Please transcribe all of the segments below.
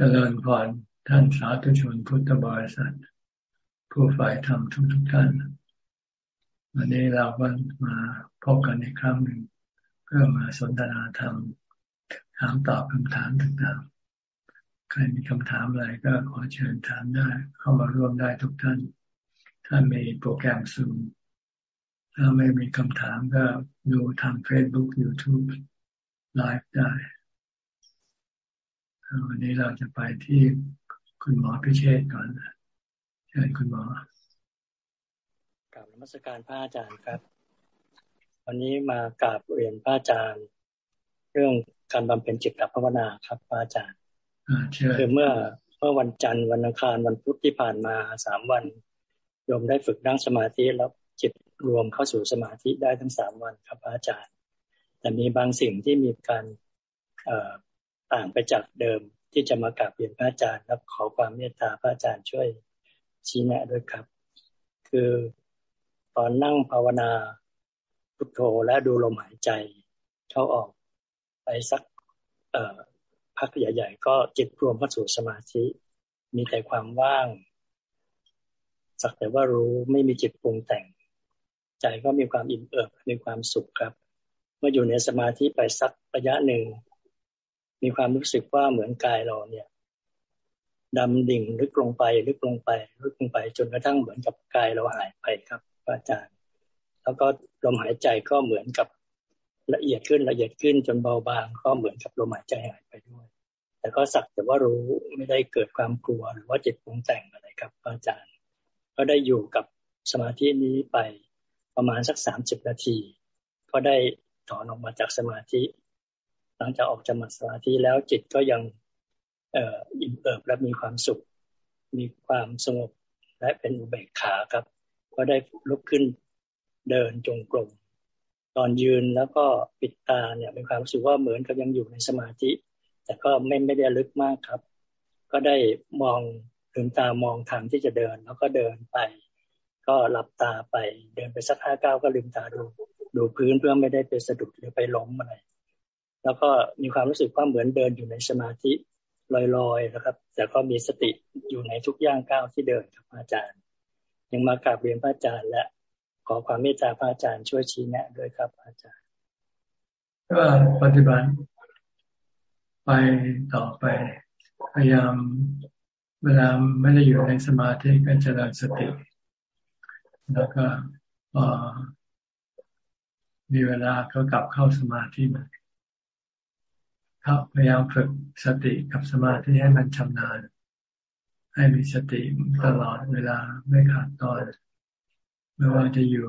เจริญพรท่านสาธุชนพุทธบริษัท ผู้ฝ่ายธรรมทุกทุกท่าน วันนี้เราก็มาพบกันในครั้งหนึ่ง เพื่อมาสนทนาธรรม ถามตอบคำถามต่างๆ ใครมีคำถามอะไรก็ขอเชิญถามได้ เข้ามาร่วมได้ทุกท่าน ถ้ามีโปรแกรมซูมถ้าไม่มีคำถามก็ดูทาง Facebook YouTube ไลฟ์ได้ วันนี้เราจะไปที่คุณหมอพิเชษก่อนเชิญคุณหมอกราบนมัสการพระอาจารย์ครับ วันนี้มากราบเรียนพระอาจารย์ เรื่องการบำเพ็ญจิตภาวนาครับพระอาจารย์คือเมื่อเมื่อวันจันทร์วันอังคารวันพุธที่ผ่านมาสามวันโยมได้ฝึกนั่งสมาธิแล้วจิตรวมเข้าสู่สมาธิได้ทั้งสามวันครับพระอาจารย์ แต่มีบางสิ่งที่มีการ ต่างไปจากเดิมที่จะมากราบเรียนพระอาจารย์และขอความเมตตาพระอาจารย์ช่วยชี้แนะด้วยครับ คือตอนนั่งภาวนาพุทโธและดูลมหายใจเข้าออกไปสักพักใหญ่ๆก็จิตรวมเข้าสู่สมาธิ มีแต่ความว่าง สักแต่ว่ารู้ไม่มีจิตปรุงแต่ง ใจก็มีความอิ่มเอิบมีความสุขครับ เมื่ออยู่ในสมาธิไปสักระยะหนึ่ง มีความรู้สึกว่าเหมือนกายเราเนี่ยดำดิ่งลึกลงไปลึกลงไปลึกลงไป จนกระทั่งเหมือนกับกายเราหายไปครับอาจารย์ แล้วก็ลมหายใจก็เหมือนกับละเอียดขึ้นละเอียดขึ้นจนเบาบาง ก็เหมือนกับลมหายใจหายไปด้วย แต่ก็สักแต่ว่ารู้ไม่ได้เกิดความกลัวหรือว่าจิตปรุงแต่งอะไรครับอาจารย์ ก็ได้อยู่กับสมาธินี้ไปประมาณสักสามสิบนาที ก็ได้ถอนออกมาจากสมาธิ หลังจากออกจากสมาธิแล้วจิตก็ยังเอ่ออิ่มเอิบและมีความสุข มีความสงบและเป็นอุเบกขาครับ ก็ได้ลุกขึ้นเดินจงกรมตอนยืนแล้วก็ปิดตาเนี่ยมีความรู้สึกว่าเหมือนกับยังอยู่ในสมาธิ แต่ก็ไม่ไม่ได้ลึกมากครับ ก็ได้มองถึงตามองทางที่จะเดิน แล้วก็เดินไป ก็หลับตาไปเดินไปสักห้าเก้าก็ลืมตาดู ดูพื้นเพื่อไม่ได้ไปสะดุดหรือไปล้มอะไร แล้วก็มีความรู้สึกว่าเหมือนเดินอยู่ในสมาธิลอยๆนะครับ แต่ก็มีสติอยู่ในทุกย่างก้าวที่เดินครับอาจารย์ ยังมากราบเรียนพระอาจารย์และขอความเมตตาพระอาจารย์ช่วยชี้แนะด้วยครับอาจารย์ ก็ปฏิบัติไปต่อไปพยายามเวลาไม่ได้อยู่ในสมาธิก็เจริญสติ แล้วก็มีเวลาก็กลับเข้าสมาธิ ใหม่พยายามฝึกสติกับสมาธิให้มันชำนาญ ให้มีสติตลอดเวลาไม่ขาดตอนไม่ว่าจะอยู่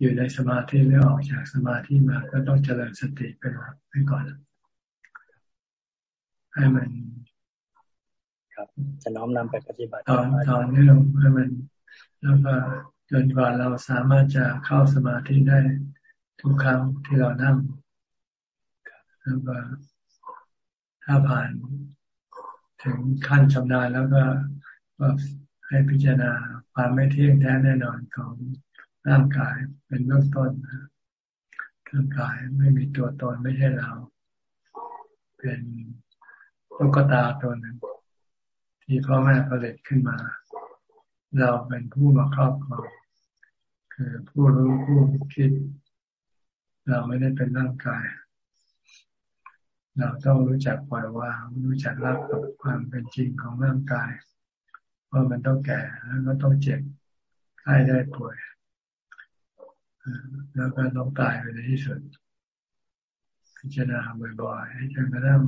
อยู่ในสมาธิหรือออกจากสมาธิมาก็ต้องเจริญสติไปไปก่อน ให้มัน ครับจะน้อมนำไปปฏิบัติตอนตอนเนื่องให้มันแล้วก็จนกว่าเราสามารถจะเข้าสมาธิได้ทุกครั้งที่เรานั่งแล้วก็ ถ้าผ่านถึงขั้นชำนาญแล้วก็ให้พิจารณาความไม่เที่ยงแท้แน่นอนของร่างกายเป็นเบื้องต้นร่างกายไม่มีตัวตนไม่ใช่เรา เป็นลูกตาตัวหนึ่ง ที่พ่อแม่ผลิตขึ้นมา เราเป็นผู้มาครอบครองคือผู้รู้ผู้คิด เราไม่ได้เป็นร่างกาย เราต้องรู้จักปล่อยวางรู้จักรับกับความเป็นจริงของร่างกายว่ามันต้องแก่แล้วก็ต้องเจ็บไข้ได้ป่วย แล้วก็ต้องตายไปในที่สุดพิจารณาบ่อยๆจนกระทั่ง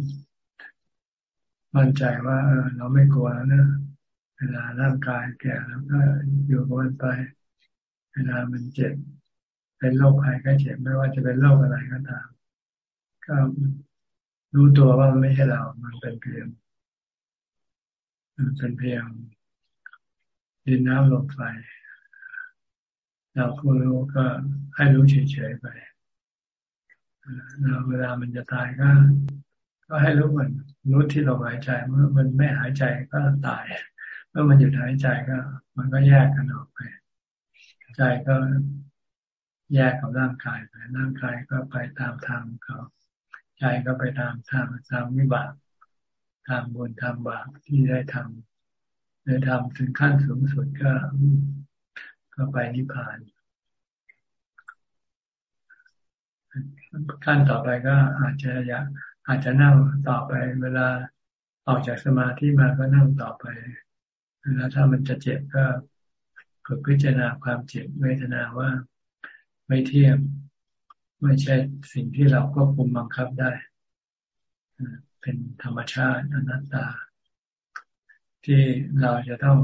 มั่นใจว่าเออเราไม่กลัวแล้วนะเวลาร่างกายแก่แล้วก็อยู่กับมันไป เวลามันเจ็บเป็นโรคภัยไข้เจ็บไม่ว่าจะเป็นโรคอะไรก็ตาม ก็ รู้ตัวว่ามันไม่ใช่เรา มันเป็นเพียงมันเป็นเพียงดินน้ำลมไฟเราผู้รู้ก็ให้รู้เฉยๆไปเราเวลามันจะตายก็ ก็ให้รู้มือนรู้ที่ลมหายใจเมื่อมันไม่หายใจก็ตาย เมื่อมันหยุดหายใจก็ มันก็แยกกันออกไป ใจก็แยกกับร่างกายไปร่างกายก็ไปตามทางเขา ใจก็ไปตามทางตามวิบาก ทางบุญทางบาปที่ได้ทำได้ทำถึงขั้นสูงสุดก็ ก็ไปนิพพานขั้นต่อไปก็อาจจะอยากอาจจะนั่งต่อไป เวลาออกจากสมาธิมาก็นั่งต่อไปแล้วถ้ามันจะเจ็บก็ฝึกพิจารณาความเจ็บเวทนาว่าไม่เที่ยง ไม่ใช่สิ่งที่เราควบคุมบังคับได้ เป็นธรรมชาติอนัตตา ที่เราจะต้อง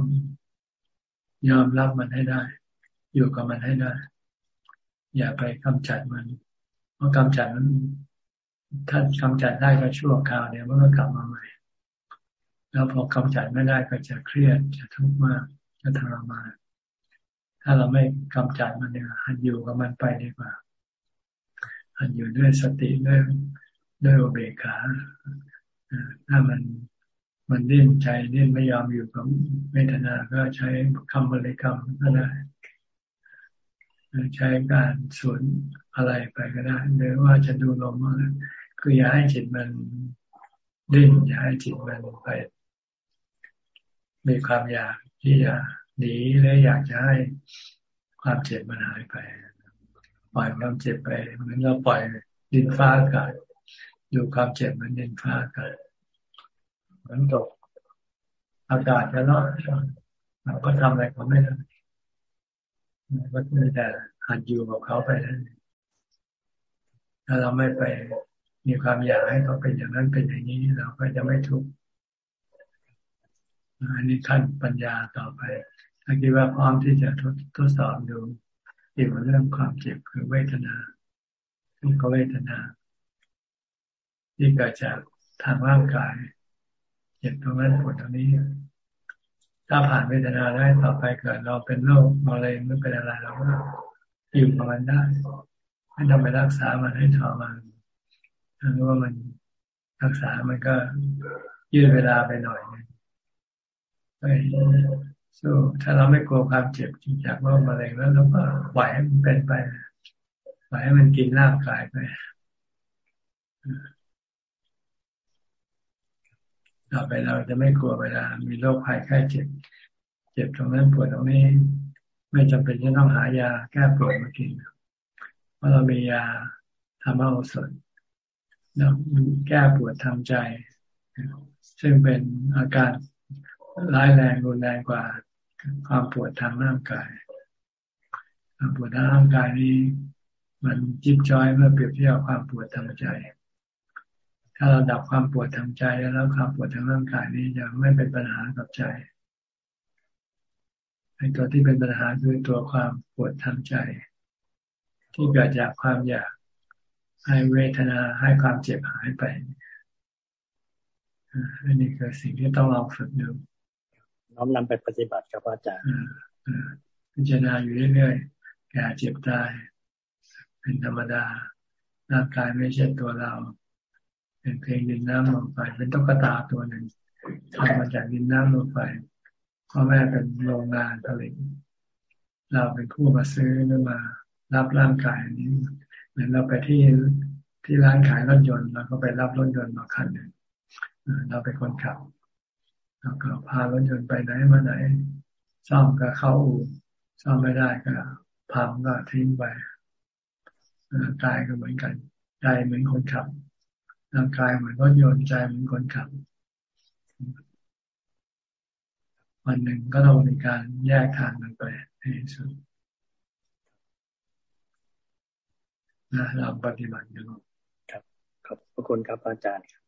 ยอมรับมันให้ได้ อยู่กับมันให้ได้ อย่าไปกำจัดมัน เพราะกำจัดมันถ้ากำจัดได้ก็ชั่วคราวเดียวมันก็กลับมาใหม่ แล้วพอกำจัดไม่ได้ก็จะเครียดจะทุกข์มากจะทรมานถ้าเราไม่กำจัดมันเนี่ยหันอยู่กับมันไปดีกว่า หันอยู่ด้วยสติด้วยด้วยอุเบกขาถ้ามันมันดิ้นใจดิ้นไม่ยอมอยู่กับเวทนา ก็ใช้คำบริกรรมก็ได้ใช้การสวนอะไรไปก็ได้หรือว่าจะดูลมคืออย่าให้จิตมันดิ้นอย่าให้จิตมันไป มีความอยากที่จะหนีและอยากจะให้ความเจ็บมันหายไป ปล่อยความเจ็บไปเหมือนเราปล่อยดินฟ้าอากาศอยู่ความเจ็บมันดินฟ้าอากาศเหมือนตกอากาศจะร้อนเราก็ทำอะไรเขาไม่ได้ก็มีแต่หัดอยู่กับเขาไปนั่นถ้าเราไม่ไปมีความอยากให้เขาเป็นอย่างนั้นเป็นอย่างนี้เราก็จะไม่ทุกข์อันนี้ขั้นปัญญาต่อไปถ้าคิดว่าพร้อมที่จะทดทดสอบดู เกี่ยวกับเรื่องความเจ็บคือเวทนาทุกขเวทนา ที่เกิดจากทางร่างกายเจ็บตรงนั้นปวดตรงนี้ ถ้าผ่านเวทนาได้ต่อไปเกิดเราเป็นโรคมะเร็งไม่เป็นอะไรเราก็อยู่กับมันได้ไม่ต้องไปรักษามันให้ทรมานถ้ารู้ว่ามันรักษามันก็ยืดเวลาไปหน่อยนึง สู้ถ้าเราไม่กลัวความเจ็บจากโรคมะเร็งแล้วเราก็ปล่อยให้มันเป็นไปปล่อยให้มันกินร่างกายไปต่อไปเราจะไม่กลัวเวลา มีโรคภัยไข้เจ็บ เจ็บตรงนั้นปวดตรงนี้ ไม่จำเป็นจะต้องหายาแก้ปวดมากินเพราะเรามียาทำให้เราสดแล้วแก้ปวดทางใจ ซึ่งเป็นอาการร้ายแรงรุนแรงกว่า ความปวดทางร่างกายความปวดทางร่างกายนี้มันจิ๊บจอยเมื่อเปรียบเทียบความปวดทางใจ ถ้าเราดับความปวดทางใจแล้วความปวดทางร่างกายนี้จะไม่เป็นปัญหากับใจไอ้ตัวที่เป็นปัญหาคือตัวความปวดทางใจ ที่เกิดจากความอยากให้เวทนาให้ความเจ็บหายไปอันนี้คือสิ่งที่ต้องลองฝึกดู น้อมนำไปปฏิบัติครับอาจารย์พิจารณาอยู่เรื่อยๆ แก่เจ็บตาย เป็นธรรมดา ร่างกายไม่ใช่ตัวเรา เป็นเพลงดินน้ำลมไฟ เป็นตุ๊กตาตัวหนึ่งทำมาจากดินน้ำลมไฟพ่อแม่เป็นโรงงานผลิต เราเป็นผู้มาซื้อหรือมารับร่างกายนี้ เหมือนเราไปที่ที่ร้านขายรถยนต์เราก็ไปรับรถยนต์มาคันหนึ่งเราเป็นคนขับ แล้วก็พารถยนต์ไปไหนมาไหนซ่อมก็เข้าอู่ซ่อมไม่ได้ก็พังก็ทิ้งไปกายก็เหมือนกันใจเหมือนคนขับร่างกายเหมือนรถยนต์ใจเหมือนคนขับ วันหนึ่งก็ต้องมีการแยกทางกันไปในสุดนะเราปฏิบัติอยู่ครับขอบพระคุณครับอาจารย์คุ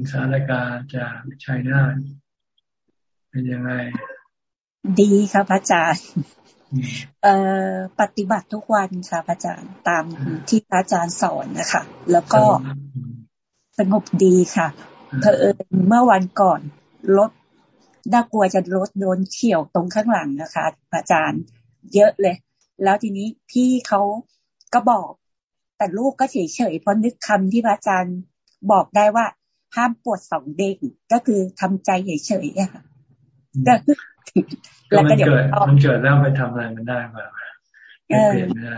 ณสารกาจากชัยนาทเป็นยังไง ดีครับอาจารย์เอ่อปฏิบัติทุกวันค่ะอาจารย์ตามที่อาจารย์สอนนะคะ แล้วก็สงบดีค่ะเพอเอิญเมื่อวันก่อนรถน่ากลัวจะรถโดนเฉี่ยวตรงข้างหลังนะคะอาจารย์เยอะเลย แล้วทีนี้พี่เขาก็บอก แต่ลูกก็เฉยๆเพราะนึกคำที่พระอาจารย์บอกได้ว่า ห้ามปวดสองเด้งก็คือทำใจเฉยๆอะค่ะก็แล้วก็เดี๋ยวมันเกิดแล้วไปทำอะไรมันได้มาเปลี่ยนไม่ได้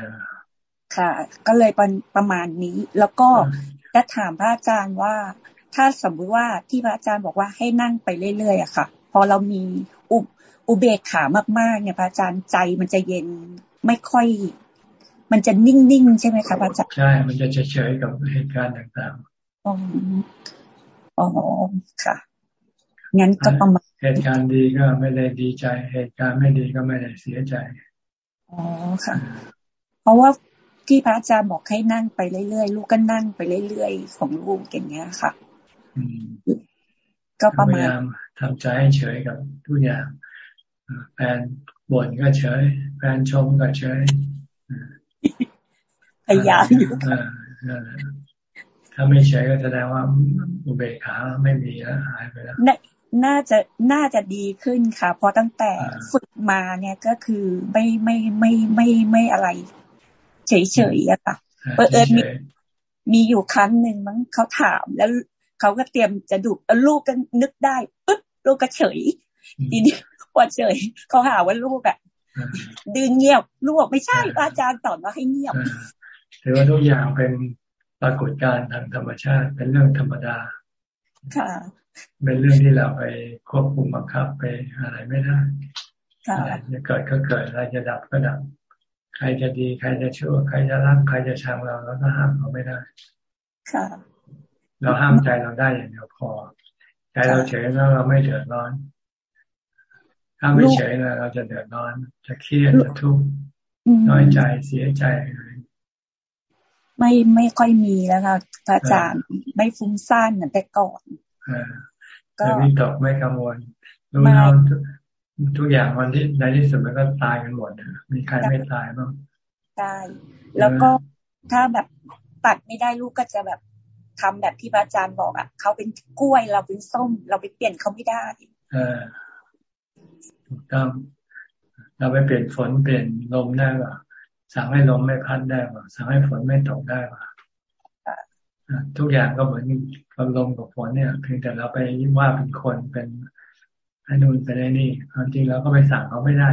ค่ะ ก็เลยประประมาณนี้ แล้วก็จะถามพระอาจารย์ว่าถ้าสมมติว่าที่พระอาจารย์บอกว่าให้นั่งไปเรื่อยๆอะค่ะ พอเรามีอุบอุเบกขามากๆเนี่ยพระอาจารย์ใจมันจะเย็นไม่ค่อย มันจะนิ่งๆใช่ไหมคะพระอาจารย์ใช่ มันจะเฉยๆกับเหตุการณ์ต่างๆ อ๋ออ๋อค่ะ งั้นก็ประมาณเหตุการณ์ดีก็ไม่ได้ดีใจ เหตุการณ์ไม่ดีก็ไม่ได้เสียใจอ๋อค่ะ เพราะว่าที่พระอาจารย์บอกให้นั่งไปเรื่อยๆลูกก็นั่งไปเรื่อยๆของลูกอย่างเงี้ยค่ะก็ประมาณทำใจให้เฉยกับทุกอย่างแฟนบ่นก็เฉยแฟนชมก็เฉยพยายามอยู่ ถ้าไม่เฉยก็แสดงว่าอุเบกขาไม่มีแล้วหายไปแล้วน่าจะน่าจะดีขึ้นค่ะ เพราะตั้งแต่ฝึกมาเนี่ยก็คือไม่ไม่ไม่ไม่ไม่อะไร เฉยเฉยอะค่ะเออเออมีมีอยู่ครั้งหนึ่งมั้งเขาถามแล้วเขาก็เตรียมจะดุแล้วลูกก็นึกได้ปึ๊บลูกก็เฉยทีนี้พอเฉยเขาหาว่าลูกอะดืนเงียบลูกไม่ใช่อาจารย์สอนว่าให้เงียบถือว่าทุกอย่างเป็น ปรากฏการณ์ทางธรรมชาติ เป็นเรื่องธรรมดาค่ะเป็นเรื่องที่เราไปควบคุมบังคับไปอะไรไม่ได้อะไรจะเกิดก็เกิดอะไรจะดับก็ดับ ใครจะดีใครจะชั่วใครจะรักใครจะชังเราเราก็ห้ามเขาไม่ได้ค่ะเราห้ามใจเราได้อย่างเดียวพอใจเราเฉยแล้วเราไม่เดือดร้อน ถ้าไม่เฉยเราจะเดือดร้อน จะเครียดจะทุกข์น้อยใจเสียใจไม่ไม่ค่อยมีแล้วค่ะพระอาจารย์ไม่ฟุ้งซ่านเหมือนแต่ก่อนก็ไม่ตกไม่กังวลรู้แล้วทุกอย่างวันที่ในที่สุดมันก็ตายกันหมดมีใครไม่ตายบ้างใช่แล้วก็ถ้าแบบตัดไม่ได้ลูกก็จะแบบทำแบบที่พระอาจารย์บอกอะเขาเป็นกล้วยเราเป็นส้ม เราไปเปลี่ยนเขาไม่ได้เออถูกต้องเราไปเปลี่ยนฝนเปลี่ยนลมได้ป่ะ สั่งให้ลมไม่พัดได้ป่ะสั่งให้ฝนไม่ตกได้ป่ะทุกอย่างก็เหมือนกับลมกับฝนเนี่ย เพียงแต่เราไปว่าเป็นคนเป็นให้นูนไปได้นี่ความจริงเราก็ไปสั่งเขาไม่ได้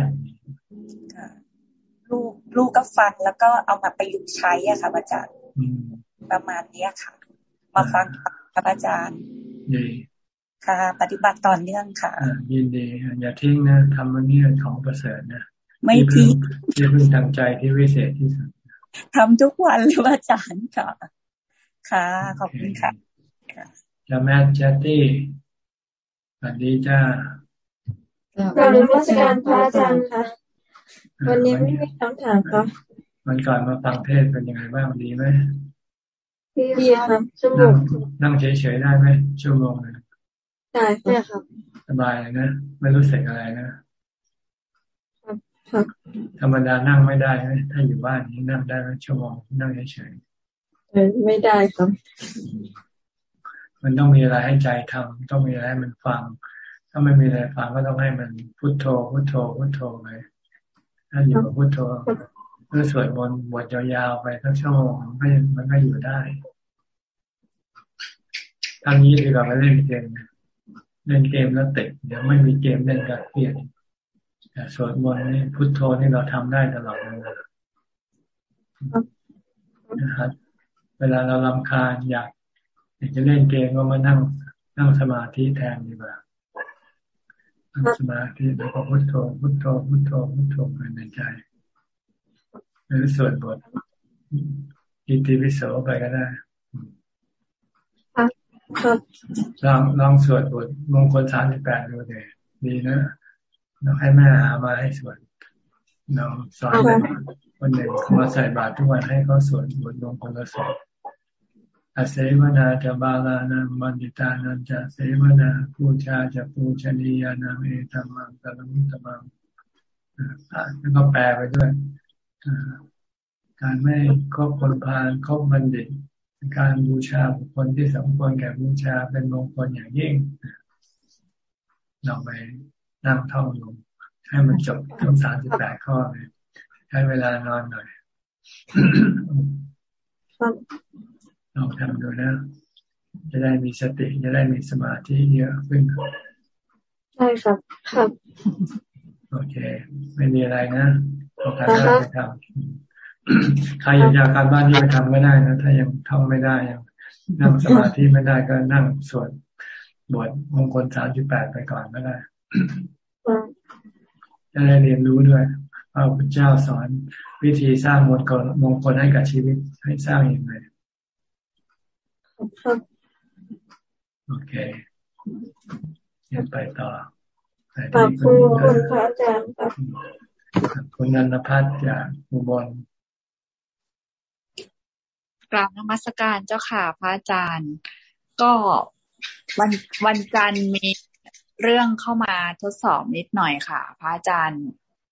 ลูกลูกก็ฟังแล้วก็เอามาประยุกต์ใช้อะค่ะอาจารย์ประมาณนี้ค่ะ มาฟังครับอาจารย์ดีค่ะ ปฏิบัติต่อเนื่องค่ะยินดีอย่าทิ้งนะทำวันนี้ของประเสริฐนะ ไม่ทิ้งที่พึ่งทางใจที่วิเศษที่สุดทำทุกวันเลยอาจารย์ค่ะ ค่ะ ขอบคุณค่ะจะแม่แจตตี้สวัสดีจ้ากราบนมัสการพระอาจารย์ค่ะ วันนี้ไม่มีคำถามค่ะมันก่อนมาฟังเทศเป็นยังไงบ้างดีไหมดีครับชั่วโมงนั่งเฉยๆได้ไหมชั่วโมงนึงได้ใช่ครับสบายนะ ไม่รู้สึกอะไรนะ ธรรมดานั่งไม่ได้ไหมถ้าอยู่บ้านนี้นั่งได้ไหมชั่วโมงนั่งเฉยไม่ได้ครับ มันต้องมีอะไรให้ใจทำต้องมีอะไรให้มันฟัง ถ้าไม่มีอะไรฟังก็ต้องให้มันพุโทโธพุโทโธพุโทโธไปถ้าอยู่กับพุโทโธเพื่อสวดมนต์บทยาวๆไปทั้งชั่วโมงมันก็มันก็อยู่ได้ทางนี้ดีกว่าไปเล่นเกมเล่นเกมแล้วติดเดี๋ยวไม่มีเกมเล่นกันเปลี่ยนแต่ สวดมนต์นี่พุทโธนี่เราทำได้ตลอดเวลานะครับเวลาเราลำคาญอยากอยากจะเล่นเกมก็มานั่งนั่งสมาธิแทนดีกว่านั่งสมาธิแล้วก็พุทโธพุทโธพุทโธพุทโธภายในใจ หรือสวดบทอิติปิโสไปก็ได้ลองลองสวดบทมงคลสามสิบแปดดูเลยดีนะ เราให้แม่หามาให้สวดเราสอนวันหนึ่งมาใส่บาตรทุกวันให้เขาสวดบทมงคลละสวดอาเสวนาจะบาลานังบันดิตานันจะเสวนาปูชาจะปูชนียานังเอตัมังตะลุงตะมังแล้วก็แปลไปด้วยการไม่คบคนพาลคบบัณฑิต การบูชาบุคคลที่สมควรแก่บูชาเป็นมงคลอย่างยิ่งเราไป นั่งท่องลงให้มันจบทั้งสามสิบแปดข้อเลยใช้เวลานอนหน่อยลองทำดูนะ จะได้มีสติ จะได้มีสมาธิเยอะขึ้นใช่ครับครับโอเค ไม่มีอะไรนะทำการบ้านไปทำใครอยากจะการบ้านที่ไปทำก็ได้นะ ถ้ายังท่องไม่ได้ยังนั่งสมาธิไม่ได้ก็นั่งสวดบทมงคลสามสิบแปดไปก่อนก็ได้ จะได้เรียนรู้ด้วยพระพุทธเจ้าสอนวิธีสร้างมงคลมงคลให้กับชีวิตให้สร้างอย่างไรโอเคยังไปต่อขอบคุณคุณพระอาจารย์ครับคุณนันทพัฒน์จากอุบลกราบนมัสการเจ้าค่ะพระอาจารย์ ก็วันวันจันทร์มี เรื่องเข้ามาทดสอบนิดหน่อยค่ะ พระอาจารย์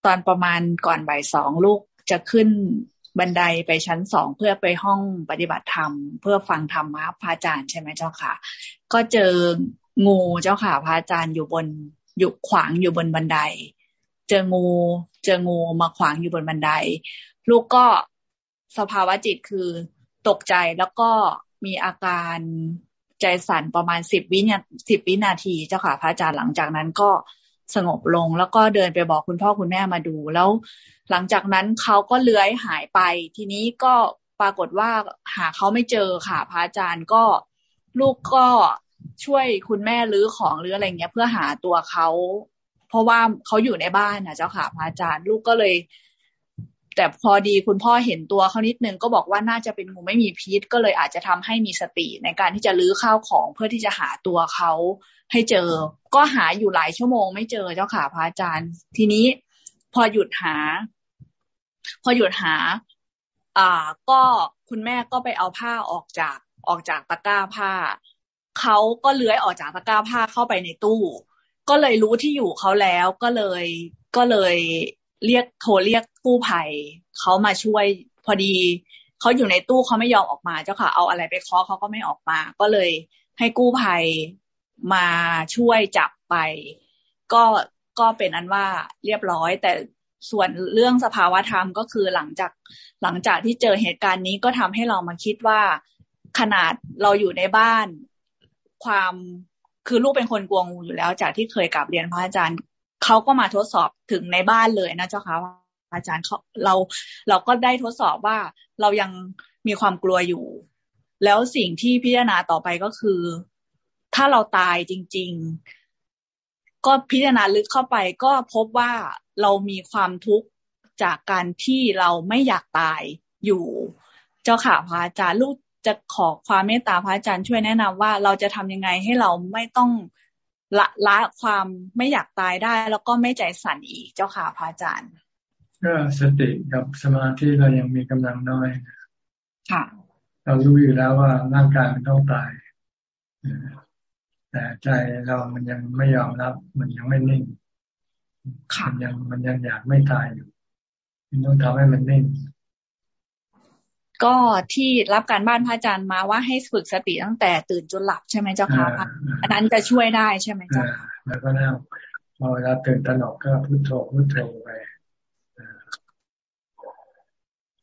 ตอนประมาณก่อนบ่ายสองลูกจะขึ้นบันไดไปชั้นสองเพื่อไปห้องปฏิบัติธรรม เพื่อฟังธรรมะพระอาจารย์ใช่ไหมเจ้าค่ะ ก็เจองูเจ้าค่ะพระอาจารย์อยู่บนอยู่ขวางอยู่บนบันได เจองูเจองูมาขวางอยู่บนบันได ลูกก็สภาวะจิตคือตกใจแล้วก็มีอาการ ใจสั่นประมาณสิบวินาสิบวินาทีเจ้าค่ะพระอาจารย์หลังจากนั้นก็สงบลงแล้วก็เดินไปบอกคุณพ่อคุณแม่มาดู แล้วหลังจากนั้นเขาก็เลื้อยหายไป ทีนี้ก็ปรากฏว่าหาเขาไม่เจอค่ะพระอาจารย์ก็ลูกก็ช่วยคุณแม่รื้อของหรืออะไรเงี้ยเพื่อหาตัวเขา เพราะว่าเขาอยู่ในบ้านนะเจ้าค่ะพระอาจารย์ ลูกก็เลย แต่พอดีคุณพ่อเห็นตัวเขานิดนึงก็บอกว่าน่าจะเป็นงูไม่มีพิษ ก็เลยอาจจะทำให้มีสติในการที่จะลื้อข้าวของเพื่อที่จะหาตัวเขาให้เจอ ก็หาอยู่หลายชั่วโมงไม่เจอเจ้าค่ะพระอาจารย์ ทีนี้พอหยุดหา พอหยุดหา อ่า ก็คุณแม่ก็ไปเอาผ้าออกจากออกจากตะกร้าผ้าเขาก็เลื้อยออกจากตะกร้าผ้าเข้าไปในตู้ ก็เลยรู้ที่อยู่เขาแล้วก็เลยก็เลย เรียกโทรเรียกกู้ภัยเขามาช่วยพอดีเขาอยู่ในตู้เขาไม่ยอมออกมาเจ้าค่ะ เอาอะไรไปเคาะเขาก็ไม่ออกมา ก็เลยให้กู้ภัยมาช่วยจับไป ก็ก็เป็นอันว่าเรียบร้อย แต่ส่วนเรื่องสภาวะธรรมก็คือหลังจากหลังจากที่เจอเหตุการณ์นี้ก็ทำให้เรามาคิดว่าขนาดเราอยู่ในบ้านความคือลูกเป็นคนกลัวงูอยู่แล้ว จากที่เคยกลับเรียนพระอาจารย์ เขาก็มาทดสอบถึงในบ้านเลยนะเจ้าค่ะอาจารย์เขาเราเราก็ได้ทดสอบว่าเรายังมีความกลัวอยู่ แล้วสิ่งที่พิจารณาต่อไปก็คือ ถ้าเราตายจริง ๆ ก็พิจารณาลึกเข้าไปก็พบว่าเรามีความทุกข์จากการที่เราไม่อยากตายอยู่ เจ้าค่ะพระอาจารย์ลูกจะขอความเมตตาพระอาจารย์ช่วยแนะนำว่าเราจะทำยังไงให้เราไม่ต้อง ละละความไม่อยากตายได้ แล้วก็ไม่ใจสั่นอีกเจ้าค่ะพระอาจารย์ก็สติกับสมาธิเรายังมีกำลังน้อยค่ะ เรารู้อยู่แล้วว่าร่างกายมันต้องตายแต่ใจเรามันยังไม่ยอมรับ มันยังไม่นิ่งมันยังมันยังอยากไม่ตายอยู่มันต้องทำให้มันนิ่ง ก็ที่รับการบ้านพระอาจารย์มาว่าให้ฝึกสติตั้งแต่ตื่นจนหลับใช่ไหมเจ้าค่ะอันนั้นจะช่วยได้ใช่ไหมเจ้าแล้วก็นั่งพอเวลาตื่นตระหนกก็พุทโธพุทโธไป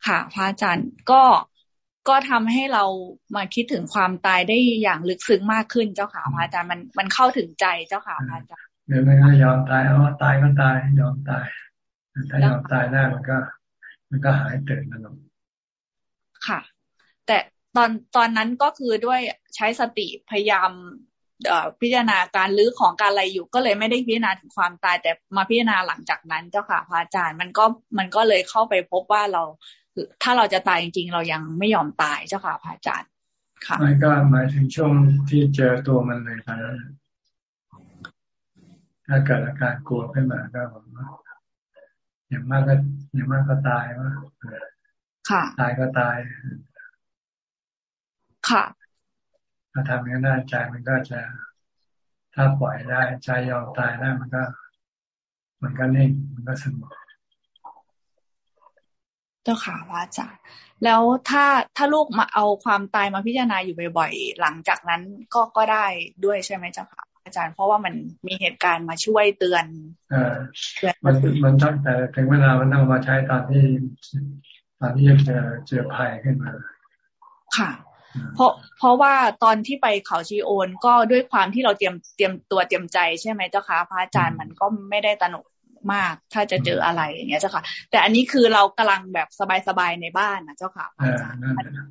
ค่ะพระอาจารย์ก็ก็ทำให้เรามาคิดถึงความตายได้อย่างลึกซึ้งมากขึ้นเจ้าค่ะพระอาจารย์มันมันเข้าถึงใจเจ้าค่ะพระอาจารย์เดี๋ยวไม่ยอมตายเอาตายก็ตายยอมตายถ้ายอมตายได้มันก็ มันก็หายตื่นตระหนก ค่ะ แต่ตอนตอนนั้นก็คือด้วยใช้สติพยายามพิจารณาการลื้อของการอะไรอยู่ ก็เลยไม่ได้พิจารณาถึงความตาย แต่มาพิจารณาหลังจากนั้นเจ้าค่ะพระอาจารย์มันก็มันก็เลยเข้าไปพบว่าเรา ถ้าเราจะตายจริง ๆ เรายังไม่ยอมตายเจ้าค่ะพระอาจารย์ค่ะมันก็หมายถึงช่วงที่เจอตัวมันเลยครับถ้าเกิดอาการกลัวขึ้นมาก็อย่างมากก็อย่างมากก็ตายว่า ค่ะ ตายก็ตาย ค่ะ ถ้าทำอย่างนั้นใจมันก็จะ ถ้าปล่อยได้ใจยอมตายได้มันก็ มันก็นิ่งมันก็สงบเจ้าค่ะพระอาจารย์แล้วถ้าถ้าลูกมาเอาความตายมาพิจารณาอยู่บ่อยๆ หลังจากนั้นก็ก็ได้ด้วยใช่ไหมเจ้าค่ะอาจารย์เพราะว่ามันมีเหตุการณ์มาช่วยเตือนอมันมันต้องแต่ถึงเวลามันต้องมาใช้ตอนที่ อนที่จะเจอเจอภัยขึ้นมา ค่ะ เพราะเพราะว่าตอนที่ไปเขาชีโอนก็ด้วยความที่เราเตรียมเตรียมตัวเตรียมใจใช่ไหมเจ้าคะพระอาจารย์มันก็ไม่ได้ตนกมาก ถ้าจะเจออะไรอย่างเงี้ยเจ้าค่ะ แต่อันนี้คือเรากำลังแบบสบายๆในบ้านนะเจ้าค่ะอาจารย์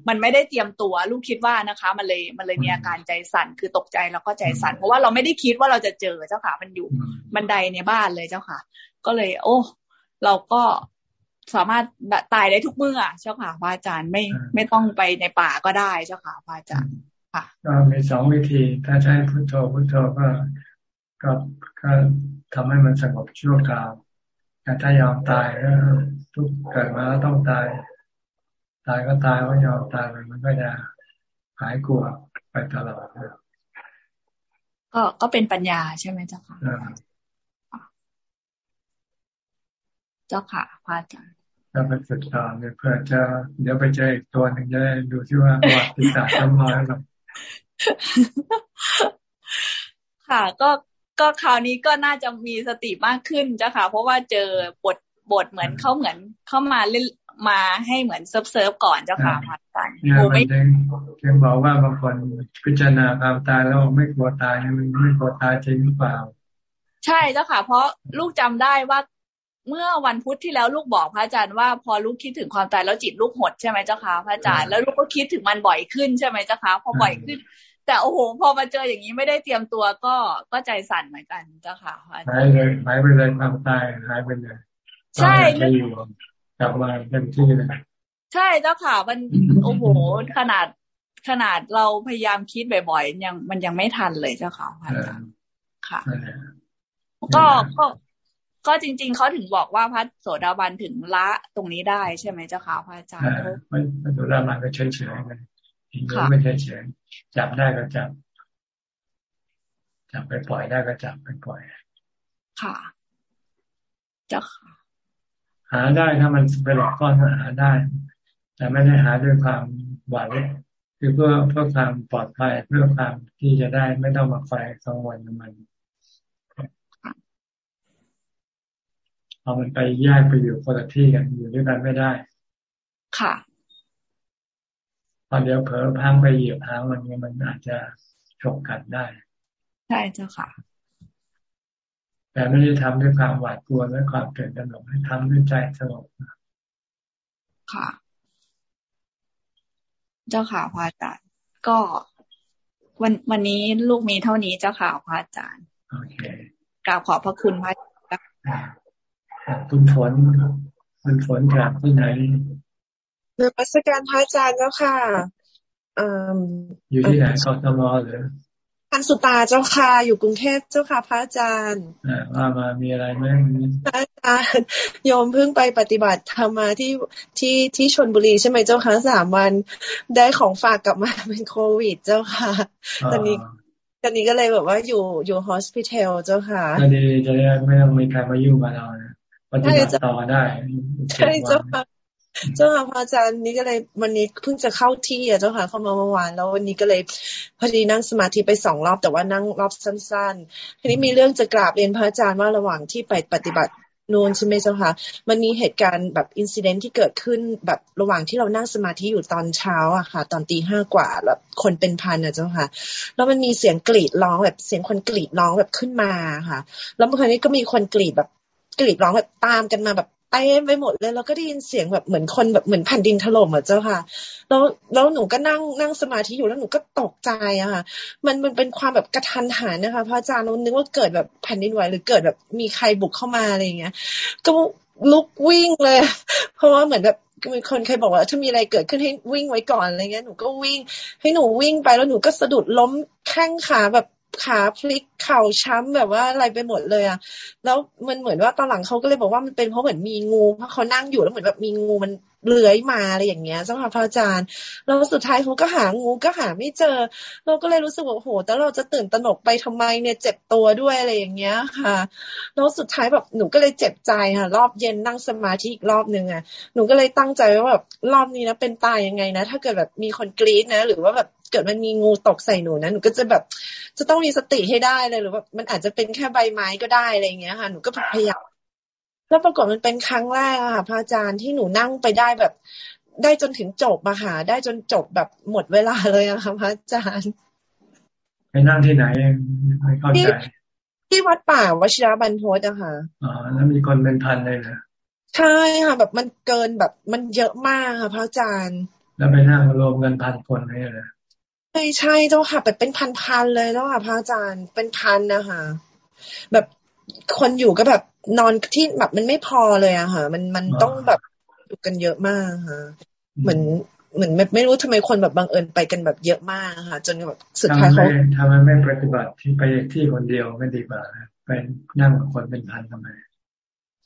มันไม่ได้เตรียมตัวลูกคิดว่านะคะ มันเลยมันเลยมีอาการใจสั่นคือตกใจแล้วก็ใจสั่นเพราะว่าเราไม่ได้คิดว่าเราจะเจอเจ้าค่ะ มันอยู่บันไดในบ้านเลยเจ้าค่ะ ก็เลย โอ้ เราก็ สามารถตายได้ทุกเมื่อเจ้าค่ะพระอาจารย์ไม่ไม่ต้องไปในป่าก็ได้เจ้าค่ะพระอาจารย์ค่ะก็มีสองวิธี ถ้าใช้พุทโธพุทโธก็ก็ก็ทำให้มันสงบชั่วคราวแต่ถ้ายอมตายก็ทุกเกิดมาแล้วต้องตาย ตายก็ตายว่ายอมตายมันก็จะหายกลัวไปตลอดก็ก็เป็นปัญญาใช่ไหมเจ้าค่ะเจ้าค่ะพระอาจารย์ถ้าไปฝึกต่อเนี่ยเพื่อจะเดี๋ยวไปเจออีกตัวหนึ่งจะได้ดูที่ว่าวัติศาสตร์ทำมาแล้วค่ะ ก็ก็คราวนี้ก็น่าจะมีสติมากขึ้นจ้ะค่ะ เพราะว่าเจอบทบทเหมือนเขาเหมือนเข้ามาเล่นมาให้เหมือนเซิร์ฟเซิร์ฟก่อนเจ้าค่ะพระอาจารย์โอ้ไม่ยังบอกว่าบางคนพิจารณาความตายแล้วไม่กลัวตายมันไม่กลัวตายจริงหรือเปล่า ใช่เจ้าค่ะ เพราะลูกจำได้ว่า เมื่อวันพุธที่แล้วลูกบอกพระอาจารย์ว่าพอลูกคิดถึงความตายแล้วจิตลูกหดใช่ไหมเจ้าค่ะพระอาจารย์แล้วลูกก็คิดถึงมันบ่อยขึ้นใช่ไหมเจ้าค่ะพอบ่อยขึ้น แต่โอ้โหพอมาเจออย่างนี้ไม่ได้เตรียมตัวก็ก็ใจสั่นเหมือนกันเจ้าค่ะหายเลยหายไปเลยความตายหายไปเลยใช่ไม่อยู่กลับมาเต็มที่เลยใช่เจ้าค่ะมันโอ้โหขนาดขนาดเราพยายามคิดบ่อยๆยังมันยังไม่ทันเลยเจ้าค่ะพระอาจารย์ค่ะก็ก็ ก็จริง ๆเขาถึงบอกว่าพระโสดาบันถึงละตรงนี้ได้ใช่ไหมเจ้าค่ะพระอาจารย์ไม่พระโสดาบันก็เฉยเฉยกันจริงๆไม่เฉยเฉยจับได้ก็จับ จับไปปล่อยได้ก็จับไปปล่อย ค่ะเจ้าค่ะ หาได้ถ้ามันเป็นหลักก้อนหาได้ แต่ไม่ได้หาด้วยความหวาดคือเพื่อเพื่อความปลอดภัยเพื่อความที่จะได้ไม่ต้องมาไฟกังวลมัน เอามันไปแยกไปอยู่คนละที่กันอยู่ด้วยกันไม่ได้ ค่ะพอเดี๋ยวเผลอพังไปเหยียบหางมันมันอาจจะฉกกัดได้ ใช่เจ้าค่ะ แต่ไม่ได้ทำด้วยความหวาดกลัวและความเกิดตระหนกให้ทำด้วยใจสงบค่ะ เจ้าค่ะพระอาจารย์ก็วันวันนี้ลูกมีเท่านี้เจ้าค่ะพระอาจารย์โอเคกราบขอบพระคุณพระอาจารย์ คุณฝนคุณฝนจากที่ไหนนมัสการพระอาจารย์เจ้าค่ะอยู่ที่ไหนกทมหรือพันสุตาเจ้าค่ะ อยู่กรุงเทพเจ้าค่ะ พระอาจารย์ว่ามามีอะไรไหมพระอาจารย์โยมเพิ่งไปปฏิบัติธรรมาที่ที่ที่ชนบุรีใช่ไหมเจ้าค่ะสามวันได้ของฝากกลับมาเป็นโควิดเจ้าค่ะ ตอนนี้ตอนนี้ก็เลยแบบว่าอยู่อยู่ฮอสพิทอลเจ้าค่ะก็ดีจะได้ไม่ต้องมีใครมายุ่งกับเรานะ ปฏิบัติต่อได้ใช่เจ้าค่ะเจ้าค่ะพระอาจารย์นี้ก็เลยวันนี้เพิ่งจะเข้าที่อะเจ้าค่ะเข้ามาเมื่อวานแล้ววันนี้ก็เลยพอดีนั่งสมาธิไปสองรอบแต่ว่านั่งรอบสั้นๆทีนี้มีเรื่องจะกราบเรียนพระอาจารย์ว่าระหว่างที่ไปปฏิบัตินู่นใช่ไหมเจ้าค่ะมันมีเหตุการณ์แบบ incident ที่เกิดขึ้นแบบระหว่างที่เรานั่งสมาธิอยู่ตอนเช้าอะค่ะ ตอนตีห้ากว่าแบบคนเป็นพันอะเจ้าค่ะ แล้วมันมีเสียงกรีดร้องแบบเสียงคนกรีดร้องแบบขึ้นมาค่ะ แล้วเมื่อคืนนี้ก็มีคนกรีดแบบ กรีดร้องแบบตามกันมาแบบเต็มไปหมดเลยแล้วก็ได้ยินเสียงแบบเหมือนคนแบบเหมือนแผ่นดินถล่มอะเจ้าค่ะ แล้วแล้วหนูก็นั่งนั่งสมาธิอยู่แล้วหนูก็ตกใจอะค่ะ มันมันเป็นความแบบกระทันหันนะคะพระอาจารย์เรานึกว่าเกิดแบบแผ่นดินไหวหรือเกิดแบบมีใครบุกเข้ามาอะไรอย่างเงี้ย ก็ลุกวิ่งเลย เพราะว่าเหมือนแบบมีคนเคยบอกว่าถ้ามีอะไรเกิดขึ้นให้วิ่งไว้ก่อนอะไรเงี้ยหนูก็วิ่งให้หนูวิ่งไปแล้วหนูก็สะดุดล้มแข้งขาแบบ ขาพลิกเข่าช้ำแบบว่าอะไรไปหมดเลยอะ แล้วมันเหมือนว่าตอนหลังเขาก็เลยบอกว่ามันเป็นเพราะเหมือนมีงูเพราะเขานั่งอยู่แล้วเหมือนแบบมีงูมัน เลื้อยมาอะไรอย่างเงี้ยเจ้าค่ะพระอาจารย์แล้วสุดท้ายเขาก็หางูก็หาไม่เจอ เราก็เลยรู้สึกว่าโหแต่เราจะตื่นตระหนกไปทำไมเนี่ยเจ็บตัวด้วยอะไรอย่างเงี้ยค่ะแล้วสุดท้ายแบบหนูก็เลยเจ็บใจค่ะ รอบเย็นนั่งสมาธิอีกรอบหนึ่งอะหนูก็เลยตั้งใจว่าแบบรอบนี้นะเป็นตายยังไงนะ ถ้าเกิดแบบมีคนกรี๊ดนะ หรือว่าแบบเกิดมันมีงูตกใส่หนูนะหนูก็จะแบบจะต้องมีสติให้ได้เลยหรือว่ามันอาจจะเป็นแค่ใบไม้ก็ได้อะไรอย่างเงี้ยค่ะ หนูก็พยายาม แล้วปรากฏมันเป็นครั้งแรกอะค่ะพระอาจารย์ที่หนูนั่งไปได้แบบ ได้จนถึงจบมาหาได้จนจบแบบหมดเวลาเลยอะค่ะพระอาจารย์ไปนั่งที่ไหนไม่เข้าใจทที่วัดป่าวชิระบันพศอะค่ะอ๋อแล้วมีคนเป็นพันเลยนะใช่ค่ะแบบมันเกินแบบมันเยอะมากค่ะพระอาจารย์ แล้วไปนั่งรวมกันพันคนเลยนะใช่ใช่เจ้าค่ะแบบเป็นพันๆเลยเจ้าค่ะพระอาจารย์เป็นพันนะคะแบบ คนอยู่ก็แบบนอนที่แบบมันไม่พอเลยอะค่ะมันมันต้องแบบอยู่กันเยอะมากค่ะเหมือนเหมือนไม่รู้ทำไมคนแบบบังเอิญไปกันแบบเยอะมากค่ะ จนแบบสุดท้ายเขาทำไมไม่ปฏิบัติที่ไปที่คนเดียวไม่ดีกว่าไปนั่งกับคนเป็นพันทำไม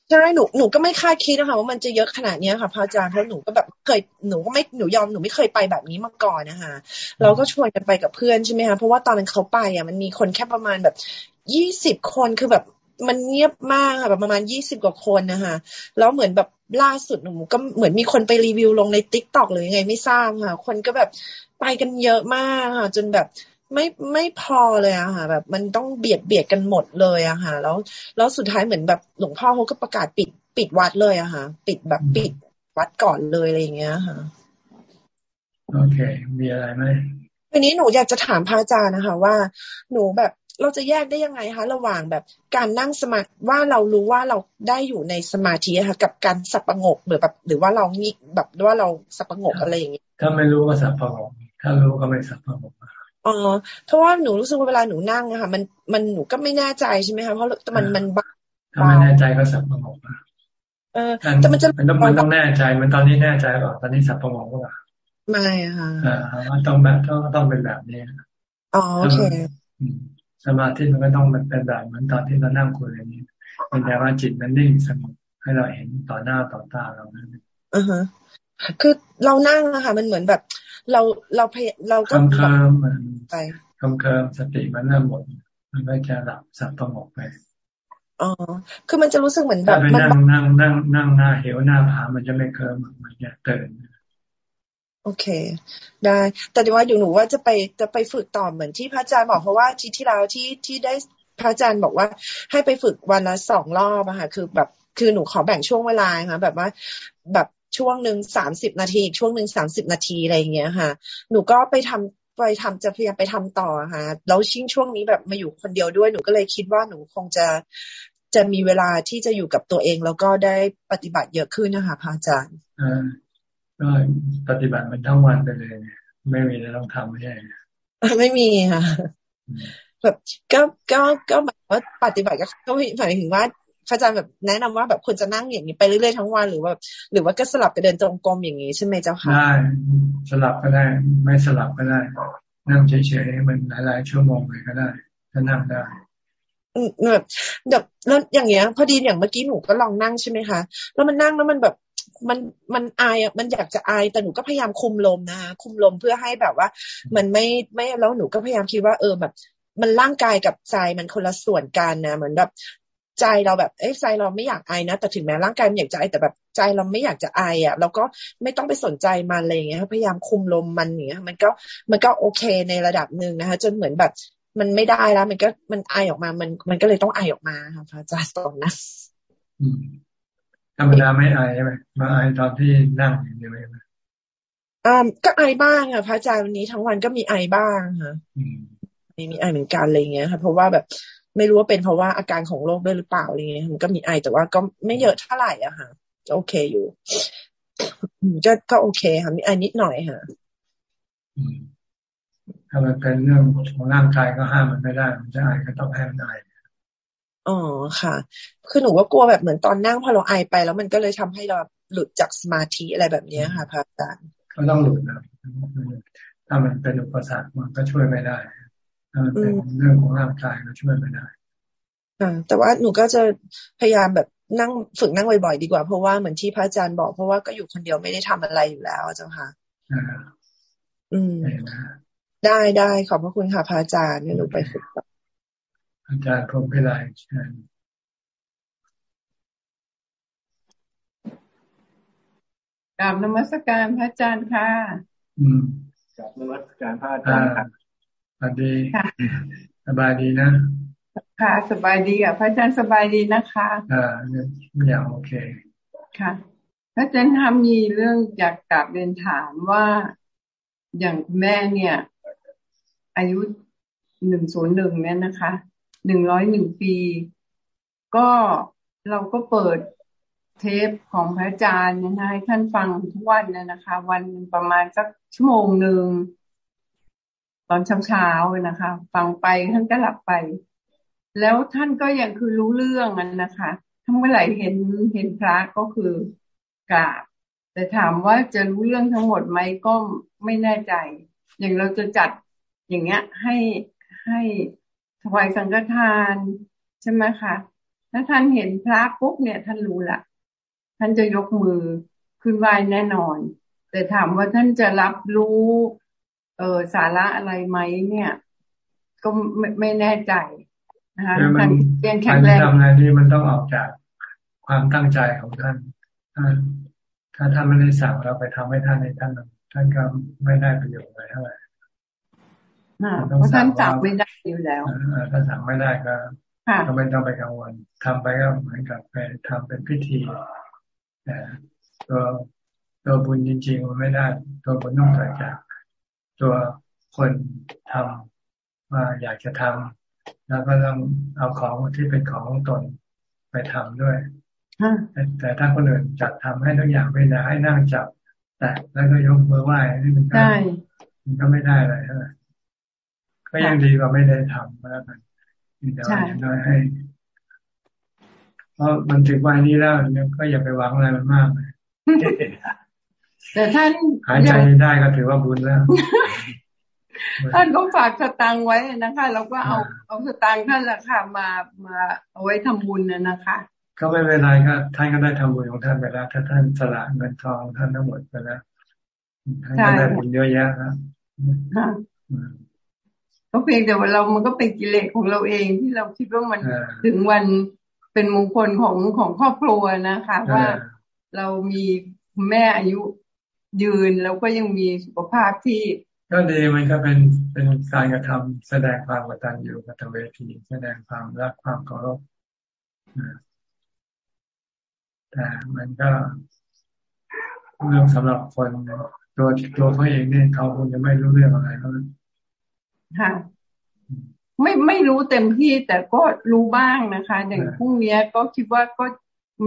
ใช่หนูหนูก็ไม่คาดคิดนะคะว่ามันจะเยอะขนาดนี้ค่ะพระอาจารย์เพราะหนูก็แบบเคยหนูก็ไม่หนูยอมหนูไม่เคยไปแบบนี้มาก่อนนะคะเราก็ชวนกันไปกับเพื่อนใช่ไหมคะเพราะว่าตอนนั้นเขาไปอะมันมีคนแค่ประมาณแบบยี่สิบคนคือแบบ มันเงียบมากค่ะแบบประมาณยี่สิบกว่าคนนะคะแล้วเหมือนแบบล่าสุดหนูก็เหมือนมีคนไปรีวิวลงในติ๊กต็อกหรือยังไงไม่ทราบค่ะ คนก็แบบไปกันเยอะมากค่ะ จนแบบไม่ไม่พอเลยอะค่ะ แบบมันต้องเบียดเบียดกันหมดเลยอะค่ะ แล้วแล้วสุดท้ายเหมือนแบบหลวงพ่อเขาก็ประกาศปิดปิดวัดเลยอะค่ะ ปิดแบบปิดวัดก่อนเลยอะไรอย่างเงี้ยค่ะโอเค มีอะไรไหมวันนี้หนูอยากจะถามพระอาจารย์นะคะ ว่าหนูแบบ เราจะแยกได้ยังไงคะ ระหว่างแบบการนั่งสมาว่าเรารู้ว่าเราได้อยู่ในสมาธิค่ะ กับการสับประงกหรือแบบ หรือว่าเรางีแบบว่าเราสับประงกอะไรอย่างเงี้ยถ้าไม่รู้ก็สับประงกถ้ารู้ก็ไม่สับประงกอ๋อเพราะว่าหนูรู้สึกว่าเวลาหนูนั่งอะค่ะ มันมันหนูก็ไม่แน่ใจใช่ไหมคะเพราะมันมันบ้าถ้าไม่แน่ใจก็สับประงกเออแต่มันจะมันต้องมันต้องแน่ใจ มันตอนนี้แน่ใจเปล่าตอนนี้สับประงกก็ไม่ค่ะอ่ามันต้องแบบต้องต้องเป็นแบบนี้อ๋อโอเค สมาธิมันก็ต้องมันเป็นแบบเหมือนตอนที่เรานั่งคุยอย่างนี้เป็นแต่ว่าจิตมันนิ่งสงบให้เราเห็นต่อหน้าต่อตาเราอือฮะคือเรานั่งอะค่ะ มันเหมือนแบบ เราเราพยเราก็คำเคิมมันไปคำเคิมสติมันเริ่มหมด มันก็จะหลับสับประงกไปอ๋อ คือมันจะรู้สึกเหมือนแบบมันนั่งนั่งนั่งนั่งหน้าเหวหน้าผามันจะไม่เคิมมันจะเตือน โอเค ได้ แต่ดีว่าอยู่หนูว่าจะไปจะไปฝึกต่อเหมือนที่พระอาจารย์บอกเพราะว่าที่ที่เราที่ที่ได้พระอาจารย์บอกว่า ให้ไปฝึกวันละสองรอบอะค่ะคือแบบคือหนูขอแบ่งช่วงเวลาค่ะแบบว่าแบบช่วงหนึ่งสามสิบนาทีช่วงหนึ่งสามสิบนาทีอะไรอย่างเงี้ยค่ะ หนูก็ไปทำไปทำจะพยายามไปทำต่อค่ะแล้วชิ่งช่วงนี้แบบมาอยู่คนเดียวด้วยหนูก็เลยคิดว่าหนูคงจะจะมีเวลาที่จะอยู่กับตัวเอง แล้วก็ได้ปฏิบัติเยอะขึ้นนะคะพระอาจารย์ ก็ปฏิบัติมันทั้งวันไปเลย ไม่มีอะไรต้องทำไม่ใช่ไม่มีค่ะแบบก็ก็ก็หมายว่าปฏิบัติก็หมายถึงว่าพระอาจารย์แบบแนะนำว่าแบบควรจะนั่งอย่างนี้ไปเรื่อยๆทั้งวันหรือว่า หรือว่าก็สลับไปเดินจงกรมอย่างนี้ใช่ไหมเจ้าค่ะได้สลับก็ได้ ไม่สลับก็ได้ นั่งเฉยๆมันหลายๆชั่วโมงเลยก็ได้ถ้านั่งได้แบบแบบแล้วอย่างเงี้ย พอดีอย่างเมื่อกี้หนูก็ลองนั่งใช่ไหมคะแล้วมันนั่งแล้วมันแบบ มันมันอายอะมันอยากจะอายแต่หนูก็พยายามคุมลมนะคะคุมลมเพื่อให้แบบว่า มันไม่ไม่แล้วหนูก็พยายามคิดว่าเออแบบ มันร่างกายกับใจมันคนละส่วนกันนะเหมือนแบบใจเราแบบ เอ้ใจเราไม่อยากไอนะ แต่ถึงแม้ร่างกายมันอยากจะไอแต่แบบใจเราไม่อยากจะไออะ เราก็ไม่ต้องไปสนใจมันอะไรอย่างเงี้ย พยายามคุมลมมันอย่างเงี้ย มันก็มันก็โอเคในระดับหนึ่งนะคะ จนเหมือนแบบ มันไม่ได้แล้ว มันก็มันไอออกมา มันมันก็เลยต้องไอออกมาค่ะพระอาจารย์สอนนะ ธรรมดาไม่ไอใช่ไหมมาไอตอนที่นั่งอย่างเดียวไหมอ่าก็ไอบ้างค่ะพระอาจารย์วันนี้ทั้งวันก็มีไอบ้างค่ะมีมีไอเหมือนกันอะไรเงี้ยค่ะ เพราะว่าแบบไม่รู้ว่าเป็นเพราะว่าอาการของโรคด้วยหรือเปล่าอะไรเงี้ยมันก็มีไอแต่ว่าก็ไม่เยอะเท่าไหร่อะค่ะโอเคอยู่ก็ก็โอเคค่ะมีไอนิดหน่อยค่ะถ้ามันเป็นเรื่องของร่างกายก็ห้ามมันไม่ได้ มันจะไอก็ต้องให้มันไอ อ๋อค่ะ คือหนูก็กลัวแบบเหมือนตอนนั่งพอเราไอไป แล้วมันก็เลยทำให้เราหลุดจากสมาธิอะไรแบบนี้ค่ะพระอาจารย์ก็ต้องหลุดนะถ้ามันเป็นอุปสรรคมันก็ช่วยไม่ได้ถ้ามันเป็นเรื่องของร่างกายก็ช่วยไม่ได้ค่ะแต่ว่าหนูก็จะพยายามแบบนั่งฝึกนั่งบ่อยๆดีกว่า เพราะว่าเหมือนที่พระอาจารย์บอกเพราะว่าก็อยู่คนเดียวไม่ได้ทำอะไรอยู่แล้วเจ้าค่ะอืม ได้ได้ขอบพระคุณค่ะพระอาจารย์หนูไปฝึกอาจารย์พรมพิไลเชิญกราบนมัสการพระอาจารย์ค่ะอืมกราบนมัสการพระอาจารย์ครับสวัสดีสบายดีนะ ค่ะ สบายดีอะ พระอาจารย์สบายดีนะคะ อ่าอย่างโอเค ค่ะ พระอาจารย์ทำมีเรื่องอยากกลับเรียนถามว่าอย่างแม่เนี่ย อายุหนึ่งศูนย์หนึ่งเนี่ยนะคะ หนึ่งร้อยหนึ่งปี ก็เราก็เปิดเทปของพระอาจารย์นะให้ท่านฟังทุกวันนะนะคะ วันประมาณสักชั่วโมงหนึ่งตอนเช้าๆนะคะ ฟังไปท่านก็หลับไป แล้วท่านก็ยังคือรู้เรื่องนันนะคะถ้าเมื่อไหร่เห็นเห็นพระก็คือกราบแต่ถามว่าจะรู้เรื่องทั้งหมดไหมก็ไม่แน่ใจ อย่างเราจะจัดอย่างเงี้ยให้ให้ ถวายสังฆทานใช่ไหมคะถ้าท่านเห็นพระปุ๊บเนี่ยท่านรู้ละท่านจะยกมือขึ้นไหว้แน่นอน แต่ถามว่าท่านจะรับรู้ เออสาระอะไรไหมเนี่ย ก็ไม่ไม่แน่ใจนะคะท่านเรียนแข็งแรงทำอะไรนี่มันต้องออกจากความตั้งใจของท่านถ้าท่านไม่ได้สั่งเราไปทำให้ท่านในท่านท่านก็ไม่ได้ประโยชน์อะไรเท่าไหร่ เพราะท่านสั่งไม่ได้อยู่แล้วถ้าสั่งไม่ได้ก็ก็ไม่ต้องไปกังวลทำไปก็เหมือนกับไปทำเป็นพิธีแต่ตัวตัวบุญจริงๆมันไม่ได้ ตัวบุญต้องเกิดจาก ตัวคนทำว่าอยากจะทำแล้วก็ต้องเอาของที่เป็นของของตนไปทำด้วยแต่ถ้าคนอื่นจัดทำให้ทุกอย่างเป็นแต่ให้นั่งจับ แต่แล้วก็ยกมือไหว้นี่มันก็มันก็ไม่ได้อะไรเท่าไหร่ ก็ยังดีกว่าไม่ได้ทำแล้วกันเดี๋ยวน้อยให้เพราะมันถึงวัยนี้แล้วเนี่ยก็อย่าไปหวังอะไรมันมากเลยแต่ท่านหายใจได้ก็ถือว่าบุญแล้วท่านก็ฝากสตังไว้นะคะเราก็เอาเอาสตังท่านราคามามาเอาไว้ทำบุญนะนะคะ ก็ไม่เป็นไรก็ท่านก็ได้ทำบุญของท่านไปแล้วถ้าท่านสละเงินทองท่านทั้งหมดไปแล้วท่านก็ได้บุญเยอะแยะครับ ก็เพียงแต่ว่าเรามันก็เป็นกิเลสของเราเองที่เราคิดว่ามันถึงวันเป็นมงคลของของครอบครัวนะคะ ว่าเรามีแม่อายุยืนแล้วก็ยังมีสุขภาพที่ ก็ดีมันก็เป็นเป็นการกระทำแสดงความกตัญญูกตเวที แสดงความรักความเคารพแต่มันก็เรื่องสำหรับคนตัวตัวเขาเองเนี่ยเขาคงจะไม่รู้เรื่องอะไรเขา ค่ะ ไม่ไม่รู้เต็มที่แต่ก็รู้บ้างนะคะอย่างพรุ่งนี้ก็คิดว่าก็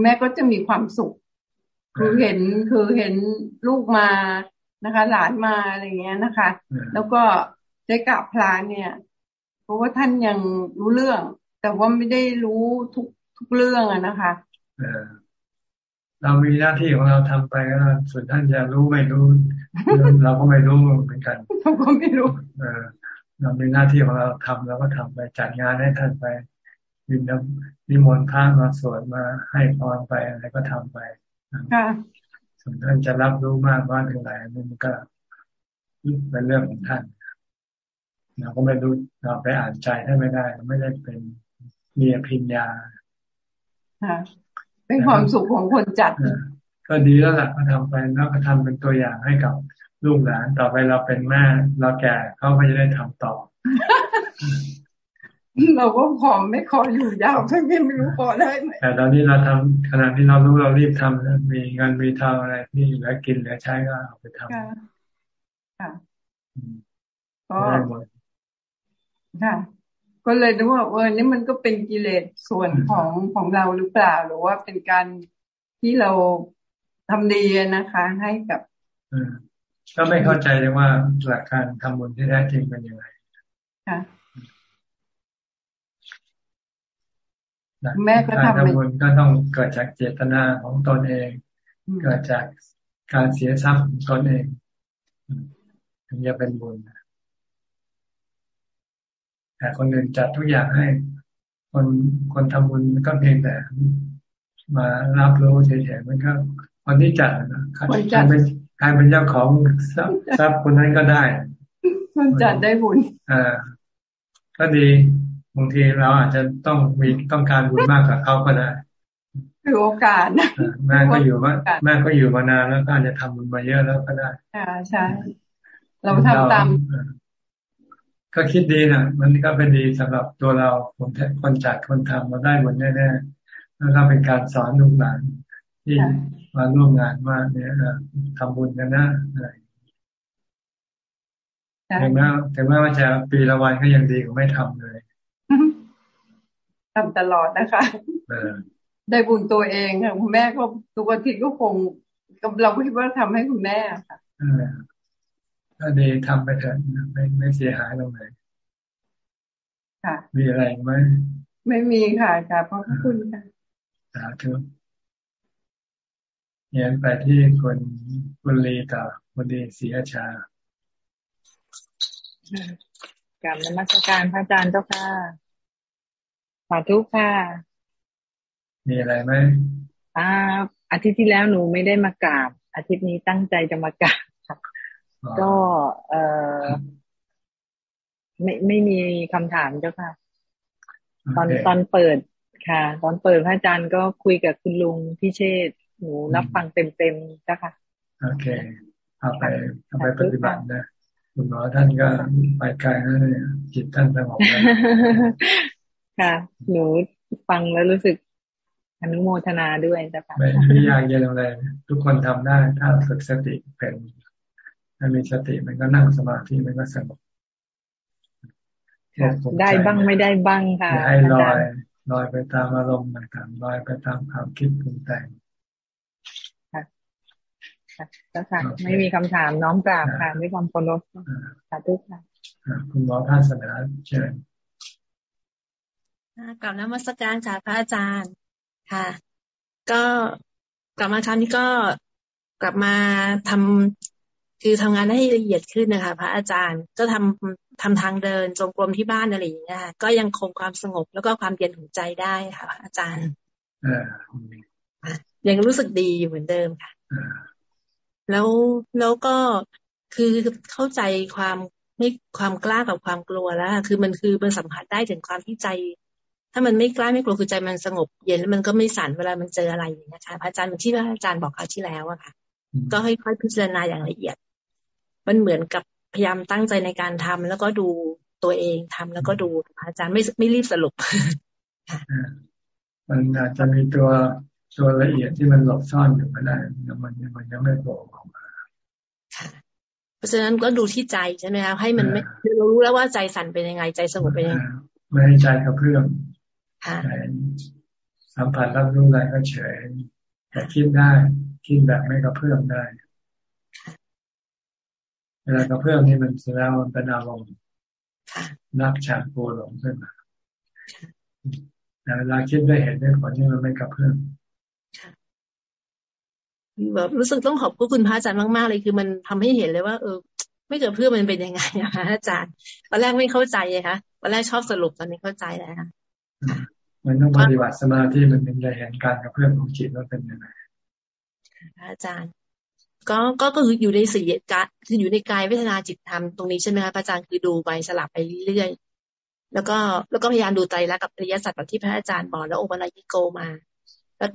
แม่ก็จะมีความสุข คือเห็นคือเห็นลูกมานะคะ หลานมาอะไรเงี้ยนะคะ แล้วก็ได้กราบพระเนี่ย เพราะว่าท่านยังรู้เรื่อง แต่ว่าไม่ได้รู้ทุกทุกเรื่องอะนะคะเรามีหน้าที่ของเราทำไปก็ส่วนท่านจะรู้ไม่รู้ เราก็ไม่รู้เหมือนกันเราก็ไม่รู้ เออ เรามีหน้าที่ของเราทำเราก็ทำไปจัดงานให้ท่านไปยินนิมนต์พระมาสวดมาให้พรไปอะไรก็ทำไปค่ะส่วนท่านจะรับรู้มากว่าถึงไหนมันก็เป็นเรื่องของท่านเราก็ไม่รู้เราไปอ่านใจท่านไม่ได้ไม่ได้เป็นมีพิญญาค่ะเป็นความสุขของคนจัด ก็ดีแล้วแหละก็ทำไปแล้วก็ทำเป็นตัวอย่างให้กับ ลูกหลานต่อไปเราเป็นแม่ เราแก่เขาก็จะได้ทำต่อ เราก็ผอมไม่ขออยู่ยาวทั้งที่ไม่รู้พอได้ไหมแต่ตอนนี้เราทำขณะที่เรารู้เรารีบทำมีเงินมีทางอะไรที่เหลือกินเหลือใช้ก็เอาไปทำค่ะก็ค่ะก็เลยดูว่าเออนี่มันก็เป็นกิเลสส่วนของของเราหรือเปล่า หรือว่าเป็นการที่เราทำดีนะคะ ให้กับ ก็ไม่เข้าใจเลยว่าหลักการทำบุญที่แท้จริงเป็นยังไงแม่ก็ทำบุญก็ต้องเกิดจากเจตนาของตนเอง เกิดจากการเสียทรัพย์ของตนเองถึงจะเป็นบุญแต่คนอื่นจัดทุกอย่างให้ คนคนทำบุญก็เพียงแต่มารับรู้เฉยๆมันก็คนที่จัดนะคนจัดเป็น ใครเป็นเจ้าของทรัพย์คนนั้นก็ได้มันจัดได้บุญอ่าก็ดีบางทีเราอาจจะต้องมีต้องการบุญมากกว่าเขาก็ได้คือโอกาสแม่ก็อยู่ว่าแม่ก็อยู่มานานแล้วก็อาจจะทำบุญมาเยอะแล้วก็ได้อ่าใช่เราทำตามก็คิดดีนะมันก็เป็นดีสำหรับตัวเราคนคนจัดคนทำมาได้บุญแน่ๆแล้วก็เป็นการสอนลูกหลานที่ มาร่วมงานว่าเนี่ยทำบุญกันนะอะไรถึงแม้ถึงแม้ว่าจะปีละวันก็ยังดีกว่าไม่ทำเลยทำตลอดนะคะได้บุญตัวเองค่ะคุณแม่ก็ทุกอาทิตย์ก็คงเราก็คิดว่าทำให้คุณแม่ค่ะถ้าดีทำไปเถอะไม่ไม่เสียหายตรงไหนค่ะ มีอะไรไหมไม่มีค่ะค่ะขอบคุณค่ะสาธุ เนียนไปที่คนบุรีต่อบุรีศรีอาชากับนมัสการพระอาจารย์เจ้าค่ะสาธุค่ะ มีอะไรไหมอ่า อาทิตย์ที่แล้วหนูไม่ได้มากราบ อาทิตย์นี้ตั้งใจจะมากราบก็เออไม่ไม่มีคำถามเจ้าค่ะ ตอนตอนเปิดค่ะ ตอนเปิดพระอาจารย์ก็คุยกับคุณลุงพิเชษ หนูรับฟังเต็มเต็มเจ้าค่ะโอเคเอาไปเอาไปปฏิบัตินะคุณหมอท่านก็ไปไกลแล้วเนี่ยจิตท่านสงบแล้วค่ะ หนูฟังแล้วรู้สึกอนุโมทนาด้วยจ้ะค่ะไม่ไม่ยากเย็นอะไรทุกคนทำได้ ถ้าฝึกสติเป็นถ้ามีสติมันก็นั่งสมาธิมันก็สงบได้บ้างไม่ได้บ้างค่ะให้ลอยลอยไปตามอารมณ์ต่างๆลอยไปตามความคิดปรุงแต่ง ค่ะค่ะ ไม่มีคำถามน้อมกราบค่ะด้วยความเคารพสาธุค่ะคุณหมอภาสนาเชิญกลับนมัสการค่ะพระอาจารย์ค่ะ ก็กลับมาครั้งนี้ก็กลับมาทำคือทำงานให้ละเอียดขึ้นนะคะ พระอาจารย์ก็ทำทำทางเดินจงกรมที่บ้านอะไรอย่างเงี้ยก็ยังคงความสงบแล้วก็ความเย็นของใจได้ค่ะ อาจารย์ยังรู้สึกดีอยู่เหมือนเดิมค่ะ แล้วแล้วก็คือเข้าใจความไม่ความกล้ากับความกลัวแล้วคือมันคือมันสัมผัสได้ถึงความที่ใจ ถ้ามันไม่กล้าไม่กลัวคือใจมันสงบ เย็นแล้วมันก็ไม่สั่นเวลามันเจออะไรอย่างนี้นะคะพระอาจารย์ที่พระอาจารย์บอกคราวที่แล้วอะค่ะ ก็ค่อยๆพิจารณาอย่างละเอียด มันเหมือนกับพยายามตั้งใจในการทำแล้วก็ดูตัวเองทำแล้วก็ดูอาจารย์ไม่ไม่รีบสรุปมันอาจจะมีตัว ตัวละเอียดที่มันหลบซ่อนอยู่ก็ได้มันมันยังไม่โผล่ออกมาเพราะฉะนั้นก็ดูที่ใจใช่ไหมคะให้มันไม่เรารู้แล้วว่าใจสั่นเป็นยังไงใจสงบเป็นยังไงไม่ให้ใจกระเพื่อมสัมผัสรับรู้อะไรก็เฉยแต่คิดได้คิดแบบไม่กระเพื่อมได้เวลากระเพื่อมนี่มันแสดงมันเป็นอารมณ์นักฉากโกหลงขึ้นมาแต่เวลาคิดได้เห็นได้ผลนี่มันไม่กระเพื่อม แบบรู้สึกต้องขอบคุณพระอาจารย์มากๆเลยคือมันทำให้เห็นเลยว่า เออ ไม่เกิดเพื่อมันเป็นยังไงนะคะอาจารย์ตอนแรกไม่เข้าใจเลยค่ะตอนแรกชอบสรุปตอนนี้เข้าใจแล้วค่ะมันต้องปฏิบัติสมาธิมันเป็นจะเห็นการกับเพื่อนของจิตว่าเป็นยังไงอาจารย์ ก็ก็คืออยู่ในสี่กะคืออยู่ในกายเวทนาจิตธรรมตรงนี้ใช่ไหมคะอาจารย์คือดูไปสลับไปเรื่อยแล้วก็แล้วก็พยายามดูใจแล้วกับอริยสัจแบบที่พระอาจารย์บอกแล้วโอปายิโกมาแล้ว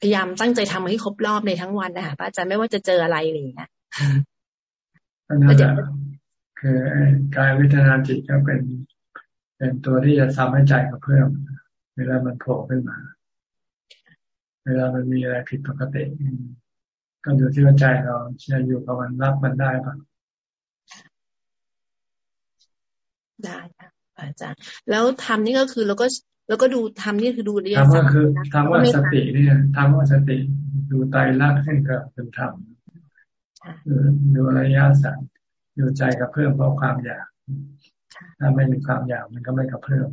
พยายามตั้งใจทำให้ครบรอบในทั้งวันนะคะพระอาจารย์ไม่ว่าจะเจออะไรอะไรอย่างเงี้ยนั่นแหละคือกายวิทนาจิตก็เป็น เป็นตัวที่จะทำให้ใจกระเพื่อมเวลามันโผล่ขึ้นมา เวลามันมีอะไรผิดปกติก็ดูที่ว่าใจเราจะอยู่กับมันรับมันได้ปะได้ค่ะอาจารย์ แล้วทำนี่ก็คือเราก็ แล้วก็ดูทำนี่คือดูเรียนทำก็คือทำว่าสติเนี่ยทำว่าสติดูไตรลักษณ์ขึ้นก็เป็นธรรมดูระยะสังดูใจกับเพิ่มเพราะความอยากถ้าไม่มีความอยากมันก็ไม่กับเพิ่ม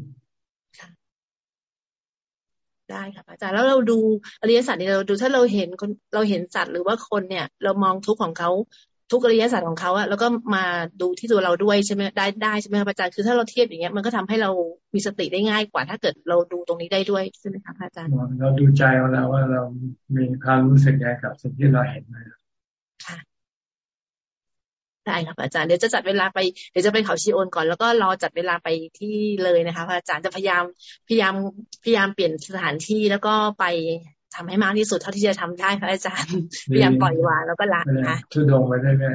ได้ค่ะอาจารย์แล้วเราดูอริยสัจนี่เราดูถ้าเราเห็นคนเราเห็นสัตว์หรือว่าคนเนี่ย เรามองทุกข์ของเขา ทุกอริยสัจของเขาอะแล้วก็มาดูที่ตัวเราด้วยใช่ไหมได้ได้ใช่ไหมครับอาจารย์คือถ้าเราเทียบอย่างเงี้ยมันก็ทำให้เรามีสติได้ง่ายกว่า ถ้าเกิดเราดูตรงนี้ได้ด้วยใช่ไหมครับอาจารย์เราดูใจเราแล้วว่าเรามีความรู้สึกยังไงกับสิ่งที่เราเห็นไหมค่ะได้ครับอาจารย์เดี๋ยวจะจัดเวลาไปเดี๋ยวจะไปเขาชีโอนก่อนแล้วก็รอจัดเวลาไปที่เลยนะคะอาจารย์จะพยายามพยายามพยายามเปลี่ยนสถานที่แล้วก็ไป ทำให้มากที่สุดเท่าที่จะทำได้ค่ะอาจารย์พยายามปล่อยวางแล้วก็ละนะทุดงไปได้ไหม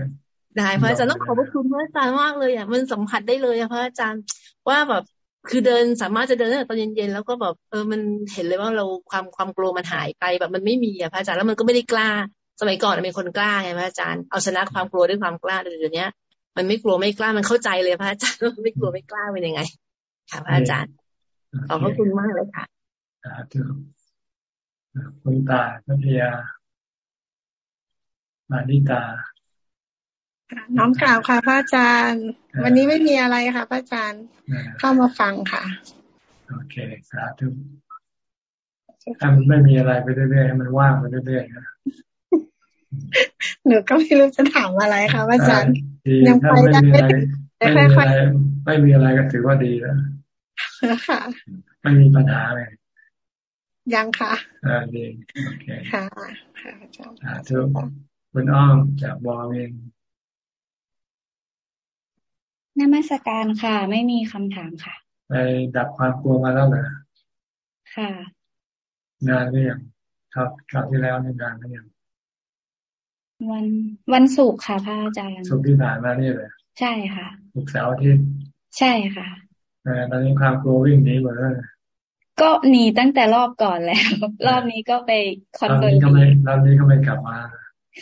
ได้พระอาจารย์ต้องขอบพระคุณพระอาจารย์มากเลยอะมันสัมผัสได้เลยอะพระอาจารย์ว่าแบบคือเดินสามารถจะเดินตั้งแต่ตอนเย็นๆแล้วก็แบบเออมันเห็นเลยว่าเราความความกลัวมันหายไปแบบมันไม่มีอะพระอาจารย์แล้วมันก็ไม่ได้กล้า สมัยก่อนมีคนกล้าไงพระอาจารย์เอาชนะความกลัวด้วยความกล้าเดี๋ยวนี้มันไม่กลัวไม่กล้ามันเข้าใจเลยพระอาจารย์ว่าไม่กลัวไม่กล้าเป็นยังไง ค่ะพระอาจารย์ขอบพระคุณมากเลยค่ะสาธุ คุณตาพัทยา มานิตา น้อมกล่าวค่ะพระอาจารย์ วันนี้ไม่มีอะไรค่ะพระอาจารย์ เข้ามาฟังค่ะ โอเคสาธุถ้ามันไม่มีอะไรไปเรื่อยๆมันว่างไปเรื่อยๆนะหนูก็ไม่รู้จะถามอะไรค่ะพระอาจารย์ยังไปได้ไม่มีอะไรไม่มีอะไรก็ถือว่าดีแล้วค่ะไม่มีปัญหาเลย ยังค่ะ อ่าดีโอเคค่ะค่ะอาจารย์สาธุคุณอ้อมจากบอเองนมัสการค่ะ ไม่มีคำถามค่ะ ไปดับความกลัวมาแล้วเหรอค่ะนานหรือยังครับคราวที่แล้วนี่นานหรือยังวันวันศุกร์ค่ะพระอาจารย์ศุกร์ที่ผ่านมานี่เลยใช่ค่ะศุกร์เสาร์อาทิตย์ใช่ค่ะแต่ตอนนี้ความกลัววิ่งหนีหมดแล้ว ก็หนีตั้งแต่รอบก่อนแล้ว รอบนี้ก็ไป confirm รอบนี้ก็ไม่รอบนี้ก็ไม่กลับมา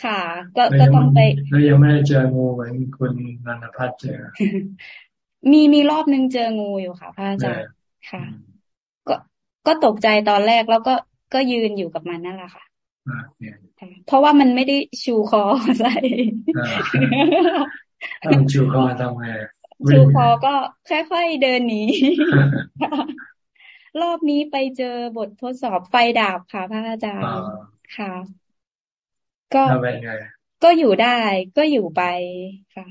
ค่ะ ก็ก็ต้องไปแล้วยังไม่เจองูเหมือนคุณนันทพัฒน์เจอ มีมีรอบนึงเจองูอยู่ค่ะพระอาจารย์ค่ะ ก็ก็ตกใจตอนแรกแล้วก็ก็ยืนอยู่กับมันนั่นแหละค่ะเพราะว่ามันไม่ได้ชูคอใส่ถ้ามันชูคอทำไงชูคอก็ค่อยๆเดินหนี รอบนี้ไปเจอบททดสอบไฟดับค่ะ พระอาจารย์ค่ะ ก็ก็อยู่ได้ ก็อยู่ไปค่ะ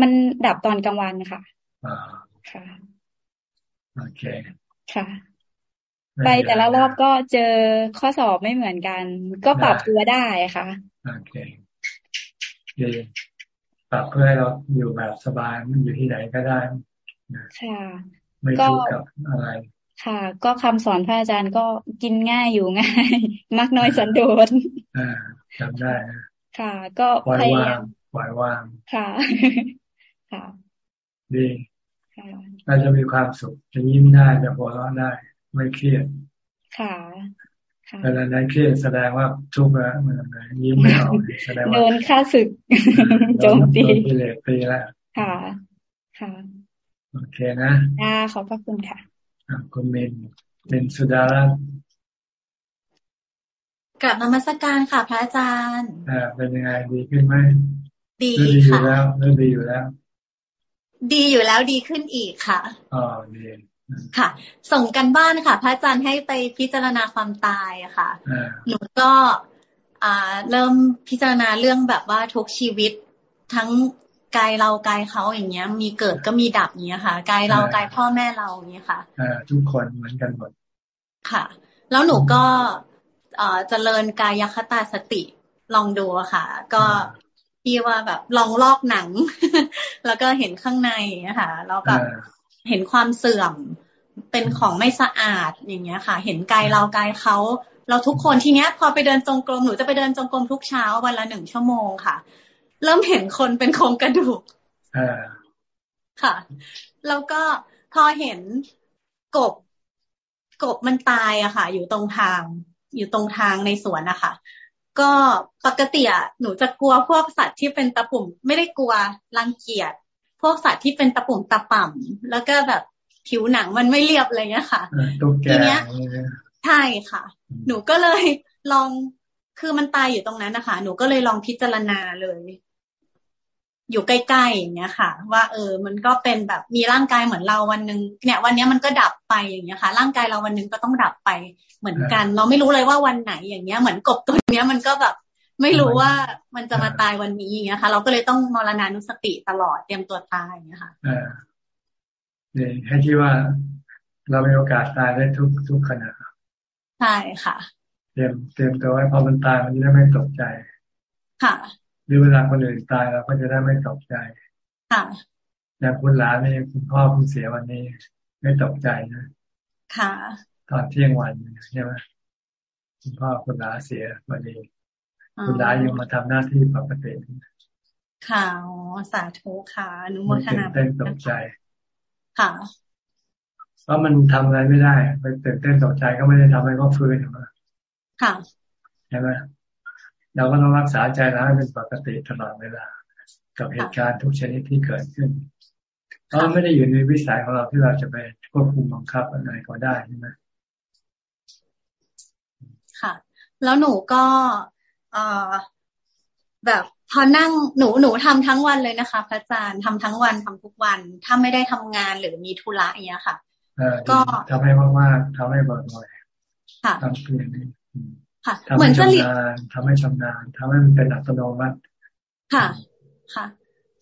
มันดับตอนกลางวันค่ะค่ะโอเคค่ะ ไปแต่ละรอบก็เจอข้อสอบไม่เหมือนกัน ก็ปรับตัวได้ค่ะโอเคดีปรับเพื่อให้เราอยู่แบบสบายอยู่ที่ไหนก็ได้ค่ะไม่ทุกข์กับอะไร ค่ะ ก็คำสอนพระอาจารย์ก็กินง่ายอยู่ง่าย มักน้อยสันโดษอ่าจำได้ ค่ะ ก็พยายามปล่อยวาง ค่ะ ค่ะ ดีเราจะมีความสุขจะยิ้มได้จะหัวเราะได้ ไม่เครียด ค่ะเวลานั้นเครียดแสดงว่าทุกข์แล้วมันยิ้มไม่ออกแสดงว่าโดนค่าศึกโจมตีกิเลสตีแล้วค่ะ ค่ะ โอเคนะค่ะขอบพระคุณค่ะ คุณเมนเมนสุดารัตกลับนมัสการค่ะพระอาจารย์อ่าเป็นยังไงดีขึ้นไหมดีค่ะดีอยู่แล้วเริ่มดีอยู่แล้ว ดีอยู่แล้วดีขึ้นอีกค่ะอ๋อดีค่ะ ส่งกันบ้านค่ะ พระอาจารย์ให้ไปพิจารณาความตายอะค่ะหนูก็อ่าเริ่มพิจารณาเรื่องแบบว่าทุกชีวิตทั้ง กายเรากายเขาอย่างเงี้ย มีเกิดก็มีดับอย่างเงี้ยค่ะกายเรากายพ่อแม่เราอย่างเงี้ยค่ะอ่าทุกคนเหมือนกันหมดค่ะ แล้วหนูก็เอ่อเจริญกายคตาสติลองดูค่ะ ก็ที่ว่าแบบลองลอกหนัง แล้วก็เห็นข้างในนะคะแล้วแบบเห็นความเสื่อมเป็นของไม่สะอาดอย่างเงี้ยค่ะ เห็นกายเรากายเขาเราทุกคนทีเนี้ย พอไปเดินจงกรมหนูจะไปเดินจงกรมทุกเช้าวันละหนึ่งชั่วโมงค่ะ เริ่มเห็นคนเป็นโครงกระดูกค่ะ แล้วก็พอเห็นกบกบมันตายอะค่ะ อยู่ตรงทาง อยู่ตรงทางในสวนนะคะก็ปกติอะหนูจะกลัวพวกสัตว์ที่เป็นตะปุ่ม ไม่ได้กลัวรังเกียจพวกสัตว์ที่เป็นตะปุ่มตะป่ำแล้วก็แบบผิวหนังมันไม่เรียบอะไรเงี้ยค่ะทีเนี้ยใช่ค่ะ หนูก็เลยลองคือมันตายอยู่ตรงนั้นนะคะ หนูก็เลยลองพิจารณาเลย อยู่ใกล้ๆอย่างเงี้ยค่ะ ว่าเออมันก็เป็นแบบมีร่างกายเหมือนเราวันหนึ่งเนี่ย วันนี้มันก็ดับไปอย่างเงี้ยค่ะ ร่างกายเราวันหนึ่งก็ต้องดับไปเหมือนกัน เราไม่รู้เลยว่าวันไหนอย่างเงี้ย เหมือนกบตัวเนี้ยมันก็แบบไม่รู้ว่ามันจะมาตายวันนี้อย่างเงี้ยค่ะ เราก็เลยต้องมรณานุสติตลอดเตรียมตัวตายอย่างเงี้ยค่ะเนี่ยให้คิดว่าเรามีโอกาสตายได้ทุกทุกขณะใช่ค่ะ เตรียมเตรียมตัวไว้พอมันตายมันจะไม่ตกใจ ค่ะ รือเวลาคนอื่นตายเราก็จะได้ไม่ตกใจค่ะอย่างคุณหลานนี่คุณพ่อคุณเสียวันนี้ ไม่ตกใจนะค่ะตอนเที่ยงวันใช่ไหมคุณพ่อคุณหลานเสียวันนี้ คุณหลานยังมาทำหน้าที่ปกติค่ะสาธุค่ะนุโมทนาเต้นตกใจ ค่ะเพราะมันทำอะไรไม่ได้ ไปตื่นเต้นตกใจก็ไม่ได้ทำให้เขาฟื้นใช่ไหมค่ะใช่ไหม เราก็ต้องรักษาใจเราให้เป็นปกติตลอดเวลา กับเหตุการณ์ทุกชนิดที่เกิดขึ้นเพราะไม่ได้อยู่ในวิสัยของเราที่เราจะไปควบคุมบังคับอะไรก็ได้ใช่ไหมค่ะ แล้วหนูก็เอ่อแบบพอนั่งหนูหนูทำทั้งวันเลยนะคะพระอาจารย์ทำทั้งวันทำทุกวัน ถ้าไม่ได้ทำงานหรือมีธุระอย่างเงี้ยค่ะก็ทำให้มากๆทำให้บ่อยๆทำเพียงนี้ ค่ะ เหมือนจริตทำให้ชำนาญทำให้มันเป็นอัตโนมัติ ค่ะ ค่ะ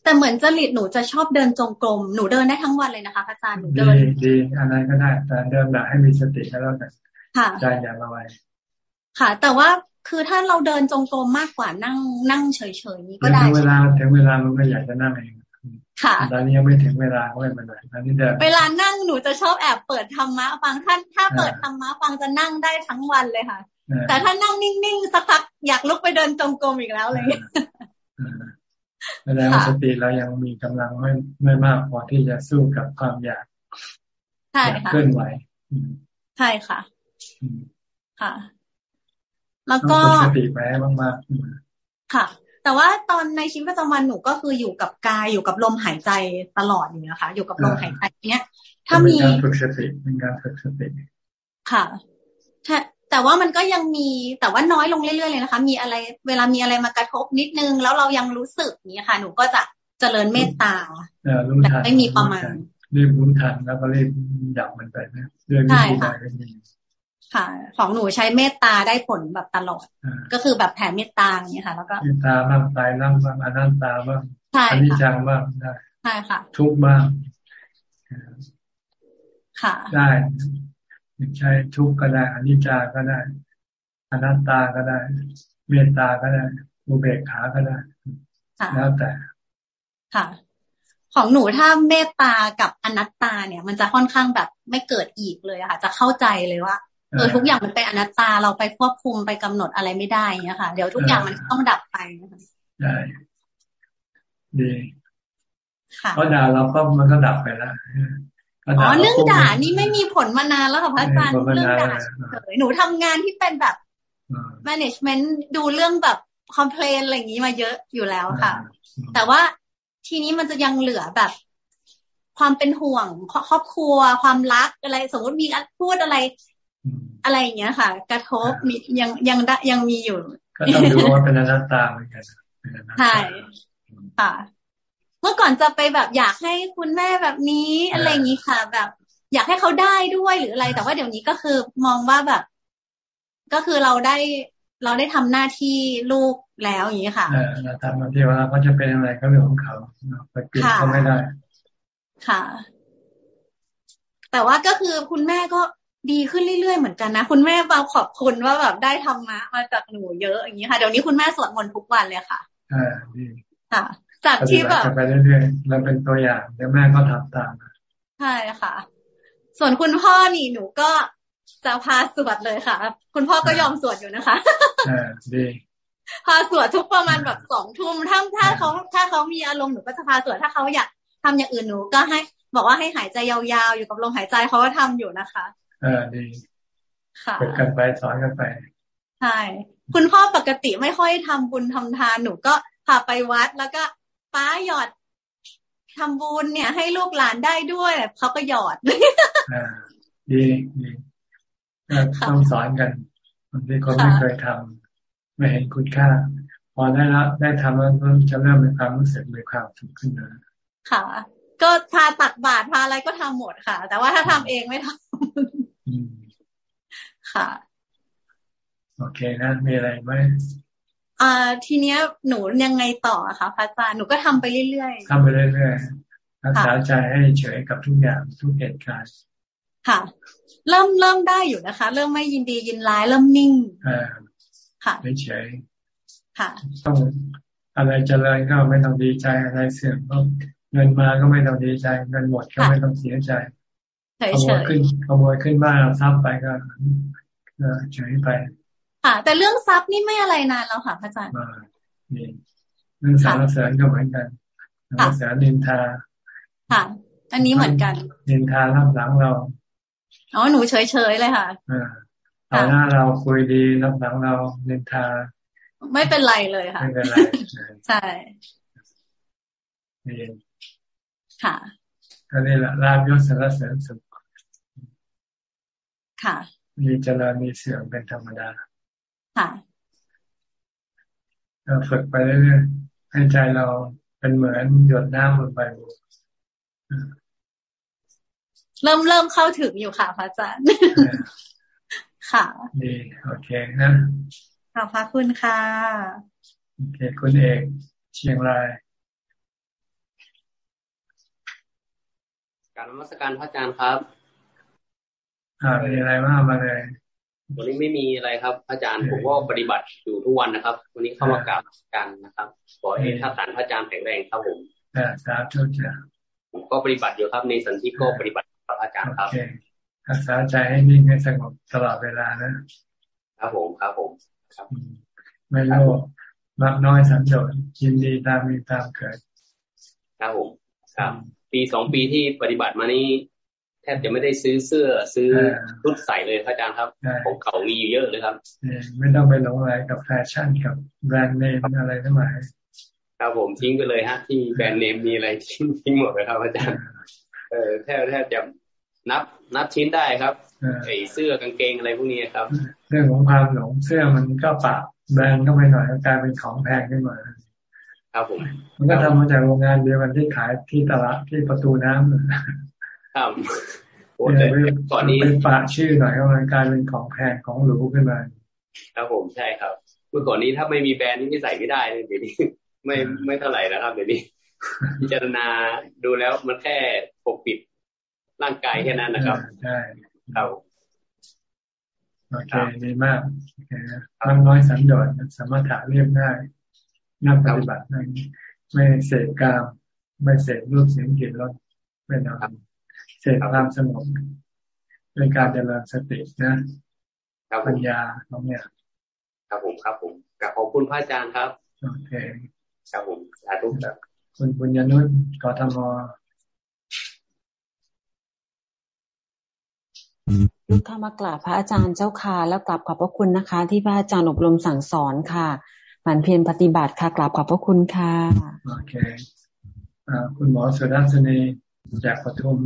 แต่เหมือนจริตหนูจะชอบเดินจงกรม หนูเดินได้ทั้งวันเลยนะคะอาจารย์หนูเดินดีอะไรก็ได้ แต่เดินแบบให้มีสติแล้วกันใจอย่าละไวค่ะ แต่ว่าคือถ้าเราเดินจงกรมมากกว่านั่งนั่งเฉยๆนี้ก็ได้ถึงเวลาถึงเวลามันก็อยากจะนั่งเองค่ะตอนนี้ยังไม่ถึงเวลาก็ไม่เป็นไรตอนนี้เดินเวลานั่งหนูจะชอบแอบเปิดธรรมะฟังท่านถ้าเปิดธรรมะฟังจะนั่งได้ทั้งวันเลยค่ะ แต่ถ้านั่งนิ่งๆสักพักอยากลุกไปเดินจงกรมอีกแล้วเลยแสดงว่าสติเรายังมีกำลังไม่ไม่มากพอที่จะสู้กับความอยากใช่ค่ะเคลื่อนไหวใช่ค่ะ ค่ะ แล้วก็สติไปมากๆค่ะ แต่ว่าตอนในชีวิตประจำวันหนูก็คืออยู่กับกายอยู่กับลมหายใจตลอดอย่างนี้ค่ะอยู่กับลมหายใจเนี้ย ถ้ามีการฝึกสติเป็นการฝึกสติค่ะ แต่ว่ามันก็ยังมีแต่ว่าน้อยลงเรื่อยๆเลยนะคะ มีอะไรเวลามีอะไรมากระทบนิดนึง แล้วเรายังรู้สึกนี้ค่ะ หนูก็จะเจริญเมตตาแต่ไม่มีประมาณรีบรู้ทันแล้วก็รีบดับมันไปนะเรื่องที่ได้ก็มีค่ะ ของหนูใช้เมตตาได้ผลแบบตลอด ก็คือแบบแผ่เมตตาอย่างนี้ค่ะ แล้วก็เมตตาบ้างตายบ้างบ้างอนันตาบ้างอันนี้จังบ้างได้ใช่ค่ะ ทุกบ้างค่ะ ได้ ใช้ทุกข์ก็ได้อนิจจาก็ได้อนัตตาก็ได้ เมตตาก็ได้อุเบกขาก็ได้แล้วแต่ ค่ะ ของหนูถ้าเมตตากับอนัตตาเนี่ย มันจะค่อนข้างแบบไม่เกิดอีกเลยค่ะ จะเข้าใจเลยว่าเออทุกอย่างมันเป็นอนัตตาเราไปควบคุมไปกำหนดอะไรไม่ได้เนี่ยค่ะเดี๋ยวทุกอย่างมันต้องดับไปนะคะได้ดีเพราะด่าเราก็มันก็ดับไปแล้ว อ๋อเรื่องด่านี่ไม่มีผลมานานแล้วค่ะพระอาจารย์เรื่องด่าเฉยหนูทำงานที่เป็นแบบ management ดูเรื่องแบบคอมเพลนอะไรอย่างนี้มาเยอะอยู่แล้วค่ะ แต่ว่าทีนี้มันจะยังเหลือแบบ ความเป็นห่วงครอบครัว ความรักอะไร สมมติมีพูดอะไร อะไรอย่างเงี้ยค่ะ กระทบมียังยังได้ยังมีอยู่ ก็ต้องดูว่าเป็นอนัตตาเหมือนกันใช่ค่ะเมื่อก่อนจะไปแบบอยากให้คุณแม่แบบนี้อะไรอย่างนี้ค่ะ แบบ อยากให้เขาได้ด้วยหรืออะไร แต่ว่าเดี๋ยวนี้ก็คือมองว่าแบบ ก็คือเราได้เราได้ทำหน้าที่ลูกแล้วอย่างนี้ค่ะเราทำหน้าที่ว่าเขาจะเป็นอะไรก็เรื่องของเขาไปเปลี่ยนเขาไม่ได้ ค่ะ แต่ว่าก็คือคุณแม่ก็ดีขึ้นเรื่อยๆเหมือนกันนะ คุณแม่บาขอบคุณว่าแบบได้ธรรมะมาจากหนูเยอะอย่างนี้ค่ะ เดี๋ยวนี้คุณแม่สวดมนต์ทุกวันเลยค่ะอ่าดีค่ะ จากที่แบบไปเรื่อยๆเราเป็นตัวอย่างเดี๋ยวแม่ก็ทำตามใช่ค่ะ ส่วนคุณพ่อนี่หนูก็จะพาสวดเลยค่ะ คุณพ่อก็ยอมสวดอยู่นะคะอ่าดีพาสวดทุกประมาณแบบสองทุ่มถ้าถ้าเขาถ้าเขามีอารมณ์หนูก็จะพาสวดถ้าเขาอยากทำอย่างอื่นหนูก็ให้บอกว่าให้หายใจยาวๆ อยู่กับลมหายใจเขาก็ทำอยู่นะคะ เออดีค่ะฝึกกันไปสอนกันไปใช่คุณพ่อปกติไม่ค่อยทำบุญทำทานหนูก็พาไปวัดแล้วก็ ป้าหยอดทำบุญเนี่ย ให้ลูกหลานได้ด้วยเขาก็หยอดดีดีต้องสอนกันบางทีคนไม่เคยทำไม่เห็นคุณค่า พอได้แล้วได้ทำแล้วจะเริ่มมีความรู้สึกมีความสุขขึ้นมาค่ะ ก็พาตักบาตรพาอะไรก็ทำหมดค่ะ แต่ว่าถ้าทำเองไม่ทำค่ะ โอเคนะมีอะไรไหม อ่าทีเนี้ยหนูยังไงต่อคะพระอาจารย์หนูก็ทำไปเรื่อยๆทำไปเรื่อยๆรักษาใจให้เฉยกับทุกอย่างทุกเหตุการณ์ค่ะ เริ่มเริ่มได้อยู่นะคะ เริ่มไม่ยินดียินร้ายเริ่มนิ่งค่ะเฉยค่ะต้องอะไรเจริญก็ไม่ต้องดีใจอะไรเสื่อมก็เงินมาก็ไม่ต้องดีใจ เงินหมดก็ไม่ต้องเสียใจขโมยขึ้นขโมยขึ้นบ้านเราทรัพย์ไปก็เฉยไป ค่ะ แต่เรื่องทรัพย์นี่ไม่อะไรนานแล้วค่ะพระอาจารย์เรื่องสารเสริญก็เหมือนกันสารเสริญนินทา ค่ะ อันนี้เหมือนกันนินทารับหลังเราอ๋อหนูเฉยๆเลยค่ะอ่าหน้าเราคุยดีรับหลังเรานินทา ไม่เป็นไรเลยค่ะไม่เป็นไรใช่ค่ะก็นี่แหละลาบยศสารเสริญสุขค่ะ มีเจริญมีเสื่อมเป็นธรรมดา ค่ะเราฝึกไปเรื่อยๆให้ใจเราเป็นเหมือนหยดน้ำบนใบบัวเริ่มเริ่มเข้าถึงอยู่ค่ะพระอาจารย์ค่ะดีโอเคนะขอบพระคุณค่ะโอเคคุณเอกเชียงรายการนมัสการพระอาจารย์ครับอ่ามีอะไรมากมาเลย วันนี้ไม่มีอะไรครับ อาจารย์ผมก็ปฏิบัติอยู่ทุกวันนะครับ วันนี้เข้ามากราบกันนะครับขอให้ท่านสารพระอาจารย์แข็งแรงครับผมสาธุจ้ะผมก็ปฏิบัติอยู่ครับ ในสันติก็ปฏิบัติกับอาจารย์ครับรักษาใจให้นิ่งให้สงบตลอดเวลานะครับผมครับผมครับ ไม่โลภมากน้อยสันโดษยินดีตามมีตามเกิดครับผมครับปีสองปีที่ปฏิบัติมานี้แทบจะไม่ได้ซื้อเสื้อซื้อชุดใส่เลยพระอาจารย์ครับของเก่ามีอยู่เยอะเลยครับไม่ต้องไปหลงไหลกับแฟชั่นกับแบรนด์เนมอะไรทั้งหลายครับผมทิ้งไปเลยฮะที่แบรนด์เนมมีอะไรทิ้งทิ้งหมดเลยครับอาจารย์เออแทบแทบจะนับนับชิ้นได้ครับไอเสื้อกางเกงอะไรพวกนี้ครับ เรื่องของความหลงเสื้อมันก็ปรับแบรนด์ก็ไปหน่อยกลายเป็นของแพงขึ้นมาครับผมมันก็ทำมาจากโรงงานเดียวกันที่ขายที่ตลาดที่ประตูน้ำ ครับโอ้แต่ก่อนนี้เป็นปะชื่อหน่อยก็มันกลายเป็นของแพงของหรูขึ้นมาครับผมใช่ครับ เมื่อก่อนนี้ถ้าไม่มีแบรนด์นี่ใส่ไม่ได้เลยเดี๋ยวนี้ไม่ไม่เท่าไหร่นะครับเดี๋ยวนี้พิจารณาดูแล้วมันแค่ปกปิดร่างกายแค่นั้นนะครับใช่ครับโอเคดีมากโอเคทำน้อยสันโดษสามารถถาเรียบง่ายนักปฏิบัติไม่ไม่เสพกาม ไม่เสพรูปเสียงกลิ่นรสไม่นอน เสพความสงบเป็นการเจริญสตินะปัญญาของเนี่ยครับผมครับผมกับขอบคุณพระอาจารย์ครับโอเคครับผมสาธุครับคุณบุญญนุชกทมลูกข้ามากราบพระอาจารย์เจ้าค่ะแล้วกราบขอบพระคุณนะคะ ที่พระอาจารย์อบรมสั่งสอนค่ะมันเพียรปฏิบัติค่ะกราบขอบพระคุณค่ะโอเคอคุณหมอสุดัสนีจากปทุม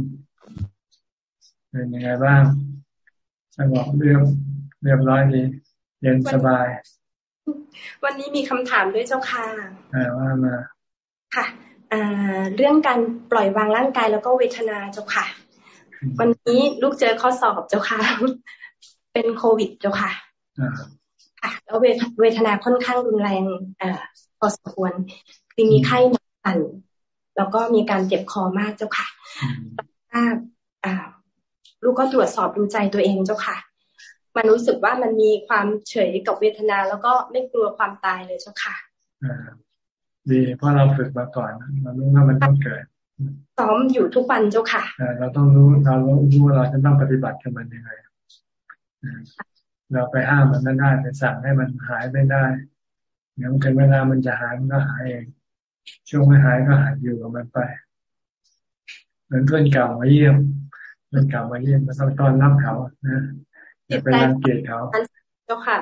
เป็นยังไงบ้างสงบเรียบเรียบร้อยดีเย็นสบาย วันนี้มีคำถามด้วยเจ้าค่ะว่ามาค่ะเรื่องการปล่อยวางร่างกายแล้วก็เวทนาเจ้าค่ะ วันนี้ลูกเจอข้อสอบเจ้าค่ะ เป็นโควิดเจ้าค่ะค่ะแล้วเวทนาค่อนข้างรุนแรงอพอสมควรคือมีไข้หนักสั่นแล้วก็มีการเจ็บคอมากเจ้าค่ะถ้า ลูกก็ตรวจสอบดูใจตัวเองเจ้าค่ะ มันรู้สึกว่ามันมีความเฉยกับเวทนา แล้วก็ไม่กลัวความตายเลยเจ้าค่ะดีเพราะเราฝึกมาก่อนเรารู้ว่ามันต้องเกิดซ้อมอยู่ทุกวันเจ้าค่ะเราต้องรู้เรารู้ว่าเราจะต้องปฏิบัติกับมันยังไงเราไปห้ามมันไม่ได้ไปสั่งให้มันหายไม่ได้เดี๋ยวถึงเวลามันจะหายมันก็หายเองช่วงไม่หายก็หายอยู่กับมันไป เหมือนเพื่อนเก่ามาเยี่ยม เพื่อนเก่ามาเยี่ยมก็ต้องต้อนรับเขานะอย่าไปรังเกียจเขาเจ้าค่ะ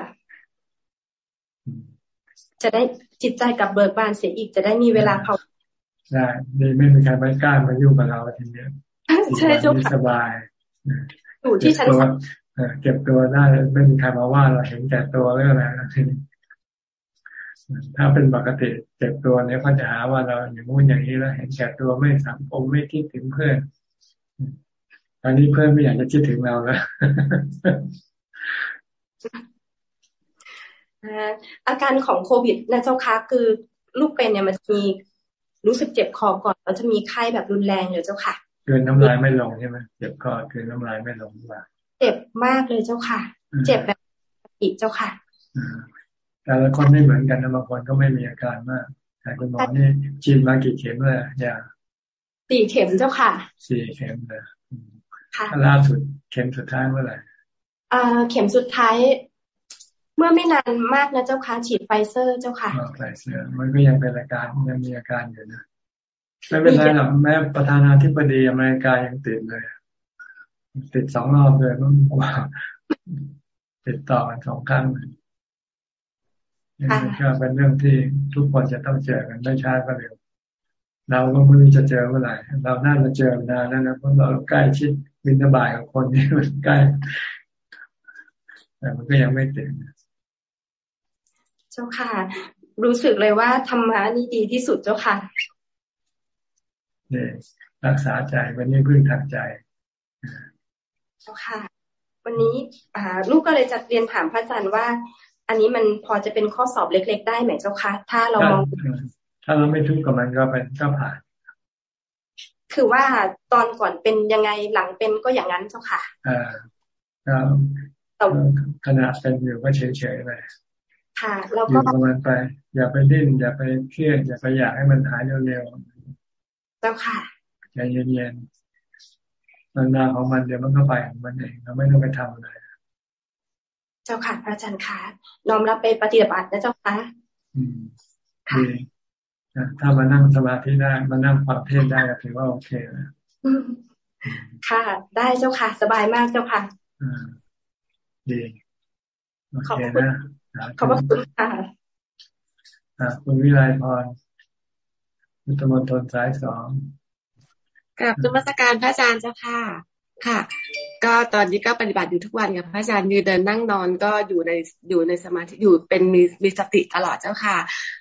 จะได้จิตใจกับเบิกบานเสียอีกจะได้มีเวลาเขาได้ดีไม่มีใครไม่กล้ามายุ่งกับเราทีนี้ใช่เจ้าค่ะสบายอยู่ที่ชั้นเก็บตัวได้ไม่มีใครมาว่าเราเห็นแก่ตัวเรื่องอะไรนะทีนี้ถ้าเป็นปกติเจ็บตัวเนี้ยเขาจะหาว่าเราอย่างงู้นอย่างนี้แล้วเห็นแก่ตัวไม่สังคมไม่คิดถึงเพื่อน ตอนนี้เพื่อนไม่อยากจะคิดถึงเราแล้วอาการของโควิดนะเจ้าคะคือลูกเป็นเนี่ยมันมีรู้สึกเจ็บคอก่อนแล้วจะมีไข้แบบรุนแรงเลยเจ้าค่ะเกินน้ำลายไม่ลงใช่ไหมเจ็บคอเกินน้ำลายไม่ลงหรือเปล่าเจ็บมากเลยเจ้าค่ะ เจ็บแบบอีกเจ้าค่ะแต่ละคนไม่เหมือนกันนะบางคนก็ไม่มีอาการมากแต่คุณหมอนี่ฉีดมากี่เข็มเลยอย่าสี่เข็มเจ้าค่ะสี่เข็มเลยค่ะ ล่าสุดเข็มสุดท้ายเมื่อไหร่อ่าเข็มสุดท้าย เมื่อไม่นานมากนะเจ้าค่ะฉีดไฟเซอร์เจ้าค่ะไฟเซอร์มันก็ยังเป็นอาการยังมีอาการอยู่นะไม่เป็นไรหรอกแม้ประธานาธิบดีอเมริกายังติดเลย ติดสองรอบเลยมันว่าติดต่อกันสองครั้งเลยนี่ก็เป็นเรื่องที่ทุกคนจะต้องเจอกันได้ช้าก็เร็วเราก็ไม่รู้จะเจอเมื่อไหร่เราน่าจะเจอนานแล้วนะเพราะเราใกล้ชิด บินบายกับคนนี้มันใกล้แต่มันก็ยังไม่ถึงเจ้าค่ะ รู้สึกเลยว่าธรรมะนี่ดีที่สุดเจ้าค่ะเนี่ยรักษาใจวันนี้พึ่งทางใจ เจ้าค่ะ วันนี้อ่าลูกก็เลยจะเรียนถามพระอาจารย์ว่า อันนี้มันพอจะเป็นข้อสอบเล็ก ๆ ได้ไหมเจ้าค่ะ ถ้าเรามองถ้าเราไม่ทุกข์กับมันก็เป็นก็ผ่าน คือว่าตอนก่อนเป็นยังไงหลังเป็นก็อย่างนั้นเจ้าค่ะอ่าก็ขณะเป็นอยู่ก็เฉยๆไปค่ะแล้วก็อยู่กับมันไป อย่าไปดิ้นอย่าไปเครียดอย่าไปอยากให้มันหายเร็วๆเจ้าค่ะใจเย็นๆมันนาของมันเดี๋ยวมันก็ไปของมันเองเราไม่ต้องไปทำอะไรเจ้าค่ะพระอาจารย์ค่ะน้อมรับไปปฏิบัตินะเจ้าค่ะอืมดี ถ้ามานั่งสมาธิได้มานั่งฟังเทศได้ก็ถือว่าโอเคแล้วค่ะ ได้เจ้าค่ะ สบายมากเจ้าค่ะดีโอเคนะขอบคุณค่ะคุณวิไลพรมุตมนทนสายสองกับนมัสการพระอาจารย์เจ้าค่ะ ค่ะ ก็ตอนนี้ก็ปฏิบัติอยู่ทุกวันกับพระอาจารย์ยืนเดินนั่งนอนก็อยู่ในอยู่ในสมาธิอยู่เป็นมีมีสติตลอดเจ้าค่ะ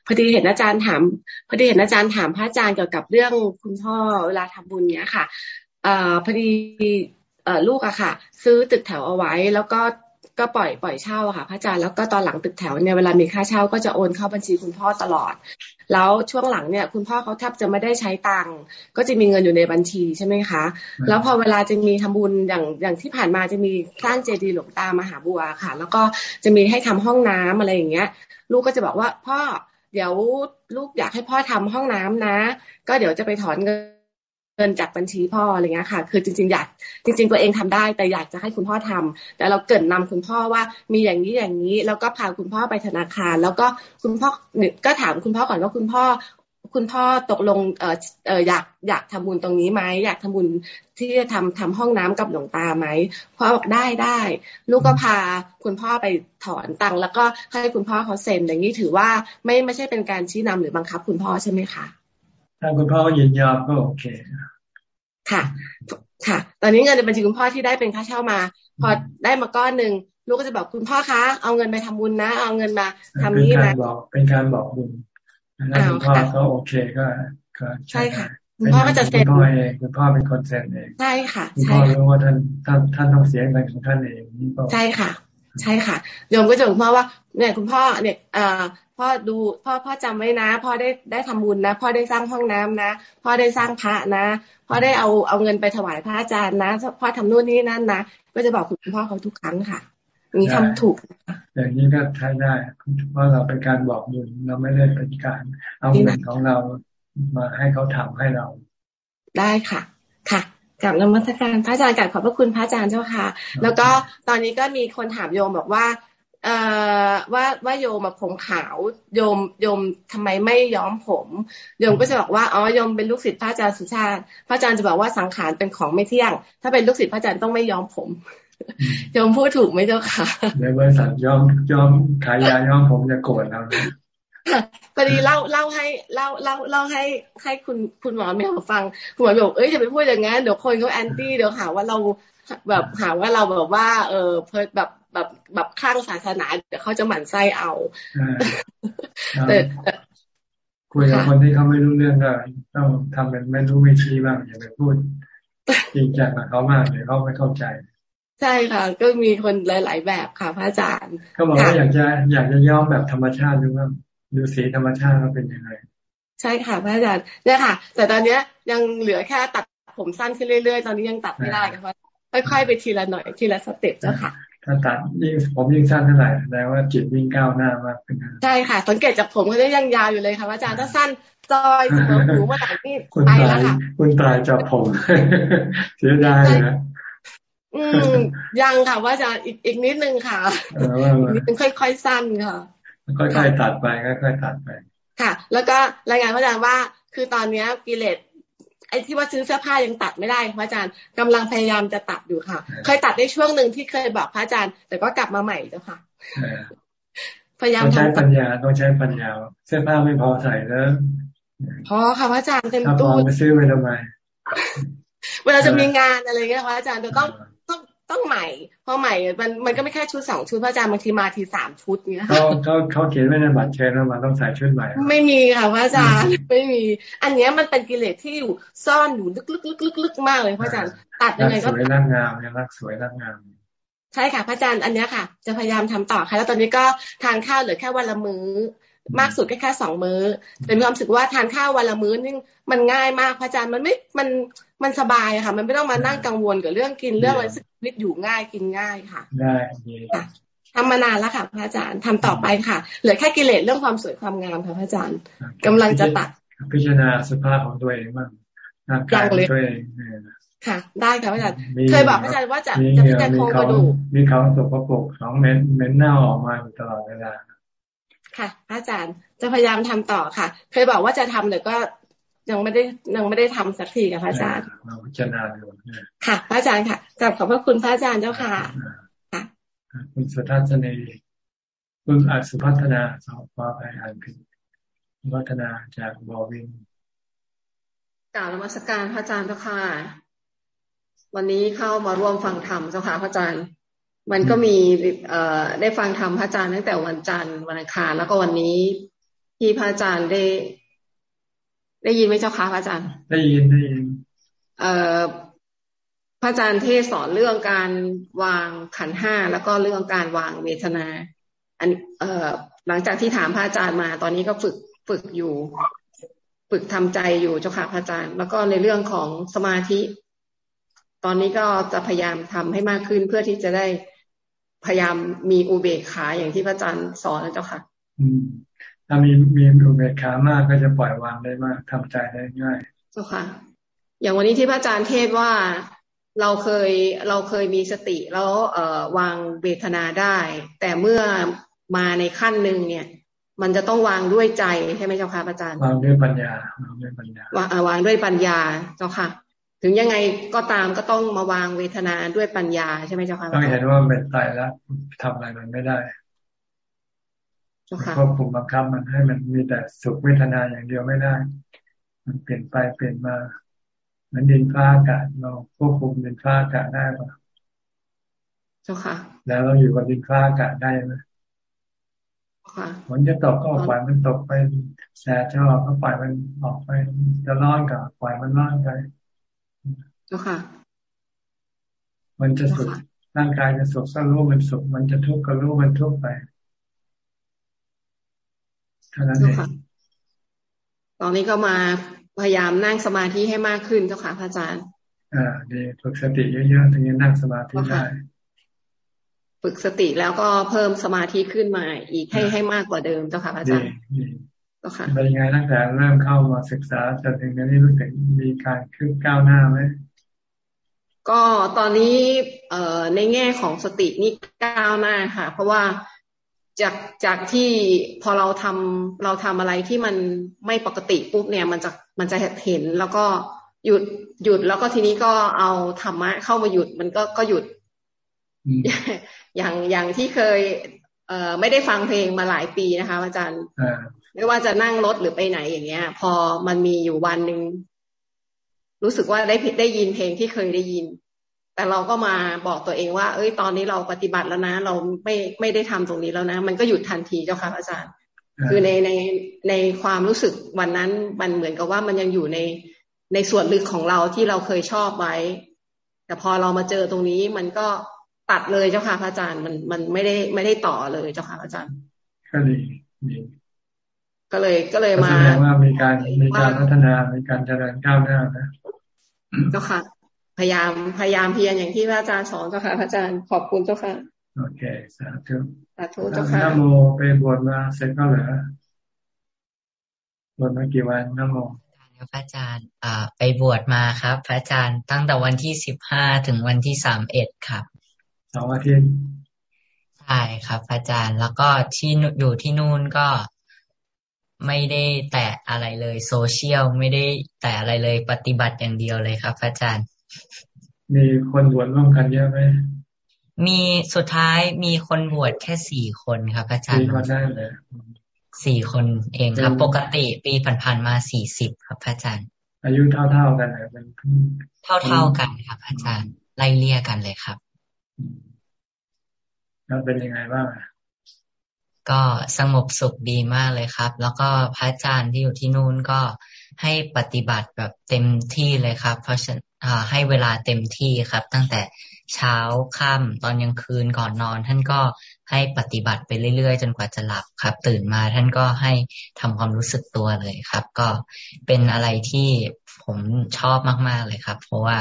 พอดีเห็นอาจารย์ถามพอดีเห็นอาจารย์ถามพระอาจารย์เกี่ยวกับเรื่องคุณพ่อเวลาทำบุญเนี้ยค่ะเอ่อพอดีเอ่อลูกอะค่ะ ซื้อตึกแถวเอาไว้แล้วก็ ก็ปล่อยปล่อยเช่าค่ะพระอาจารย์แล้วก็ตอนหลังตึกแถวเนี่ยเวลามีค่าเช่าก็จะโอนเข้าบัญชีคุณพ่อตลอด แล้วช่วงหลังเนี่ย คุณพ่อเขาแทบจะไม่ได้ใช้ตังค์ก็จะมีเงินอยู่ในบัญชีใช่ไหมคะ แล้วพอเวลาจะมีทำบุญอย่างอย่างที่ผ่านมาจะมีสร้างเจดีย์หลวงตามหาบัวค่ะ แล้วก็จะมีให้ทำห้องน้ำอะไรอย่างเงี้ย ลูกก็จะบอกว่าพ่อเดี๋ยวลูกอยากให้พ่อทำห้องน้ำนะ ก็เดี๋ยวจะไปถอนเงิน เงินจากบัญชีพ่ออะไรเงี้ยค่ะ คือจริง ๆ อยากจริง ๆ ตัวเองทำได้ แต่อยากจะให้คุณพ่อทำแต่เราเกิดนนำคุณพ่อว่ามีอย่างนี้อย่างนี้ แล้วก็พาคุณพ่อไปธนาคาร แล้วก็คุณพ่อก็ถามคุณพ่อก่อนว่าคุณพ่อคุณพ่อตกลงเออเอออยากอยากทำบุญตรงนี้ไหมอยากทำบุญที่จะทำทำห้องน้ำกับหลวงตาไหมพ่อบอกได้ได้ ลูกก็พาคุณพ่อไปถอนตังค์แล้วก็ให้คุณพ่อเขาเซ็นอย่างนี้ถือว่าไม่ไม่ใช่เป็นการชี้นำหรือบังคับคุณพ่อใช่ไหมคะถ้าคุณพ่อยินยอมก็โอเค ค่ะ ค่ะ ตอนนี้เงินในบัญชีคุณพ่อที่ได้เป็นค่าเช่ามา พอได้มาก้อนหนึ่งลูกก็จะบอกคุณพ่อคะเอาเงินไปทำบุญนะ เอาเงินมาทำนี้นะเป็นการบอกบุญถ้าคุณพ่อก็โอเคก็ก็ใช่ค่ะคุณพ่อก็จะเซ็นคุณพ่อเองคุณพ่อเป็นคนเซ็นเองใช่ค่ะคุณพ่อรู้ว่าท่านท่านท่านต้องเสียเงินของท่านเองนี่ก็ใช่ค่ะ ใช่ค่ะโยมก็จะบอกพ่อว่าเนี่ยคุณพ่อเนี่ยอ่าพ่อดูพ่อพ่อจำไว้นะ พ่อได้ได้ทำบุญนะ พ่อได้สร้างห้องน้ำนะ พ่อได้สร้างพระนะ พ่อได้เอาเอาเงินไปถวายพระอาจารย์นะ พ่อทำนู่นนี่นั่นนะก็จะบอกคุณพ่อเขาทุกครั้งค่ะนี้ทำถูก อย่างนี้ก็ใช้ได้เพราะเราเป็นการบอกบุญเราไม่ได้เป็นการเอาเงินของเรามาให้เขาทำให้เรา ได้ค่ะ ค่ะ กับนมัสการพระอาจารย์กับขอบพระคุณพระอาจารย์เจ้าค่ะ แล้วก็ตอนนี้ก็มีคนถามโยมบอกว่า เอ่อว่าว่าโยมผมขาวโยมโยมทำไมไม่ย้อมผม โยมก็จะบอกว่าอ๋อโยมเป็นลูกศิษย์พระอาจารย์สุชาติ พระอาจารย์จะบอกว่าสังขารเป็นของไม่เที่ยง ถ้าเป็นลูกศิษย์พระอาจารย์ต้องไม่ย้อมผมโยมพูดถูกไหมเจ้าค่ะในบริษัทย้อมย้อมขายยาย้อมผมจะโกรธเรา พอดีเล่าเล่าให้เล่าเล่าเล่าให้ให้คุณคุณหมอเมลฟัง คุณหมอบอกเอ้ยอย่าไปพูดอย่างนั้นเดี๋ยวคนเขาแอนตี้เดี๋ยวหาว่าเราแบบหาว่าเราแบบว่า เออเพิดแบบแบบแบบข้างศาสนาเดี๋ยวเขาจะหมั่นไส้เอาแต่คุยกับคนที่เขาไม่รู้เรื่องก็ต้องทำเป็นไม่รู้ไม่ชี้บ้างอย่าไปพูดจริงจังกับเขามากเดี๋ยวเขาไม่เข้าใจใช่ค่ะ ก็มีคนหลาย ๆ แบบค่ะพระอาจารย์ เขาบอกว่าอยากจะอยากจะย้อมแบบธรรมชาติดูว่า ดูสีธรรมชาติว่าเป็นยังไง ใช่ค่ะพระอาจารย์เนี่ยค่ะ แต่ตอนเนี้ยยังเหลือแค่ตัดผมสั้นขึ้นเรื่อยๆ ตอนนี้ยังตัดไม่ได้ค่ะค่อยๆไปทีละหน่อยทีละสเต็ปเจ้าค่ะ ถ้าตัดยิ่งผมยิ่งสั้นเท่าไหร่แสดงว่าจิตยิ่งก้าวหน้ามากขึ้นใช่ค่ะ สังเกตจากผมก็ยังยาวอยู่เลยค่ะอาจารย์ถ้าสั้นจอยเสมอหูเมื่อไหร่นี่ไปแล้วค่ะคุณตายจับผมเสียดายนะอืมยังค่ะว่าจะอีกอีกนิดนึงค่ะนิดนึงค่อยๆสั้นค่ะ ค่อยๆตัดไปค่อยๆตัดไป ค่ะ แล้วก็รายงานพระอาจารย์ว่า คือตอนนี้กิเลสไอ้ที่ว่าซื้อเสื้อผ้ายังตัดไม่ได้พระอาจารย์กำลังพยายามจะตัดอยู่ค่ะ เคยตัดได้ช่วงหนึ่งที่เคยบอกพระอาจารย์ แต่ก็กลับมาใหม่แล้วค่ะพยายามต้องใช้ปัญญาต้องใช้ปัญญา เสื้อผ้าไม่พอใส่แล้วพอค่ะพระอาจารย์เต็มตู้ไปซื้อไปทำไมเวลาจะมีงานอะไรเงี้ยพระอาจารย์จะต้อง ต้องต้องใหม่ พอใหม่มันมันก็ไม่แค่ชุดสองชุดพระอาจารย์บางทีมาทีสามชุดเนี้ยเขาเขาเขาเขียนไว้ในบัตรเชิญว่ามาต้องใส่ชุดใหม่ ไม่มีค่ะพระอาจารย์ไม่มี อันเนี้ยมันเป็นกิเลสที่อยู่ซ่อนอยู่ลึกลึกลึกลึกลึกมากเลยพระอาจารย์ตัดยังไงก็สวยร่างงามยังรักสวยร่างงามใช่ค่ะพระอาจารย์อันนี้ค่ะ จะพยายามทำต่อค่ะ แล้วตอนนี้ก็ทานข้าวเหลือแค่วันละมื้อมากสุดแค่แค่สองมื้อแต่มีความรู้สึกว่าทานข้าววันละมื้อนี่มันง่ายมากพระอาจารย์มันไม่มันมันสบายค่ะ มันไม่ต้องมานั่งกังวลกับเรื่องกินเรื่องอะไร ชีวิตอยู่ง่ายกินง่ายค่ะ ได้ค่ะทำมานานแล้วค่ะพระอาจารย์ทำต่อไปค่ะ เหลือแค่กิเลสเรื่องความสวยความงามค่ะพระอาจารย์กำลังจะตัด พิจารณาสภาพของตัวเองบ้างร่างกายตัวเองค่ะ ได้ค่ะพระอาจารย์เคยบอกพระอาจารย์ว่าจะจะพิจารณาโครงกระดูกมีเขาตกประกบสองเม็ดเม็ดเน่าออกมาตลอดเวลาค่ะ อาจารย์จะพยายามทำต่อค่ะ เคยบอกว่าจะทำแต่ก็ ยังไม่ได้ยังไม่ได้ทำสักทีกับพระอาจารย์พิจารณาดูค่ะ พระอาจารย์ค่ะกลับขอบพระคุณพระอาจารย์เจ้าค่ะค่ะคุณสุทัศนีคุณอาสุพัฒนาสอบฟ้าไปอ่านผิดพัฒนาจากบอวินกล่าวนมัสการพระอาจารย์เจ้าค่ะ วันนี้เข้ามาร่วมฟังธรรมเจ้าค่ะพระอาจารย์ มันก็มีเอ่อได้ฟังธรรมพระอาจารย์ตั้งแต่วันจันทร์วันอังคารแล้วก็วันนี้ที่พระอาจารย์ได้ ได้ยินไหมเจ้าคะพระอาจารย์ ได้ยินได้ยิน เอ่อพระอาจารย์เทศสอนเรื่องการวางขันห้าแล้วก็เรื่องการวางเวทนา อันเอ่อหลังจากที่ถามพระอาจารย์มา ตอนนี้ก็ฝึกฝึกอยู่ ฝึกทำใจอยู่เจ้าค่ะพระอาจารย์ แล้วก็ในเรื่องของสมาธิ ตอนนี้ก็จะพยายามทำให้มากขึ้นเพื่อที่จะได้พยายามมีอุเบกขาอย่างที่พระอาจารย์สอนนะเจ้าค่ะ อืม ถ้ามีมีอุเบกขามากก็จะปล่อยวางได้มากทำใจได้ง่ายเจ้าค่ะ อย่างวันนี้ที่พระอาจารย์เทศว่าเราเคยเราเคยมีสติแล้วเอ่อวางเวทนาได้ แต่เมื่อมาในขั้นหนึ่งเนี่ย มันจะต้องวางด้วยใจใช่ไหมเจ้าค่ะอาจารย์วางด้วยปัญญาวางด้วยปัญญาวางวางด้วยปัญญาเจ้าค่ะ ถึงยังไงก็ตามก็ต้องมาวางเวทนาด้วยปัญญาใช่ไหมเจ้าค่ะต้องเห็นว่าเป็นตายแล้วทำอะไรมันไม่ได้ ควบคุมบังคับมันให้มันมีแต่สุขเวทนาอย่างเดียวไม่ได้ มันเปลี่ยนไปเปลี่ยนมาเหมือนดินฟ้าอากาศเราควบคุมดินฟ้าอากาศได้ปะเจ้าค่ะ แล้วเราอยู่กับดินฟ้าอากาศได้ไหมค่ะฝนจะตกก็ปล่อยมันตกไปแสบจะออกก็ปล่อยมันออกไปจะร้อนก็ปล่อยมันร้อนไปจ้าค่ะ มันจะสุขร่างกายจะสุขก็รู้มันสุขมันจะทุกข์ก็รู้มันทุกข์ไป เท่านั้นเองตอนนี้ก็มาพยายามนั่งสมาธิให้มากขึ้นเจ้าค่ะพระอาจารย์ อ่าดีฝึกสติเยอะๆถึงจะนั่งสมาธิได้ฝึกสติแล้วก็เพิ่มสมาธิขึ้นมาอีกให้ให้มากกว่าเดิมเจ้าค่ะพระอาจารย์เจ้าค่ะเป็นยังไงตั้งแต่เริ่มเข้ามาศึกษาจนถึงนี้รู้สึกมีการขึ้นก้าวหน้าไหมก็ตอนนี้เอ่อในแง่ของสตินี่ก้าวหน้าค่ะ เพราะว่า จากจากที่พอเราทำเราทำอะไรที่มันไม่ปกติปุ๊บเนี่ย มันจะมันจะเห็นแล้วก็หยุดหยุดแล้วก็ทีนี้ก็เอาธรรมะเข้ามาหยุดมันก็ก็หยุด อย่างอย่างที่เคย เอ่อไม่ได้ฟังเพลงมาหลายปีนะคะ อาจารย์ไม่ว่าจะนั่งรถหรือไปไหนอย่างเงี้ย พอมันมีอยู่วันหนึ่งรู้สึกว่าได้ได้ยินเพลงที่เคยได้ยิน แต่เราก็มาบอกตัวเองว่า เอ้ย ตอนนี้เราปฏิบัติแล้วนะ เราไม่ไม่ได้ทำตรงนี้แล้วนะ มันก็หยุดทันทีเจ้าค่ะอาจารย์ คือในในในความรู้สึกวันนั้นมันเหมือนกับว่ามันยังอยู่ในในส่วนลึกของเราที่เราเคยชอบไว้ แต่พอเรามาเจอตรงนี้มันก็ตัดเลยเจ้าค่ะพระอาจารย์มันมันไม่ได้ไม่ได้ต่อเลยเจ้าค่ะอาจารย์ก็ดีดีก็เลยก็เลยมาแสดงว่ามีการมีการพัฒนามีการเจริญก้าวหน้านะเจ้าค่ะ พยายามพยายามเพียรอย่างที่พระอาจารย์สอนเจ้าค่ะพระอาจารย์ขอบคุณเจ้าค่ะโอเคสาธุสาธุเจ้าค่ะนโมไปบวชมาเสร็จก็เหรอบวชมากี่วันนโมพระอาจารย์อ่าไปบวชมาครับ พระอาจารย์ตั้งแต่วันที่สิบห้าถึงวันที่สามเอ็ดครับสองอาทิตย์ใช่ครับอาจารย์แล้วก็ที่อยู่ที่นู่นก็ไม่ได้แตะอะไรเลย โซเชียลไม่ได้แตะอะไรเลยปฏิบัติอย่างเดียวเลยครับอาจารย์ มีคนบวชร่วมกันเยอะไหมมีสุดท้ายมีคนบวชแค่สี่คนครับ อาจารย์สี่คนได้เลยสี่คนเองครับ ปกติปีผ่านๆมาสี่สิบครับพระอาจารย์ อายุเท่าๆกันเลยเป็นเท่าๆกันครับ อาจารย์ไล่เลี่ยกันเลยครับแล้วเป็นยังไงบ้างก็สงบสุขดีมากเลยครับ แล้วก็พระอาจารย์ที่อยู่ที่นู่นก็ ให้ปฏิบัติแบบเต็มที่เลยครับ เพราะฉะนั้นให้เวลาเต็มที่ครับ ตั้งแต่เช้าค่ำตอนยังคืนก่อนนอน ท่านก็ให้ปฏิบัติไปเรื่อยๆ จนกว่าจะหลับครับ ตื่นมาท่านก็ให้ทำความรู้สึกตัวเลยครับ ก็เป็นอะไรที่ผมชอบมากๆเลยครับ เพราะว่า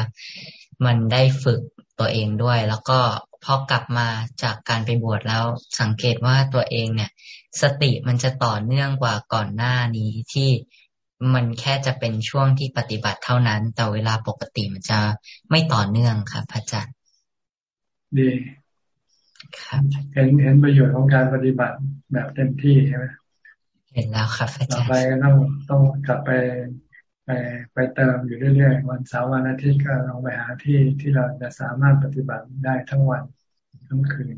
มันได้ฝึกตัวเองด้วย แล้วก็พอกลับมาจากการไปบวชแล้วสังเกตว่าตัวเองเนี่ย สติมันจะต่อเนื่องกว่าก่อนหน้านี้ที่ มันแค่จะเป็นช่วงที่ปฏิบัติเท่านั้น แต่เวลาปกติมันจะไม่ต่อเนื่องครับพระอาจารย์ดีครับเห็นเห็นประโยชน์ของการปฏิบัติแบบเต็มที่ใช่ไหมเห็นแล้วครับอาจารย์ต่อไปก็ต้องต้องกลับไปไปไปเติมอยู่เรื่อยๆวันเสาร์วันอาทิตย์ก็ลองไปหาที่ที่เราจะสามารถปฏิบัติได้ทั้งวันทั้งคืน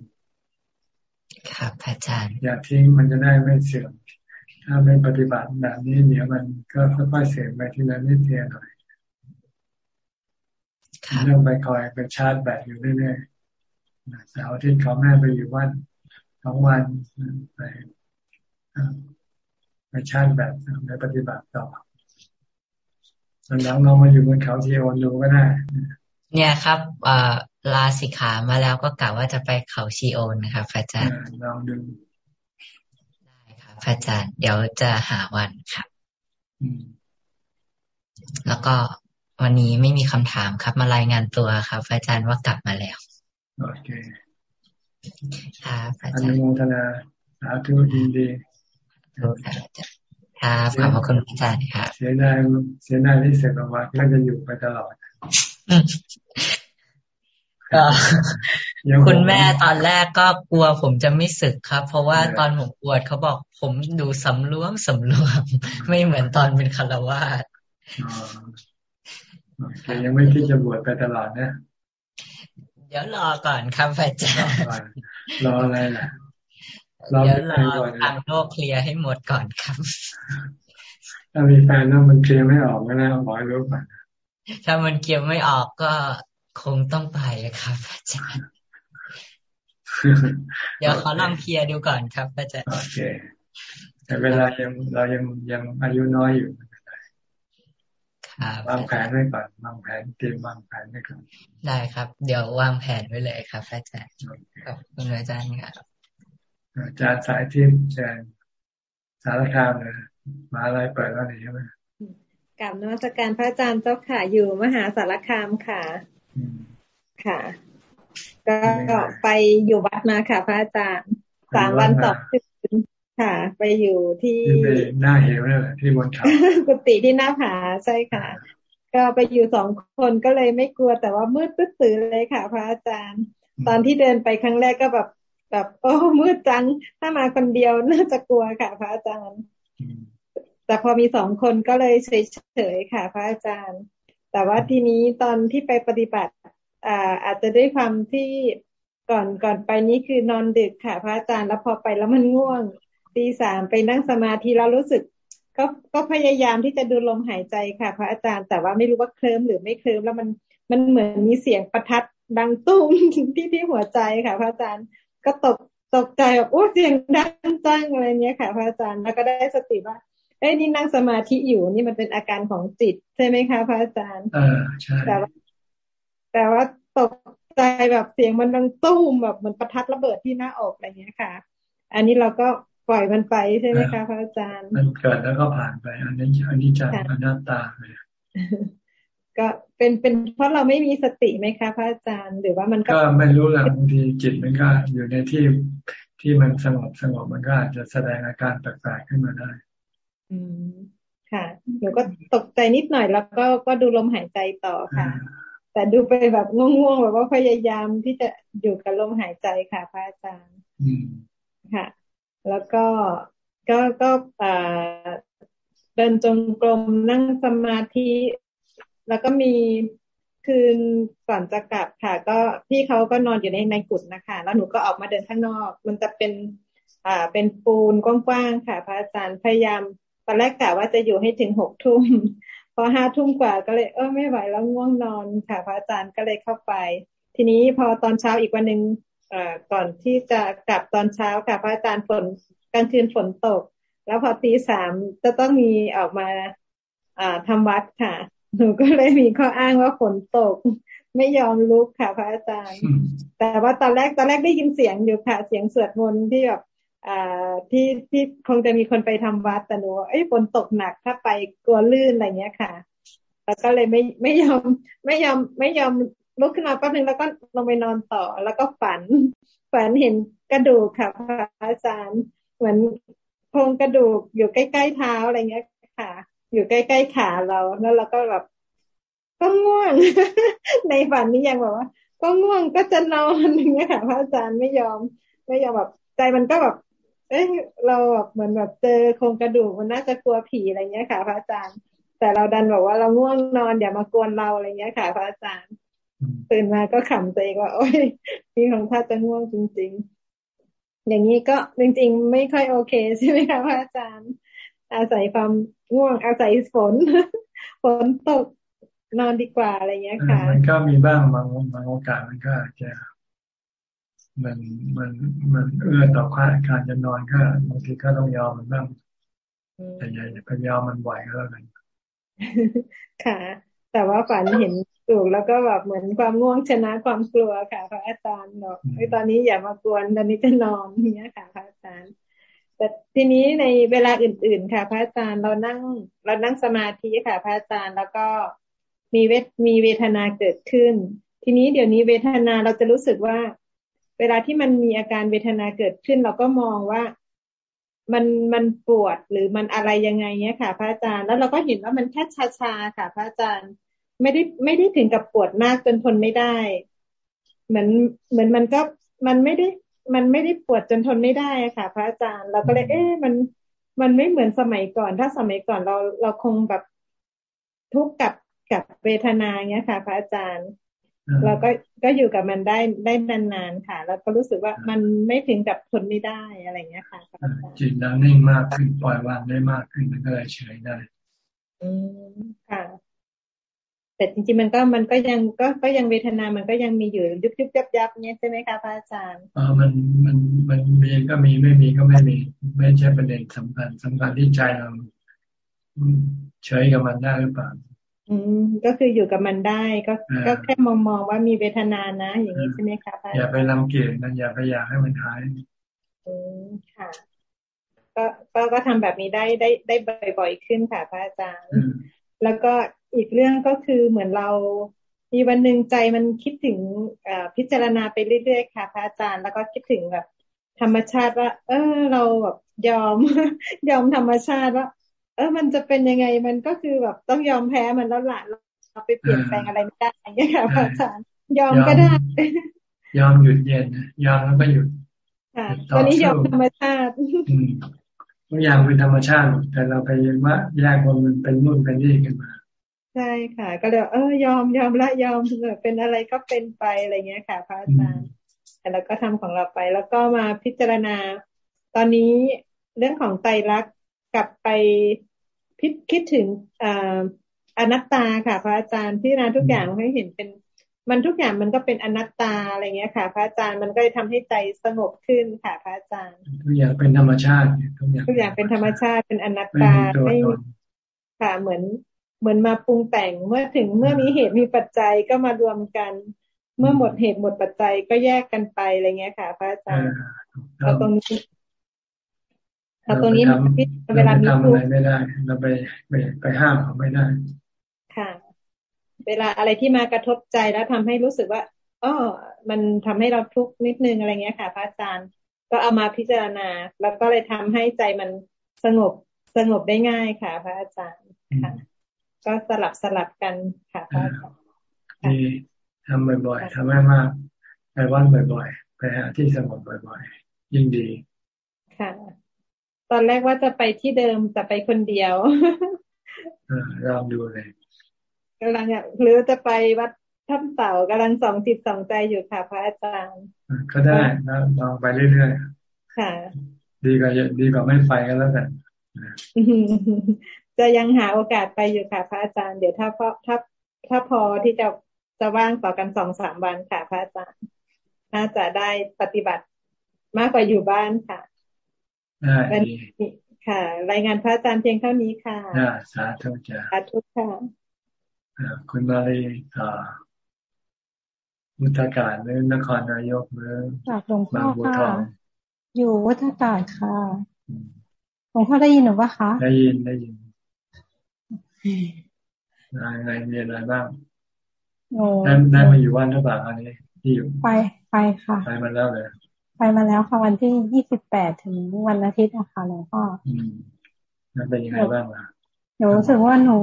ครับอาจารย์ อย่าทิ้งมันจะได้ไม่เสื่อม ถ้าไม่ปฏิบัติแบบนี้เดี๋ยวมันก็ค่อยๆเสื่อมไปทีละนิดเดียวหน่อยเรื่องไปคอยไปชาร์จแบตอยู่เรื่อยๆเสาร์อาทิตย์เขาแม่ไปอยู่วันสองวันไปไปชาร์จแบตไปปฏิบัติต่อแล้วเรามาอยู่บนเขาทีโอนดูก็ได้ เนี่ยครับลาสิขามาแล้วก็กล่าวว่าจะไปเขาชีโอนนะครับอาจารย์ลองดูได้ครับ อาจารย์ เดี๋ยวจะหาวันครับแล้วก็วันนี้ไม่มีคำถามครับ มารายงานตัวครับ อาจารย์ว่ากลับมาแล้วโอเคครับอาจารย์อนุโมทนาสาธุยินดีครับครับขอบพระคุณอาจารย์ครับเสียดายเสียดายที่เสร็จออกมาก็จะอยู่ไปตลอดก็ คุณแม่ตอนแรกก็กลัวผมจะไม่สึกครับ เพราะว่าตอนผมบวชเขาบอกผมดูสำรวมสำรวม ไม่เหมือนตอนเป็นคารวาสแต่ยังไม่คิดจะบวชไปตลอดนะ เดี๋ยวรอก่อนครับอาจารย์รออะไรล่ะเดี๋ยวรอทางโลกเคลียร์ให้หมดก่อนครับ ถ้ามีแฟนแล้วมันเคลียร์ไม่ออกก็แล้วขอให้รู้ก่อนถ้ามันเคลียร์ไม่ออกก็ คงต้องไปครับอาจารย์เดี๋ยวขอลองเคลียร์ดูก่อนครับอาจารย์โอเค แต่เวลายังเรายังยังอายุน้อยอยู่วางแผนไว้ก่อนวางแผนเตรียมวางแผนไว้ก่อนได้ครับ เดี๋ยววางแผนไว้เลยครับอาจารย์ขอบคุณอาจารย์ครับอาจารย์สายทิพย์แจนสารคามเลยมาอะไรเปิดแล้วนี่ใช่ไหมกับนวัตการพระอาจารย์เจ้าค่ะอยู่มหาสารคามค่ะ ค่ะ ก็ไปอยู่วัดมาค่ะ พระอาจารย์สามวันสองคืนค่ะ ไปอยู่ที่หน้าเหวนี่แหละที่บนเขากุฏิที่หน้าผาใช่ค่ะ ก็ไปอยู่สองคนก็เลยไม่กลัวแต่ว่ามืดตื้อเลยค่ะ พระอาจารย์ ตอนที่เดินไปครั้งแรกก็แบบแบบโอ้มืดจังถ้ามาคนเดียวน่าจะกลัวค่ะ พระอาจารย์ แต่พอมีสองคนก็เลยเฉยๆค่ะ พระอาจารย์ แต่ว่าทีนี้ตอนที่ไปปฏิบัติอ่าอาจจะด้วยความที่ก่อนก่อนไปนี้คือนอนดึกค่ะ พระอาจารย์แล้วพอไปแล้วมันง่วงตีสามไปนั่งสมาธิแล้วรู้สึก ก็ก็พยายามที่จะดูลมหายใจค่ะ พระอาจารย์แต่ว่าไม่รู้ว่าเคลิ้มหรือไม่เคลิ้มแล้วมันมันเหมือนมีเสียงประทัดดังตุ้มที่ที่หัวใจค่ะ พระอาจารย์ก็ตกตกใจแบบโอ้เสียงดังจังอะไรเนี้ยค่ะ พระอาจารย์แล้วก็ได้สติว่า เอ้ยนี่นั่งสมาธิอยู่นี่มันเป็นอาการของจิต ใช่ไหมคะพระอาจารย์เออใช่แต่ว่าแต่ว่าตกใจแบบเสียงมันดังตุ้มแบบเหมือนประทัดระเบิดที่หน้าอกอะไรเงี้ยค่ะ อันนี้เราก็ปล่อยมันไปใช่ไหมคะพระอาจารย์ มันเกิดแล้วก็ผ่านไป อันนี้อันนี้จังอนัตตาเลยก็เป็นเป็นเพราะเราไม่มีสติไหมคะพระอาจารย์ หรือว่ามันก็ก็ไม่รู้แหละบางทีจิตมันก็อยู่ในที่ที่มันสงบสงบมันก็อาจจะแสดงอาการแปลกๆขึ้นมาได้ อืมค่ะ หนูก็ตกใจนิดหน่อยแล้วก็ก็ดูลมหายใจต่อค่ะ แต่ดูไปแบบง่วงๆแบบว่าพยายามที่จะอยู่กับลมหายใจค่ะพระอาจารย์ค่ะ แล้วก็ก็ก็เดินจงกรมนั่งสมาธิ แล้วก็มีคืนก่อนจะกลับค่ะ ก็พี่เขาก็นอนอยู่ในในกุฏนะคะ แล้วหนูก็ออกมาเดินข้างนอก มันจะเป็น อ่าเป็นปูนกว้างๆค่ะ พระอาจารย์พยายาม ตอนแรกกะว่าจะอยู่ให้ถึงหกทุ่มพอห้าทุ่มกว่าก็เลยเออไม่ไหวแล้วง่วงนอนค่ะ พระอาจารย์ก็เลยเข้าไป ทีนี้พอตอนเช้าอีกวันหนึ่งอ่าก่อนที่จะกลับตอนเช้าค่ะพระอาจารย์ฝนกลางคืนฝนตก แล้วพอตีสามจะต้องมีออกมาอ่าทำวัดค่ะ หนูก็เลยมีข้ออ้างว่าฝนตก ไม่ยอมลุกค่ะ พระอาจารย์ แต่ว่าตอนแรกตอนแรกได้ยินเสียงอยู่ค่ะ เสียงสวดมนต์ที่แบบอ่า ที่ที่คงจะมีคนไปทำวัดแต่หนูเอ้ยฝนตกหนักถ้าไปกลัวลื่นอะไรเงี้ยค่ะ แล้วก็เลยไม่ไม่ยอมไม่ยอมไม่ยอมลุกขึ้นมาแป๊บนึงแล้วก็ลงไปนอนต่อ แล้วก็ฝัน ฝันเห็นกระดูกค่ะพระอาจารย์เหมือนโครงกระดูกอยู่ใกล้ๆเท้าอะไรเงี้ยค่ะ อยู่ใกล้ๆขาเราแล้วเราก็แบบก็ง่วง ในฝันนี้ยังแบบว่า ก็ง่วงก็จะนอนอย่างเงี้ยค่ะพระอาจารย์ไม่ยอม ไม่ยอมแบบใจมันก็แบบ เอ้ยเราแบบเหมือนแบบเจอโครงกระดูกมันน่าจะกลัวผีอะไรเงี้ยค่ะ พระอาจารย์ แต่เราดันบอกว่าเราง่วงนอนอย่ามากวนเราอะไรเงี้ยค่ะ พระอาจารย์ตื่นมาก็ขำตัวเองว่าโอ้ยพี่ของท่าจะง่วงจริง ๆ อย่างนี้ก็จริง ๆ ไม่ค่อยโอเคใช่ไหมคะพระอาจารย์ อาศัยความง่วงอาศัยฝนฝนตกนอนดีกว่าอะไรเงี้ยค่ะ มันก็มีบ้างบางบางโอกาสมันก็อาจจะ มันมันมันเอื้อต่อการจะนอนก็บางทีก็ต้องยอมมันบ้างแต่อย่าอย่าไปยอมมันบ่อยก็แล้วกันค่ะ แต่ว่าฝันเห็นถูกแล้วก็แบบเหมือนความง่วงชนะความกลัวค่ะ พระอาจารย์บอกไอ้ตอนนี้อย่ามากวนตอนนี้จะนอนเนี้ยค่ะ พระอาจารย์แต่ทีนี้ในเวลาอื่น ๆ ค่ะ พระอาจารย์เรานั่ง เรานั่งสมาธิค่ะ พระอาจารย์แล้วก็มีเวทมีเวทนาเกิดขึ้น ทีนี้เดี๋ยวนี้เวทนาเราจะรู้สึกว่า เวลาที่มันมีอาการเวทนาเกิดขึ้น เราก็มองว่ามันมันปวดหรือมันอะไรยังไงเนี้ยค่ะ พระอาจารย์แล้วเราก็เห็นว่ามันแค่ชาชาค่ะ พระอาจารย์ ไม่ได้ไม่ได้ถึงกับปวดมากจนทนไม่ได้ เหมือนเหมือนมันก็มันไม่ได้มันไม่ได้ปวดจนทนไม่ได้ค่ะ พระอาจารย์เราก็เลย เอ๊ะมันมันไม่เหมือนสมัยก่อน ถ้าสมัยก่อนเราเราคงแบบทุกข์กับกับเวทนาเงี้ยค่ะ พระอาจารย์ เราก็ก็อยู่กับมันได้ได้นานๆค่ะ แล้วก็รู้สึกว่ามันไม่ถึงกับทนไม่ได้อะไรเงี้ยค่ะจิตเรานิ่งมากขึ้นปล่อยวางได้มากขึ้นมันก็เลยเฉยได้ อืมค่ะแต่จริงๆมันก็มันก็ยังก็ก็ยังเวทนา มันก็ยังมีอยู่ยุบยุบยับยับเนี้ยใช่ไหมคะพระอาจารย์อ๋อมันมันมันมีก็มีไม่มีก็ไม่มี ไม่ใช่ประเด็นสำคัญสำคัญที่ใจเราเฉยกับมันได้หรือเปล่า อืมก็คืออยู่กับมันได้ก็ก็แค่มองมองว่ามีเวทนานะ อย่างนี้ใช่ไหมคะอย่าไปรังเกียจมันอย่าไปอยากให้มันหายอืมค่ะ ก็ก็ก็ทำแบบนี้ได้ได้ได้บ่อยๆขึ้นค่ะพระอาจารย์ แล้วก็อีกเรื่องก็คือเหมือนเรามีวันหนึ่งใจมันคิดถึงพิจารณาไปเรื่อยๆค่ะพระอาจารย์ แล้วก็คิดถึงแบบธรรมชาติว่า เออ เราแบบยอม ยอมธรรมชาติว่า เออมันจะเป็นยังไงมันก็คือแบบต้องยอมแพ้มันแล้วละเราไปเปลี่ยนแปลงอะไรไม่ได้อย่างเงี้ยค่ะอาจารย์ยอมก็ได้ ยอมหยุดเย็นยอมแล้วก็หยุดค่ะตอนนี้ยอมธรรมชาติทุกอย่างเป็นธรรมชาติ แต่เราไปยังว่าแยกว่ามันเป็นนู่นเป็นนี่กันมาใช่ค่ะ ก็เลยเออยอมยอมละยอมเป็นอะไรก็เป็นไปอะไรเงี้ยค่ะ พระอาจารย์แต่เราก็ทำของเราไป แล้วก็มาพิจารณา ตอนนี้เรื่องของไตรัก กลับไปพิคิดถึงออนัตตาค่ะ พระอาจารย์ที่นาทุกอย่างให้เห็นเป็น มันทุกอย่างมันก็เป็นอนัตตาอะไรเงี้ยค่ะ พระอาจารย์มันก็จะทำให้ใจสงบขึ้นค่ะ พระอาจารย์ทุกอย่างเป็นธรรมชาติทุกอย่างทุกอย่างเป็นธรรมชาติเป็นอนัตตาไม่ค่ะเหมือนเหมือนมาปรุงแต่งเมื่อถึงเมื่อมีเหตุมีปัจจัยก็มารวมกัน เมื่อหมดเหตุหมดปัจจัยก็แยกกันไปอะไรเงี้ยค่ะ พระอาจารย์เราตรงนี้ แต่ตรงนี้เวลามีทุกข์ไม่ได้ เราไปไปไปห้ามเขาไม่ได้ ค่ะ เวลาอะไรที่มากระทบใจแล้วทำให้รู้สึกว่าอ๋อมันทำให้เราทุกข์นิดนึงอะไรเงี้ยค่ะ พระอาจารย์ ก็เอามาพิจารณา แล้วก็เลยทำให้ใจมันสงบสงบได้ง่ายค่ะ พระอาจารย์ค่ะ ก็สลับสลับกันค่ะพระอาจารย์ดีทำบ่อยๆทำให้มาก ไปวันบ่อยๆ ไปหาที่สงบบ่อยๆ ยิ่งดี ค่ะ ตอนแรกว่าจะไปที่เดิมแต่ไปคนเดียวลองดูเลยกำลังหรือจะไปวัดถ้ำเต่ากำลังสองจิตสองใจอยู่ค่ะพระอาจารย์ ก็ได้นะลองไปเรื่อยๆค่ะ ดีกว่าดีกว่าไม่ไปกันแล้วกันจะยังหาโอกาสไปอยู่ค่ะพระอาจารย์เดี๋ยวถ้าพอถ้าถ้าพอที่จะจะว่างต่อกันสองสามวันค่ะพระอาจารย์ น่าจะได้ปฏิบัติมากกว่าอยู่บ้านค่ะ ได้ค่ะ รายงานพระอาจารย์เพียงเท่านี้ค่ะสาธุจ้าสาธุค่ะคุณมาลีอ่ามุทากาศเมืองนครนายกเมืองจากหลวงพ่อค่ะอยู่วัฒกาศค่ะหลวงพ่อได้ยินหรือเปล่าคะได้ยินได้ยินอะไรมีอะไรบ้างได้ได้มาอยู่วันหรือเปล่าอันนี้ที่อยู่ไปไปค่ะไปมาแล้วเลย ไปมาแล้วค่ะวันที่ยี่สิบแปดถึงวันอาทิตย์นะคะหลวงพ่ออืมนั่นเป็นยังไงบ้างล่ะหนูรู้สึกว่าหนู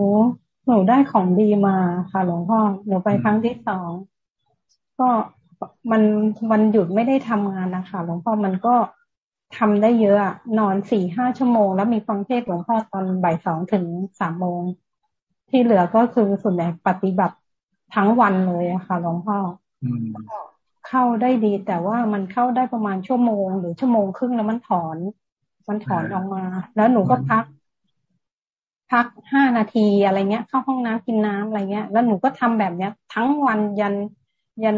หนูได้ของดีมาค่ะหลวงพ่อหนูไปครั้งที่สองก็มันวันหยุดไม่ได้ทำงานนะคะหลวงพ่อมันก็ทำได้เยอะนอนสี่ห้าชั่วโมง แล้วมีฟังเทศหลวงพ่อตอนบ่ายสองถึงสามโมง ที่เหลือก็คือส่วนใหญ่ปฏิบัติทั้งวันเลยอะค่ะหลวงพ่อ เข้าได้ดี แต่ว่ามันเข้าได้ประมาณชั่วโมง หรือชั่วโมงครึ่งแล้วมันถอน มันถอนออกมา แล้วหนูก็พัก พักห้านาทีอะไรเงี้ย เข้าห้องน้ำกินน้ำอะไรเงี้ย แล้วหนูก็ทำแบบเนี้ย ทั้งวันยันยัน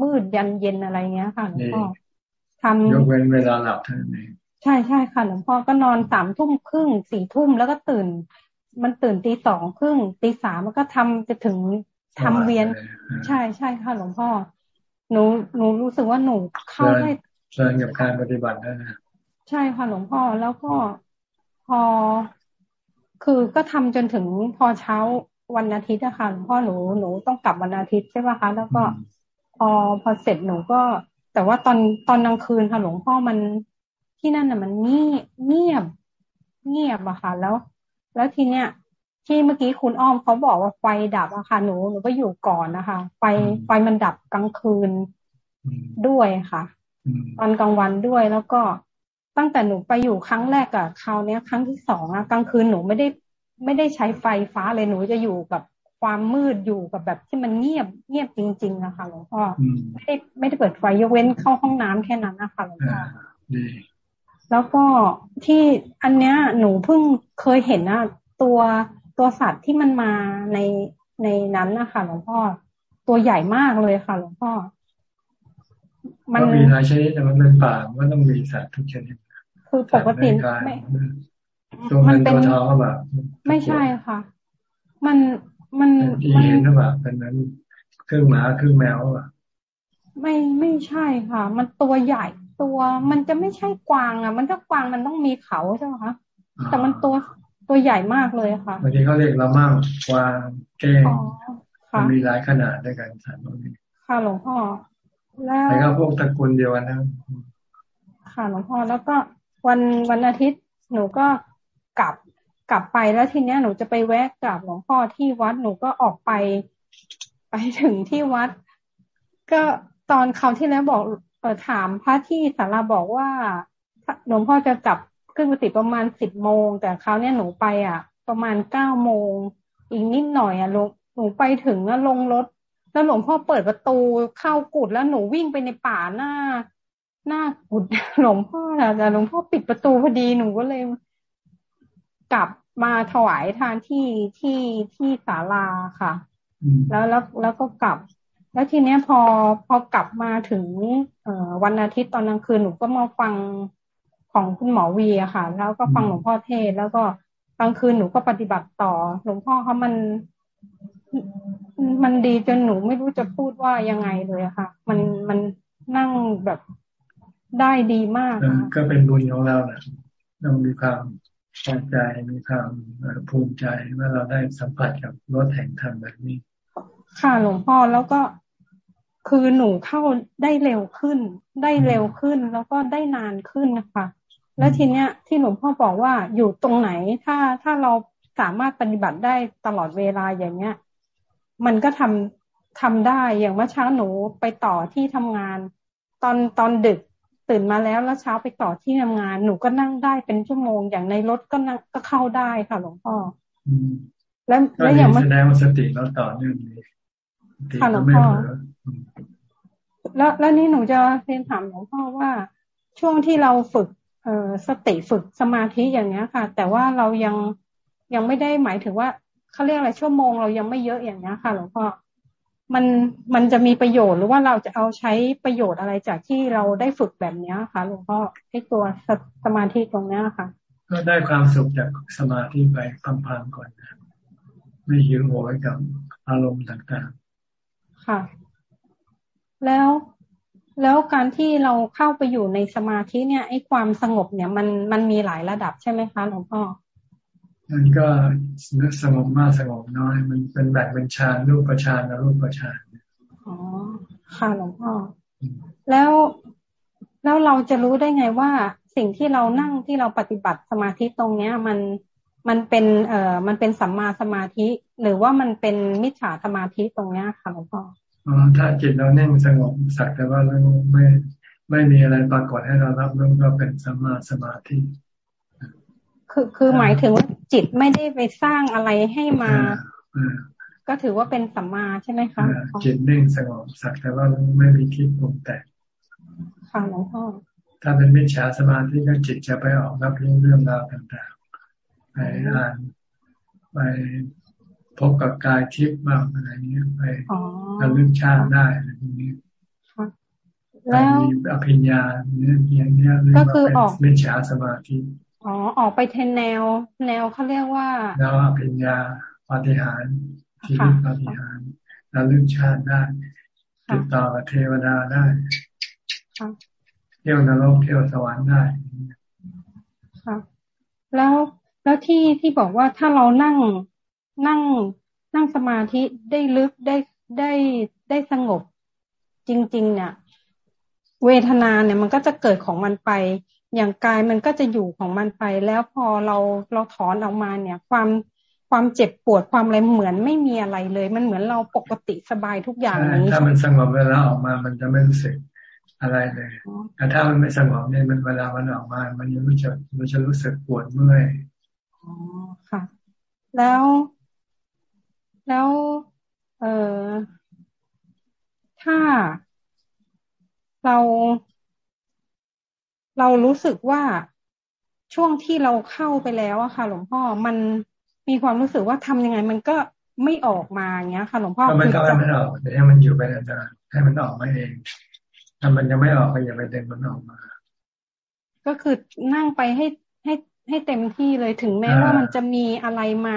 มืดยันเย็นอะไรเงี้ยค่ะหลวงพ่อทำยกเว้นเวลาหลับเท่านั้นเองใช่ใช่ค่ะหลวงพ่อก็นอนสามทุ่มครึ่งสี่ทุ่มแล้วก็ตื่น มันตื่นตีสองครึ่งตีสามมันก็ทำจะถึงทำเวียน ใช่ใช่ค่ะหลวงพ่อ หนูหนูรู้สึกว่าหนูเข้าได้เชิญกับการปฏิบัติได้นะใช่ค่ะหลวงพ่อแล้วก็พอ คือก็ทำจนถึงพอเช้าวันอาทิตย์อะค่ะหลวงพ่อหนูหนูต้องกลับวันอาทิตย์ใช่ไหมคะแล้วก็ พอพอเสร็จหนูก็ แต่ว่าตอนตอนกลางคืนค่ะหลวงพ่อมันที่นั่นน่ะมันเงียบเงียบเงียบอะค่ะแล้ว แล้วทีเนี้ย ที่เมื่อกี้คุณอ้อมเขาบอกว่าไฟดับอะค่ะหนูหนูก็อยู่ก่อนนะคะ ไฟไฟมันดับกลางคืนด้วยค่ะ ตอนกลางวันด้วยแล้วก็ตั้งแต่หนูไปอยู่ครั้งแรกอะคราวนี้ครั้งที่สองอะกลางคืนหนูไม่ได้ไม่ได้ใช้ไฟฟ้าเลยหนูจะอยู่กับความมืดอยู่กับแบบที่มันเงียบเงียบจริงๆอะค่ะหลวงพ่อไม่ได้ไม่ได้เปิดไฟยกเว้นเข้าห้องน้ำแค่นั้นนะคะหลวงพ่อแล้วก็ที่อันเนี้ยหนูเพิ่งเคยเห็นนะตัว ตัวสัตว์ที่มันมาในในนั้นนะคะหลวงพ่อตัวใหญ่มากเลยค่ะหลวงพ่อ มันมีหลายชนิดแต่มันเป็นป่ามันต้องมีสัตว์ทุกชนิดคือปกติไม่ตัวมันตัวทองแบบไม่ใช่ค่ะ มันมันที่เห็นนะแบบเป็นนั้นครึ่งหมาครึ่งแมวอะ ไม่ไม่ใช่ค่ะ มันตัวใหญ่ตัวมันจะไม่ใช่กวางอะ มันถ้ากวางมันต้องมีเขาใช่ไหมคะแต่มันตัว ตัวใหญ่มากเลยค่ะบางทีเขาเรียกละมั่งกวางเก้งมันมีหลายขนาดด้วยกันสัตว์พวกนี้ค่ะหลวงพ่อ แล้วแล้วก็พวกตระกูลเดียวกันนะค่ะหลวงพ่อแล้วก็วันวันอาทิตย์หนูก็กลับกลับไปแล้วทีเนี้ยหนูจะไปแวะกับหลวงพ่อที่วัดหนูก็ออกไป ไปถึงที่วัด ก็ตอนเขาที่แล้วบอกเออถามพระที่สาราบอกว่าหลวงพ่อจะกลับ ขึ้นกุฏิประมาณสิบโมง แต่คราวนี้หนูไปอะ ประมาณเก้าโมง อีกนิดหน่อยอะลงหนูไปถึงแล้วลงรถ แล้วหลวงพ่อเปิดประตูเข้ากุดแล้วหนูวิ่งไปในป่าหน้า หน้ากุดหลวงพ่อแต่หลวงพ่อปิดประตูพอดีหนูก็เลย กลับมาถวายทานที่ที่ที่ศาลาค่ะ แล้วแล้วแล้วก็กลับ แล้วทีเนี้ยพอพอกลับมาถึง เอ่อวันอาทิตย์ตอนกลางคืนหนูก็มาฟัง ของคุณหมอวีอะค่ะ แล้วก็ฟังหลวงพ่อเทศ แล้วก็กลางคืนหนูก็ปฏิบัติต่อ หลวงพ่อเขามัน มันดีจนหนูไม่รู้จะพูดว่ายังไงเลยค่ะ มันมันนั่งแบบได้ดีมาก ก็เป็นบุญของเราแหละต้องมีความพอใจมีความภูมิใจเมื่อเราได้สัมผัสกับรถแห่งธรรมแบบนี้ ค่ะหลวงพ่อแล้วก็คือหนูเข้าได้เร็วขึ้น ได้เร็วขึ้น แล้วก็ได้นานขึ้นนะคะ แล้วทีเนี้ยที่หลวงพ่อบอกว่าอยู่ตรงไหนถ้าถ้าเราสามารถปฏิบัติได้ตลอดเวลาอย่างเนี้ย มันก็ทำทำได้อย่างเมื่อเช้าหนูไปต่อที่ทำงาน ตอนตอนดึกตื่นมาแล้วแล้วเช้าไปต่อที่ทำงาน หนูก็นั่งได้เป็นชั่วโมงอย่างในรถก็นั่งก็เข้าได้ค่ะหลวงพ่อแล้วแล้วอย่างแสดงว่าสติเราต่อเนื่องนี้ค่ะหลวงพ่อแล้วแล้วนี่หนูจะเรียนถามหลวงพ่อว่าช่วงที่เราฝึกเอ่อ สติฝึกสมาธิอย่างเนี้ยค่ะ แต่ว่าเรายังยังไม่ได้หมายถึงว่าเขาเรียกอะไรชั่วโมงเรายังไม่เยอะอย่างเนี้ยค่ะหลวงพ่อมันมันจะมีประโยชน์หรือว่าเราจะเอาใช้ประโยชน์อะไรจากที่เราได้ฝึกแบบเนี้ยค่ะหลวงพ่อไอ้ตัวสมาธิตรงเนี้ยค่ะ ก็ได้ความสุขจากสมาธิไปพังๆก่อนนะไม่หิวโหยกับอารมณ์ต่างๆ ค่ะ แล้ว แล้วการที่เราเข้าไปอยู่ในสมาธิเนี่ยไอ้ความสงบเนี่ยมันมันมีหลายระดับใช่ไหมคะหลวงพ่อมันก็สงบมากสงบน้อย มันเป็นแบบเป็นฌานรูปฌานกับรูปฌานอ๋อค่ะหลวงพ่อแล้วแล้วเราจะรู้ได้ไงว่าสิ่งที่เรานั่งที่เราปฏิบัติสมาธิตรงเนี้ย มันมันเป็นเอ่อมันเป็นสัมมาสมาธิ หรือว่ามันเป็นมิจฉาสมาธิตรงเนี้ยค่ะหลวงพ่ออ๋อ ถ้าจิตเราเน่งสงบสักแต่ว่าเราไม่ไม่มีอะไรปรากฏให้เรารับรู้ก็เป็นสัมมาสมาธิคือคือหมายถึงว่าจิตไม่ได้ไปสร้างอะไรให้มา ก็ถือว่าเป็นสัมมาใช่ไหมคะจิตนิ่งสงบสักแต่ว่าไม่มีคิดปรุงแต่งค่ะหลวงพ่อถ้าเป็นมิจฉาสมาธิก็จิตจะไปออกรับรู้เรื่องราวต่างๆไปอ่านไป พบกับกายทิพย์บ้างอะไรเงี้ยไประลึกชาติได้อะไรอย่างนี้แล้วมีอภิญญาเนี่ยอย่างเงี้ยเรียกว่าเป็นมิจฉาสมาธิอ๋อออกไปเทนแนว แนวเขาเรียกว่าแนวอภิญญาปฏิหารชีวิตปฏิหารระลึกชาติได้ติดต่อกับเทวดาได้เที่ยวนรกเที่ยวสวรรค์ได้ค่ะแล้วแล้วที่ที่บอกว่าถ้าเรานั่ง นั่งนั่งสมาธิได้ลึกได้ได้ได้สงบ จริง ๆ เนี่ย เวทนาเนี่ยมันก็จะเกิดของมันไป อย่างกายมันก็จะอยู่ของมันไป แล้วพอเราเราถอนออกมาเนี่ย ความความเจ็บปวดความอะไรเหมือนไม่มีอะไรเลย มันเหมือนเราปกติสบายทุกอย่างนี้ถ้ามันสงบเวลาออกมา มันจะไม่รู้สึกอะไรเลยแต่ถ้ามันไม่สงบเนี่ยมันเวลามันออกมา มันยังรู้จะมันจะรู้สึกปวดเมื่อยอ๋อค่ะ แล้ว แล้ว เออถ้าเรา เรารู้สึกว่าช่วงที่เราเข้าไปแล้วอะค่ะ หลวงพ่อมันมีความรู้สึกว่าทำยังไง มันก็ไม่ออกมาอย่างเงี้ยค่ะ หลวงพ่อมันก็ไม่ออกแต่ให้มันอยู่ไปนานๆให้มันออกมาเองถ้ามันยังไม่ออกก็อย่าไปดึงมันออกมา ก็คือนั่งไปให้ให้ให้เต็มที่เลยถึงแม้ว่ามันจะมีอะไรมา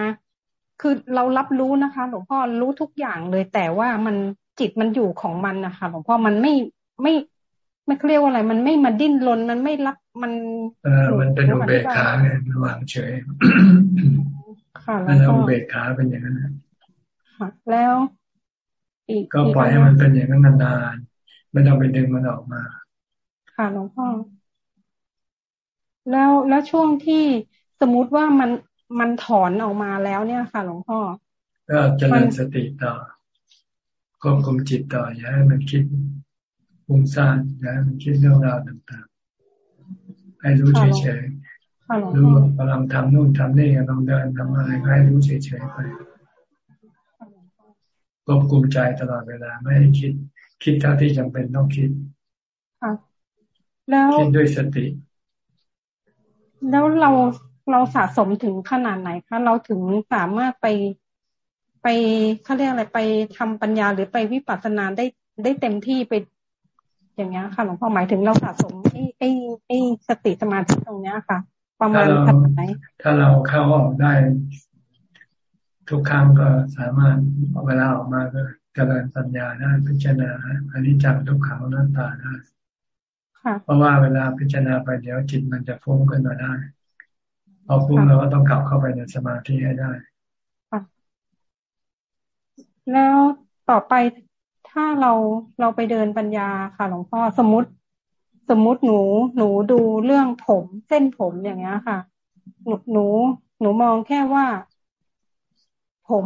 คือเรารับรู้นะคะ หลวงพ่อรู้ทุกอย่างเลย แต่ว่ามันจิตมันอยู่ของมันนะคะหลวงพ่อมันไม่ไม่ไม่เรียกว่าอะไร มันไม่มาดิ้นรนมันไม่รับมันเออมันเป็นอุเบกขาเนี่ยระหว่างเฉยค่ะแล้วอุเบกขาเป็นอย่างนั้นค่ะแล้วอีกก็ปล่อยให้มันเป็นอย่างนั้นนานๆไม่ต้องไปดึงมันออกมา ค่ะหลวงพ่อแล้วแล้วช่วงที่สมมุติว่ามัน มันถอนออกมาแล้วเนี่ยค่ะ หลวงพ่อก็เจริญสติต่อควบคุมจิตต่ออย่าให้มันคิดฟุ้งซ่านอย่าให้มันคิดเรื่องราวต่างๆ ให้รู้เฉยๆรู้กำลังทำนู่นทำนี่กำลังเดินทำอะไรให้รู้เฉยๆไปควบคุมใจตลอดเวลาไม่ให้คิด คิดเท่าที่จำเป็นต้องคิดแล้วคิดด้วยสติ แล้วเรา เราสะสมถึงขนาดไหนคะเราถึงสามารถไปไปเขาเรียกอะไรไปทำปัญญาหรือไปวิปัสสนาได้ได้เต็มที่ไป อย่างเงี้ยค่ะหลวงพ่อหมายถึงเราสะสมไอ้ไอ้ไอ้สติสมาธิตรงเนี้ยค่ะ ประมาณขนาดไหนถ้าเราเข้าออกได้ ทุกครั้งก็สามารถเวลาออกมาก็เจริญปัญญาได้พิจารณาอันนี้จังทุกขังหน้าตาได้เพราะว่าเวลาพิจารณาไปเดี๋ยวจิตมันจะฟุ้งขึ้นมาได้ พอฟุ้งเราก็ต้องกลับเข้าไปในสมาธิให้ได้แล้วต่อไปถ้าเราเราไปเดินปัญญาค่ะหลวงพ่อสมมติ สมมติหนูหนูดูเรื่องผมเส้นผมอย่างเงี้ยค่ะ หนูหนูหนูมองแค่ว่า ผม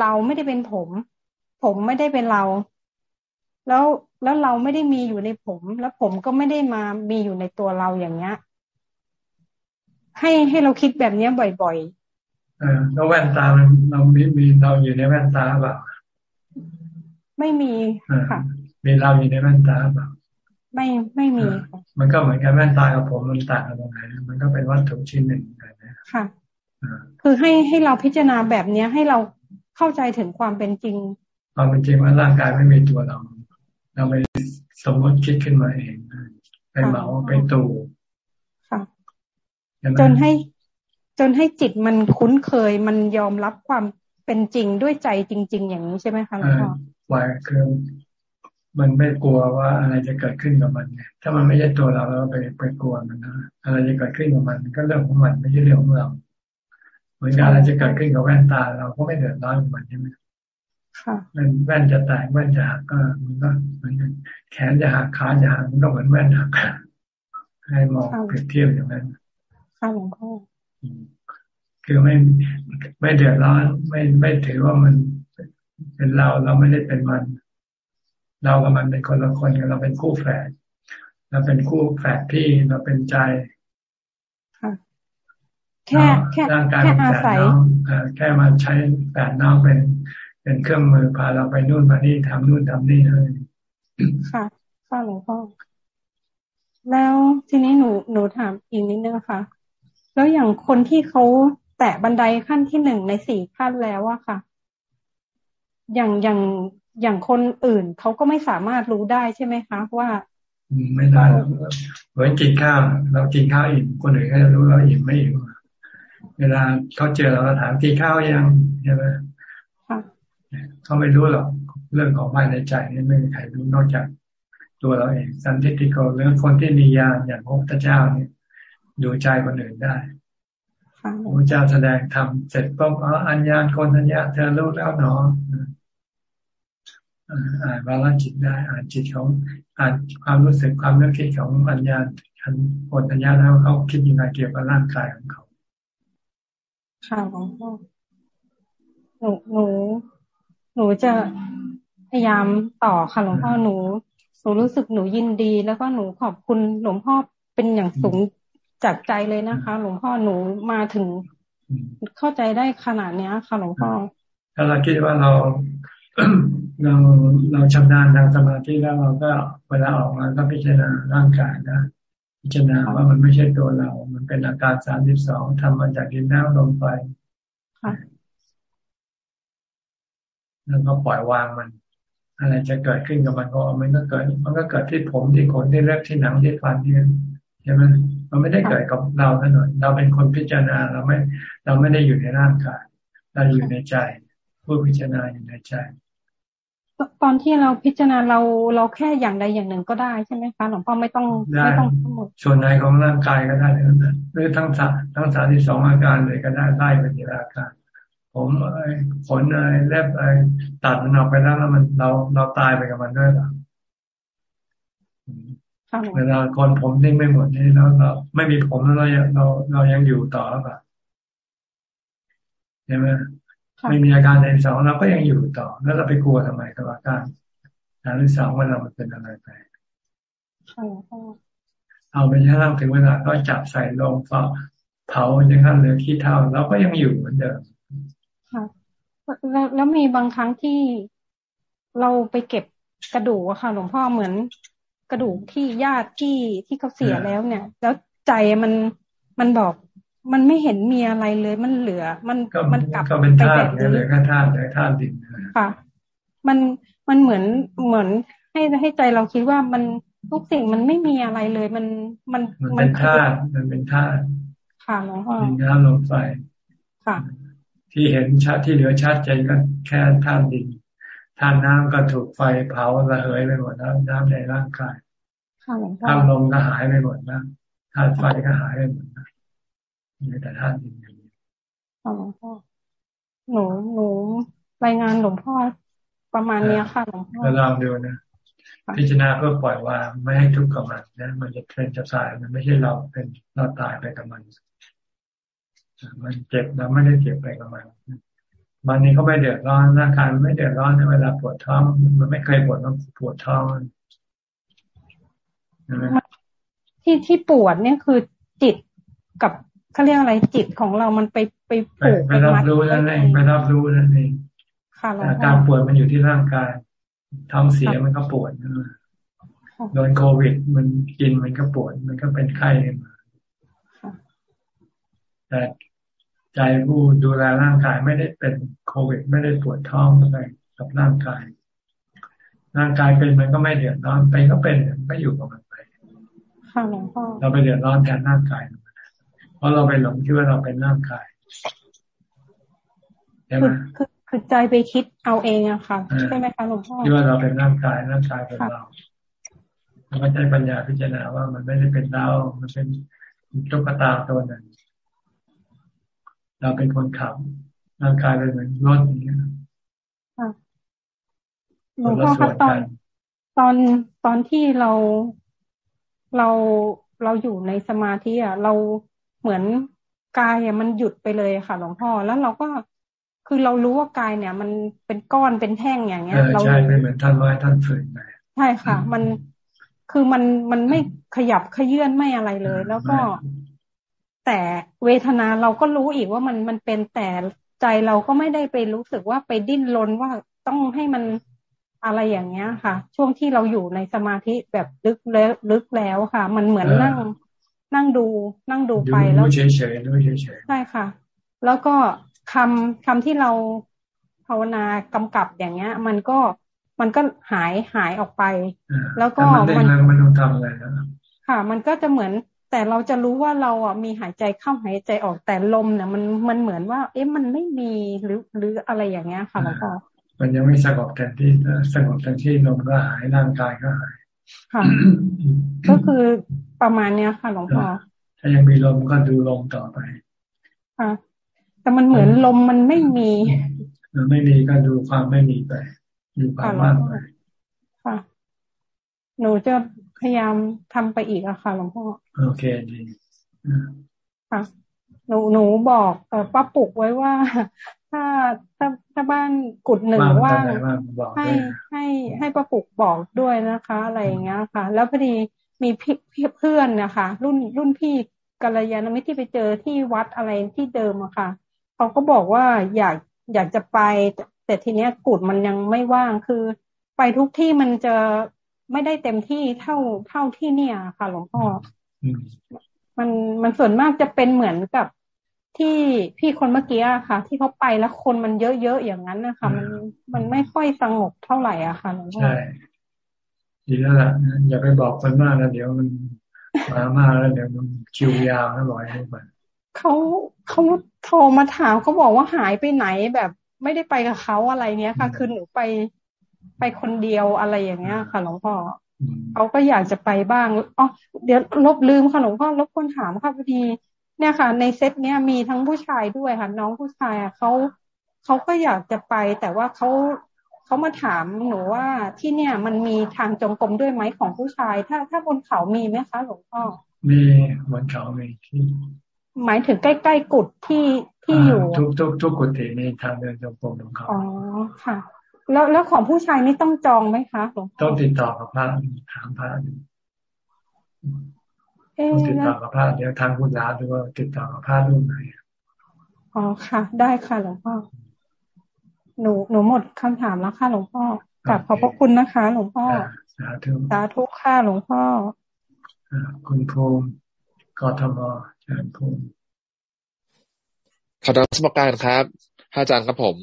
เราไม่ได้เป็นผม ผมไม่ได้เป็นเรา แล้วแล้วเราไม่ได้มีอยู่ในผม แล้วผมก็ไม่ได้มามีอยู่ในตัวเราอย่างเงี้ย ให้ให้เราคิดแบบนี้บ่อยๆเออแล้วแว่นตาเรามีมีเราอยู่ในแว่นตาเปล่าไม่มีค่ะมีเราอยู่ในแว่นตาเปล่าไม่ไม่มีมันก็เหมือนกันแว่นตากับผมมันต่างกันตรงไหนมันก็เป็นวัตถุชิ้นหนึ่งกันนะค่ะคือให้ให้เราพิจารณาแบบเนี้ยให้เราเข้าใจถึงความเป็นจริง ความเป็นจริงว่าร่างกายไม่มีตัวเรา เราไปสมมติคิดขึ้นมาเองไปเหมาไปตูค่ะ จนให้จนให้จิตมันคุ้นเคยมันยอมรับความเป็นจริงด้วยใจจริง ๆ อย่างนี้ใช่ไหมคะหลวงพ่อวายคือมันไม่กลัวว่าอะไรจะเกิดขึ้นกับมันไงถ้ามันไม่ใช่ตัวเราเราไปไปกลัวมันนะอะไรจะเกิดขึ้นกับมันก็เรื่องของมันไม่ใช่เรื่องของเราเหมือนกันอะไรจะเกิดขึ้นกับแว่นตา เราก็ไม่เดือดร้อนกับมันใช่ไหมค่ะแว่นจะแตกแว่นจะหักก็มันก็เหมือนกันแขนจะหักขาจะหักมันก็เหมือนแว่นหักให้มองเปรียบเทียบอย่างนั้น ค่ะหลวงพ่อคือไม่ไม่เดือดร้อนไม่ไม่ถือว่ามันเป็นเราเราไม่ได้เป็นมัน เรากับมันเป็นคนละคนกันเราเป็นคู่แฝดเราเป็นคู่แฝดพี่เราเป็นใจแค่แค่ร่างกายเป็นแฝดน้องแค่มาใช้แฝดน้องเป็น เป็นเครื่องมือพาเราไปนู่นมานี่ทำนู่นทำนี่เลยค่ะค่ะหลวงพ่อแล้วทีนี้หนูหนูถามอีกนิดนึงค่ะ แล้วอย่างคนที่เขาแตะบันไดขั้นที่หนึ่งในสี่ขั้นแล้วอะค่ะ อย่างอย่างอย่างคนอื่นเขาก็ไม่สามารถรู้ได้ใช่ไหมคะว่าไม่ได้เหมือนกินข้าวเรากินข้าวอิ่มคนอื่นก็จะรู้เราอิ่มไม่อิ่มเวลาเขาเจอเราถามกินข้าวยังใช่ไหมเขาไม่รู้หรอกเรื่องของภายในใจนี่ไม่มีใครรู้นอกจากตัวเราเองสันติติโกเรื่องคนที่มีญาณอย่างพระพุทธเจ้าเนี่ย ดูใจคนอื่นได้พระเจ้าแสดงทำเสร็จปุ๊บอ๋ออัญญาณคนอัญญาเธอรู้แล้วเนาะอ่านวาลจิตได้ อ่านจิตของอ่านความรู้สึกความนึกคิดของอัญญาคนอัญญาแล้วเขาคิดยังไงเกี่ยวกับร่างกายของเขาค่ะหลวงพ่อหนูหนูหนูจะพยายามต่อค่ะหลวงพ่อหนูหนูรู้สึกหนูยินดี แล้วก็หนูขอบคุณหลวงพ่อเป็นอย่างสูง จากใจเลยนะคะ หลวงพ่อหนูมาถึงเข้าใจได้ขนาดเนี้ยค่ะหลวงพ่อถ้าเราคิดว่าเราเราเราชำนาญทางสมาธิแล้วเราก็เวลาออกมาก็พิจารณาร่างกายนะ พิจารณาว่ามันไม่ใช่ตัวเรา มันเป็นอาการสามสิบสองทำมาจากดินน้ำลมไฟแล้วก็ปล่อยวางมัน อะไรจะเกิดขึ้นกับมันก็มันก็เกิด มันก็เกิดที่ผมที่ขนที่เล็บที่หนังที่ฟันที่ใช่ไหม มันไม่ได้เกิดกับเราแน่นอนเราเป็นคนพิจารณาเราไม่ เราไม่ได้อยู่ในร่างกายเราอยู่ในใจ ผู้พิจารณาอยู่ในใจ ตอนที่เราพิจารณาเราเราแค่อย่างใดอย่างหนึ่งก็ได้ใช่ไหมคะหลวงพ่อไม่ต้องไม่ต้องทั้งหมดส่วนไหนของร่างกายก็ได้นะหรือทั้งสาทั้งสาที่สองอาการเลยก็ได้ไล่ไปทีละอาการผมไอ้ขนอะไรเล็บอะไรตัดมันออกไปแล้วแล้วมันเราเราตายไปกับมันด้วยหรอ เวลาคนผมทิ้งไม่หมดนี่แล้วเราไม่มีผมแล้วเราเราเรายังอยู่ต่อหรือเปล่าใช่ไหมไม่มีอาการในสองเราก็ยังอยู่ต่อ แล้วเราไปกลัวทำไมกับอาการอาการสองว่าเราเป็นอะไรไปเอาไปแค่เราถึงเวลาก็จับใส่ลงเผาเผาจนกระทั่งเหลือขี้เท่าเราก็ยังอยู่เหมือนเดิมค่ะแล้วแล้วมีบางครั้งที่เราไปเก็บกระดูกอะค่ะ หลวงพ่อเหมือน กระดูกที่ญาติที่ที่เขาเสียแล้วเนี่ย แล้วใจมันมันบอกมันไม่เห็นมีอะไรเลยมันเหลือ มันมันกลับไปแบบนี้เลยแค่ธาตุเลยธาตุดินค่ะ มันมันเหมือนเหมือนให้ให้ใจเราคิดว่ามันทุกสิ่งมันไม่มีอะไรเลย มันมันมันเป็นธาตุมันเป็นธาตุค่ะหลวงพ่อดินน้ำลมไฟค่ะ ที่เห็นชัดที่เหลือชัดเจนก็แค่ธาตุดิน ธาตุน้ำก็ถูกไฟเผาระเหยไปหมดแล้วน้ำในร่างกายธาตุลมก็หายไปหมดนะธาตุไฟก็หายไปหมดนะมีแต่ธาตุดินอย่างนี้หลวงพ่อหนูหนูรายงานหลวงพ่อประมาณเนี้ยค่ะหลวงพ่อลองดูนะพิจารณาเพื่อปล่อยวางไม่ให้ทุกข์กับมันนะมันจะเป็นจะสายมันไม่ใช่เราเป็นเราตายไปกับมันมันเจ็บเราไม่ได้เจ็บไปกับมัน มันนี้เขาไม่เดือดร้อนร่างกายมันไม่เดือดร้อนในเวลาปวดท้อง มันไม่เคยปวดมันปวดท้องที่ที่ปวดเนี่ยคือจิตกับเขาเรียกอะไรจิตของเรามันไปไปผูกไปรับรู้นั่นเองไปรับรู้นั่นเองอาการปวดมันอยู่ที่ร่างกาย ท้องเสียมันก็ปวดนะคโดนโควิด มันกินมันก็ปวด มันก็เป็นไข้มาแต่ ใจผู้ดูแลร่างกายไม่ได้เป็นโควิด ไม่ได้ปวดท้องอะไรกับร่างกาย ร่างกายเป็นมันก็ไม่เดือดร้อนไปก็เป็นไม่อยู่กับมันไปค่ะหลวงพ่อเราไปเดือดร้อนแทนร่างกายเพราะเราไปหลงคิดว่าเราเป็นร่างกายใช่ไหมคือคือใจไปคิดเอาเองอะค่ะใช่ไหมคะหลวงพ่อคิดว่าเราเป็นร่างกายร่างกายเป็นเราเราก็ใช้ปัญญาพิจารณาว่ามันไม่ได้เป็นเรา มันเป็นตุ๊กตาตัวหนึ่ง เราเป็นคนขับร่างกายเป็นเหมือนรถอย่างเงี้ยหลวงพ่อครับตอนตอนตอนที่เราเราเราอยู่ในสมาธิอะ เราเหมือนกายอะมันหยุดไปเลยค่ะ หลวงพ่อแล้วเราก็คือเรารู้ว่ากายเนี่ย มันเป็นก้อนเป็นแท่งอย่างเงี้ย เราใช่ไม่เหมือนท่านว่าท่านฝืนไปใช่ค่ะ มันคือมันมันไม่ขยับขยื่นไม่อะไรเลย แล้วก็ แต่เวทนาเราก็รู้อีกว่ามันมันเป็นแต่ใจเราก็ไม่ได้ไปรู้สึกว่าไปดิ้นรนว่าต้องให้มันอะไรอย่างเงี้ยค่ะ ช่วงที่เราอยู่ในสมาธิแบบลึกแล้วลึกแล้วค่ะ มันเหมือนนั่ง นั่งดู นั่งดูไปแล้วเฉยเฉยดูเฉยเฉยใช่ค่ะ แล้วก็คำคำที่เราภาวนากำกับอย่างเงี้ย มันก็มันก็หายหายออกไป แล้วก็มันมันต้องทำอะไรนะค่ะ มันก็จะเหมือน แต่เราจะรู้ว่าเราอะมีหายใจเข้าหายใจออกแต่ลมเนี่ยมันมันเหมือนว่า เอ๊ะมันไม่มีหรือหรืออะไรอย่างเงี้ยค่ะหลวงพ่อมันยังไม่สงบแต่ที่สงบแต่ที่ลมก็หายร่างกายก็หายค่ะ ก็คือประมาณเนี้ยค่ะหลวงพ่อถ้ายังมีลมก็ดูลมต่อไปค่ะแต่มันเหมือนลมมันไม่มีมันไม่มีก็ดูความไม่มีไปดูความว่างไปค่ะหนูจะ พยายามทำไปอีกอะค่ะหลวงพ่อโอเคดีค่ะหนูหนูบอกป้าปุกไว้ว่า ถ้าถ้าถ้าบ้านกุดหนึ่งว่างให้ให้ให้ประปุกบอกด้วยนะคะ อะไรอย่างเงี้ยค่ะ แล้วพอดีมีพี่เพื่อนนะคะ รุ่นรุ่นพี่กัลยาณมิตรที่ไปเจอที่วัดอะไรที่เดิมอะค่ะเขาก็บอกว่าอยากอยากจะไป แต่ทีเนี้ยกุดมันยังไม่ว่างคือ ไปทุกที่มันจะ ไม่ได้เต็มที่เท่าเท่าที่เนี่ยค่ะหลวงพ่อมันมันส่วนมากจะเป็นเหมือนกับที่พี่คนเมื่อกี้ค่ะ ที่เขาไปแล้วคนมันเยอะๆอย่างนั้นนะคะมันมันไม่ค่อยสงบเท่าไหร่อะค่ะหลวงพ่อใช่ดีแล้วล่ะอย่าไปบอกคนมากนะเดี๋ยวมันมามากแล้วเดี๋ยวมันคิวยาวนะบอกให้มันเขาเขาโทรมาถามเขาบอกว่าหายไปไหนแบบไม่ได้ไปกับเขาอะไรเนี้ยค่ะ คือหนูไป ไปคนเดียวอะไรอย่างเงี้ย ค่ะหลวงพ่อเขาก็อยากจะไปบ้างอ๋อเดี๋ยวลบลืมค่ะหลวงพ่อลบคนถามค่ะพอดีเนี่ยค่ะ ในเซตเนี้ยมีทั้งผู้ชายด้วยค่ะ น้องผู้ชายอะเขาเขาก็อยากจะไป แต่ว่าเขาเขามาถามหนูว่าที่เนี่ย มันมีทางจงกรมด้วยไหมของผู้ชาย ถ้าถ้าบนเขามีไหมคะหลวงพ่อมีบนเขามีที่หมายถึงใกล้ๆกุดที่ที่อยู่ ทุกทุกทุกกุฏิมีทางเดินจงกรมของเขาอ๋อค่ะ แล้วแล้วของผู้ชายนี่ต้องจองไหมคะหลวงพ่อต้องติดต่อกับพระถามพระติดต่อกับพระเดี๋ยวทางคุณลาดูว่าติดต่อกับพระรูปไหนอ๋อค่ะ ได้ค่ะหลวงพ่อหนูหนูหมดคำถามแล้วค่ะหลวงพ่อกลับขอบพระคุณนะคะ หลวงพ่อสาธุสาธุค่ะหลวงพ่อคุณภูมิกทมอาจารย์ภูมิขอรับสมการครับอาจารย์ครับผม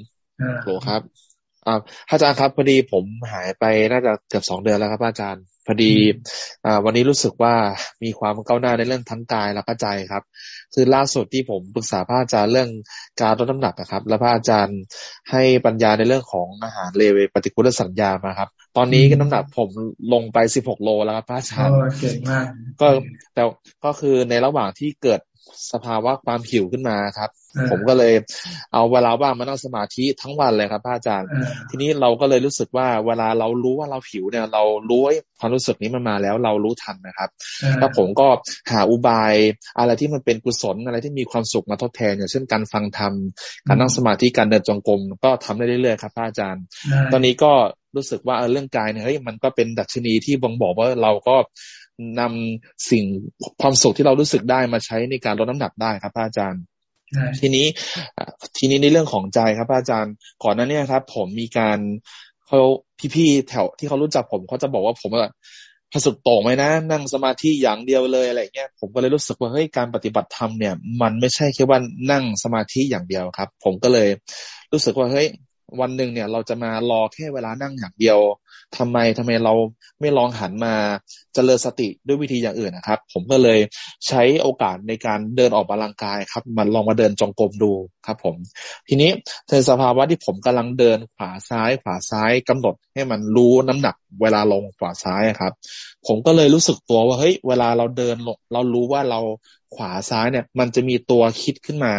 โหครับ อ่าอาจารย์ครับพอดีผมหายไปน่าจะเกือบสองเดือนแล้วครับอาจารย์ พอดีอ่าวันนี้รู้สึกว่ามีความก้าวหน้าในเรื่องทั้งกายแล้วก็ใจครับ คือล่าสุดที่ผมปรึกษาพระอาจารย์เรื่องการลดน้ำหนักนะครับ แล้วพระอาจารย์ให้ปัญญาในเรื่องของอาหารเลวปฏิกุลสัญญามาครับ ตอนนี้ก็น้ำหนักผมลงไปสิบหกโลแล้วครับพระอาจารย์เก่งมาก ก็แต่ก็คือในระหว่างที่เกิด สภาวะความหิวขึ้นมาครับ ผมก็เลยเอาเวลาว่างมานั่งสมาธิทั้งวันเลยครับพระอาจารย์ ทีนี้เราก็เลยรู้สึกว่าเวลาเรารู้ว่าเราหิวเนี่ย เรารู้ความรู้สึกนี้มันมาแล้วเรารู้ทันนะครับ แล้วผมก็หาอุบายอะไรที่มันเป็นกุศลอะไรที่มีความสุขมาทดแทนอย่างเช่นการฟังธรรมการนั่งสมาธิการเดินจงกรมก็ทำได้เรื่อยๆครับพระอาจารย์ ตอนนี้ก็รู้สึกว่าเรื่องกายเนี่ยเฮ้ยมันก็เป็นดัชนีที่บ่งบอกว่าเราก็ นำสิ่งความสุขที่เรารู้สึกได้มาใช้ในการลดน้ำหนักได้ครับพระอาจารย์ทีนี้ทีนี้ในเรื่องของใจครับพระอาจารย์ก่อนหน้านี้ครับ ผมมีการเขาพี่ๆแถวที่เขารู้จักผมเขาจะบอกว่าผมพสุดโต่งไหมนะ นั่งสมาธิอย่างเดียวเลยอะไรเงี้ยผมก็เลยรู้สึกว่าเฮ้ยการปฏิบัติธรรมเนี่ย มันไม่ใช่แค่ว่านั่งสมาธิอย่างเดียวครับ ผมก็เลยรู้สึกว่าเฮ้ย วันหนึ่งเนี่ย เราจะมารอแค่เวลานั่งอย่างเดียวทำไมทำไมเราไม่ลองหันมาเจริญสติด้วยวิธีอย่างอื่นนะครับ ผมก็เลยใช้โอกาสในการเดินออกกำลังกายครับ มันลองมาเดินจงกรมดูครับ ผม ทีนี้ในสภาวะที่ผมกำลังเดินขวาซ้ายขวาซ้ายกำหนดให้มันรู้น้ำหนักเวลาลงขวาซ้ายครับ ผมก็เลยรู้สึกตัวว่าเฮ้ยเวลาเราเดินลงเรารู้ว่าเราขวาซ้ายเนี่ย มันจะมีตัวคิดขึ้นมา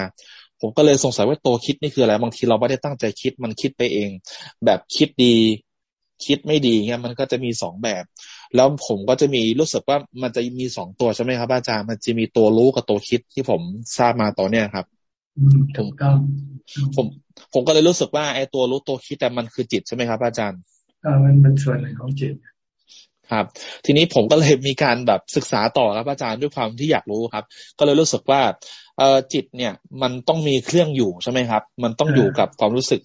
ผมก็เลยสงสัยว่าตัวคิดนี่คืออะไรบางทีเราไม่ได้ตั้งใจคิดมันคิดไปเอง แบบคิดดี คิดไม่ดีเงี้ยมันก็จะมีสองแบบ แล้วผมก็จะมีรู้สึกว่ามันจะมีสองตัวใช่ไหมครับ อาจารย์มันจะมีตัวรู้กับตัวคิดที่ผมทราบมาตอนเนี้ยครับผมก็ผมผมก็เลยรู้สึกว่าไอ้ตัวรู้ตัวคิดแต่มันคือจิตใช่ไหมครับ อาจารย์อ่ามันเป็นส่วนหนึ่งของจิตครับ ทีนี้ผมก็เลยมีการแบบศึกษาต่อครับอาจารย์ด้วยความที่อยากรู้ครับ ก็เลยรู้สึกว่า เออจิตเนี่ย มันต้องมีเครื่องอยู่ใช่ไหมครับ มันต้องอยู่กับความรู้สึก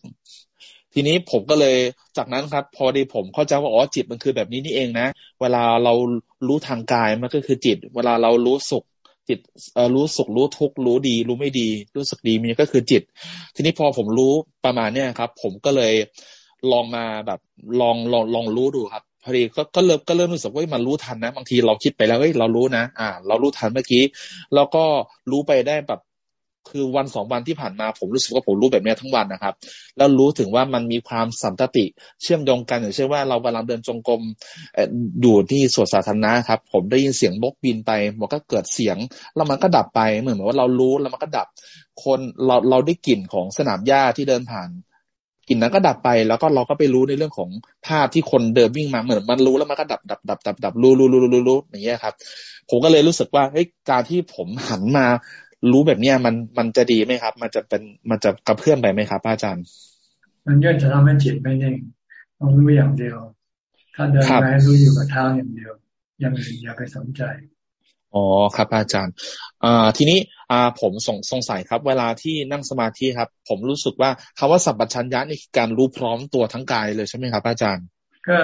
ทีนี้ผมก็เลยจากนั้นครับ พอดีผมเข้าใจว่าอ๋อจิตมันคือแบบนี้นี่เองนะเวลาเรารู้ทางกายมันก็คือจิต เวลาเรารู้สุขจิตเอ่อรู้สุขรู้ทุกข์รู้ดี รู้ไม่ดี รู้สึกดีมันก็คือจิต ทีนี้พอผมรู้ประมาณเนี้ยครับ ผมก็เลยลองมาแบบลองลองลองรู้ดูครับ พอดีก็ก็เริ่มก็เริ่มรู้สึกว่ามันรู้ทันนะบางทีเราคิดไปแล้วเฮ้ยเรารู้นะ อ่า เรารู้ทันเมื่อกี้ แล้วก็รู้ไปได้แบบคือวันสองวันที่ผ่านมาผมรู้สึกว่าผมรู้แบบนี้ทั้งวันนะครับ แล้วรู้ถึงว่ามันมีความสัมตติ เชื่อมโยงกันอย่างเช่นว่าเรากำลังเดินจงกรมอยู่ที่สวนสาธารณะครับ ผมได้ยินเสียงนกบินไปมันก็เกิดเสียงแล้วมันก็ดับไปเหมือนว่าเรารู้แล้วมันก็ดับ คนเราเราได้กลิ่นของสนามหญ้าที่เดินผ่าน กลิ่นนั้นก็ดับไปแล้วก็เราก็ไปรู้ในเรื่องของภาพที่คนเดินวิ่งมาเหมือนมันรู้แล้วมันก็ดับดับดับดับดับรู้รู้รู้รู้รู้อย่างเงี้ยครับ ผมก็เลยรู้สึกว่าเฮ้ยการที่ผมหันมารู้แบบเนี้ยมันมันจะดีไหมครับ มันจะเป็นมันจะกระเพื่อมไปไหมครับอาจารย์ มันย่อจะทำให้จิตไม่นิ่งต้องรู้อย่างเดียว ถ้าเดินไปให้รู้อยู่กับเท้าอย่างเดียวอย่างอื่นอย่าไปสนใจ อ๋อครับอาจารย์อ่าทีนี้อ่าผมสงสงสัยครับ เวลาที่นั่งสมาธิครับ ผมรู้สึกว่าคำว่าสัมปชัญญะนี่คือการรู้พร้อมตัวทั้งกายเลยใช่ไหมครับอาจารย์ ก็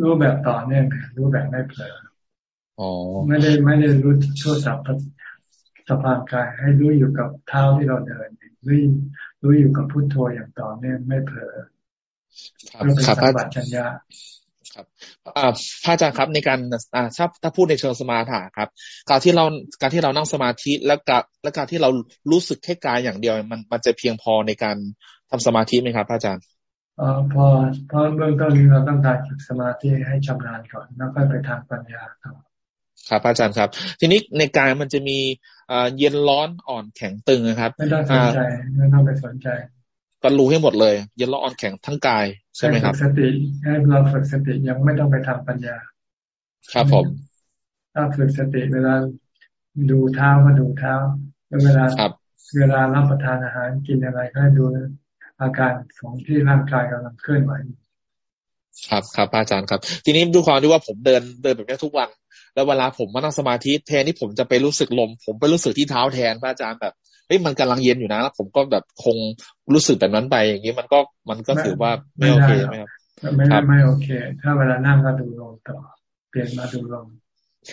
รู้แบบต่อเนื่องรู้แบบไม่เผลออ๋อไม่ได้ไม่ได้รู้ทั่วสัพสภาพกายให้รู้อยู่กับเท้าที่เราเดินรู้รู้อยู่กับพุทโธอย่างต่อเนื่องไม่เผลอครับสัมปชัญญะ ครับพระอาจารย์ครับในการถ้าถ้าพูดในเชิงสมาธิครับ การที่เราการที่เรานั่งสมาธิแล้วการและการที่เรารู้สึกแค่กายอย่างเดียว มันมันจะเพียงพอในการทำสมาธิไหมครับพระอาจารย์อ๋อพอเพราะเบื้องต้นเราต้องการฝึกสมาธิให้ชำนาญก่อนแล้วก็ไปทางปัญญาครับครับอาจารย์ครับ ทีนี้ในกายมันจะมีเย็นร้อนอ่อนแข็งตึงนะครับ ไม่ต้องสนใจไม่ต้องไปสนใจ ก็รู้ให้หมดเลยเย็นร้อนอ่อนแข็งทั้งกายใช่ไหมครับสติให้เราฝึกสติยังไม่ต้องไปทำปัญญา ครับผม ถ้าฝึกสติเวลาดูเท้าก็ดูเท้าแล้วเวลาเวลารับประทานอาหารกินอะไรก็ดูอาการของที่ร่างกายกำลังเคลื่อนไหวครับครับอาจารย์ครับ ทีนี้ดูความที่ว่าผมเดินเดินแบบนี้ทุกวัน แล้วเวลาผมมานั่งสมาธิแทนที่ผมจะไปรู้สึกลม ผมไปรู้สึกที่เท้าแทนพระอาจารย์แบบ เฮ้ยมันกำลังเย็นอยู่นะแล้วผมก็แบบคงรู้สึกแบบนั้นไป อย่างนี้มันก็มันก็ถือว่าไม่โอเคไหมครับไม่ไม่โอเค ถ้าเวลานั่งก็ดูลมต่อ เปลี่ยนมาดูลม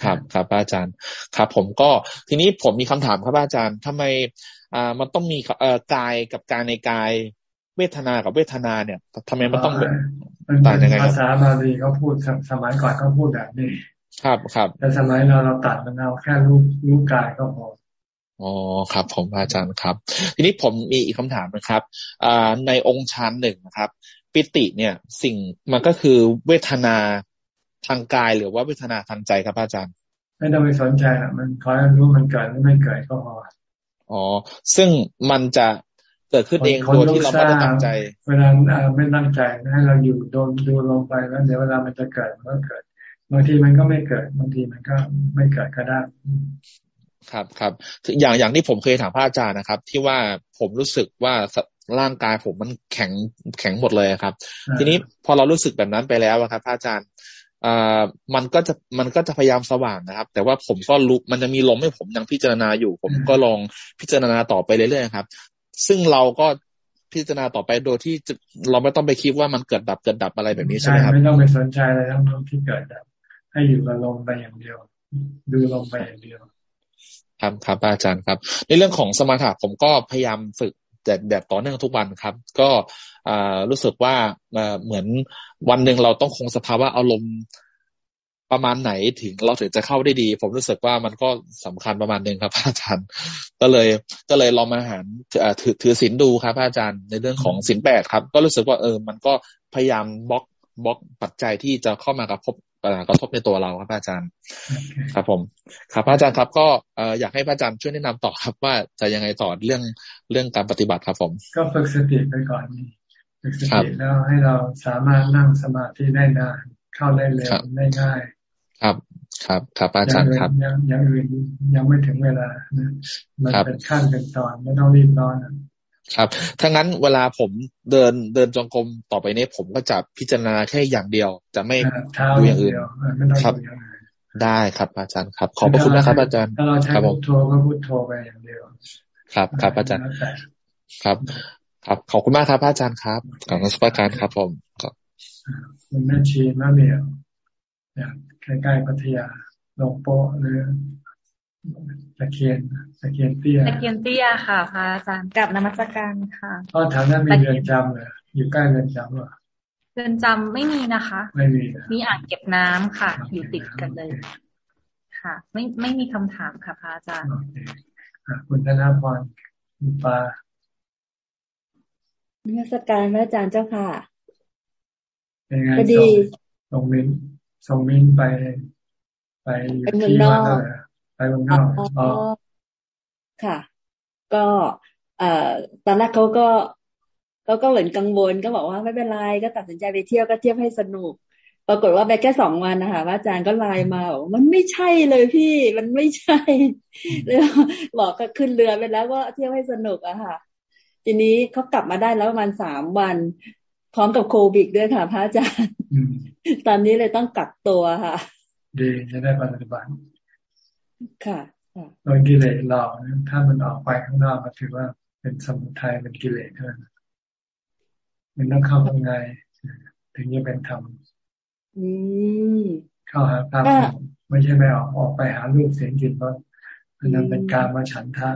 ครับครับอาจารย์ครับ ผมก็ทีนี้ผมมีคำถามครับอาจารย์ทำไมอ่ามันต้องมีเอ่อกายกับการในกายเวทนากับเวทนาเนี่ยทำไมมันต้องต่างยังไงภาษาบาลีเขาพูดสมัยก่อนเขาพูดแบบนี้ ครับครับแต่สมัยเราเราตัดมันเอาแค่รู้รู้กายก็พอ อ๋อครับ ผมอาจารย์ครับ ทีนี้ผมมีอีกคำถามนะครับอ่าในองค์ฌานหนึ่งนะครับ ปิติเนี่ยสิ่งมันก็คือเวทนาทางกายหรือว่าเวทนาทางใจครับอาจารย์ ไม่ต้องไปสนใจอะมันคอยรู้มันเกิดหรือไม่เกิดก็พออ๋อซึ่งมันจะเกิดขึ้นเองโดยที่เราไม่ได้ตั้งใจ เวลาไม่ตั้งใจให้เราอยู่โดนดูลงไปแล้วเดี๋ยวเวลามันจะเกิดมันก็เกิดบางทีมันก็ไม่เกิดบางทีมันก็ไม่เกิดก็ได้ ครับครับอย่างอย่างที่ผมเคยถามพระอาจารย์นะครับ ที่ว่าผมรู้สึกว่าร่างกายผมมันแข็งแข็งหมดเลยครับ ทีนี้พอเรารู้สึกแบบนั้นไปแล้วครับพระอาจารย์อ่ามันก็จะมันก็จะพยายามสว่างนะครับ แต่ว่าผมก็รู้มันจะมีลมให้ผมยังพิจารณาอยู่ ผมก็ลองพิจารณาต่อไปเรื่อยๆครับ ซึ่งเราก็พิจารณาต่อไปโดยที่เราไม่ต้องไปคิดว่ามันเกิดดับเกิดดับอะไรแบบนี้ใช่ไหมครับไม่ต้องไปสนใจอะไรทั้งที่เกิดดับให้อยู่กับลมไปอย่างเดียว ดูลมไปอย่างเดียว ครับครับอาจารย์ครับ ในเรื่องของสมาธิผมก็พยายามฝึกแต่แบบต่อเนื่องทุกวันครับ ก็รู้สึกว่าเหมือนวันหนึ่งเราต้องคงสภาวะอารมณ์ประมาณไหนถึงเราถึงจะเข้าได้ดี ผมรู้สึกว่ามันก็สำคัญประมาณหนึ่งครับอาจารย์ ก็เลยก็เลยลองมาหารถือถือศีลดูครับอาจารย์ ในเรื่องของศีลแปดครับ ก็รู้สึกว่าเออ มันก็พยายามบล็อกบล็อกปัจจัยที่จะเข้ามากระทบ กระทบในตัวเราครับอาจารย์ ครับผม ครับอาจารย์ครับ ก็อยากให้อาจารย์ช่วยแนะนำต่อครับ ว่าจะยังไงต่อเรื่องเรื่องการปฏิบัติครับผม ก็ฝึกสติไปก่อนฝึกสติแล้วให้เราสามารถนั่งสมาธิได้นานเข้าได้เร็วได้ง่าย ครับครับครับอาจารย์ครับยังยังอื่นยังไม่ถึงเวลานะมันเป็นขั้นเป็นตอนไม่ต้องรีบร้อน ครับถ้างั้นเวลาผมเดินเดินจงกรมต่อไปนี้ผมก็จะพิจารณาแค่อย่างเดียว จะไม่ดูอย่างอื่นครับ ได้ครับ อาจารย์ครับ ขอบพระคุณนะครับ อาจารย์ถ้าเราใช้พุทโธก็พุทโธไปอย่างเดียว ครับครับอาจารย์ครับ ครับขอบคุณมากครับอาจารย์ครับขอบคุณอาจารย์ครับ ผมครับคุณแม่ชีแม่เมียวใกล้ๆพัทยาลงโปะหรือ ตะเคียนตะเคียนเตี้ยตะเคียนเตี้ยค่ะพระอาจารย์กับนมัสการค่ะอ๋อแถวนั้นมีเรือนจำเลยอยู่ใกล้เรือนจำหรอเรือนจำไม่มีนะคะ ไม่มีมีอ่างเก็บน้ำค่ะ อยู่ติดกันเลย ค่ะ ไม่ไม่มีคำถามค่ะพระอาจารย์คุณธนาพรคุณปานมัสการพระอาจารย์เจ้าค่ะเป็นไงส่งมินส่งมินไป ไปอยู่ที่วัดเลยไป เมืองนอกอ๋อค่ะ ก็เอ่อตอนแรกเขาก็เขาก็เหมือนกังวลก็บอกว่าไม่เป็นไรก็ตัดสินใจไปเที่ยวก็เที่ยวให้สนุก ปรากฏว่าไปแค่สองวันนะคะว่าอาจารย์ก็ไลน์มาบอกมันไม่ใช่เลยพี่มันไม่ใช่แล้วบอกก็ขึ้นเรือไปแล้วว่าเที่ยวให้สนุกอะค่ะ ทีนี้เขากลับมาได้แล้วประมาณสามวันพร้อมกับโควิดด้วยค่ะ พระอาจารย์ ตอนนี้เลยต้องกักตัวค่ะ ดีจะได้ปฏิบัติ ค่ะโดยกิเลสเราถ้ามันออกไปข้างนอกก็ถือว่าเป็นสมุทัยเป็นกิเลสเท่านั้นมันต้องเข้าข้างในถึงจะเป็นธรรมเข้าหาตามไม่ใช่ไม่ออกออกไปหาลูกเสียงกินรสอันนั้นเป็นการมาฉันทะ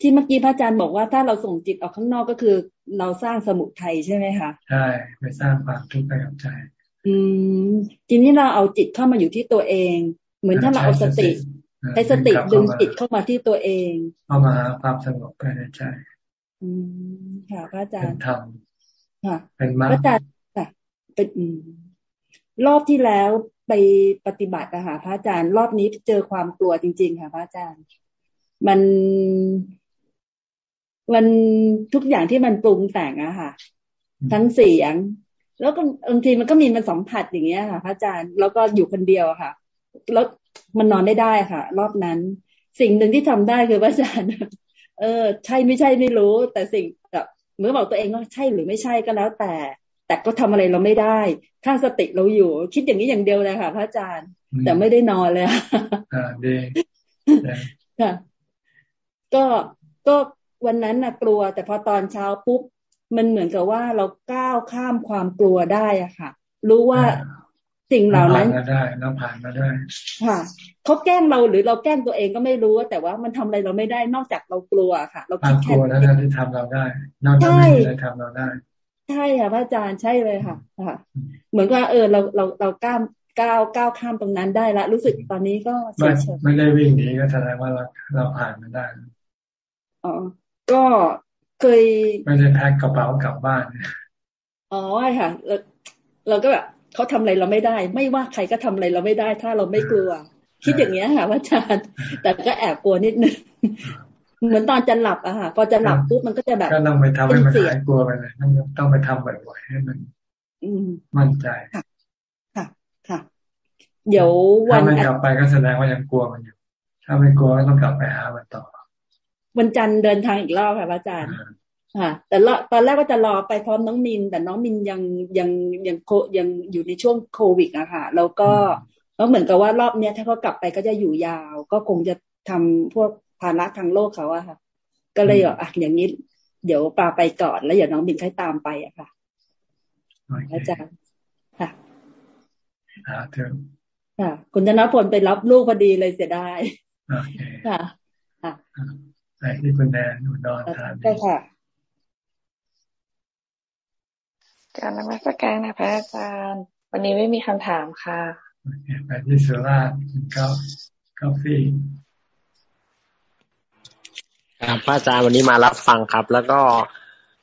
ที่เมื่อกี้พระอาจารย์บอกว่าถ้าเราส่งจิตออกข้างนอกก็คือ เราสร้างสมุทัยใช่ไหมคะใช่ไปสร้างความทุกข์ให้กับใจ อืมทีนี้เราเอาจิตเข้ามาอยู่ที่ตัวเอง เหมือนถ้าเราเอาสติใช้สติดึงจิตเข้ามาที่ตัวเอง เข้ามาความสงบภายในใจอืมค่ะพระอาจารย์เป็นธรรมค่ะเป็นมรรคพระอาจารย์ค่ะเป็นรอบที่แล้วไปปฏิบัตินะคะพระอาจารย์ รอบนี้เจอความกลัวจริง ๆ ค่ะ พระอาจารย์ มันมันทุกอย่างที่มันปรุงแต่งอะค่ะ ทั้งเสียง แล้วก็บางทีมันก็มีมันสัมผัสอย่างเงี้ยค่ะ พระอาจารย์แล้วก็อยู่คนเดียวค่ะ แล้วมันนอนได้ได้ค่ะ รอบนั้น สิ่งหนึ่งที่ทำได้คือว่าอาจารย์เออ ใช่ไม่ใช่ไม่รู้ แต่สิ่งแบบเมื่อบอกตัวเองว่าใช่หรือไม่ใช่ก็แล้วแต่ แต่ก็ทำอะไรเราไม่ได้ ถ้าสติเราอยู่ คิดอย่างนี้อย่างเดียวเลยค่ะ พระอาจารย์ แต่ไม่ได้นอนเลยอ่าดีค่ะก็ก็วันนั้นน่ะกลัว แต่พอตอนเช้าปุ๊บมันเหมือนกับว่าเราก้าวข้ามความกลัวได้อะค่ะ รู้ว่า สิ่งเหล่านั้นผ่านมาได้เราผ่านมาได้ ค่ะเขาแกล้งเราหรือเราแกล้งตัวเองก็ไม่รู้แต่ว่ามันทำอะไรเราไม่ได้นอกจากเรากลัวค่ะ เราคิดแค่กลัวแล้วที่ทำเราได้ นอกจากไม่มีอะไรทำเราได้ ใช่ค่ะพระอาจารย์ใช่เลยค่ะค่ะ เหมือนว่าเออเราเราเราก้ามก้าวก้าวข้ามตรงนั้นได้ละ รู้สึกตอนนี้ก็เฉยๆไม่ได้วิ่งหนีก็แสดงว่าเราเราผ่านมันได้อ๋อก็เคยไม่ได้แพ็คกระเป๋ากลับบ้านอ๋อค่ะเราเราก็แบบ เขาทำอะไรเราไม่ได้ ไม่ว่าใครก็ทำอะไรเราไม่ได้ ถ้าเราไม่กลัว คิดอย่างเงี้ยค่ะอาจารย์ แต่ก็แอบกลัวนิดนึงเหมือนตอนจะหลับอะค่ะพอจะหลับปุ๊บมันก็จะแบบก็ต้องไปทำให้มันหายกลัวไปเลยต้องต้องไปทำบ่อยๆให้มันมั่นใจค่ะ ค่ะค่ะเดี๋ยววันถ้าไม่กลับไปก็แสดงว่ายังกลัวมันอยู่ ถ้าไม่กลัวก็ต้องกลับไปหามันต่อวันจันทร์เดินทางอีกรอบค่ะอาจารย์ ค่ะ แต่ละตอนแรกก็จะรอไปพร้อมน้องมิน แต่น้องมินยังยังยังโคยังอยู่ในช่วงโควิดอะค่ะ แล้วก็แล้วเหมือนกับว่ารอบเนี้ยถ้าเขากลับไปก็จะอยู่ยาว ก็คงจะทำพวกภาระทางโลกเขาอะค่ะ ก็เลยอะอย่างนี้ เดี๋ยวปาไปก่อนแล้วเดี๋ยวน้องมินค่อยตามไปอะค่ะอาจารย์ค่ะหาเถอะค่ะ คุณธนพลไปรับลูกพอดีเลยเสียดายโอเคค่ะค่ะไปที่คุณแนนอุดรธานีใช่ค่ะ การนมัสการนะพระอาจารย์ วันนี้ไม่มีคำถามค่ะโอเคไปที่สุราษฎร์เก้ากาแฟครับพระอาจารย์วันนี้มารับฟังครับ แล้วก็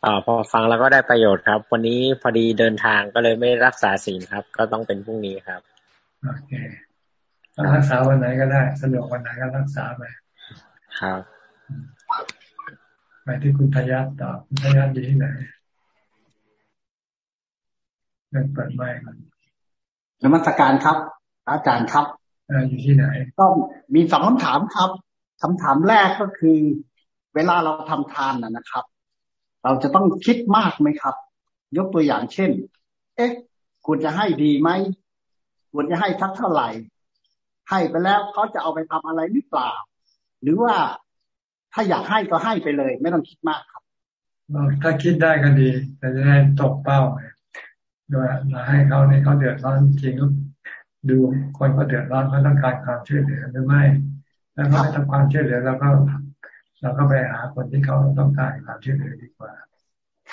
อพอฟังแล้วก็ได้ประโยชน์ครับ วันนี้พอดีเดินทางก็เลยไม่รักษาศีลครับ ก็ต้องเป็นพรุ่งนี้ครับโอเครักษาวันไหนก็ได้สะดวกวันไหนก็รักษาไปครับไปที่คุณทยัตต่อคุณทยัตอยู่ที่ไหน เรื่องเปิดไมค์ก่อนนมัสการครับ อาจารย์ครับอยู่ที่ไหน ก็มีสองคำถามครับคำถามแรกก็คือ เวลาเราทำทานนะครับ เราจะต้องคิดมากไหมครับ ยกตัวอย่างเช่น เอ๊ะควรจะให้ดีไหมควรจะให้ทักเท่าไหร่ ให้ไปแล้วเขาจะเอาไปทำอะไรหรือเปล่า หรือว่าถ้าอยากให้ก็ให้ไปเลย ไม่ต้องคิดมากครับถ้าคิดได้ก็ดีแต่จะได้ตกเป้าไง โดยเราให้เขาในเขาเดือดร้อนจริงก็ดูคนเขาเดือดร้อนเขาต้องการความช่วยเหลือหรือไม่ แล้วเขาไม่ทำความช่วยเหลือเราก็เราก็ไปหาคนที่เขาต้องการความช่วยเหลือดีกว่า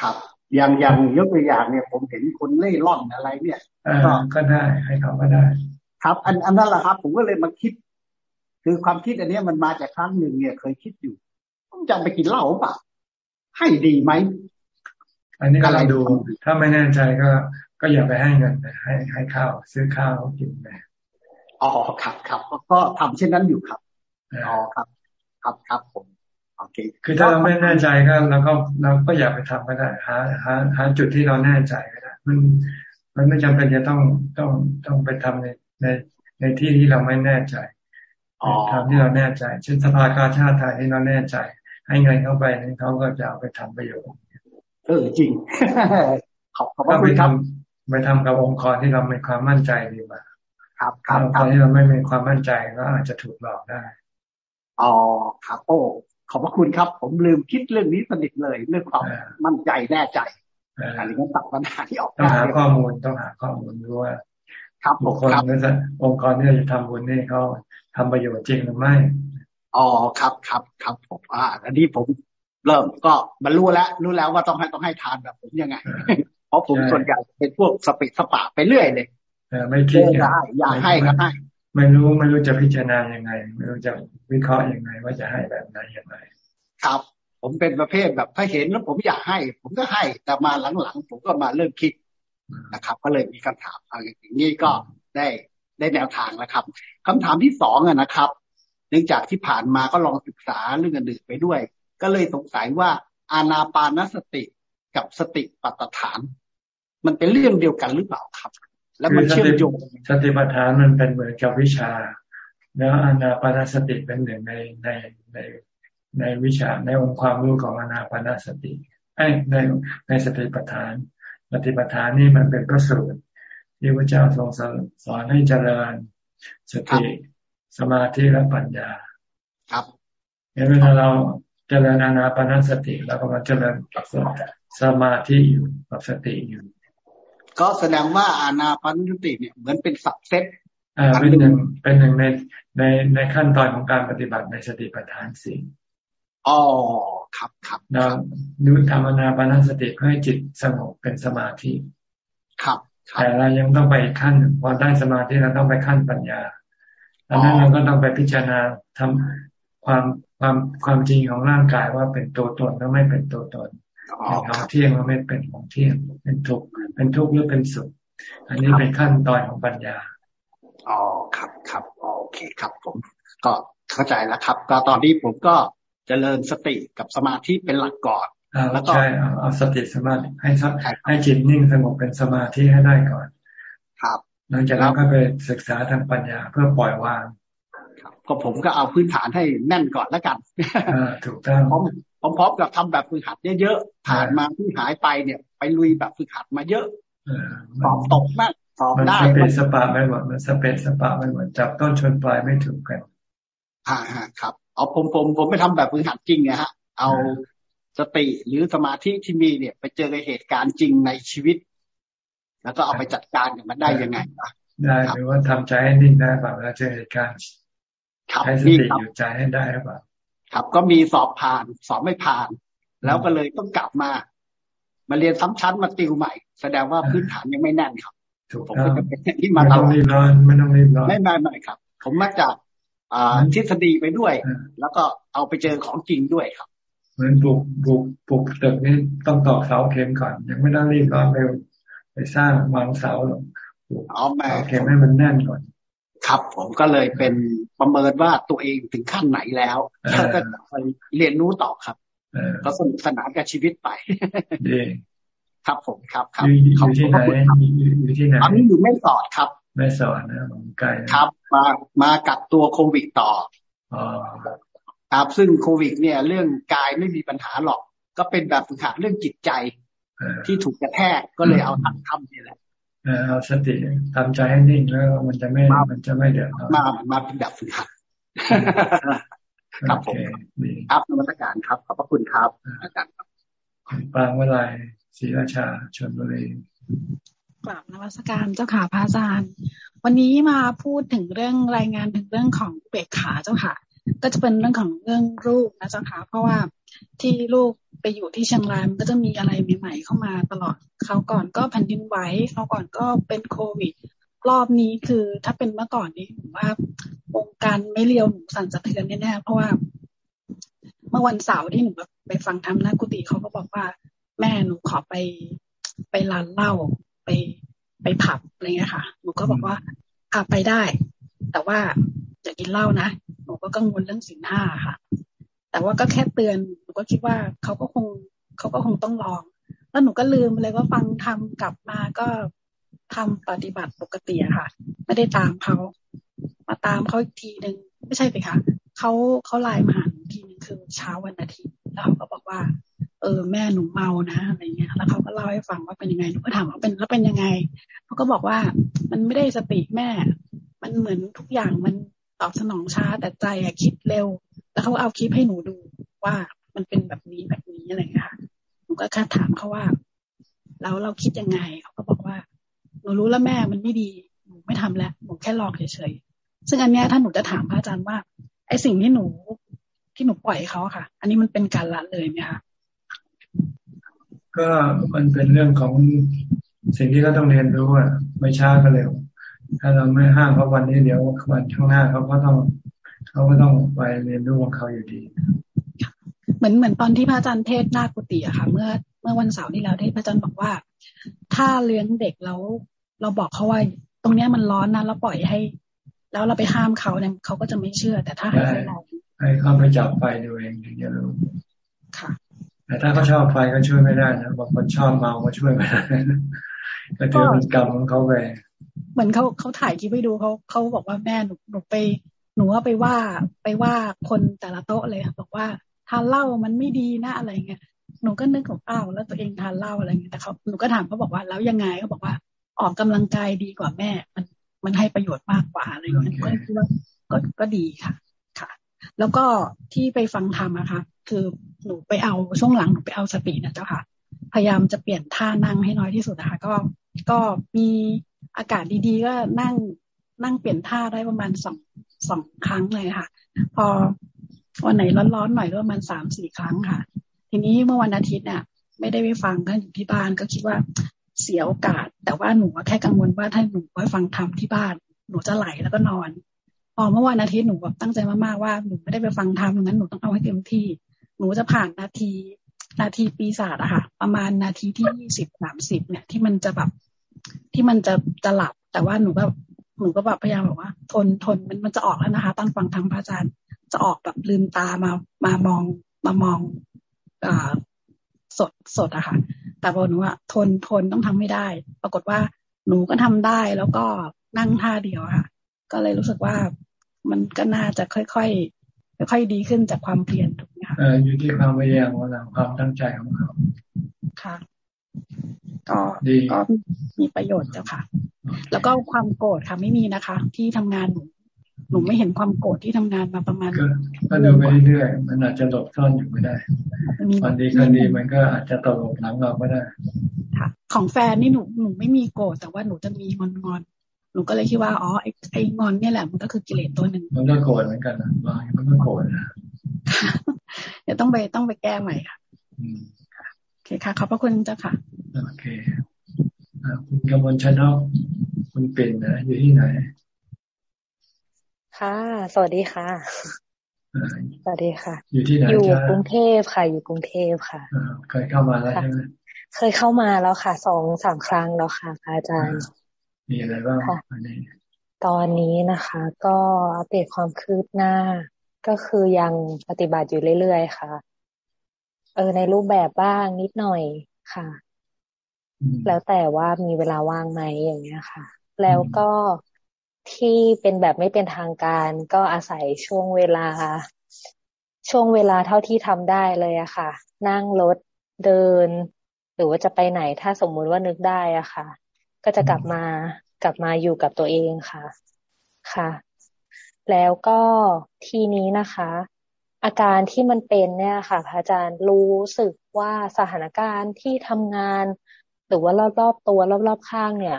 ครับอย่างอย่างยกตัวอย่างเนี่ยผมเห็นคนเล่ร่อนอะไร เนี่ยก็ได้ให้เขาก็ได้ ครับ อันอันนั้นแหละครับ ผมก็เลยมาคิด คือความคิดอันนี้มันมาจากครั้งหนึ่งเนี่ย เคยคิดอยู่ผมจะไปกินเหล้าเปล่าให้ดีไหม อันนี้ก็เราดูถ้าไม่แน่ใจก็ ก็อย่าไปให้เงินให้ให้ข้าว ซื้อข้าวกินไปอ๋อครับครับก็ทำเช่นนั้นอยู่ครับอ๋อครับ ครับครับผมโอเคคือถ้าเราไม่แน่ใจก็เราก็เราก็อย่าไปทำก็ได้หาหาหาจุดที่เราแน่ใจก็ได้มันมันไม่จำเป็นจะต้องต้องต้องไปทำในในในที่ที่เราไม่แน่ใจทำที่เราแน่ใจ เช่นสภากาชาติไทยที่เราแน่ใจ ให้เงินเข้าไปนี่เขาก็จะเอาไปทำประโยชน์ เออจริง ขอบคุณไปทำไปทำกับองค์กรที่เรามีความมั่นใจดีกว่า ครับครับตอนที่เราไม่มีความมั่นใจก็อาจจะถูกหลอกได้อ๋อครับโอ้ขอบพระคุณครับ ผมลืมคิดเรื่องนี้สนิทเลยเรื่องความมั่นใจแน่ใจอันนี้ก็ตัดปัญหาที่ออกต้องหาข้อมูลต้องหาข้อมูลดูว่าครับบุคคลหรือองค์กรที่เราจะทำบุญนี่เขาทำประโยชน์จริงหรือไม่อ๋อครับครับครับผมอ่าอันนี้ผม เริ่มก็บรรลุแล้วรู้แล้วว่าต้องให้ต้องให้ทานแบบผมยังไง เพราะผมส่วนใหญ่เป็นพวกสปิสปะไปเรื่อยเลยไม่คิดได้อยากให้ก็ให้ไม่รู้ไม่รู้จะพิจารณายังไง ไม่รู้จะวิเคราะห์ยังไง ว่าจะให้แบบไหนยังไงครับ ผมเป็นประเภทแบบถ้าเห็นแล้วผมอยากให้ ผมก็ให้แต่มาหลังๆผมก็มาเริ่มคิดนะครับ ก็เลยมีคำถามอะไรอย่างนี้ก็ได้ได้แนวทางแล้วครับคำถามที่สองนะครับ เนื่องจากที่ผ่านมาก็ลองศึกษาเรื่องอื่นไปด้วย ก็เลยสงสัยว่าอานาปานสติกับสติปัฏฐาน มันเป็นเรื่องเดียวกันหรือเปล่าครับ แล้วมันเชื่อมโยงสติปัฏฐานมันเป็นเหมือนกับวิชา แล้วอานาปานสติเป็นหนึ่งในในในในวิชาในองค์ความรู้ของอานาปานสติไอ้ในในสติปัฏฐานสติปัฏฐานนี่มันเป็นพระสูตรที่พระเจ้าทรงสอนให้เจริญสติสมาธิและปัญญา ครับเวลาเรา เจริญอานาปานสติแล้วก็มาเจริญสมาธิอยู่กับสติอยู่ ก็แสดงว่าอานาปานสติเนี่ยเหมือนเป็นสับเซตอ่าเป็นหนึ่งเป็นหนึ่งในในในขั้นตอนของการปฏิบัติในสติปัฏฐานสี่อ๋อครับครับเราดูธรรมนาปานสติเพื่อให้จิตสงบเป็นสมาธิ ครับแต่เรายังต้องไปขั้นพอได้สมาธิเราต้องไปขั้นปัญญาดังนั้นเราก็ต้องไปพิจารณาทำความ ความความจริงของร่างกายว่าเป็นตัวตนแล้วไม่เป็นตัวตนเป็นของเที่ยงแล้วไม่เป็นของเที่ยง เป็นทุกข์เป็นทุกข์หรือเป็นสุข อันนี้เป็นขั้นตอนของปัญญาอ๋อครับครับโอเคครับ ผม ก็เข้าใจแล้วครับ ก็ตอนนี้ผมก็จเจริญสติกับสมาธิเป็นหลักก่อนแล้วก็ใช่เอาสติสมาธิให้ให้จิตนิ่งสงบเป็นสมาธิให้ได้ก่อน ครับหลังจากนั้นก็ไปศึกษาทางปัญญาเพื่อปล่อยวาง ก็ผมก็เอาพื้นฐานให้แน่นก่อนแล้วกันถูกต้องพร้อมพร้อมกับทำแบบฝึกหัดเยอะๆผ่านมาที่หายไปเนี่ย ไปลุยแบบฝึกหัดมาเยอะสอบตกมากสอบได้มันสเปซสปาไม่หมดมันสเปซสปาไม่หมดจับต้นชนปลายไม่ถูกกันอ่าครับ เอาผมผมผมไม่ทำแบบฝึกหัดจริงเนี่ยฮะ เอาสติหรือสมาธิที่มีเนี่ย ไปเจอในเหตุการณ์จริงในชีวิต แล้วก็เอาไปจัดการกับมันได้ยังไงได้หรือว่าทำใจให้นิ่งได้แบบเราเจอเหตุการณ์ ใช้สติหยุดใจให้ได้หรือเปล่าครับก็มีสอบผ่าน สอบไม่ผ่าน แล้วก็เลยต้องกลับมา มาเรียนซ้ำชั้นมาติวใหม่ แสดงว่าพื้นฐานยังไม่แน่นครับผมก็จะเป็นที่มาตลอดไม่ต้องรีบร้อนไม่ต้องรีบร้อนไม่ไม่ไม่ครับ ผมมาจากอ่าทฤษฎีไปด้วย แล้วก็เอาไปเจอของจริงด้วยครับ เหมือนปลูกปลูกปลูกตึกนี่ต้องตอกเสาเข็มก่อน ยังไม่ต้องรีบร้อนไปไปสร้างวางเสาหรอกเอาแม่เข็มให้มันแน่นก่อน ครับ ผมก็เลยเป็นประเมินว่าตัวเองถึงขั้นไหนแล้วแล้วก็ไปเรียนรู้ต่อครับก็สนุกสนานกับชีวิตไปดีครับผมครับครับอยู่ที่ไหนอยู่ที่ไหนตอนนี้อยู่ไม่สอดครับ ไม่สอดนะไกลครับ มามากักตัวโควิดต่ออ๋อครับซึ่งโควิด เนี่ย เรื่องกายไม่มีปัญหาหรอก ก็เป็นแบบฝึกหัดเรื่องจิตใจที่ถูกกระแทกก็เลยเอาทำทำนี่แหละ เอาสติทำใจให้นิ่งแล้วมันจะไม่มันจะไม่เดือดมามาเป็นแบบฝึกหัดครับผมครับนมัสการครับ ขอบพระคุณครับอาจารย์ครับปางเมื่อไรศรีราชาชนบุรีกราบนวัสการเจ้าค่ะพระอาจารย์ วันนี้มาพูดถึงเรื่องรายงานถึงเรื่องของเบกขาเจ้าค่ะ ก็จะเป็นเรื่องของเรื่องลูกนะเจ้าค่ะเพราะว่าที่ลูก ไปอยู่ที่เชียงรายมันก็จะมีอะไรใหม่ ๆ เข้ามาตลอดเขาก่อนก็แผ่นดินไหวเขาก่อนก็เป็นโควิด รอบนี้คือถ้าเป็นเมื่อก่อนนี้ผมว่าวงการไม่เลียวหนูสั่นสะเทือนแน่ๆเพราะว่า เมื่อวันเสาร์ที่หนูไปฟังธรรมนักกุฏิเขาก็บอกว่า แม่หนูขอไปไปร้านเหล้าไปไปผับอะไรเงี้ยค่ะ หนูก็บอกว่าอ่าไปได้ แต่ว่าอย่ากินเหล้านะหนูก็กังวลเรื่องสินห้าค่ะ แต่ว่าก็แค่เตือนหนูก็คิดว่าเขาก็คงเขาก็คงต้องลอง แล้วหนูก็ลืมเลยว่าฟังทำกลับมาก็ทำปฏิบัติปกติอะค่ะ ไม่ได้ตามเขา มาตามเขาอีกทีหนึ่งไม่ใช่สิคะเขาเขาไลน์มาหาทีนึงคือเช้าวันอาทิตย์แล้วเขาก็บอกว่า เออแม่หนูเมานะอะไรเงี้ย แล้วเขาก็เล่าให้ฟังว่าเป็นยังไงหนูก็ถามว่าเป็นแล้วเป็นยังไงเขาก็บอกว่ามันไม่ได้สติแม่ มันเหมือนทุกอย่างมันตอบสนองช้าแต่ใจอะคิดเร็ว แล้วเขาเอาคลิปให้หนูดูว่ามันเป็นแบบนี้แบบนี้อะไรค่ะหนูก็ค่ถามเขาว่าแล้วเราคิดยังไงเขาก็บอกว่าหนูรู้แล้วแม่มันไม่ดีหนูไม่ทำแล้วหนูแค่ลองเฉยๆซึ่งอันเนี้ยถ้าหนูจะถามพระอาจารย์ว่า ไอ้สิ่งที่หนูที่หนูปล่อยเขาค่ะ อันนี้มันเป็นการละเลยไหมคะก็มันเป็นเรื่องของสิ่งที่เขาต้องเรียนรู้อะไม่ช้าก็เร็ว ถ้าเราไม่ห้ามเขาวันนี้เดี๋ยววันข้างหน้าเขาก็ต้อง เขาก็ต้องไปเรียนรู้ของเขาอยู่ดีเหมือนเหมือนตอนที่พระอาจารย์เทศนากุฏิอะค่ะ เมื่อเมื่อวันเสาร์ที่แล้วที่พระอาจารย์บอกว่า ถ้าเลี้ยงเด็กแล้ว เราบอกเขาว่า ตรงเนี้ยมันร้อนนะเราปล่อยให้ แล้วเราไปห้ามเขาเนี่ยเขาก็จะไม่เชื่อ แต่ถ้าให้เขาลองให้เขาไปจับไฟดูเองถึงจะรู้ค่ะ แต่ถ้าเขาชอบไฟก็ช่วยไม่ได้นะบางคนชอบเมาก็ช่วยไม่ได้ก็ถือเป็นกรรมของเขาไปเหมือนเขาเขาถ่ายคลิปให้ดูเขาเขาบอกว่าแม่หนูหนูไป หนูว่าไปว่าไปว่าคนแต่ละโต๊ะเลยบอกว่าทานเหล้ามันไม่ดีนะอะไรเงี้ยหนูก็นึกของอ้าวแล้วตัวเองทานเหล้าอะไรเงี้ยแต่เขาหนูก็ถามเขาบอกว่าแล้วยังไงเขาบอกว่า ออกกำลังกายดีกว่าแม่ มันมันให้ประโยชน์มากกว่าอะไรเงี้ยก็คิดว่าก็ก็ดีค่ะค่ะ แล้วก็ที่ไปฟังธรรมอะค่ะ คือหนูไปเอาช่วงหลังหนูไปเอาสตินะเจ้าค่ะ พยายามจะเปลี่ยนท่านั่งให้น้อยที่สุดนะคะ ก็ก็มีอากาศดีๆก็นั่ง นั่งเปลี่ยนท่าได้ประมาณสองสองครั้งเลยค่ะ พอวันไหนร้อนๆหน่อยก็ประมาณสามสี่ครั้งค่ะ ทีนี้เมื่อวันอาทิตย์เนี่ยไม่ได้ไปฟังก็อยู่ที่บ้านก็คิดว่าเสียโอกาส แต่ว่าหนูแค่กังวลว่าถ้าหนูไปฟังธรรมที่บ้าน หนูจะไหลแล้วก็นอนพอเมื่อวันอาทิตย์หนูแบบตั้งใจมากๆว่าหนูไม่ได้ไปฟังธรรมงั้นหนูต้องเอาให้เต็มที่ หนูจะผ่านนาทีนาทีปีศาจอะค่ะ ประมาณนาทีที่ยี่สิบสามสิบเนี่ยที่มันจะแบบที่มันจะจะหลับ แต่ว่าหนูก็ หนูก็แบบพยายามแบบว่า ทนทนมันมันจะออกแล้วนะคะ ตอนฟังธรรมพระอาจารย์จะออกแบบลืมตามามามองมามองอ่าสดสดอะค่ะ แต่พอหนูว่าทนทนต้องทำไม่ได้ ปรากฏว่าหนูก็ทำได้แล้วก็นั่งท่าเดียวค่ะ ก็เลยรู้สึกว่ามันก็น่าจะค่อยค่อยดีขึ้นจากความเพียรถูกไหมคะอยู่ที่ความพยายามของเราความตั้งใจของเขาค่ะ ก็ก็มีประโยชน์เจ้าค่ะ แล้วก็ความโกรธค่ะไม่มีนะคะ ที่ทำงานหนูหนูไม่เห็นความโกรธที่ทำงานมาประมาณก็เดินไปเรื่อยๆมันอาจจะหลบซ่อนอยู่ไม่ได้วันดีคืนดีมันก็อาจจะตกหลังเราก็ได้ค่ะ ของแฟนนี่หนูหนูไม่มีโกรธแต่ว่าหนูจะมีงอนงอนหนูก็เลยคิดว่าอ๋อไอ้ไอ้งอนเนี่ยแหละมันก็คือกิเลสตัวหนึ่งมันก็โกรธเหมือนกันนะบางมันก็โกรธนะเดี๋ยวต้องไปต้องไปแก้ใหม่ค่ะ โอเคค่ะ ขอบพระคุณเจ้าค่ะ โอเคคุณกมลชนกคุณเป็นนะอยู่ที่ไหน ค่ะ สวัสดีค่ะ สวัสดีค่ะ อยู่ที่ไหนอยู่กรุงเทพค่ะ อยู่กรุงเทพค่ะเคยเข้ามาแล้วใช่ไหมเคยเข้ามาแล้วค่ะสองสามครั้งแล้วค่ะอาจารย์ มีอะไรบ้างอันนี้ตอนนี้นะคะ ก็อัปเดตความคืบหน้า ก็คือยังปฏิบัติอยู่เรื่อยๆ ค่ะ เออในรูปแบบบ้างนิดหน่อยค่ะ แล้วแต่ว่ามีเวลาว่างไหมอย่างเงี้ยค่ะ แล้วก็ที่เป็นแบบไม่เป็นทางการ ก็อาศัยช่วงเวลา ช่วงเวลาเท่าที่ทำได้เลยอะค่ะ นั่งรถเดิน หรือว่าจะไปไหนถ้าสมมุติว่านึกได้อะค่ะ ก็จะกลับมากลับมาอยู่กับตัวเองค่ะ ค่ะ แล้วก็ทีนี้นะคะ อาการที่มันเป็นเนี่ยค่ะพระอาจารย์รู้สึกว่าสถานการณ์ที่ทำงาน หรือว่ารอบๆตัวรอบๆข้างเนี่ย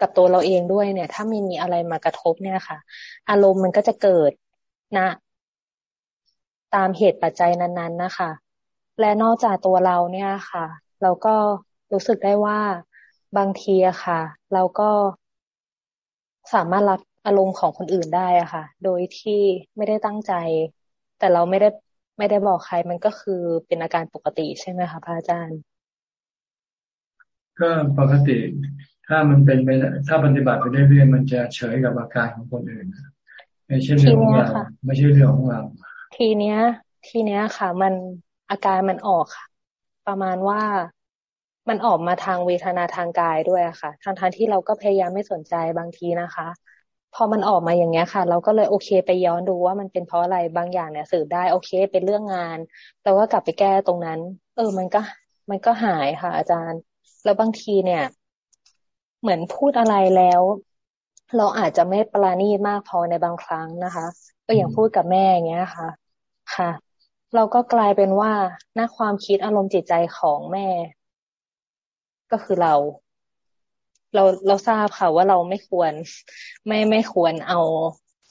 กับตัวเราเองด้วยเนี่ย ถ้าไม่มีอะไรมากระทบเนี่ยค่ะ อารมณ์มันก็จะเกิดนะ ตามเหตุปัจจัยนั้น ๆ นะคะ และนอกจากตัวเราเนี่ยค่ะ เราก็รู้สึกได้ว่าบางทีอะค่ะ เราก็สามารถรับ อารมณ์ของคนอื่นได้อะค่ะ โดยที่ไม่ได้ตั้งใจ แต่เราไม่ได้ไม่ได้บอกใครมันก็คือเป็นอาการปกติใช่ไหมคะพระอาจารย์ ก็ปกติ ถ้ามันเป็นไปถ้าปฏิบัติไปเรื่อยๆมันจะเฉยกับอาการของคนอื่นไม่ใช่เรื่องของเราไม่ใช่เรื่องของเราทีเนี้ย ทีเนี้ยค่ะ มันอาการมันออกค่ะ ประมาณว่ามันออกมาทางเวทนาทางกายด้วยอะค่ะทางทางที่เราก็พยายามไม่สนใจบางทีนะคะ พอมันออกมาอย่างเงี้ยค่ะ เราก็เลยโอเคไปย้อนดูว่ามันเป็นเพราะอะไรบางอย่างเนี่ยสืบได้โอเคเป็นเรื่องงานเราก็กลับไปแก้ตรงนั้น เออ มันก็มันก็หายค่ะ อาจารย์ แล้วบางทีเนี่ย เหมือนพูดอะไรแล้ว เราอาจจะไม่ปราณีมากพอในบางครั้งนะคะก็อย่างพูดกับแม่อย่างเงี้ยค่ะ ค่ะ เราก็กลายเป็นว่าหน้าความคิดอารมณ์จิตใจของแม่ ก็คือเรา เราเราทราบค่ะว่าเราไม่ควร ไม่ไม่ควรเอา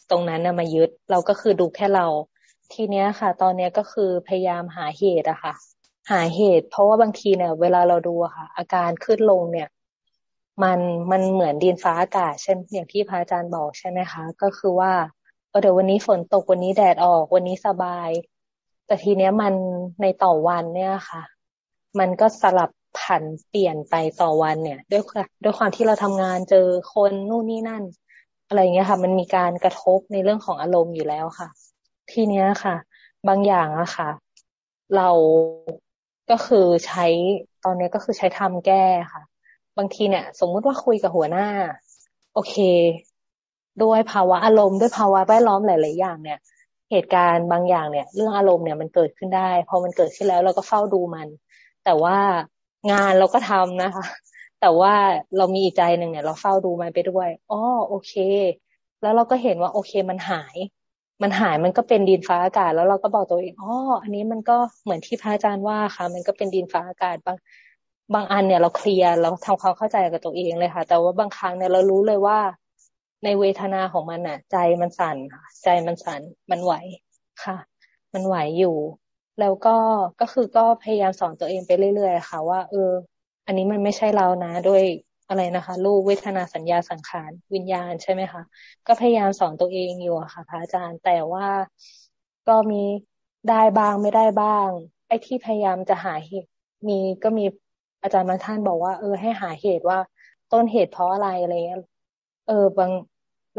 ตรงนั้นมายึด เราก็คือดูแค่เรา ทีเนี้ยค่ะ ตอนเนี้ยก็คือพยายามหาเหตุอะค่ะ หาเหตุ เพราะว่าบางทีเนี่ย เวลาเราดูค่ะ อาการขึ้นลงเนี่ย มันมันเหมือนดินฟ้าอากาศเช่นอย่างที่พระอาจารย์บอกใช่ไหมคะ ก็คือว่าเดี๋ยววันนี้ฝนตกวันนี้แดดออกวันนี้สบาย แต่ทีเนี้ยมันในต่อวันเนี่ยค่ะ มันก็สลับ ผันเปลี่ยนไปต่อวันเนี่ย ด้วยด้วยความที่เราทำงานเจอคนนู่นนี่นั่น อะไรเงี้ยค่ะ มันมีการกระทบในเรื่องของอารมณ์อยู่แล้วค่ะ ทีเนี้ยค่ะ บางอย่างอะค่ะ เราก็คือใช้ตอนนี้ก็คือใช้ทำแก้ค่ะ บางทีเนี่ย สมมุติว่าคุยกับหัวหน้า โอเค ด้วยภาวะอารมณ์ด้วยภาวะแวดล้อมหลาย ๆ อย่างเนี่ยเหตุการณ์บางอย่างเนี่ย เรื่องอารมณ์เนี่ยมันเกิดขึ้นได้ พอมันเกิดขึ้นแล้วเราก็เฝ้าดูมัน แต่ว่า งานเราก็ทำนะคะ แต่ว่าเรามีอีกใจหนึ่งเนี่ย เราเฝ้าดูมันไปด้วยอ๋อโอเค แล้วเราก็เห็นว่า โอเคมันหาย มันหายมันก็เป็นดินฟ้าอากาศ แล้วเราก็บอกตัวเองอ๋ออันนี้มันก็เหมือนที่พระอาจารย์ว่าค่ะ มันก็เป็นดินฟ้าอากาศบางบางอันเนี่ยเราเคลียร์เราทำความเข้าใจกับตัวเองเลยค่ะ แต่ว่าบางครั้งเนี่ยเรารู้เลยว่า ในเวทนาของมันอะ ใจมันสั่นค่ะ ใจมันสั่นมันไหวค่ะ มันไหวอยู่ แล้วก็ก็คือก็พยายามสอนตัวเองไปเรื่อยๆค่ะ ว่า เออ อันนี้มันไม่ใช่เรานะด้วยอะไรนะคะ รูปเวทนาสัญญาสังขารวิญญาณใช่ไหมคะ ก็พยายามสอนตัวเองอยู่ค่ะพระอาจารย์แต่ว่าก็มีได้บ้างไม่ได้บ้าง ไอ้ที่พยายามจะหาเหตุมีก็มีอาจารย์บางท่านบอกว่า เออให้หาเหตุว่าต้นเหตุเพราะอะไรอะไรเงี้ยเออบาง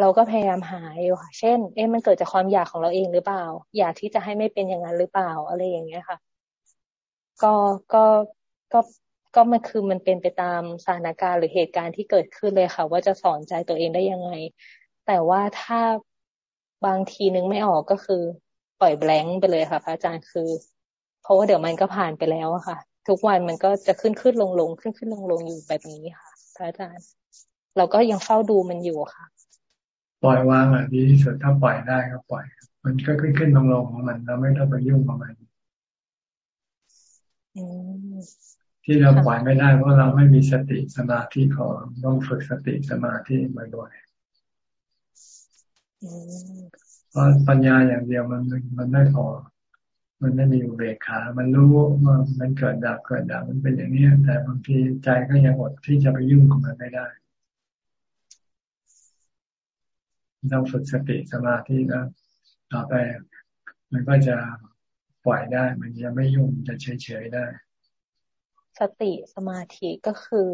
เราก็พยายามหาอยู่ค่ะ เช่น เอ๊ะมันเกิดจากความอยากของเราเองหรือเปล่า อยากที่จะให้ไม่เป็นอย่างนั้นหรือเปล่า อะไรอย่างเงี้ยค่ะ ก็ก็ก็ก็มันคือมันเป็นไปตามสถานการณ์หรือเหตุการณ์ที่เกิดขึ้นเลยค่ะ ว่าจะสอนใจตัวเองได้ยังไง แต่ว่าถ้าบางทีนึงไม่ออกก็คือปล่อยแบงค์ไปเลยค่ะพระอาจารย์คือ เพราะว่าเดี๋ยวมันก็ผ่านไปแล้วค่ะ ทุกวันมันก็จะขึ้นขึ้นลงลงขึ้นขึ้นลงลงอยู่แบบนี้ค่ะพระอาจารย์ เราก็ยังเฝ้าดูมันอยู่ค่ะ ปล่อยวางอะดีที่สุดถ้าปล่อยได้ก็ปล่อย มันก็ขึ้นขึ้นลงลงของมันเราไม่ต้องไปยุ่งกับมันทที่เราปล่อยไม่ได้เพราะเราไม่มีสติสมาธิพอต้องฝึกสติสมาธิบ่อยๆเพราะปัญญาอย่างเดียวมันมันไม่พอ มันไม่มีอุเบกขา มันรู้ว่ามันเกิดดับเกิดดับมันเป็นอย่างนี้แต่บางทีใจก็ยังอดที่จะไปยุ่งกับมันไม่ได้ ต้องฝึกสติสมาธิแล้วต่อไปมันก็จะปล่อยได้ มันจะไม่ยุ่งจะเฉยๆได้ สติสมาธิก็คือ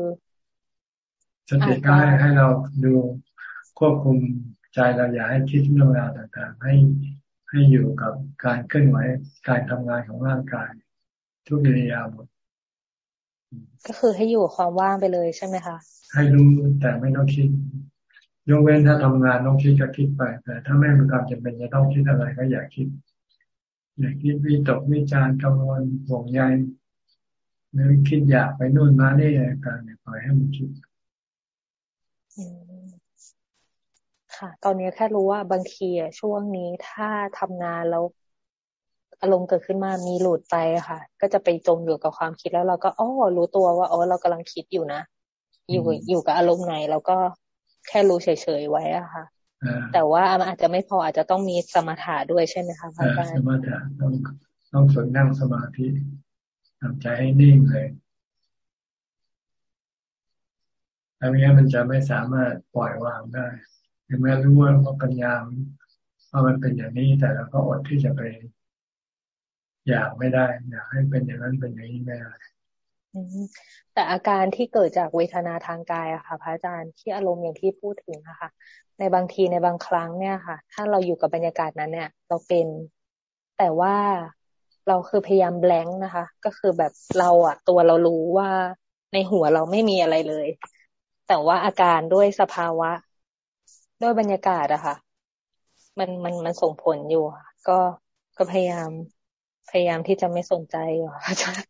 สติก็ให้ให้เราดูควบคุมใจเราอย่าให้คิดเรื่องราวต่างๆ ให้ให้อยู่กับการเคลื่อนไหวการทำงานของร่างกาย ทุกอิริยาบถก็คือให้อยู่ความว่างไปเลยใช่ไหมคะ ให้รู้แต่ไม่ต้องคิด ยกเว้นถ้าทำงานต้องคิดก็คิดไป แต่ถ้าไม่มีความจำเป็นจะต้องคิดอะไรก็อย่าคิด อย่าคิดวิตกวิจารกังวลห่วงใยหรือคิดอยากไปนู่นมานี่อะไรต่าเนี่ยปล่อยให้มันคิดค่ะ ตอนนี้แค่รู้ว่าบางทีช่วงนี้ถ้าทำงานแล้วอารมณ์เกิดขึ้นมามีหลุดไปค่ะ ก็จะไปจมอยู่กับความคิดแล้วเราก็อ๋อรู้ตัวว่าอ๋อเรากำลังคิดอยู่นะอยู่อยู่กับอารมณ์ไหน แล้วก็ แค่รู้เฉยๆไว้อะค่ะแต่ว่ามันอาจจะไม่พออาจจะต้องมีสมาธิด้วยใช่ไหมคะพระอาจารย์สมาธิต้องต้องฝึกนั่งสมาธิทำใจให้นิ่งเลยถ้าไม่งั้นมันจะไม่สามารถปล่อยวางได้ถึงแม้รู้ว่าปัญญาว่ามันเป็นอย่างนี้แต่เราก็อดที่จะไปอยากไม่ได้อยากให้เป็นอย่างนั้นเป็นอย่างนี้ไม่ได้ แต่อาการที่เกิดจากเวทนาทางกายอะค่ะพระอาจารย์ที่อารมณ์อย่างที่พูดถึงนะคะ ในบางทีในบางครั้งเนี่ยค่ะ ถ้าเราอยู่กับบรรยากาศนั้นเนี่ย เราเป็น แต่ว่าเราคือพยายามแบงค์นะคะ ก็คือแบบเราอะตัวเรารู้ว่าในหัวเราไม่มีอะไรเลย แต่ว่าอาการด้วยสภาวะ ด้วยบรรยากาศอะค่ะ มันมันมันส่งผลอยู่ก็ก็พยายามพยายามที่จะไม่สนใจอยู่อาจารย์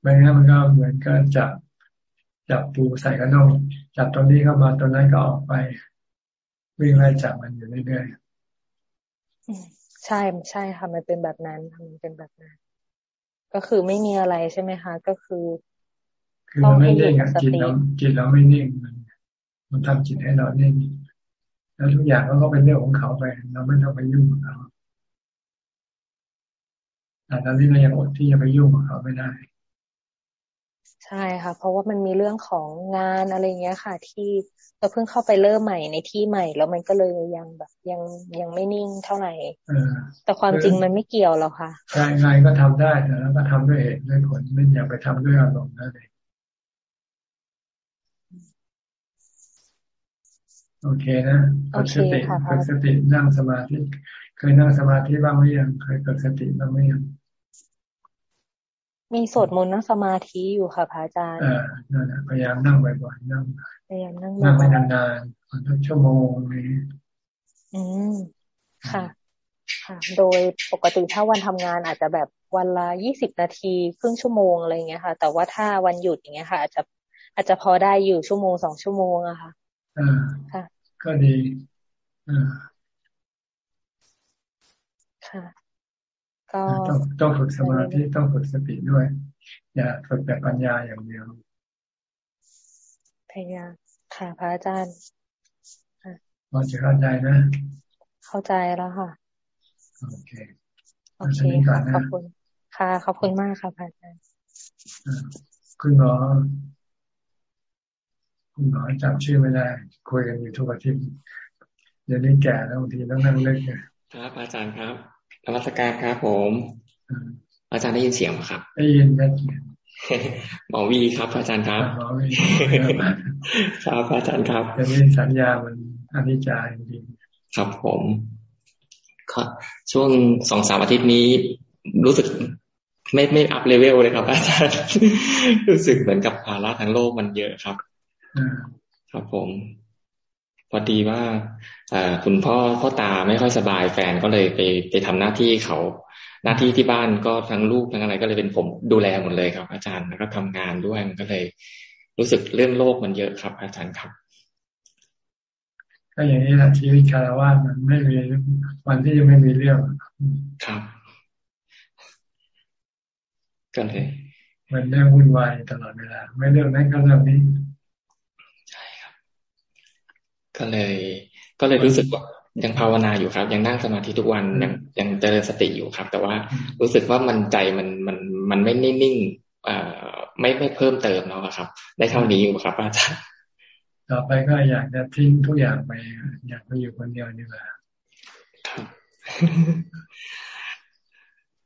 ไม่งั้นมันก็เหมือนกับจับจับปูใส่กระนงจับตรงนี้เข้ามาตรงนั้นก็ออกไป วิ่งไล่จับมันอยู่เรื่อยๆใช่ใช่ค่ะมันเป็นแบบนั้นมันเป็นแบบนั้น ก็คือไม่มีอะไรใช่ไหมคะก็คือ คือมันไม่นิ่งจิตเราจิตเราไม่นิ่งมันมันทำจิตให้เรานิ่งแล้วทุกอย่างก็เป็นเรื่องของเขาไป เราไม่ต้องไปยุ่งกับเขา แต่ตอนนี้เรายังอดที่จะไปยุ่งกับเขาไม่ได้ ใช่ค่ะ เพราะว่ามันมีเรื่องของงานอะไรเงี้ยค่ะ ที่เราเพิ่งเข้าไปเริ่มใหม่ในที่ใหม่ แล้วมันก็เลยยังแบบยังยังไม่นิ่งเท่าไหร่แต่ความจริงมันไม่เกี่ยวหรอกค่ะใช่งานก็ทำได้แต่แล้วก็ทำด้วยเหตุด้วยผลไม่อยากไปทำด้วยอารมณ์นั่นเองโอเคนะฝึกสติฝึกสตินั่งสมาธิ เคยนั่งสมาธิบ้างหรือยัง เคยฝึกสติบ้างหรือยัง มีสวดมนต์นั่งสมาธิอยู่ค่ะพระอาจารย์อ่านั่นแหละพยายามนั่งบ่อยๆนั่งพยายามนั่งนั่งไปนานๆคนชั่วโมงนี้อืมค่ะ ค่ะ โดยปกติถ้าวันทำงานอาจจะแบบวันละยี่สิบนาทีครึ่งชั่วโมงอะไรเงี้ยค่ะ แต่ว่าถ้าวันหยุดอย่างเงี้ยค่ะ อาจจะอาจจะพอได้อยู่ชั่วโมงสองชั่วโมงอะค่ะอ่าค่ะ ก็ดีอ่าค่ะ ก็ต้องต้องฝึกสมาธิต้องฝึกสติด้วย อย่าฝึกแต่ปัญญาอย่างเดียวพยายามค่ะพระอาจารย์พอจะเข้าใจนะ เข้าใจแล้วค่ะ โอเคโอเคค่ะขอบคุณ ค่ะขอบคุณมากค่ะพระอาจารย์คุณหมอคุณหมอจำชื่อไม่ได้คุยกันอยู่ทุกอาทิตย์เดี๋ยวนี้แก่แล้วบางทีต้องนั่งเล็กเนี่ยครับอาจารย์ครับ นมัสการครับผม อาจารย์ได้ยินเสียงไหมครับ ได้ยินได้ยินหมอวีครับ อาจารย์ครับหมอวีครับอาจารย์ครับจะมีสัญญามันอนิจจาจริงครับผมครับช่วงสองสามอาทิตย์นี้รู้สึกไม่ไม่ up level เลยครับ อาจารย์ รู้สึกเหมือนกับภาระทางโลกมันเยอะครับ ครับผม พอดีว่าคุณพ่อพ่อตาไม่ค่อยสบายแฟนก็เลยไปไปทำหน้าที่เขาหน้าที่ที่บ้านก็ทั้งลูกทั้งอะไรก็เลยเป็นผมดูแลหมดเลยครับ อาจารย์แล้วก็ทำงานด้วยมันก็เลย รู้สึกเรื่องโลกมันเยอะครับ อาจารย์ครับก็อย่างนี้แหละชีวิตคารวะมันไม่มีวันที่จะไม่มีเรื่องครับก็เลยมันเรื่องวุ่นวายตลอดเวลาไม่เรื่องนั้นก็เรื่องนี้ใช่ครับ ก็เลย ก็เลยรู้สึกว่ายังภาวนาอยู่ครับ ยังนั่งสมาธิทุกวันยังยังเจริญสติอยู่ครับ แต่ว่ารู้สึกว่ามันใจมันมันมันไม่นิ่งๆอ่าไม่ไม่เพิ่มเติมแล้วครับ ได้เท่านี้อยู่ครับอาจารย์ต่อไปก็อยากจะทิ้งทุกอย่างไป อยากไปอยู่คนเดียวนี่แหละ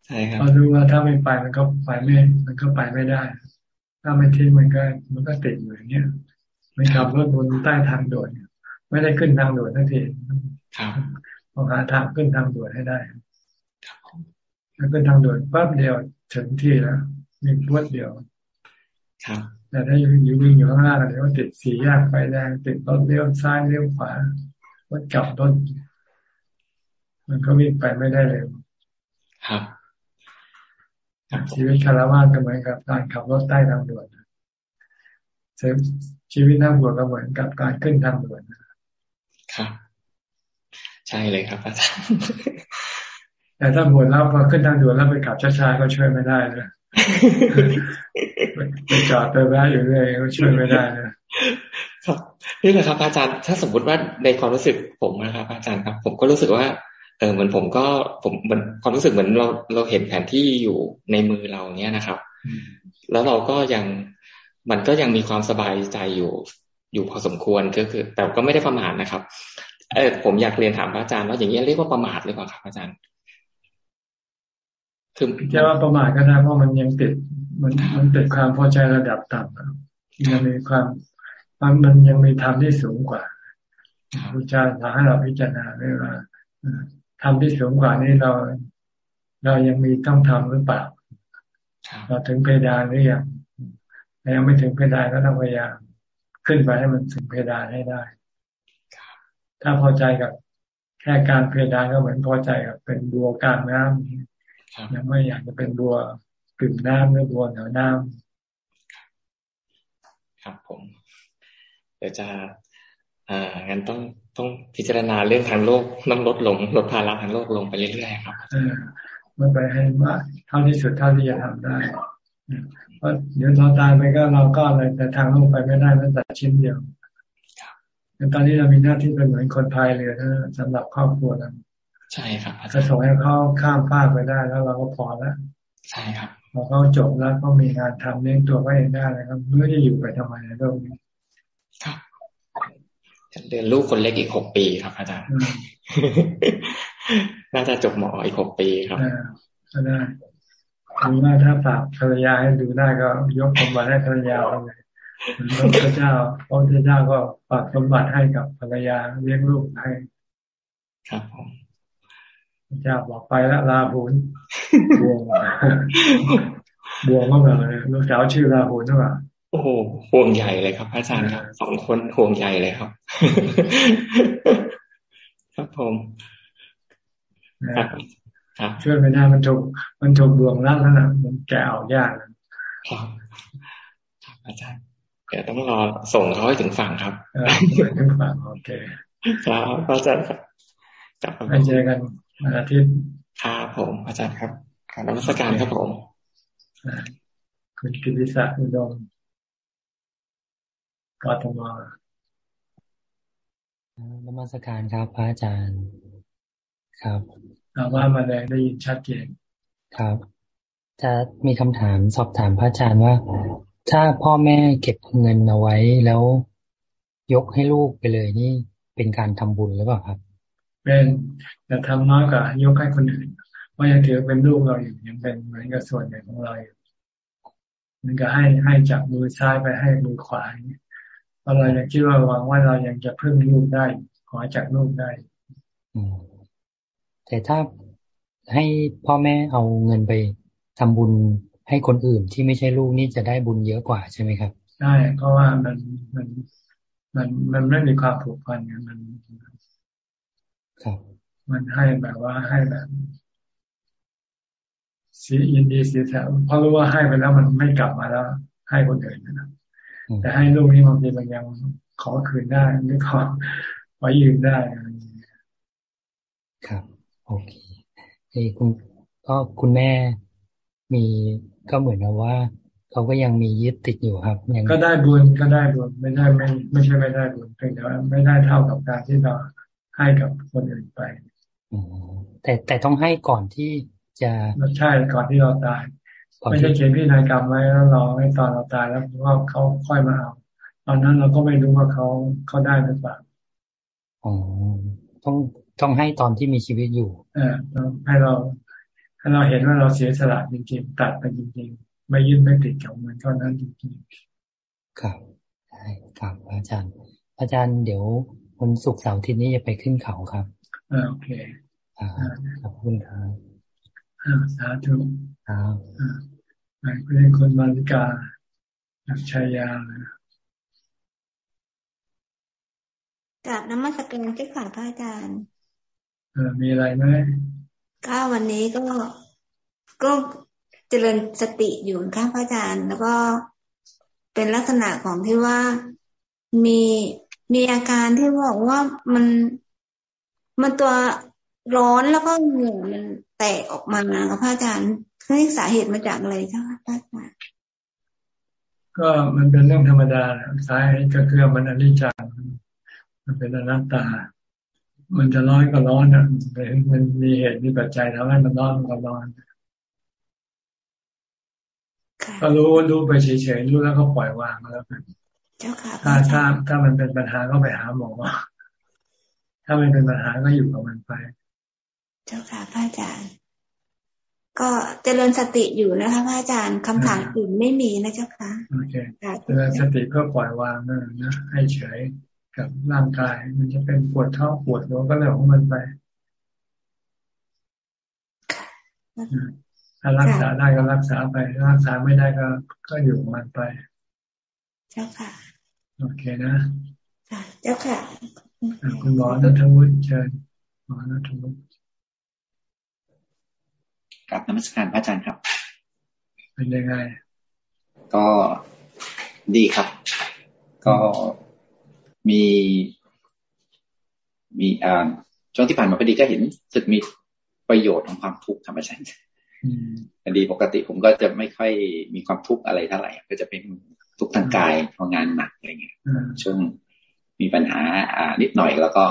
ใช่ครับเราดูว่าถ้าไม่ไปมันก็ไปไม่ มันก็ไปไม่ได้ ถ้าไม่ทิ้งมันก็ มันก็ติดอยู่อย่างเงี้ยไม่ขับรถบนใต้ทางด่วน ไม่ได้ขึ้นทางด่วนทั้งทีต้องหาทางขึ้นทางด่วนให้ได้ถ้าขึ้นทางด่วนปั๊บเดียวถึงที่แล้วมีพวดเดียว ครับ แต่ถ้าอยู่อยู่วิ่งอยู่ข้างล่างเดี๋ยวติดสีแยกไฟแดงติดรถเลี้ยวซ้ายเลี้ยวขวารถกลับรถมันก็วิ่งไปไม่ได้เลยครับชีวิตคารวะก็เหมือนกับการขับรถใต้ทางด่วนชีวิตนักบวชก็เหมือนกับการขึ้นทางด่วน ครับ ใช่เลยครับอาจารย์แต่ถ้าบวชแล้วพอขึ้นทางด่วนแล้วไปขับช้าๆก็ช่วยไม่ได้เลยไปจอดไปแวะอยู่เลยก็ช่วยไม่ได้นะครับนี่แหละครับ อาจารย์ถ้าสมมติว่าในความรู้สึกผมนะครับ อาจารย์ครับ ผมก็รู้สึกว่าเออเหมือนผมก็ผมเหมือนความรู้สึกเหมือนเราเราเห็นแผนที่อยู่ในมือเราเนี้ยนะครับ แล้วเราก็ยังมันก็ยังมีความสบายใจอยู่ อยู่พอสมควรก็คือ แต่ก็ไม่ได้ประมาทนะครับ เออผมอยากเรียนถามพระอาจารย์ว่าอย่างนี้เรียกว่าประมาทหรือเปล่าครับอาจารย์คือจะว่าประมาทก็ได้เพราะมันยังติด มันมันติดความพอใจระดับต่ำยังมีความมันมันยังมีธรรมที่สูงกว่าพระเจ้าสอนให้เราพิจารณาด้วยว่าทำที่สูงกว่านี้เรา เรายังมีต้องทำหรือเปล่าเราถึงเพดานหรือยังยังไม่ถึงเพดานก็ต้องพยายาม ขึ้นไปให้มันถึงเพดานให้ได้ ถ้าพอใจกับแค่การเพดานก็เหมือนพอใจกับเป็นบัวกลางน้ำยังไม่อยากจะเป็นบัวกึ่งน้ำหรือบัวเหนือน้ำครับผม เดี๋ยวจะอ่างั้นต้องต้องพิจารณาเรื่องทางโลกต้องลดลงลดภาระทางโลกลงไปเรื่อยๆครับเออมันไปให้มากเท่าที่สุดเท่าที่จะทำได้ เพราะเดี๋ยวเราตายไปก็เราก็อะไรแต่ทางโลกไปไม่ได้แม้แต่ชิ้นเดียวตอนนี้เรามีหน้าที่เป็นเหมือนคนพายเรือนะสำหรับครอบครัวเราใช่ครับถ้าส่งให้เขาข้ามฟากไปได้แล้วเราก็พอแล้วใช่ครับพอเขาจบแล้วก็มีงานทำเลี้ยงตัวก็เองได้แล้วเมื่อจะอยู่ไปทำไมในโลกนี้ครับเรียนลูกคนเล็กอีกหกปีครับ อาจารย์น่าจะจบหมออีกหกปีครับก็ได้ ดูว่าถ้าฝากภรรยาให้ดูได้ก็ยกสมบัติให้ภรรยาทำไงพระพุทธเจ้าพระพุทธเจ้าก็ฝากสมบัติให้กับภรรยาเลี้ยงลูกให้ ครับผมพระเจ้าบอกไปแล้วลาหุนบวงบวงก็แบบลูกสาวชื่อลาหุนหรือเปล่าโอ้โหห่วงใหญ่เลยครับ อาจารย์ครับสองคนห่วงใหญ่เลยครับ ครับผมครับ ช่วยไม่ได้มันถูกมันถูกดวงล่างแล้วนะมันแกออกยากครับอาจารย์เดี๋ยวต้องรอส่งเขาให้ถึงฝั่งครับถึงฝั่งโอเคครับอาจารย์ครับกลับไปเจอกันวันอาทิตย์ครับผม อาจารย์ครับการนมัสการครับผมคุณกิติศักดิ์อุดมกทมนมัสการครับพระอาจารย์ครับาว่ามาเลยได้ยินชัดเจนครับ จะมีคำถามสอบถามพระอาจารย์ว่า ถ้าพ่อแม่เก็บเงินเอาไว้แล้วยกให้ลูกไปเลยนี่เป็นการทำบุญหรือเปล่าครับ เป็นแต่ทำน้อยกว่ายกให้คนอื่นเพราะยังถือเป็นลูกเราอยู่ยังเป็นเหมือนกับส่วนใหญ่ของเราอยู่มันก็ให้ให้จากมือซ้ายไปให้มือขวาเพราะเรายังคิดว่าหวังว่าเรายังจะพึ่งลูกได้ ขอจากลูกได้ แต่ถ้าให้พ่อแม่เอาเงินไปทำบุญให้คนอื่นที่ไม่ใช่ลูกนี่จะได้บุญเยอะกว่าใช่ไหมครับใช่เพราะว่ามันมันมันมันไม่มีความผูกพันกันมันครับ มันให้แบบว่าให้แบบเสียยินดีเสียแถวเพราะรู้ว่าให้ไปแล้วมันไม่กลับมาแล้ว ให้คนอื่นนะแต่ให้ลูกนี่บางทีมันยังขอคืนได้หรือขอไว้ยืมได้ครับ โอเคเอ้คุณก็คุณแม่มีก็เหมือนกับว่าเขาก็ยังมียึดติดอยู่ครับยังก็ได้บุญก็ได้บุญไม่ได้ไม่ไม่ใช่ไม่ได้บุญเพียงแต่ว่าไม่ได้เท่ากับการที่เราให้กับคนอื่นไปอแต่แต่ต้องให้ก่อนที่จะใช่ก่อนที่เราตายไม่ใช่เขียนพินัยกรรมไว้แล้วรอให้ตอนเราตายแล้วว่าเขาค่อยมาเอาตอนนั้นเราก็ไม่รู้ว่าเขาเขาได้หรือเปล่าอ๋อต้อง ต้องให้ตอนที่มีชีวิตอยู่เออให้เราให้เราเห็นว่าเราเสียสละจริงๆตัดไปจริงๆ ไม่ยึดไม่ติดกับมันเท่านั้นจริงๆครับใช่ครับอาจารย์ อาจารย์เดี๋ยววันศุกร์เสาร์ที่นี้จะไปขึ้นเขาครับโอเคขอบคุณครับสาธุครับเป็นคนมาริกาจากชายากับน้ำมัสการเจ้าค่ะพระอาจารย์เออ มีอะไรไหมก็วันนี้ก็ก็เจริญสติอยู่ค่ะพระอาจารย์ แล้วก็เป็นลักษณะของที่ว่ามีมีอาการที่บอกว่ามันมันตัวร้อนแล้วก็เหงื่อมันแตกออกมาค่ะพระอาจารย์นี่สาเหตุมาจากอะไรคะพระอาจารย์ก็มันเป็นเรื่องธรรมดาสาเหตุก็คือมันอนิจจังมันเป็นอนัตตา มันจะร้อนก็ร้อนอะมันมีเหตุมีปัจจัยทำให้มันร้อนก็ร้อนก็รู้รู้ไปเฉยๆรู้แล้วก็ปล่อยวางแล้วกันถ้าถ้าถ้ามันเป็นปัญหาก็ไปหาหมอถ้าไม่เป็นปัญหาก็อยู่กับมันไป เจ้าค่ะพระอาจารย์ ก็เจริญสติอยู่นะคะพระอาจารย์คำถามอื่นไม่มีนะเจ้าค่ะโอเคเจริญสติเพื่อปล่อยวางนะนะให้เฉย กับร่างกาย มันจะเป็นปวดท้องปวดหัวก็เรื่องของมันไปถ้ารักษาได้ก็รักษาไปรักษาไม่ได้ก็ก็อยู่มันไป เจ้าค่ะ โอเคนะเจ้าค่ะ คุณหมอนัทวุฒิเชิญหมอนัทวุฒิกับนมัสการพระอาจารย์ครับ เป็นยังไง ก็ดีครับ ก็ มี มีอ่าช่วงที่ผ่านมาพอดีก็เห็นสึกมีประโยชน์ของความทุกข์ธรรมชาติพอดีปกติผมก็จะไม่ค่อยมีความทุกข์อะไรเท่าไหร่ ก็จะเป็นทุกข์ทางกายพองานหนักอะไรเงี้ยช่วงมีปัญหาอ่านิดหน่อยแล้วก็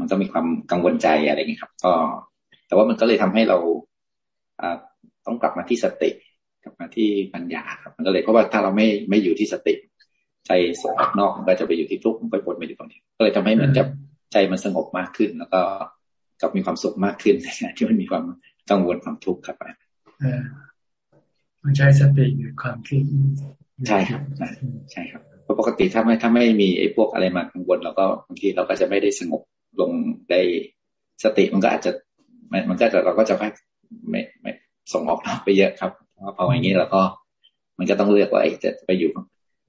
มันก็มีความกังวลใจอะไรเงี้ยครับ ก็ แต่ว่ามันก็เลยทำให้เราอ่าต้องกลับมาที่สติกลับมาที่ปัญญาครับ มันก็เลยเพราะว่าถ้าเราไม่ไม่อยู่ที่สติ ใจส่งออกนอกมันก็จะไปอยู่ที่ทุกข์มันก็ปนไปอยู่ตรงนี้ ก็เลยทำให้เหมือนกับใจมันสงบมากขึ้น แล้วก็กับมีความสุขมากขึ้นที่มันมีความกังวลความทุกข์ครับมันใช้สติอยู่ความคิดใช่ครับใช่ครับเพราะปกติถ้าไม่ถ้าไม่มีไอ้พวกอะไรมากังวลเราก็บางทีเราก็จะไม่ได้สงบลงได้สติมันก็อาจจะมันก็จะเราก็จะไม่ไม่ไม่ส่งออกนอกไปเยอะครับเพราะพออย่างนี้เราก็มันก็ต้องเลือกว่าจะไปอยู่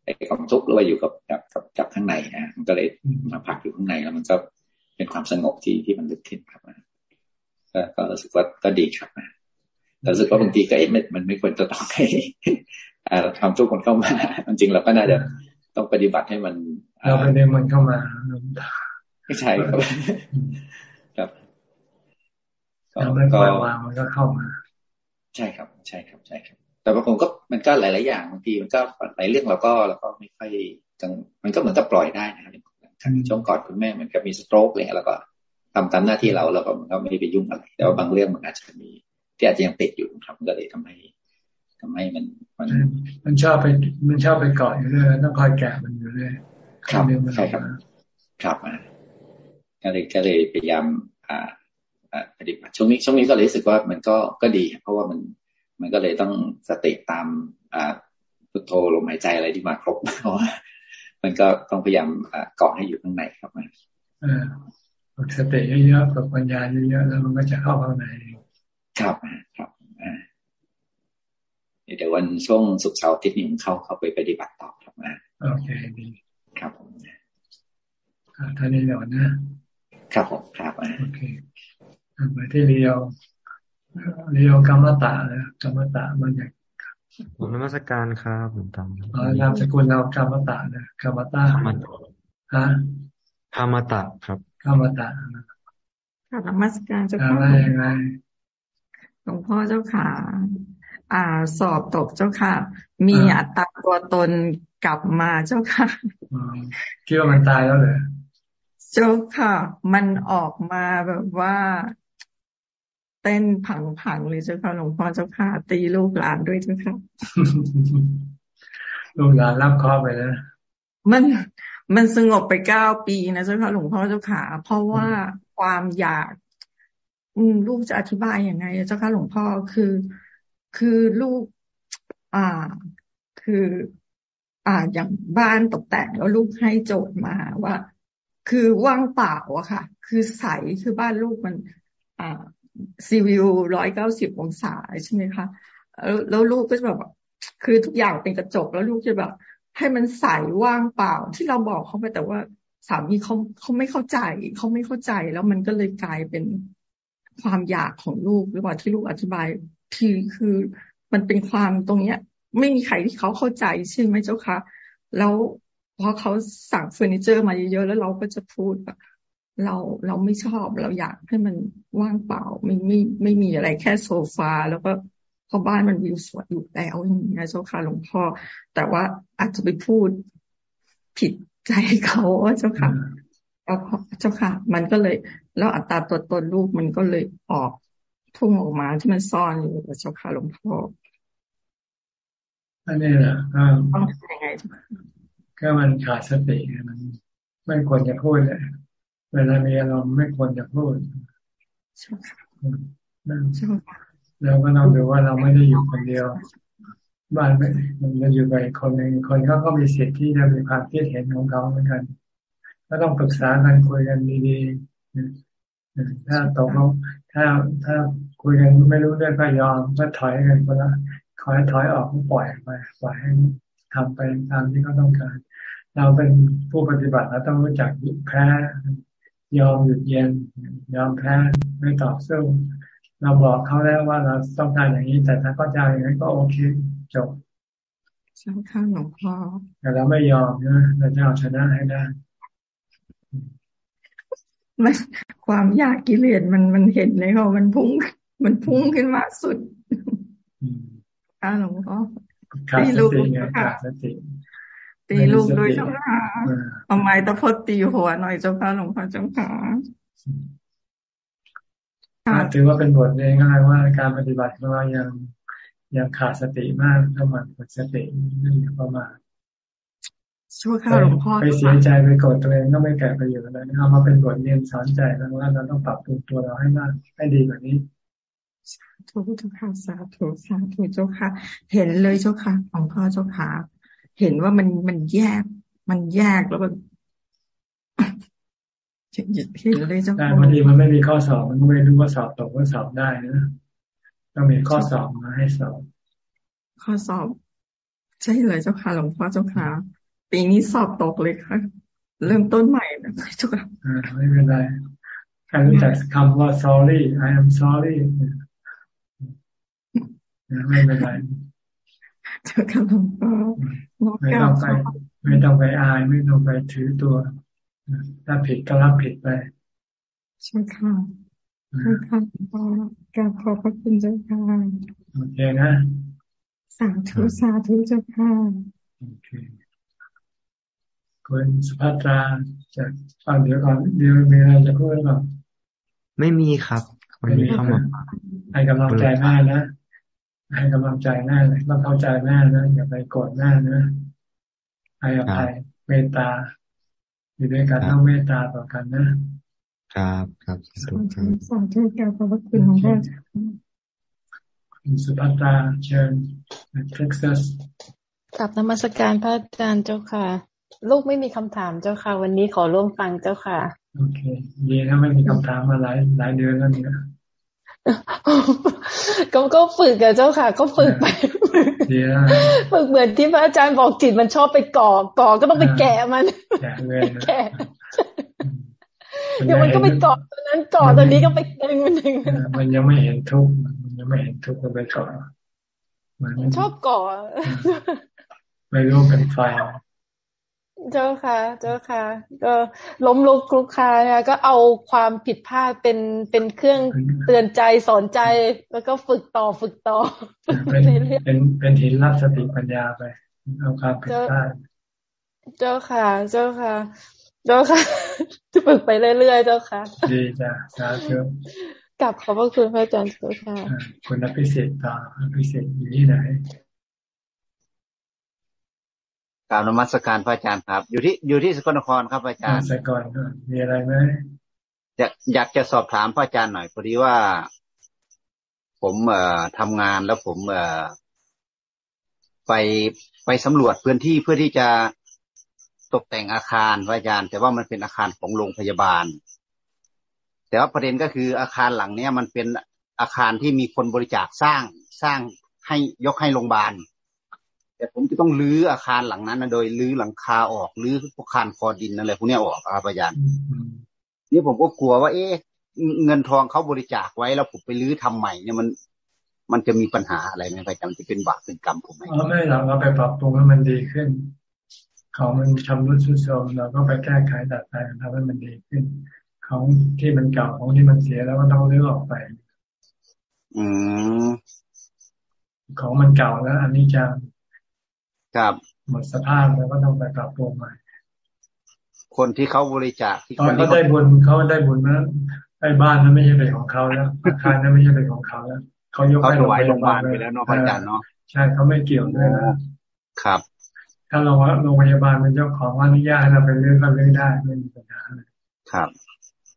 ไอ้ความทุกข์หรือว่าอยู่กับกับกับกับข้างในอะมันก็เลยมาพักอยู่ข้างในแล้วมันก็เป็นความสงบที่ที่มันลึกขึ้นครับก็ก็รู้สึกว่าก็ดีครับนะแต่รู้สึกว่าบางทีก็เอ็มมันไม่ควรจะต้องให้ความทุกข์มันเข้ามาจริงเราก็น่าจะต้องปฏิบัติให้มัน เราไปเรียนมันเข้ามาไม่ใช่ครับครับก็ปล่อยวางมันก็เข้ามา ใช่ครับ ใช่ครับใช่ครับ แต่บางคนก็มันก็หลาย ๆ อย่างบางทีมันก็หลายเรื่องเราก็เราก็ไม่ค่อยจังมันก็เหมือนกับปล่อยได้นะครับช่วงก่อนคุณแม่เหมือนกับมีสโตรกอะไรแล้วก็ทำตามหน้าที่เราเราก็มันก็ไม่ได้ไปยุ่งอะไรแต่ว่าบางเรื่องมันอาจจะมีที่อาจจะยังติดอยู่ครับก็เลยทำให้ทำให้มัน มันมันชอบไปมันชอบไปเกาะอยู่เรื่อยต้องคอยแกะมันอยู่เรื่อยครับใช่ครับครับก็เลยก็เลยพยายามอ่าปฏิบัติช่วงนี้ช่วงนี้ก็เลยรู้สึกว่ามันก็ก็ดี เพราะว่ามัน มันก็เลยต้องสติตามอ่าพุทโธลมหายใจอะไรที่มาครบเพราะว่ามันก็ต้องพยายามเกาะให้อยู่ข้างในครับมันฝึกสติเยอะๆฝึกปัญญาเยอะๆแล้วมันก็จะเข้าข้างในครับครับเดี๋ยววันช่วงสุกเสาร์อาทิตย์นี้ผมเข้าเข้าไปปฏิบัติต่อครับนะโอเคดีครับผมท่านนี้เดี๋ยวนะ ครับผมครับโอเคไปที่เรียว เรียวกรรมตะนะกรรมตะมันอย่างผมนมัสการครับผมทำนามสกุลเรากรรมตะนะกรรมตะฮะธรรมตะครับกรรมตะค่ะนมัสการเจ้าค่ะอะไรยังไงหลวงพ่อเจ้าขาอ่า สอบตกเจ้าค่ะ มีอัตราตัวตนกลับมาเจ้าค่ะคิดว่ามันตายแล้วเหรอเจ้าค่ะ มันออกมาแบบว่า เต้นผังๆเลยเจ้าค่ะหลวงพ่อเจ้าค่ะ ตีลูกหลานด้วยเจ้าค่ะลูกหลานรับข้อไปแล้วมันมันสงบไปเก้าปีนะเจ้าค่ะหลวงพ่อเจ้าค่ะ เพราะว่าความอยาก อืมลูกจะอธิบายยังไงเจ้าค่ะหลวงพ่อคือคือลูก อ่าคือ อ่าอย่างบ้านตกแต่งแล้วลูกให้โจทย์มาว่า คือว่างเปล่าอะค่ะ คือใสคือบ้านลูกมัน อ่า ซีวิวร้อยเก้าสิบองศาใช่ไหมคะแล้วลูกก็จะแบบ คือทุกอย่างเป็นกระจกแล้วลูกจะแบบ ให้มันใสว่างเปล่า ที่เราบอกเขาไปแต่ว่าสามีเขาเขาไม่เข้าใจเขาไม่เข้าใจแล้วมันก็เลยกลายเป็นความอยากของลูกหรือว่าที่ลูกอธิบายทีคือมันเป็นความตรงเนี้ย ไม่มีใครที่เขาเข้าใจใช่ไหมเจ้าคะแล้วพอเขาสั่งเฟอร์นิเจอร์มาเยอะๆแล้วเราก็จะพูดแบบ เราเราไม่ชอบเราอยากให้มันว่างเปล่า ไม่ไม่ไม่มีอะไรแค่โซฟา แล้วก็เพราะบ้านมันวิวสวยอยู่แล้วอย่างเงี้ยเจ้าค่ะหลวงพ่อ แต่ว่าอาจจะไปพูดผิดใจเขาเจ้าค่ะเจ้าค่ะ มันก็เลย แล้วอัตราตัวตนลูกมันก็เลยออกพุ่งออกมาที่มันซ่อนอยู่เจ้าค่ะหลวงพ่ออันนี้แหละก็ต้องยังไงก็มันขาดสติมันไม่ควรจะพูดเลย เวลามีอารมณ์ไม่ควรจะพูดใช่ค่ะเราก็ต้องดูว่าเราไม่ได้อยู่คนเดียว บ้านไม่มันอยู่กับคนหนึ่งคนเขาก็มีสิทธิ์ที่จะมีความคิดเห็นของเขาเหมือนกัน ก็ต้องปรึกษากันคุยกันดีๆถ้าตกลงถ้าถ้าคุยกันไม่รู้เรื่องก็ยอมก็ถอยกันคนละคอยถอยออกก็ปล่อยไปปล่อยให้ทำไปตามที่เขาต้องการ เราเป็นผู้ปฏิบัติเราต้องรู้จักแพ้ ยอมหยุดเย็นยอมแพ้ไม่ตอบสู้เราบอกเขาแล้วว่าเราต้องการอย่างนี้ แต่ถ้าเขาจะอย่างนั้นก็โอเคจบใช่ค่ะหลวงพ่อแต่เราไม่ยอมนะเราจะเอาชนะให้ได้มันความอยากกิเลสมันมันเห็นเลยค่ะมันพุ่ง มันพุ่งขึ้นมาสุดอ่าหลวงพ่อตีลูกค่ะตี ลูกด้วยเจ้าค่ะเอาไม้ตะพดตีหัวหน่อยเจ้าค่ะหลวงพ่อเจ้าค่ะถือว่าเป็นบทเรียนง่ายว่าการปฏิบัติของเรายังยังขาดสติมากต้องมันฝึกสตินี่ประมาณชั่วข้าวหลวงพ่อไปเสียใจไปกดตัวเองก็ไม่แก่ประโยชน์อะไรเอามาเป็นบทเรียนสอนใจแล้วว่าเราต้องปรับปรุงตัวเราให้มากให้ดีกว่านี้ทุกทุกค่ะสาธุสาธุเจ้าค่ะ เห็นเลยเจ้าค่ะหลวงพ่อเจ้าค่ะ เห็นว่ามันมันแยก มันแยกแล้วมันเห็นเลยเจ้าค่ะบางทีมันไม่มีข้อสอบมันไม่รู้ว่าสอบตกว่าสอบได้นะต้องมีข้อสอบมาให้สอบ ข้อสอบ ใช่เลยเจ้าค่ะหลวงพ่อเจ้าค่ะปีนี้สอบตกเลยค่ะ เริ่มต้นใหม่นะเจ้าค่ะไม่เป็นไรการรู้จักคำว่า sorry I am sorry ไม่เป็นไร เจ้าค่ะหลวงพ่อไม่ต้องไป ไม่ต้องไปอาย ไม่ต้องไปถือตัว ถ้าผิดก็รับผิดไปใช่ค่ะใช่ค่ะพ่อกราบขอบพระคุณเจ้าค่ะโอเคนะสาธุสาธุเจ้าค่ะโอเคคุณสุภัตราจากฟังเดี๋ยวก่อนเดี๋ยวมีอะไรจะพูดหรือเปล่าไม่มีครับวันนี้เข้ามาให้กำลังใจแม่นะ ให้กำลังใจแม่เลยต้องเข้าใจแม่นะอย่าไปกดแม่นะให้อภัยเมตตาอยู่ด้วยกันต้องเมตตาต่อกันนะครับครับสาธุสาธุแก่พระคุณของพ่อคุณสุภัตราเชิญเท็กซัสกลับนมัสการพระอาจารย์เจ้าค่ะ ลูกไม่มีคำถามเจ้าค่ะ วันนี้ขอร่วมฟังเจ้าค่ะ โอเคดีนะไม่มีคำถามมาหลายหลายเดือนแล้วเนี่ย ก็ก็ฝึกอะเจ้าค่ะ ก็ฝึกไปฝึกเหมือนที่พระอาจารย์บอกจิตมันชอบไปก่อ ก่อก็ต้องไปแกะมันแกะเดี๋ยวมันก็ไปก่อตอนนั้นก่อตอนนี้ก็ไปดึงมันดึงมันยังไม่เห็นทุกมันยังไม่เห็นทุกก็ไปก่อมันชอบก่อไม่รู้เป็นไฟ เจ้าค่ะ เจ้าค่ะ ก็ล้มลุกคลุกคลานก็เอาความผิดพลาดเป็นเป็นเครื่องเตือนใจสอนใจ แล้วก็ฝึกต่อฝึกต่อเป็นเป็นเป็นหินรับสติปัญญาไปเอาความผิดพลาดเจ้าค่ะ เจ้าค่ะ เจ้าค่ะจะฝึกไปเรื่อยๆเจ้าค่ะ ดีจ้ะสาธุกลับขอบพระคุณพระอาจารย์เจ้าค่ะ คุณอภิเศษต่ออภิเศษอยู่ที่ไหน กล่าวนมัสการพระอาจารย์ครับ อยู่ที่อยู่ที่สกลนครครับอาจารย์สกลมีอะไรไหมอยากอยากจะสอบถามพระอาจารย์หน่อยพอดีว่า ผมเอ่อทำงานแล้วผมเอ่อไปไปสำรวจพื้นที่เพื่อที่จะตกแต่งอาคารพระอาจารย์ แต่ว่ามันเป็นอาคารของโรงพยาบาล แต่ว่าประเด็นก็คืออาคารหลังเนี้ยมันเป็นอาคารที่มีคนบริจาคสร้างสร้างให้ยกให้โรงพยาบาล แต่ผมจะต้องลื้ออาคารหลังนั้นนะโดยลื้อหลังคาออกลื้อพวกคานคอดินอะไรพวกนี้ออกครับอาจารย์นี่ผมก็กลัวว่า เอ๊ะ เงินทองเขาบริจาคไว้แล้วผมไปลื้อทำใหม่เนี่ยมันมันจะมีปัญหาอะไรไหมอาจารย์จะเป็นบาปเป็นกรรมผมไหมไม่หรอกเราไปปรับปรุงให้มันดีขึ้นของมันชำรุดทรุดโทรมเราก็ไปแก้ไขดัดแปลงทำให้มันดีขึ้น ของที่มันเก่าของที่มันเสียแล้วก็ต้องลื้อออกไป อืมของมันเก่าแล้วอันนี้จะ ครับหมดสภาพแล้วก็ต้องไปปรับปรุงใหม่ คนที่เขาบริจาคที่เขาได้บุญเขาได้บุญนะไอ้บ้านนั้นไม่ใช่เป็นของเขาแล้วอาคารนั้นไม่ใช่เป็นของเขาแล้วเขายกให้โรงพยาบาลไปแล้วเนาะอาจารย์เนาะใช่เขาไม่เกี่ยวด้วยนะครับ ถ้าเราโรงพยาบาลเป็นเจ้าของอนุญาตให้เราไปเลื่อนก็เลื่อนได้ไม่มีปัญหาครับ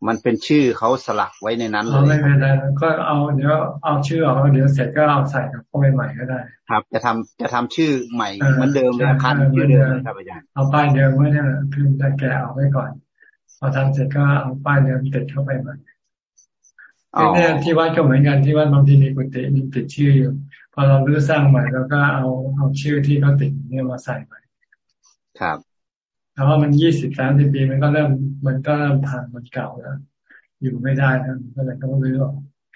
มันเป็นชื่อเขาสลักไว้ในนั้นเลยไม่เป็นไรก็เอาเดี๋ยวเอาชื่อเอาเดี๋ยวเสร็จก็เอาใส่กับเข้าไปใหม่ก็ได้ ครับ จะทำจะทำชื่อใหม่เหมือนเดิมเลยคันชื่อเดิมครับอาจารย์เอาป้ายเดิมไว้เนี่ยเพิ่งแต่แกเอาไว้ก่อนพอทำเสร็จก็เอาป้ายเดิมติดเข้าไปใหม่เนี่ยที่วัดก็เหมือนกันที่วัดบางทีมีกุฏิมีติดชื่ออยู่พอเรารื้อสร้างใหม่แล้วก็เอาเอาชื่อที่เขาติดเนี่ยมาใส่ใหม่ครับ แต่ว่ามันยี่สิบสามสิบปีมันก็เริ่มมันก็เริ่มพังมันเก่าแล้วอยู่ไม่ได้แล้วก็เลยต้องรื้อออก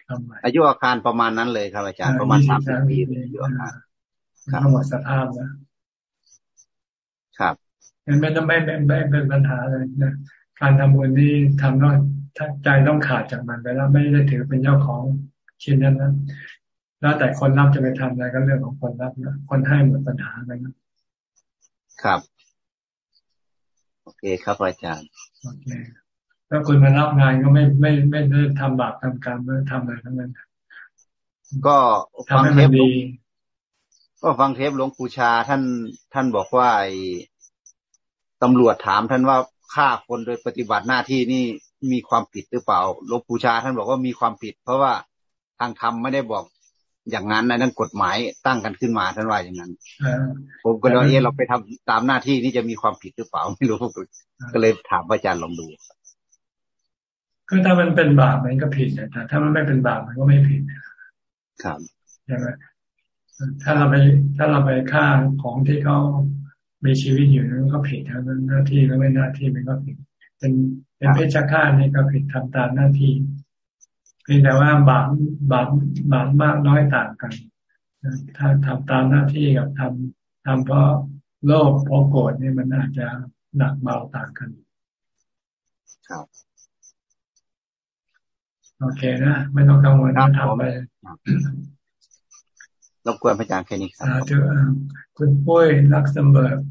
ทำใหม่อายุอาคารประมาณนั้นเลยครับอาจารย์ประมาณสามสิบปีอายุอาคารครับหมดสภาพแล้วครับงั้นไม่ต้องไม่เป็นไม่เป็นปัญหาเลยนะการทำบุญนี่ทำต้องใจต้องขาดจากมันไปแล้วไม่ได้ถือเป็นเจ้าของชิ้นนั้นนะแล้วแต่คนรับจะไปทำอะไรก็เรื่องของคนรับนะคนให้หมดปัญหาไปนะครับโอ เคครับอาจารย์โอเคถ้าคุณมารับงานก็ไม่ไม่ไม่ได้ทำบาปทำกรรมไม่ทำอะไรทั้งนั้น ก็ฟังเทปดีก็ฟังเทปหลวงปู่ชาท่านท่านบอกว่าไอ้ตำรวจถามท่านว่าฆ่าคนโดยปฏิบัติหน้าที่นี่มีความผิดหรือเปล่าหลวงปู่ชาท่านบอกว่ามีความผิด เพราะว่าทางธรรมไม่ได้บอก อย่างนั้นในนั้นกฎหมายตั้งกันขึ้นมาท่านว่าอย่างนั้นผมก็เลยเอเราไปทำตามหน้าที่นี่จะมีความผิดหรือเปล่าไม่รู้ก็เลยถามอาจารย์ลองดูคือถ้ามันเป็นบาปมันก็ผิดแต่ถ้ามันไม่เป็นบาปมันก็ไม่ผิดครับใช่ไหมถ้าเราไปถ้าเราไปฆ่าของที่เขามีชีวิตอยู่นั้นก็ผิดทั้งหน้าที่ก็ไม่หน้าที่มันก็ผิด เป็นเป็นเพชฌฆาตนี่ก็ผิดทำตามหน้าที่ เพียงแต่ว่าบาปบาปบาปมากน้อยต่างกันถ้าทำตามหน้าที่กับทำทำเพราะโลภเพราะโกรธนี่มันอาจจะหนักเบาต่างกัน ครับ โอเคนะไม่ต้องกังวลนะทำไปรบกวนพระอาจารย์แค่นี้ครับคุณปุ้ยรักสมเบิร์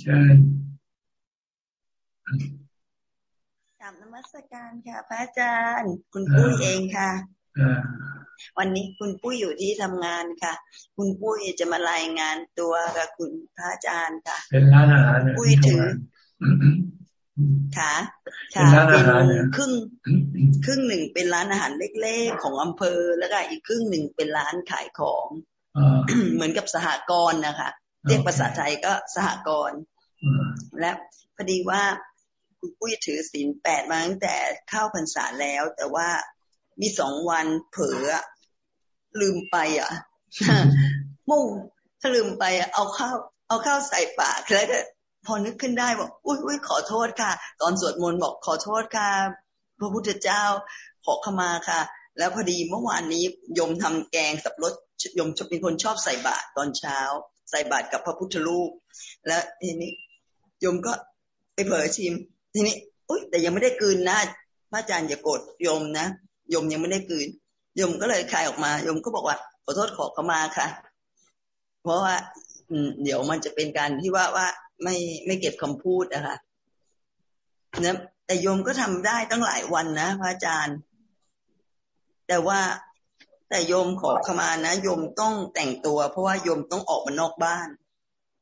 เชิญกลับนมั สการค่ะพระอาจารย์ คุณปุ้ยเองค่ะวันนี้คุณปุ้ยอยู่ที่ทำงานค่ะ คุณปุ้ยจะมารายงานตัวกับคุณพระอาจารย์ค่ะ เป็นร้านอาหารปุ้ยถือค่ะค่ะเป็นครึ่งครึ่งหนึ่งเป็นร้านอาหารเล็กๆของอำเภอแล้วก็อีกครึ่งหนึ่งเป็นร้านขายของเหมือนกับสหกรณ์นะคะเรียกภาษาไทยก็สหกรณ์และพอดีว่า คุณปุ้ยถือศีลแปดมาตั้งแต่เข้าพรรษาแล้ว แต่ว่ามีสองวันเผลอลืมไปอะมุ่งถ้าลืมไปเอาข้าวเอาข้าวใส่ปากแล้วก็พอนึกขึ้นได้บอกอุ้ยอุ้ยขอโทษค่ะ ตอนสวดมนต์บอกขอโทษค่ะ พระพุทธเจ้าขอขมาค่ะ แล้วพอดีเมื่อวานนี้ยมทำแกงสับรสยมเป็นคนชอบใส่บาตรตอนเช้า ใส่บาตรกับพระพุทธรูป แล้วทีนี้โยมก็ไปเผลอชิม ทีนี้อุ้ยแต่ยังไม่ได้กืนนะพระอาจารย์อย่าโกรธโยมนะโยมยังไม่ได้กืนโยมก็เลยคลายออกมาโยมก็บอกว่าขอโทษขอเข้ามาค่ะ เพราะว่าเดี๋ยวมันจะเป็นการที่ว่าว่าไม่ไม่เก็บคำพูดนะคะนะแต่โยมก็ทำได้ตั้งหลายวันนะพระอาจารย์ แต่ว่าแต่โยมขอขมานะโยมต้องแต่งตัว เพราะว่าโยมต้องออกมานอกบ้าน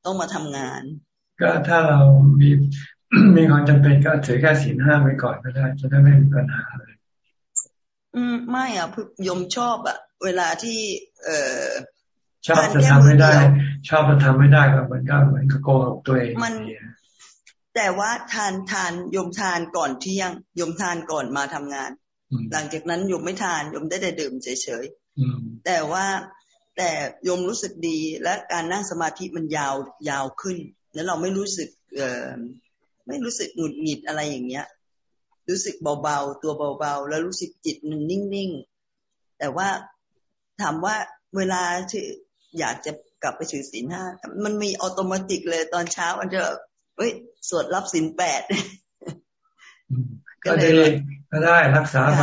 ต้องมาทำงาน ก็ถ้าเรามี มีความจำเป็นก็ถือแค่ศีลห้าไว้ก่อนก็ได้จะได้ไม่มีปัญหาเลยอืมไม่อะโยมชอบอะ เวลาที่ เออชอบจะทำไม่ได้ ชอบจะทำไม่ได้ก็เหมือนก็เหมือนกับโกหกตัวเองมันแต่ว่าทานทานยมทานก่อนเที่ยงยมทานก่อนมาทำงาน หลังจากนั้นยมไม่ทานยมได้แต่ดื่มเฉยๆแต่ว่าแต่ยมรู้สึกดีและการนั่งสมาธิมันยาวยาวขึ้น แล้วเราไม่รู้สึกเออ ไม่รู้สึกหงุดหงิดอะไรอย่างเงี้ย รู้สึกเบาๆตัวเบาๆ แล้วรู้สึกจิตมันนิ่งๆ แต่ว่าถามว่าเวลาที่อยากจะกลับไปถือศีลห้ามันมีอัตโนมัติเลยตอนเช้ามันจะเฮ้ยสวดรับศีลแปดก็ดีก็ได้รักษาไป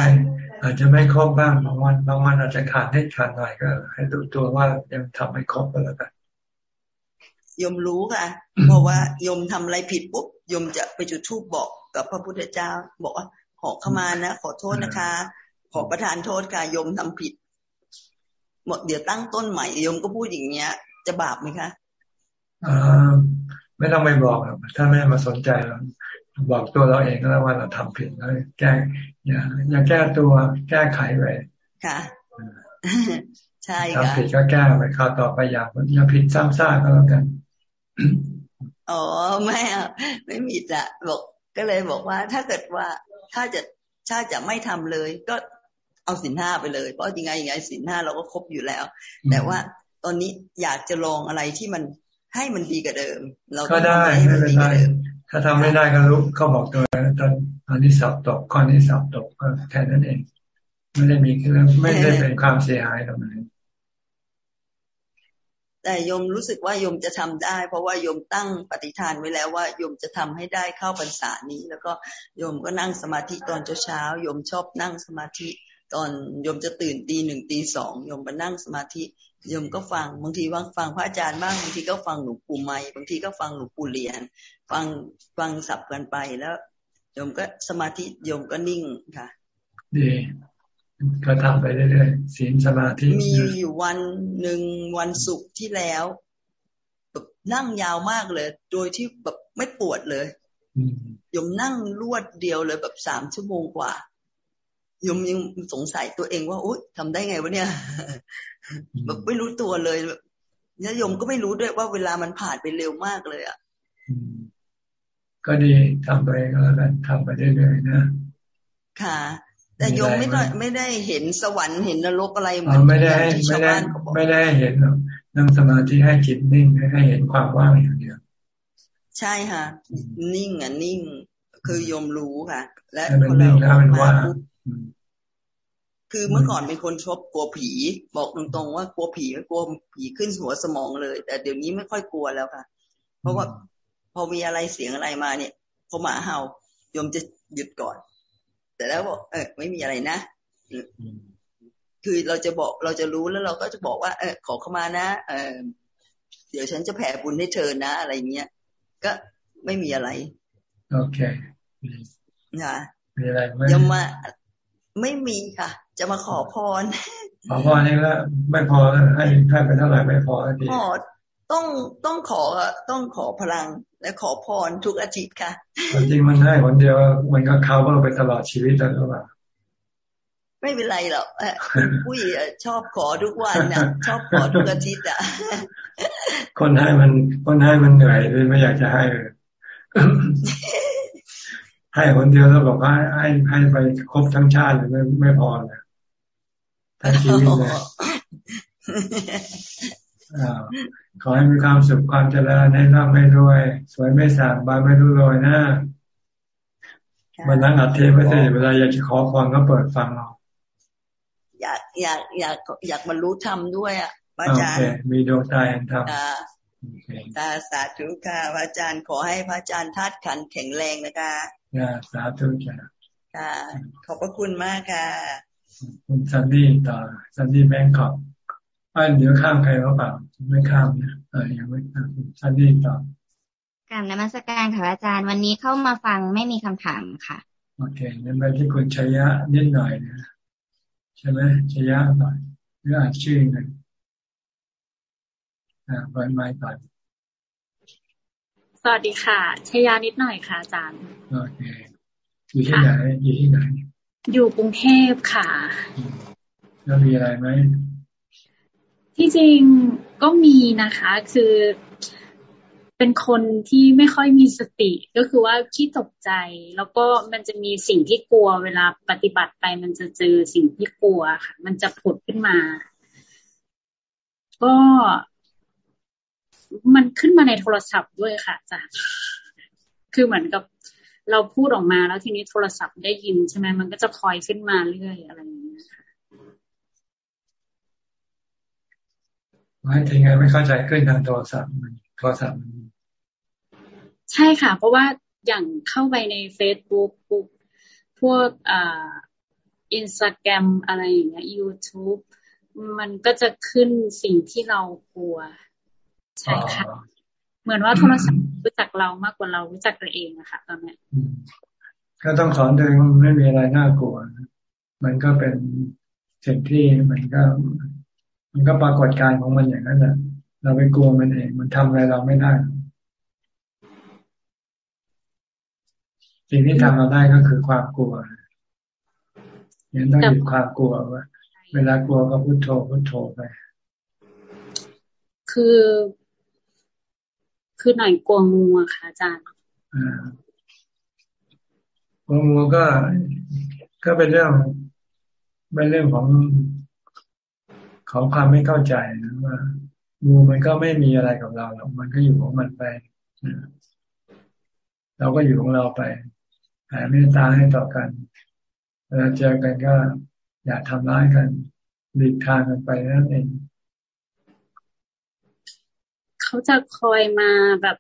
อาจจะไม่ครบบ้างบางวันบางวันอาจจะขาดนิดขาดหน่อยก็ ให้ดูตัวว่ายังทำไม่ครบก็แล้วกัน ยมรู้ค่ะเพราะว่ายมทำอะไรผิดปุ๊บยมจะไปจุดธูปบอกกับพระพุทธเจ้า บอกว่าขอเข้ามานะขอโทษนะคะ ขอประทานโทษค่ะยมทำผิดหมดเดี๋ยวตั้งต้นใหม่ยมก็พูดอย่างเงี้ย จะบาปไหมคะอ่าไม่ต้องไปบอกถ้าไม่มาสนใจเราบอกตัวเราเองก็แล้วว่าเราทำผิดแล้วแก้อย่าอย่าแก้ตัวแก้ไขไปค่ะใช่ค่ะทำผิดก็แก้ไปข้าต่อไปอย่าอย่าผิดซ้ำซากก็แล้วกัน อ๋อไม่อะไม่มีจะบอกก็เลยบอกว่า ถ้าเกิดว่าถ้าจะถ้าจะไม่ทำเลย ก็เอาสินห้าไปเลย เพราะยังไงยังไงสินห้าเราก็ครบอยู่แล้ว แต่ว่าตอนนี้อยากจะลองอะไรที่มันให้มันดีกว่าเดิม เราก็ได้ไม่เป็นไรถ้าทำไม่ได้ก็รู้ก็บอกตัวตอนอันนี้สอบตกข้อนี้สอบตกก็แค่นั้นเอง ไม่ได้มีเรื่องไม่ได้เป็นความเสียหายตรงไหน แต่โยมรู้สึกว่าโยมจะทำได้ เพราะว่าโยมตั้งปฏิฐานไว้แล้วว่าโยมจะทำให้ได้เข้าพรรษานี้ แล้วก็โยมก็นั่งสมาธิตอนเช้าโยมชอบนั่งสมาธิตอนโยมจะตื่นตีหนึ่งตีสองโยมมานั่งสมาธิโยมก็ฟังบางทีว่างฟังพระอาจารย์บ้างบางทีก็ฟังหลวงปู่ไม่บางทีก็ฟังหลวงปู่เรียน ฟังฟังสับกันไปแล้วโยมก็สมาธิโยมก็นิ่งค่ะดี ก็ทำไปเรื่อยๆศีลสมาธิมีอยู่วันหนึ่งวันศุกร์ที่แล้วแบบนั่งยาวมากเลย โดยที่แบบไม่ปวดเลยยมนั่งรวดเดียวเลยแบบสามชั่วโมงกว่ายมยังสงสัยตัวเองว่าอุ้ยทำได้ไงวะเนี่ยแบบไม่รู้ตัวเลยแล้วยมก็ไม่รู้ด้วยว่าเวลามันผ่านไปเร็วมากเลยอะก็ดีทำไปก็แล้วกันทำไปเรื่อยๆนะค่ะ แต่โยมไม่ได้ไม่ได้เห็นสวรรค์เห็นนรกอะไรเหมือนไม่ได้ไม่ได้ไม่ได้เห็นนั่งสมาธิให้จิตนิ่งให้เห็นความว่างอย่างเดียวใช่ค่ะ นิ่งอะนิ่ง คือโยมรู้ค่ะ และคนเราออกมาคือเมื่อก่อนเป็นคนชอบกลัวผี บอกตรงๆว่ากลัวผีกลัวผีขึ้นหัวสมองเลย แต่เดี๋ยวนี้ไม่ค่อยกลัวแล้วค่ะ เพราะว่าพอมีอะไรเสียงอะไรมาเนี่ยพอหมาเห่าโยมจะหยุดก่อน แต่แล้วบอกเออไม่มีอะไรนะคือเราจะบอกเราจะรู้แล้วเราก็จะบอกว่า เออขอเข้ามานะ เออเดี๋ยวฉันจะแผ่บุญให้เธอนะ อะไรเงี้ยก็ไม่มีอะไร โอเคนะมีอะไรไหมจะมาไม่มีค่ะ จะมาขอพรขอพรนี่ก็ไม่พอให้ให้ไปเท่าไหร่ไม่พอทีขอ ต้องต้องขอต้องขอพลังและขอพรทุกอาทิตย์ค่ะจริงมันให้คนเดียวมันก็เขาก็ไปตลอดชีวิตแล้วหรือเปล่าไม่เป็นไรหรอกผู้หญิงชอบขอทุกวันนะชอบขอทุกอาทิตย์อะคนให้มันคนให้มันเหนื่อยเลยไม่อยากจะให้เลยให้คนเดียวแล้วบอกว่าให้ให้ไปครบทั้งชาติเลยไม่ไม่พอเลยทั้งชีวิตเลย ขอให้มีความสุขความเจริญให้ร่ำให้รวย สวยไม่สางบานไม่รู้รอยนะวันนั้นอัดเทปไม่ได้เวลาอยากจะขอพรก็เปิดฟังเราอยากอยากอยากอยากมารู้ธรรมด้วยอะอาจารย์มีดวงใจแห่งธรรมสาสาธุค่ะพระอาจารย์ขอให้พระอาจารย์ธาตุขันแข็งแรงนะคะสาธุจ้ะค่ะ ขอบพระคุณมากค่ะ คุณซันดี้ต่อซันดี้แบงค์ขอ บอ้เดี๋ยวข้ามใครหรือเปล่าไม่ข้ามเนี่ยเออยังไม่ข้ามซันดี้ต่อการนมัสการค่ะอาจารย์ วันนี้เข้ามาฟังไม่มีคำถามค่ะ โอเคนั่นไปที่คุณชัยยะนิดหน่อยนะใช่ไหมชัยยะหน่อยหรืออ่านชื่อหนึ่งอ่าเปิดไมค์ก่อนสวัสดีค่ะชยานิดหน่อยค่ะอาจารย์โอเคอยู่ที่ไหนอยู่ที่ไหน อยู่กรุงเทพค่ะแล้วมีอะไรไหม ที่จริงก็มีนะคะ คือเป็นคนที่ไม่ค่อยมีสติก็คือว่าที่ตกใจ แล้วก็มันจะมีสิ่งที่กลัว เวลาปฏิบัติไปมันจะเจอสิ่งที่กลัวค่ะ มันจะผุดขึ้นมา ก็มันขึ้นมาในโทรศัพท์ด้วยค่ะจ้ะคือเหมือนกับเราพูดออกมาแล้วทีนี้โทรศัพท์ได้ยินใช่ไหมมันก็จะคอยขึ้นมาเรื่อยอะไรอย่างเงี้ยค่ะ ไม่ถึงไงไม่เข้าใจขึ้นทางโทรศัพท์มันโทรศัพท์มันใช่ค่ะ เพราะว่าอย่างเข้าไปในเฟซบุ๊กพวกอ่าอินสตาแกรมอะไรอย่างเงี้ย YouTube มันก็จะขึ้นสิ่งที่เรากลัว ใช่ค่ะ เหมือนว่าโทรศัพท์รู้จักเรามากกว่าเรารู้จักตัวเองอะค่ะตอนนี้ก็ต้องสอนตัวเองไม่มีอะไรน่ากลัว มันก็เป็นสิ่งที่มันก็ มันก็ปรากฏการของมันอย่างนั้นแหละเราไปกลัวมันเอง มันทำอะไรเราไม่ได้ สิ่งที่ทำเราได้ก็คือความกลัวยังต้องหยุดความกลัวว่าเวลากลัวก็พุโทโธพุโทโธไป คือ คือหน่อยกลัวงูอะค่ะอาจารย์กลัวงูก็ ก็เป็นเรื่องเป็นเรื่องของ ของความไม่เข้าใจนะว่างูมันก็ไม่มีอะไรกับเราหรอกมันก็อยู่ของมันไปเราก็อยู่ของเราไปแผ่เมตตาให้ต่อกันเวลาเจอกันก็อย่าทำร้ายกันหลีกทางกันไปนั่นเองเขาจะคอยมาแบบ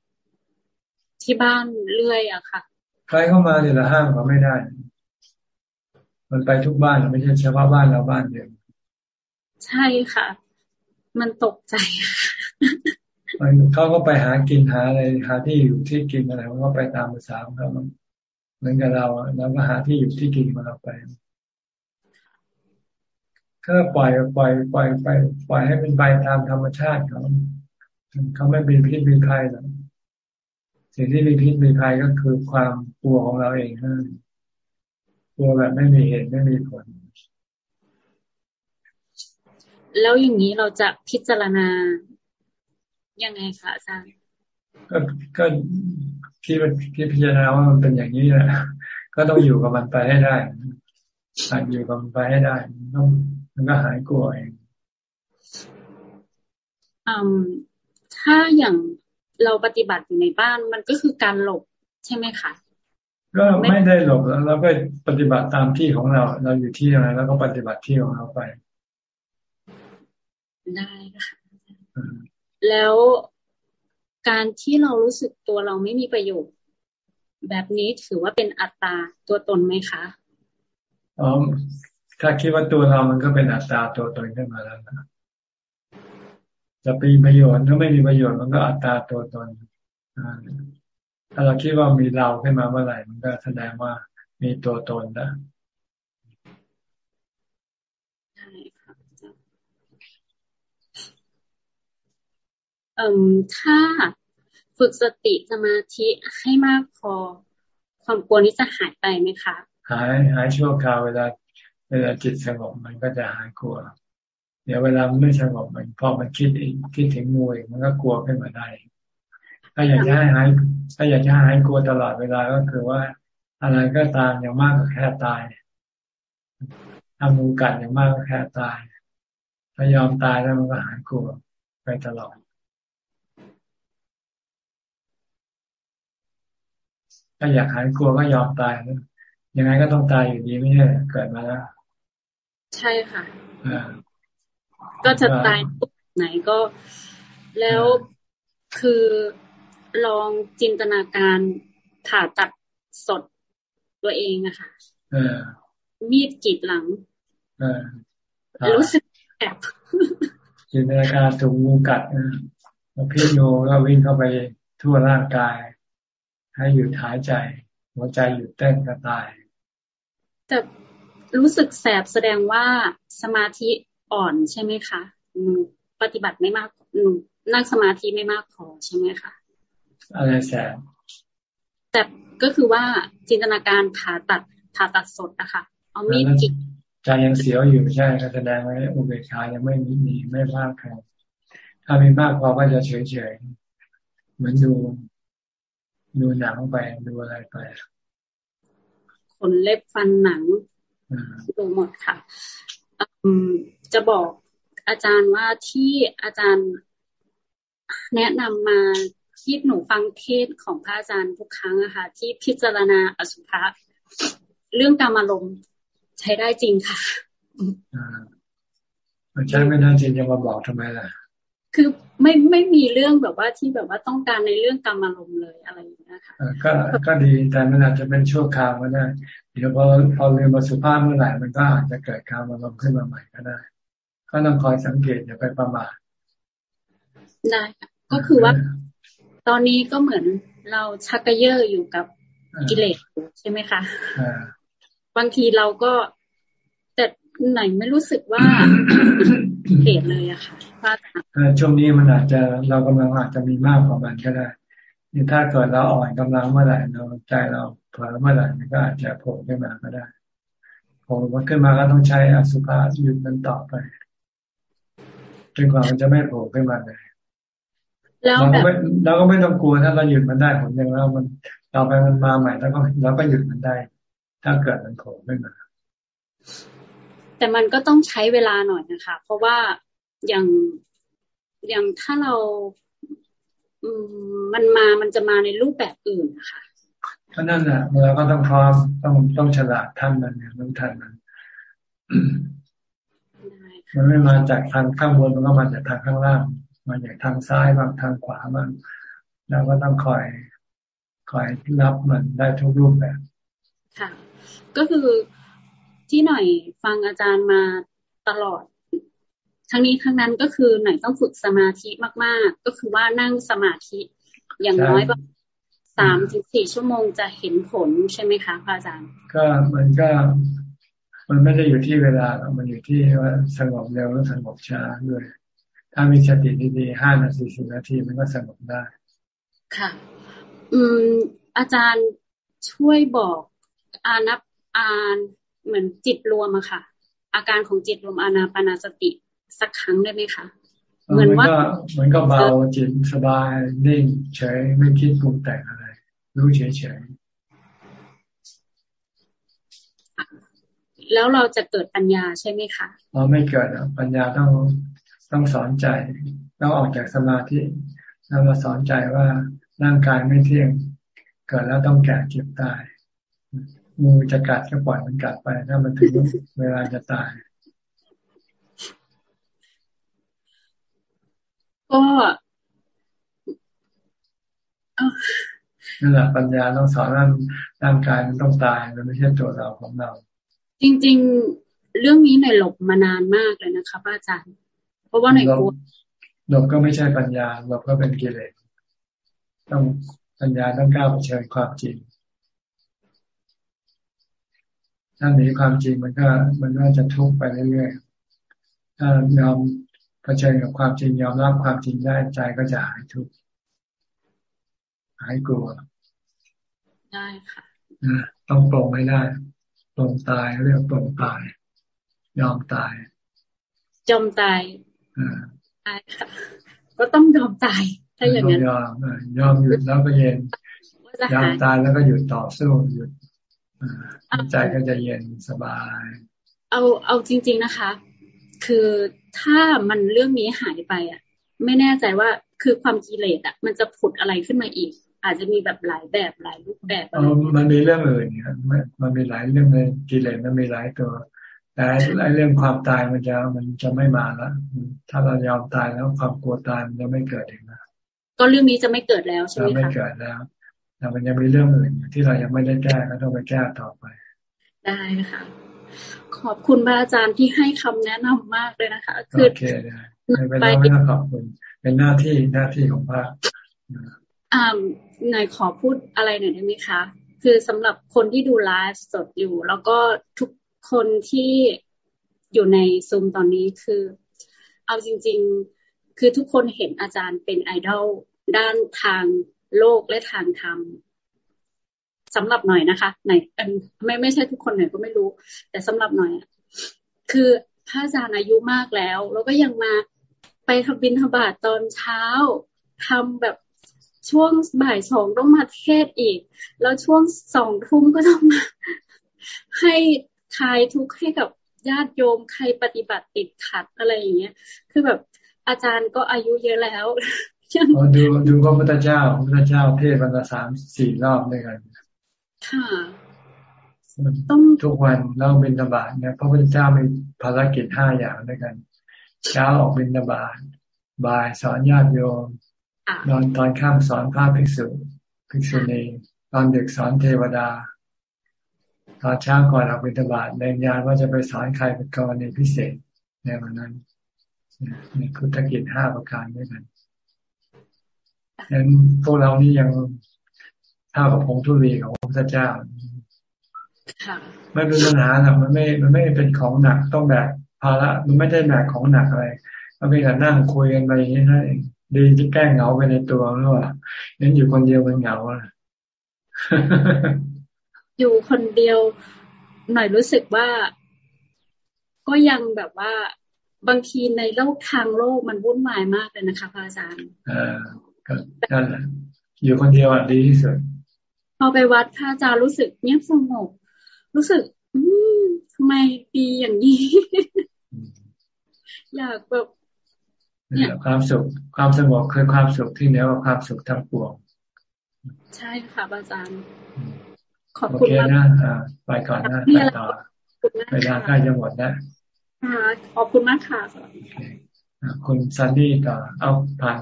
ที่บ้านเรื่อยอะค่ะ ใครเข้ามาเนี่ยละห้ามเขาไม่ได้ มันไปทุกบ้านไม่ใช่เฉพาะบ้านเราบ้านเดียว ใช่ค่ะ มันตกใจเขาก็ไปหากินหาอะไรหาที่อยู่ที่กินอะไรเขาก็ไปตามภาษาของเขาเหมือนกับเราเราก็หาที่อยู่ที่กินมาเราไปก็ปล่อยปล่อยปล่อยไปปล่อยให้เป็นไปตามธรรมชาติเขาเขาไม่มีพิษมีภัยหรอกสิ่งที่มีพิษมีภัยก็คือความกลัวของเราเองนะกลัวแบบไม่มีเหตุไม่มีผล แล้วอย่างนี้เราจะพิจารณายังไงคะอาจารย์ก็ก็คิดคิดพิจารณาว่ามันเป็นอย่างนี้แหละก็ต้องอยู่กับมันไปให้ได้หากอยู่กับมันไปให้ได้ต้องมันก็หายกลัวเองอืมถ้าอย่างเราปฏิบัติอยู่ในบ้านมันก็คือการหลบใช่ไหมคะก็ไม่ได้หลบแล้วเราก็ปฏิบัติตามที่ของเรา เราอยู่ที่อะไรแล้วก็ปฏิบัติที่ของเราไป ได้ค่ะแล้วการที่เรารู้สึกตัวเราไม่มีประโยชน์ แบบนี้ถือว่าเป็นอัตตาตัวตนไหมคะอ๋อถ้าคิดว่าตัวเรามันก็เป็นอัตตาตัวตนขึ้นมาแล้วนะจะมีประโยชน์ถ้าไม่มีประโยชน์มันก็อัตตาตัวตนถ้าเราคิดว่ามีเราขึ้นมาเมื่อไหร่มันก็แสดงว่ามีตัวตนนะ เอ่อถ้าฝึกสติสมาธิให้มากพอ ความกลัวนี้จะหายไปไหมคะ หายหายชั่วคราวเวลา เวลาจิตสงบมันก็จะหายกลัว เดี๋ยวเวลาไม่สงบมันพอมันคิดอีกคิดถึงงูอีกมันก็กลัวขึ้นมาได้ ถ้าอยากจะให้หายถ้าอยากจะหายกลัวตลอดเวลาก็คือว่า อะไรก็ตามอย่างมากก็แค่ตายถ้ามูกัดอย่างมากก็แค่ตาย ถ้ายอมตายแล้วมันก็หายกลัวไปตลอด ถ้าอยากหายกลัวก็ยอมตายยังไงก็ต้องตายอยู่ดีไม่ใช่เกิดมาแล้ว ใช่ค่ะก็จะตายไหนก็ แล้วคือลองจินตนาการผ่าตัดสดตัวเองอะค่ะมีดกีดหลังรู้สึกแอบจินตนาการถูกงูกัดนะแล้วพี่โยก็วิ่งเข้าไปทั่วร่างกาย ให้หยุดหายใจ หัวใจหยุดเต้นกระตาย แต่รู้สึกแสบแสดงว่าสมาธิอ่อนใช่ไหมคะปฏิบัติไม่มากนั่งสมาธิไม่มากพอใช่ไหมคะอะไรแสบแต่ก็คือว่าจินตนาการผ่าตัดผ่าตัดสดนะคะเอามีดจิกใจยังเสียวอยู่ใช่ก็แสดงว่าอุเบกขายังไม่มีมีไม่มากครับถ้ามีมากพอก็จะเฉยเฉยเหมือนดู ดูหนังไปดูอะไรไปขนเล็บฟันหนังดูหมดค่ะจะบอกอาจารย์ว่าที่อาจารย์แนะนำมาที่หนูฟังเทศของพระอาจารย์ทุกครั้งอะค่ะ ที่พิจารณาอสุภะเรื่องการอารมณ์ใช้ได้จริงค่ะมันใช้ไม่ได้จริงจะมาบอกทำไมล่ะ คือไม่ไม่มีเรื่องแบบว่าที่แบบว่าต้องการในเรื่องกรรมอารมณ์เลยอะไรอย่างเงี้ยค่ะก็ก็ดีแต่มันอาจจะเป็นชั่วคราวก็ได้เดี๋ยวพอพอเรียนมาสุภาพเมื่อไหร่มันก็อาจจะเกิดการอารมณ์ขึ้นมาใหม่ก็ได้ ก็ต้องคอยสังเกตอย่าไปประมาทได้ก็คือว่า ตอนนี้ก็เหมือนเราชักกระเยาะอยู่กับกิเลสใช่ไหมคะบางทีเราก็แต่ไหนไม่รู้สึกว่าเหตุเลยอะค่ะว่า ช่วงนี้มันอาจจะเรากำลังอาจจะมีมากกว่ามันก็ได้นี่ถ้าเกิดเราอ่อนกำลังเมื่อไหร่เราใจเราเผลอเมื่อไหร่มันก็อาจจะโผล่ขึ้นมาก็ได้โผล่มาขึ้นมาก็ต้องใช้อสุภะหยุดมันต่อไปจนกว่ามันจะไม่โผล่ขึ้นมาเลยเราก็ไม่เราก็ไม่ต้องกลัวถ้าเราหยุดมันได้ผลอย่างเรามันต่อไปมันมาใหม่แล้วก็เราก็หยุดมันได้ ถ้าเกิดมันโผล่ขึ้นมาแต่มันก็ต้องใช้เวลาหน่อยนะคะ เพราะว่า อย่างอย่างถ้าเราอืมมันมามันจะมาในรูปแบบอื่นนะคะก็นั่นแหละเราก็ต้องพร้อมต้องต้องฉลาดท่านมันเนี่ยต้องทันมันมันไม่มาจากทางข้างบนมันก็มาจากทางข้างล่างมาจากทางซ้ายบ้างทางขวาบ้างเราก็ต้องคอยคอยรับมันได้ทุกรูปแบบค่ะ ก็คือที่หน่อยฟังอาจารย์มาตลอด ทั้งนี้ทั้งนั้นก็คือหน่อยต้องฝึกสมาธิมาก ๆ ก็คือว่านั่งสมาธิอย่างน้อยแบบสามถึงสี่ชั่วโมงจะเห็นผลใช่ไหมคะพระอาจารย์ ก็มันก็ มันไม่ได้อยู่ที่เวลามันอยู่ที่ว่าสงบเร็วหรือสงบช้าด้วย ถ้ามีสติดีๆห้านาทีสิบนาทีมันก็สงบได้ ค่ะ อืม อาจารย์ช่วยบอกอานับอานเหมือนจิตรวมอะค่ะ อาการของจิตรวมอานาปนาสติ สักครั้งได้ไหมคะเหมือนว่าเหมือนก็เบาจิตสบายนิ่งเฉยไม่คิดปรุงแต่งอะไร รู้เฉยเฉยแล้วเราจะเกิดปัญญาใช่ไหมคะเราไม่เกิดปัญญาต้องต้องสอนใจต้องออกจากสมาธิแล้วมาสอนใจว่าร่างกายไม่เที่ยง เกิดแล้วต้องแก่เจ็บตายงูจะกัดก็ปล่อยมันกัดไปถ้ามันถึงเวลาจะตาย ก็นั่นแหละปัญญาต้องสอนร่างร่างกายมันต้องตายมันไม่ใช่ตัวเราของเรา จริง ๆ เรื่องนี้ในหลบมานานมากเลยนะคะป้าอาจารย์ เพราะว่าในกลัวหลบก็ไม่ใช่ปัญญาหลบก็เป็นกิเลสต้องปัญญาต้องก้าวเผชิญความจริงถ้าหนีความจริงมันก็มันก็จะทุกข์ไปเรื่อยๆถ้ายอม เผชิญกับความจริงยอมรับความจริงได้ใจก็จะหายทุกข์หายกลัว ได้ค่ะต้องปลงไม่ได้ปลงตายเรียกปลงตาย ยอมตาย จมตายตายค่ะก็ต้องยอมตาย ถ้าอย่างนั้นยอมยอมหยุดแล้วก็เย็นยอมตายแล้วก็หยุดต่อสู้หยุดใจก็จะเย็นสบาย เอาเอาจริง ๆนะคะ คือถ้ามันเรื่องนี้หายไปอะ ไม่แน่ใจว่าคือความกิเลสอะ มันจะผุดอะไรขึ้นมาอีก อาจจะมีแบบหลายแบบหลายรูปแบบอะไรมันมีเรื่องอื่นเนี่ยมันมีหลายเรื่องเลยกิเลสมันมีหลายตัวแต่ไอ้เรื่องความตายมันจะมันจะไม่มาละถ้าเรายอมตายแล้วความกลัวตายมันจะไม่เกิดเองนะก็เรื่องนี้จะไม่เกิดแล้วใช่ไหมคะไม่เกิดแล้วแต่มันยังมีเรื่องอื่นที่เรายังไม่ได้แก้ก็ต้องไปแก้ต่อไป ได้นะคะ ขอบคุณพระอาจารย์ที่ให้คำแนะนำมากเลยนะคะ คือโอเคได้ไม่ต้องไม่ต้องขอบคุณ เป็นหน้าที่หน้าที่ของพระอ่าหน่อยขอพูดอะไรหน่อยได้ไหมคะคือสำหรับคนที่ดูไลฟ์สดอยู่ แล้วก็ทุกคนที่อยู่ในซูมตอนนี้คือ เอาจริง ๆ คือทุกคนเห็นอาจารย์เป็นไอดอลด้านทางโลกและทางธรรม สำหรับหน่อยนะคะไหนไม่ไม่ใช่ทุกคนไหนก็ไม่รู้ แต่สำหรับหน่อยคือพระอาจารย์อายุมากแล้ว แล้วก็ยังมาไปทำบินทบาทตอนเช้าทำแบบช่วงบ่ายสองต้องมาเทศอีก แล้วช่วงสองทุ่มก็ต้องมา ให้คลายทุกข์ให้กับญาติโยมใครปฏิบัติติดขัดอะไรอย่างเงี้ย คือแบบอาจารย์ก็อายุเยอะแล้วดูดูพระพุทธเจ้าพระพุทธเจ้าเทศวันละสามสี่รอบด้วยกัน ค่ะต้องทุกวันเล่าบิณฑบาตเนี่ยพระพุทธเจ้ามีภารกิจห้าอย่างด้วยกัน เช้าออกบิณฑบาตบ่ายสอนญาติโยมนอนตอนข้ามสอนพระภิกษุภิกษุณีตอนดึกสอนเทวดาตอนเช้าก่อนออกบิณฑบาตในญาณว่าจะไปสอนใครเป็นกรณีพิเศษในวันนั้นนี่พุทธกิจห้าประการด้วยกันฉะนั้นพวกเรานี่ยัง เท่ากับพงทุลีของพระพุทธเจ้าไม่เป็นปัญหาหรอกมันไม่ มันไม่เป็นของหนักต้องแบกภาระมันไม่ได้แบกของหนักอะไรมันเป็นการนั่งคุยกันไปอย่างนี้ให้ดีที่แก้เหงาไปในตัวหรือว่างั้นอยู่คนเดียวมันเหงาอยู่คนเดียว หน่อยรู้สึกว่า ก็ยังแบบว่าบางทีในโลกทางโลกมันวุ่นวายมากเลยนะคะพระอาจารย์อ่าก็นั่นแหละอยู่คนเดียวอะดีที่สุด พอไปวัดพระอาจารย์รู้สึกเงียบสงบรู้สึก อืมทำไมดีอย่างนี้ อยากแบบเนี่ยความสุข ความสงบคือความสุขที่เหนือกว่าความสุขทั้งปวง ใช่ค่ะอาจารย์ ขอบคุณมากนะไปก่อนนะไปต่อเวลาใกล้จะหมดแล้วขอบคุณมากค่ะคุณซันดี้ต่อเอาผ่าน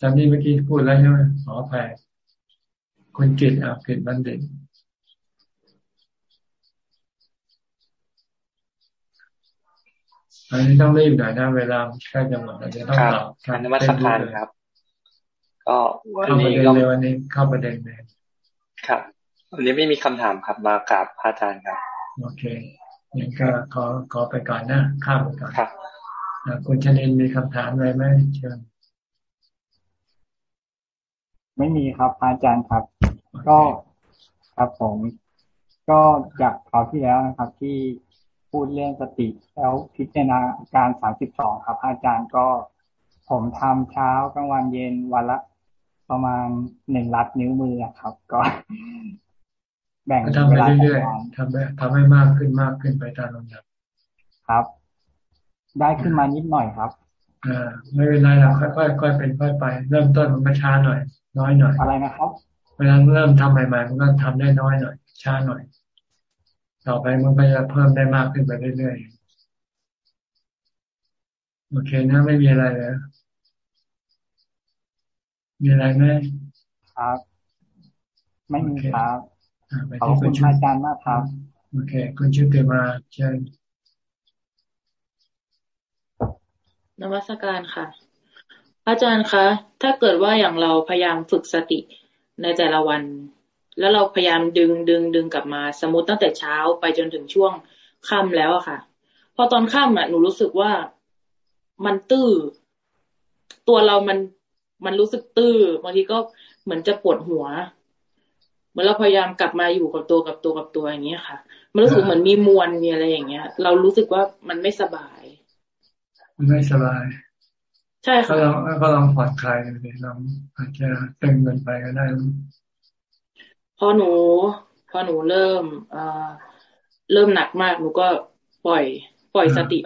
ซันดี้เมื่อกี้พูดแล้วใช่ไหมขอแพ้ คุณกิตเอากิตบันเด็กอันนี้ต้องรีบหน่อยนะเวลาใกล้จะหมดเราจะต้องตอบการนมัสการครับ ก็วันนี้ก็วันนี้เข้าประเด็นเลยครับวันนี้ไม่มีคำถามครับมากราบพระอาจารย์ครับ โอเคงั้นก็ขอขอไปก่อนนะข้ามไปก่อนครับคุณชนินมีคำถามอะไรไหมเชิญไม่มีครับอาจารย์ครับ ก็ครับผมก็จากคราวที่แล้วนะครับ ที่พูดเรื่องสติแล้วพิจารณาการสามสิบสองครับ อาจารย์ก็ผมทำเช้ากลางวันเย็นวันละประมาณหนึ่งลัดนิ้วมือครับ ก็แบ่งทำไปเรื่อยๆทำไปทำให้มากขึ้นมากขึ้นไปตามลำดับครับ ได้ขึ้นมานิดหน่อยครับอ่าไม่เป็นไรหรอกค่อยๆค่อยเป็นค่อยไป เริ่มต้นมันก็ช้าหน่อย น้อยหน่อยอะไรนะครับเวลาเริ่มทำใหม่ๆมันก็ทำได้น้อยหน่อย ช้าหน่อย ต่อไปมันก็จะเพิ่มได้มากขึ้นไปเรื่อยๆ โอเคนะไม่มีอะไรเลยมีอะไรไหมครับ ไม่มีครับขอบคุณอาจารย์มากครับ โอเค คุณชื่อเตมาเชิญนวัตการค่ะ อาจารย์คะ ถ้าเกิดว่าอย่างเราพยายามฝึกสติ ในแต่ละวัน แล้วเราพยายามดึงดึงดึงกลับมา สมมติตั้งแต่เช้าไปจนถึงช่วงค่ำแล้วอะค่ะ พอตอนค่ำอะหนูรู้สึกว่ามันตื้อ ตัวเรามันมันรู้สึกตื้อบางทีก็เหมือนจะปวดหัว เหมือนเราพยายามกลับมาอยู่กับตัวกับตัวกับตัวอย่างเงี้ยค่ะ มันรู้สึกเหมือนมีมวลมีอะไรอย่างเงี้ย เรารู้สึกว่ามันไม่สบายไม่สบาย ใช่ค่ะก็ลองก็ลองผ่อนคลายเลยลองอาจจะเต็มเงินไปก็ได้ พอหนู พอหนูเริ่มเอ่อเริ่มหนักมากหนูก็ปล่อย ปล่อยสติ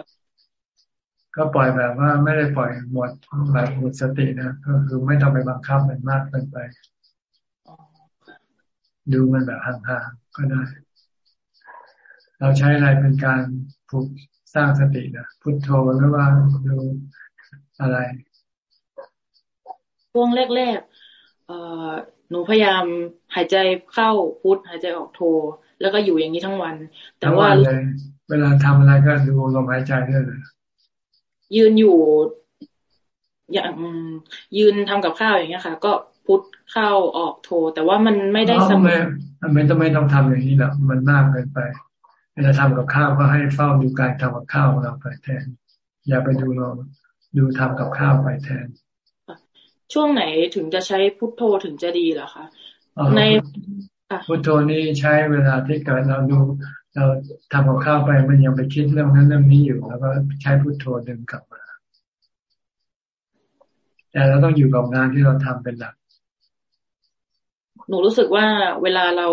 ก็ปล่อยแบบว่าไม่ได้ปล่อยหมดแบบหมดสตินะก็คือไม่ต้องไปบังคับมันมากเกินไป ดูมันแบบห่างๆก็ได้ เราใช้อะไรเป็นการฝึกสร้างสตินะพุทโธหรือว่าดู อะไรช่วงแรกๆเอ่อหนูพยายามหายใจเข้าพุทหายใจออกโท แล้วก็อยู่อย่างนี้ทั้งวัน แต่ว่าเวลาทำอะไรก็ดูลมหายใจด้วยเลยยืนอยู่ อย่างยืนทำกับข้าวอย่างเงี้ยค่ะ ก็พุทเข้าออกโท แต่ว่ามันไม่ได้สมมันไม่ต้องไม่ต้องทำอย่างนี้หรอกมันมากเกินไปเวลาทำกับข้าวก็ให้เฝ้าดูการทำกับข้าวของเราไปแทน อย่าไปดูเรา ดูทำกับข้าวไปแทน ช่วงไหนถึงจะใช้พุทโธถึงจะดีเหรอคะในพุทโธนี่ใช้เวลาที่เกิดเราดูเราทำกับข้าวไปมันยังไปคิดเรื่องนั้นเรื่องนี้อยู่แล้วก็ใช้พุทโธดึงกลับมา แต่เราต้องอยู่กับงานที่เราทำเป็นหลัก หนูรู้สึกว่าเวลาเรา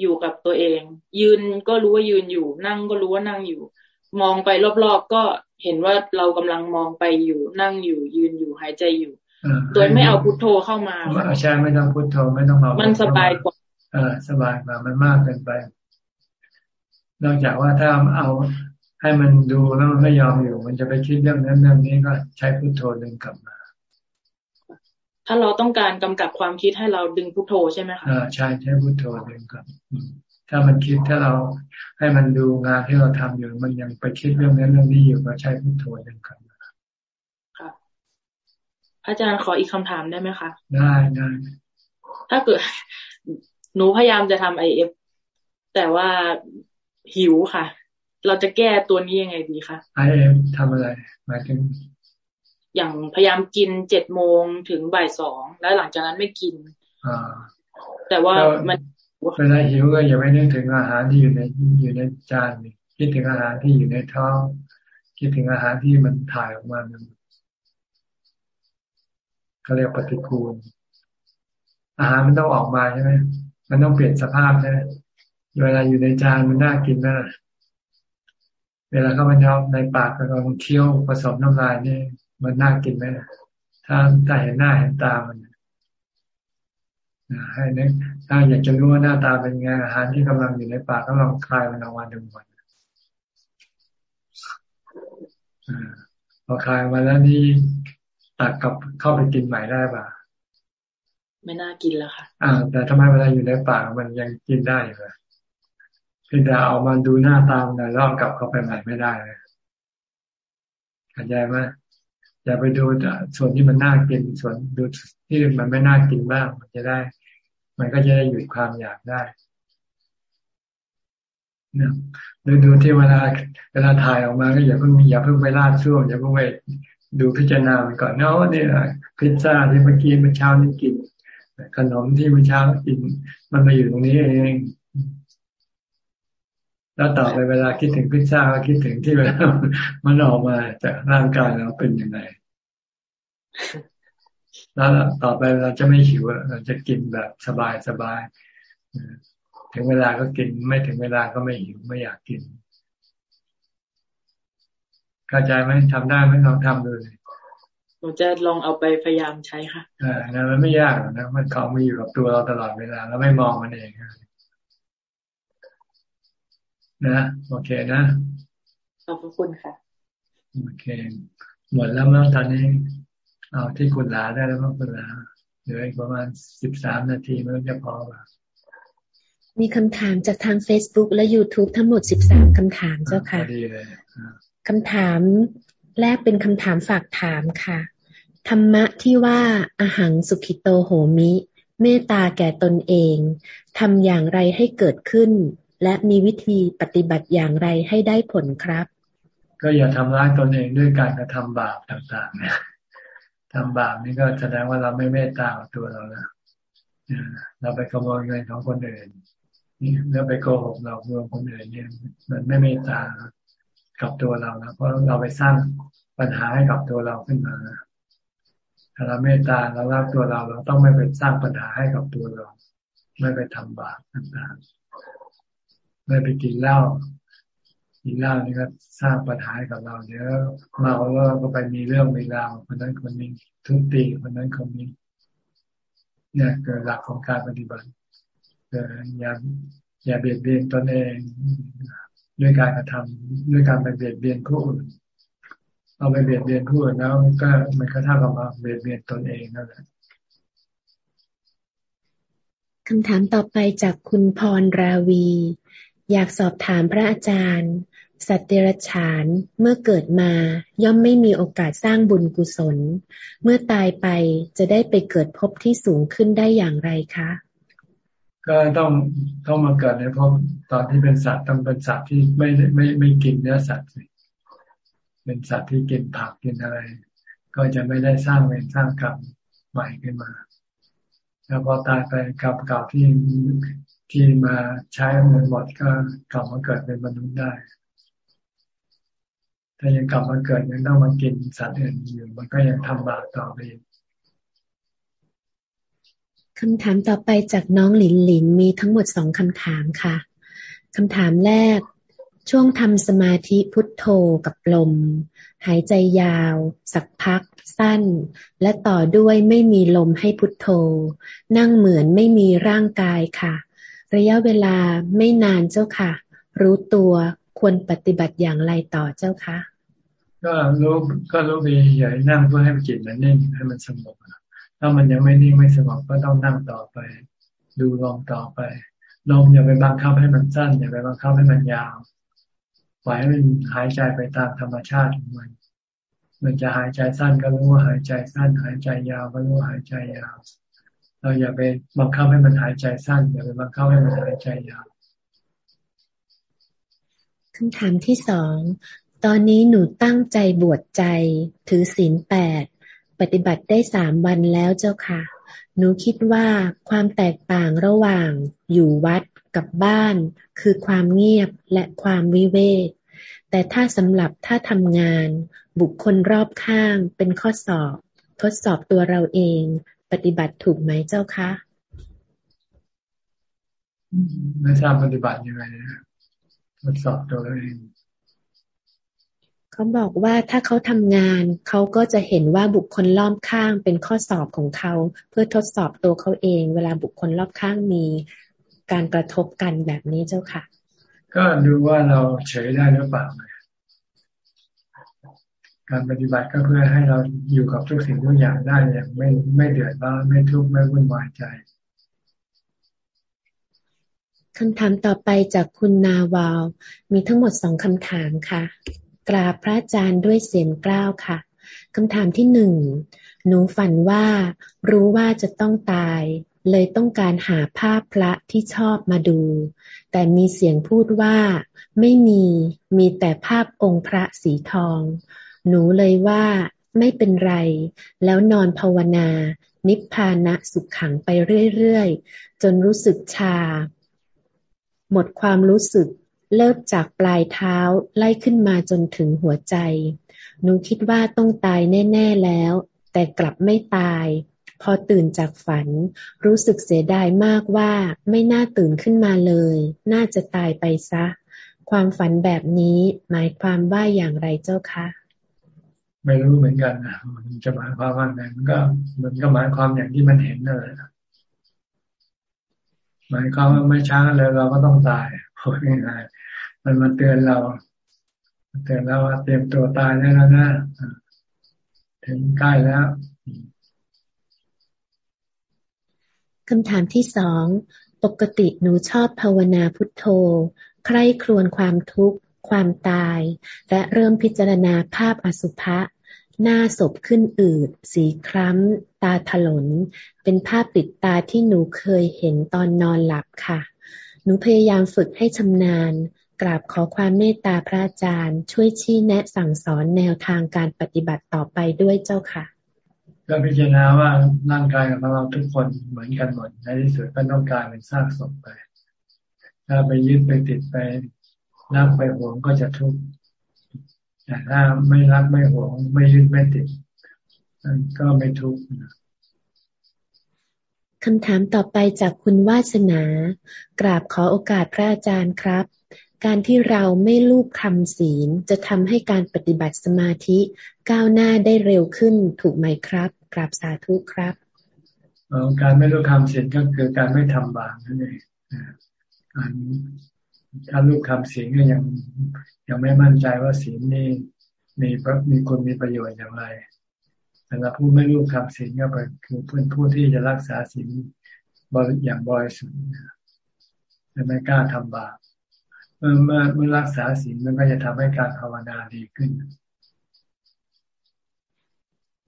อยู่กับตัวเอง ยืนก็รู้ว่ายืนอยู่ นั่งก็รู้ว่านั่งอยู่ มองไปรอบๆก็ เห็นว่าเรากำลังมองไปอยู่นั่งอยู่ยืนอยู่หายใจอยู่โดยไม่เอาพุทโธเข้ามาใช่ไม่ต้องพุทโธไม่ต้องเอามันสบายกว่าเออสบายกว่ามันมากเกินไป นอกจากว่าถ้าเอาให้มันดูแล้วมันไม่ยอมอยู่ มันจะไปคิดเรื่องนั้นเรื่องนี้ก็ใช้พุทโธดึงกลับมา ถ้าเราต้องการกำกับความคิดให้เราดึงพุทโธใช่ไหมคะอ่าใช่ใช้พุทโธดึงกลับ ถ้ามันคิดถ้าเราให้มันดูงานที่เราทำอยู่ มันยังไปคิดเรื่องนั้นเรื่องนี้อยู่ก็ใช้พุทโธดึงกลับมาค่ะอาจารย์ขออีกคำถามได้ไหมคะได้ได้ถ้าเกิด หนูพยายามจะทำไอเอฟแต่ว่าหิวค่ะ เราจะแก้ตัวนี้ยังไงดีคะไอเอฟทำอะไรหมายถึงอย่างพยายามกินเจ็ดโมงถึงบ่ายสองแล้วหลังจากนั้นไม่กินอแต่ว่ามัน เวลาหิวก็อย่าไปนึกถึงอาหารที่อยู่ในอยู่ในจานคิดถึงอาหารที่อยู่ในท้องคิดถึงอาหารที่มันถ่ายออกมาเขาเรียกปฏิกูล อาหารมันต้องออกมาใช่ไหมมันต้องเปลี่ยนสภาพใช่ไหมเวลาอยู่ในจานมันน่ากินนะเวลาเข้ามาในปากกำลังเคี้ยวผสมน้ำลายนี่มันน่ากินไหมถ้าถ้าเห็นหน้าเห็นตามันให้นึก ถ้าอยากจะรู้ว่าหน้าตาเป็นไงอาหารที่กำลังอยู่ในปากก็ลองคลายมันออกมาดูก่อนพอคลายมาแล้วนี่ตักกับเข้าไปกินใหม่ได้ป่ะไม่น่ากินแล้วค่ะอ่า แต่ทำไมเวลาอยู่ในปากมันยังกินได้เลยเพียงแต่เอามาดูหน้าตามันแล้วกลับเข้าไปใหม่ไม่ได้เลยเข้าใจไหมอย่าไปดูส่วนที่มันน่ากินส่วนดูที่มันไม่น่ากินบ้างมันจะได้ มันก็จะได้หยุดความอยากได้นะดูดูที่เวลาเวลาถ่ายออกมาก็อย่าเพิ่งอย่าเพิ่งไปลาดช่วงอย่าเพิ่งไปดูพิจารณามันก่อนเนาะนี่พิซซ่าที่เมื่อกี้เมื่อเช้านี่กิน ขนมที่เมื่อเช้ากิน มันมาอยู่ตรงนี้เองแล้วต่อไปเวลาคิดถึงพิซซ่าก็คิดถึงที่เวลามันออกมาจากร่างกายเราเป็นยังไง แล้วต่อไปเราจะไม่หิวเราจะกินแบบสบายสบายถึงเวลาก็กินไม่ถึงเวลาก็ไม่หิวไม่อยากกินเข้าใจไหมทำได้ไหมลองทำดูเลยหนูจะลองเอาไปพยายามใช้ค่ะอ่านะมันไม่ยากนะมันของมีอยู่กับตัวเราตลอดเวลาแล้วไม่มองมันเองนะโอเคนะขอบคุณค่ะโอเคหมดแล้วมั้งตอนนี้ เอาที่คุณลาได้แล้วมั้งคุณลาเหลืออีกประมาณสิบสามนาทีมันจะพอป่ะมีคำถามจากทาง Facebook และ YouTube ทั้งหมดสิบสามคำถามเจ้าค่ะดีเลยคำถามแรกเป็นคำถามฝากถามค่ะ ธรรมะที่ว่าอาหังสุขิโตโหมิ เมตตาแก่ตนเองทำอย่างไรให้เกิดขึ้น และมีวิธีปฏิบัติอย่างไรให้ได้ผลครับ ก็อย่าทำร้ายตนเองด้วยการกระทำบาปต่างๆเนี่ย ทำบาปนี่ก็แสดงว่าเราไม่เมตตาตัวเราแล้วเราไปขโมยเงินของคนอื่นนี่แล้วไปโกหกเราเมืองคนอื่นเนี่ยมันไม่เมตตากับตัวเรานะเพราะเราไปสร้างปัญหาให้กับตัวเราขึ้นมาถ้าเราเมตตาเรารักตัวเราเราต้องไม่ไปสร้างปัญหาให้กับตัวเรา ไม่ไปทำบาปต่างๆไม่ไปกินเหล้า กินเหล้านี่ก็สร้างปัญหาให้กับเราเดี๋ยวเมาแล้วก็ไปมีเรื่องมีราวคนนั้นคนนี้ทุบตีคนนั้นคนนี้เนี่ยเกิดหลักของการปฏิบัติเอออย่าอย่าเบียดเบียนตนเองด้วยการกระทำด้วยการไปเบียดเบียนผู้อื่นเอาไปเบียดเบียนผู้อื่นแล้วก็มันก็เท่ากับมาเบียดเบียนตนเองนั่นแหละคำถามต่อไปจากคุณพรราวี อยากสอบถามพระอาจารย์ สัตว์เดรัจฉานเมื่อเกิดมาย่อมไม่มีโอกาสสร้างบุญกุศล เมื่อตายไปจะได้ไปเกิดภพที่สูงขึ้นได้อย่างไรคะ ก็ต้องต้องมาเกิดในภพตอนที่เป็นสัตว์ต้องเป็นสัตว์ที่ไม่ไม่ไม่กินเนื้อสัตว์เป็นสัตว์ที่กินผักกินอะไร ก็จะไม่ได้สร้างเวรสร้างกรรมใหม่ขึ้นมา แล้วพอตายไปกับเก่าที่ที่มาใช้เงินหมดก็กลับมาเกิดเป็นมนุษย์ได้ ถ้ายังกลับมาเกิดยังต้องมากินสัตว์อื่นอยู่ มันก็ยังทำบาปต่อไปคำถามต่อไปจากน้องหลินหลินมีทั้งหมดสองคำถามค่ะคำถามแรกช่วงทำสมาธิพุทโธกับลม หายใจยาว สักพัก สั้น และต่อด้วยไม่มีลมให้พุทโธ นั่งเหมือนไม่มีร่างกายค่ะ ระยะเวลาไม่นานเจ้าค่ะ รู้ตัว ควรปฏิบัติอย่างไรต่อเจ้าคะ ก็รู้ก็รู้ดีอย่านั่งเพื่อให้จิตมันนิ่งให้มันสงบถ้ามันยังไม่นิ่งไม่สงบก็ต้องนั่งต่อไป ดูลมต่อไปลมอย่าไปบังคับให้มันสั้นอย่าไปบังคับให้มันยาวปล่อยให้มันหายใจไปตามธรรมชาติของมัน มันจะหายใจสั้นก็รู้ว่าหายใจสั้น หายใจยาวก็รู้ว่าหายใจยาว เราอย่าไปบังคับให้มันหายใจสั้น อย่าไปบังคับให้มันหายใจยาว คำถามที่สอง ตอนนี้หนูตั้งใจบวชใจ ถือศีลแปด ปฏิบัติได้สามวันแล้วเจ้าค่ะ หนูคิดว่าความแตกต่างระหว่างอยู่วัดกับบ้าน คือความเงียบและความวิเวก แต่ถ้าสำหรับถ้าทำงานบุคคลรอบข้างเป็นข้อสอบ ทดสอบตัวเราเอง ปฏิบัติถูกไหมเจ้าคะไม่ทราบปฏิบัติยังไงนะ ทดสอบตัวเองเขาบอกว่าถ้าเขาทำงานเขาก็จะเห็นว่าบุคคลรอบข้างเป็นข้อสอบของเขา เพื่อทดสอบตัวเขาเอง เวลาบุคคลรอบข้างมีการกระทบกันแบบนี้เจ้าค่ะ ก็ดูว่าเราเฉยได้หรือเปล่าการปฏิบัติก็เพื่อให้เราอยู่กับทุกสิ่งทุกอย่างได้อย่างไม่ไม่เดือดร้อนไม่ทุกข์ไม่วุ่นวายใจ คำถามต่อไปจากคุณนาวาว มีทั้งหมดสองคำถามค่ะ กราบพระอาจารย์ด้วยเสียงกล้าวค่ะคำถามที่หนึ่งหนูฝันว่ารู้ว่าจะต้องตาย เลยต้องการหาภาพพระที่ชอบมาดู แต่มีเสียงพูดว่าไม่มีมีแต่ภาพองค์พระสีทอง หนูเลยว่าไม่เป็นไร แล้วนอนภาวนา นิพพานะสุขขังไปเรื่อย ๆ จนรู้สึกชา หมดความรู้สึก เลิกจากปลายเท้าไล่ขึ้นมาจนถึงหัวใจ หนูคิดว่าต้องตายแน่ ๆแล้ว แต่กลับไม่ตาย พอตื่นจากฝัน รู้สึกเสียดายมากว่าไม่น่าตื่นขึ้นมาเลย น่าจะตายไปซะ ความฝันแบบนี้หมายความว่าอย่างไรเจ้าคะไม่รู้เหมือนกันนะมันจะหมายความว่าไงมันก็มันก็หมายความอย่างที่มันเห็นเลยห มายความว่าไม่ช้าเลยเราก็ต้องตายพูดง่ายๆมันมาเตือนเราเตือนเราว่าเตรียมตัวตายได้แล้วนะถึงใกล้แล้วคำถามที่สองปกติหนูชอบภาวนาพุทโธ ใคร่ครวญความทุกข์ ความตาย และเริ่มพิจารณาภาพอสุภะ หน้าศพขึ้นอืด สีคล้ำ ตาถลน เป็นภาพติดตาที่หนูเคยเห็นตอนนอนหลับค่ะ หนูพยายามฝึกให้ชำนาญ กราบขอความเมตตาพระอาจารย์ ช่วยชี้แนะสั่งสอนแนวทางการปฏิบัติต่อไปด้วยเจ้าค่ะก็พิจารณาว่าร่างกายของเราทุกคนเหมือนกันหมดในที่สุดก็ต้องกลารเป็นซากศพไป ถ้าไปยึดไปติดไปรักไปหวงก็จะทุกข์ แต่ถ้าไม่รักไม่หวงไม่ยึดไม่ติดก็ไม่ทุกข์คำถามต่อไปจากคุณวาสนา กราบขอโอกาสพระอาจารย์ครับ การที่เราไม่ลูบคำศีลจะทำให้การปฏิบัติสมาธิก้าวหน้าได้เร็วขึ้นถูกไหมครับ กราบสาธุครับการไม่รู้คำศีลก็คือการไม่ทำบาปนั่นเองการ ถ้ารู้คำศีลก็ยังยังไม่มั่นใจว่าศีลนี่มีพระมีคุณมีประโยชน์อย่างไรแต่เราผู้ไม่รู้คำศีลก็เป็นคือเพื่อนผู้ที่จะรักษาศีลบริอย่างบริสุทธิ์จะไม่กล้าทำบาปเมื่อเมื่อเมื่อรักษาศีลมันก็จะทำให้การภาวนาดีขึ้น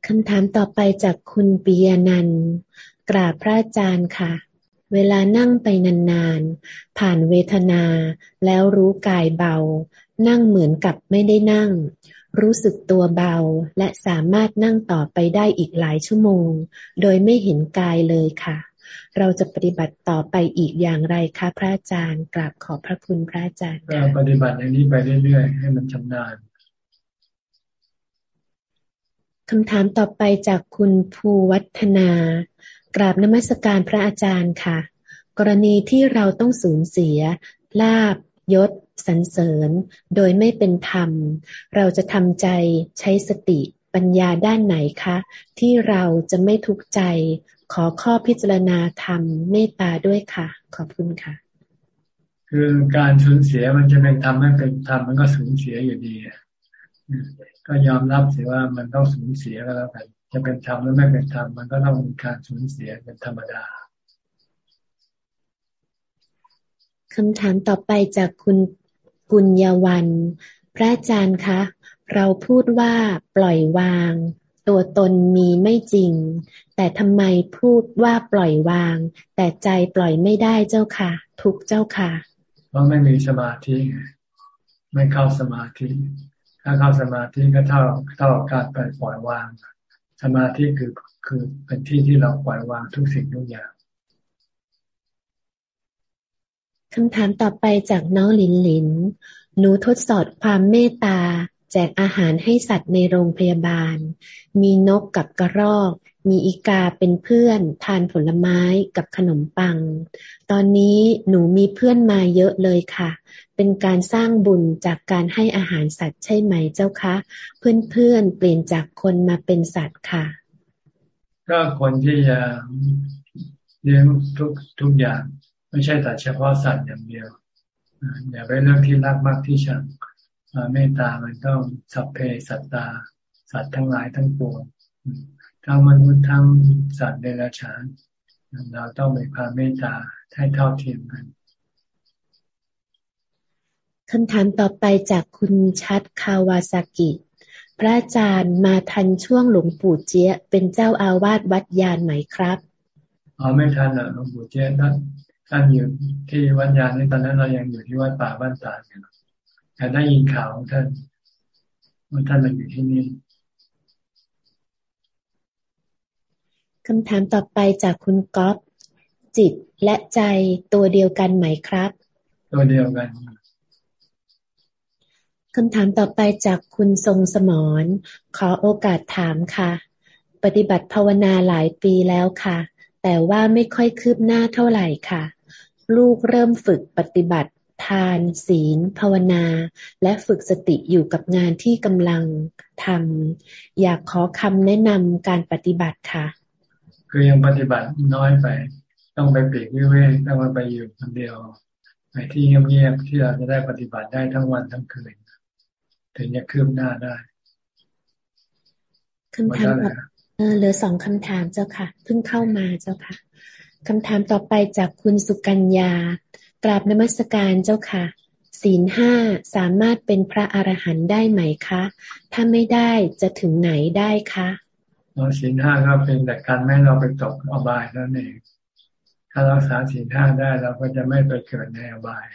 คำถามต่อไปจากคุณปียนันกราบพระอาจารย์ค่ะ เวลานั่งไปนานๆ ผ่านเวทนา แล้วรู้กายเบา นั่งเหมือนกับไม่ได้นั่ง รู้สึกตัวเบาและสามารถนั่งต่อไปได้อีกหลายชั่วโมง โดยไม่เห็นกายเลยค่ะ เราจะปฏิบัติต่อไปอีกอย่างไรคะพระอาจารย์กราบขอบพระคุณพระอาจารย์ค่ะปฏิบัติอย่างนี้ไปเรื่อยๆ ให้มันชำนาญคำถามต่อไปจากคุณภูวัฒนา กราบนมัสการพระอาจารย์ค่ะ กรณีที่เราต้องสูญเสีย ลาบยศสรรเสริญ โดยไม่เป็นธรรม เราจะทำใจใช้สติปัญญาด้านไหนคะ ที่เราจะไม่ทุกข์ใจ ขอข้อพิจารณาธรรมเมตตาด้วยค่ะ ขอบคุณค่ะ คือการสูญเสียมันจะเป็นธรรมไม่เป็นธรรมมันก็สูญเสียอยู่ดีก็ยอมรับเสียว่ามันต้องสูญเสียก็แล้วกัน จะเป็นธรรมหรือไม่เป็นธรรมมันก็ต้องมีการสูญเสียเป็นธรรมดาคำถามต่อไปจากคุณปุญญวัน พระอาจารย์คะ เราพูดว่าปล่อยวาง ตัวตนมีไม่จริง แต่ทำไมพูดว่าปล่อยวาง แต่ใจปล่อยไม่ได้เจ้าค่ะ ทุกเจ้าค่ะ เพราะไม่มีสมาธิไม่เข้าสมาธิ ถ้าเข้าสมาธิก็เท่าเท่าการปล่อยวาง สมาธิคือคือเป็นที่ที่เราปล่อยวางทุกสิ่งทุกอย่างคำถามต่อไปจากน้องลินลิน หนูทดสอบความเมตตา แจกอาหารให้สัตว์ในโรงพยาบาล มีนกกับกระรอก มีอีกาเป็นเพื่อน ทานผลไม้กับขนมปัง ตอนนี้หนูมีเพื่อนมาเยอะเลยค่ะ เป็นการสร้างบุญจากการให้อาหารสัตว์ใช่ไหมเจ้าคะ เพื่อนๆเปลี่ยนจากคนมาเป็นสัตว์ค่ะ ก็คนที่จะเลี้ยงทุกทุกอย่าง ไม่ใช่แต่เฉพาะสัตว์อย่างเดียวอย่าไปเรื่องที่รักมากที่ชังเมตตามันต้องสัพเพสัตตา สัตว์ทั้งหลายทั้งปวงทั้งมนุษย์ทั้งสัตว์เดรัจฉานเราต้องมีความเมตตาให้เท่าเทียมกัน คำถามต่อไปจากคุณชัดคาวาซากิ พระอาจารย์มาทันช่วงหลวงปู่เจี๊ยเป็นเจ้าอาวาสวัดยานไหมครับอ๋อไม่ทันอะหลวงปู่เจี๊ยท่านท่านอยู่ที่วัดยานนี่ตอนนั้นเรายังอยู่ที่วัดป่าบ้านตาดกันแต่ได้ยินข่าวของท่านว่าท่านมาอยู่ที่นี่คำถามต่อไปจากคุณก๊อฟจิตและใจตัวเดียวกันไหมครับ ตัวเดียวกัน คำถามต่อไปจากคุณทรงสมรขอโอกาสถามค่ะ ปฏิบัติภาวนาหลายปีแล้วค่ะ แต่ว่าไม่ค่อยคืบหน้าเท่าไหร่ค่ะ ลูกเริ่มฝึกปฏิบัติทาน ศีล ภาวนา และฝึกสติอยู่กับงานที่กำลังทำอยากขอคำแนะนำการปฏิบัติค่ะ คือยังปฏิบัติน้อยไป ต้องไปปีกวิเวกต้องมาไปอยู่คนเดียวไปที่เงียบๆที่เราจะได้ปฏิบัติได้ทั้งวันทั้งคืน ถึงจะคืบหน้าได้คำถามต่อเหลือสองคำถามเจ้าค่ะเพิ่งเข้ามาเจ้าค่ะคำถามต่อไปจากคุณสุกัญญากราบนมัสการเจ้าค่ะ ศีลห้าสามารถเป็นพระอรหันต์ได้ไหมคะ ถ้าไม่ได้จะถึงไหนได้คะศีลห้าก็เป็นแต่การไม่เราไปตกอบายนั่นเองถ้ารักษาศีลห้าได้เราก็จะไม่ไปเกิดในอบาย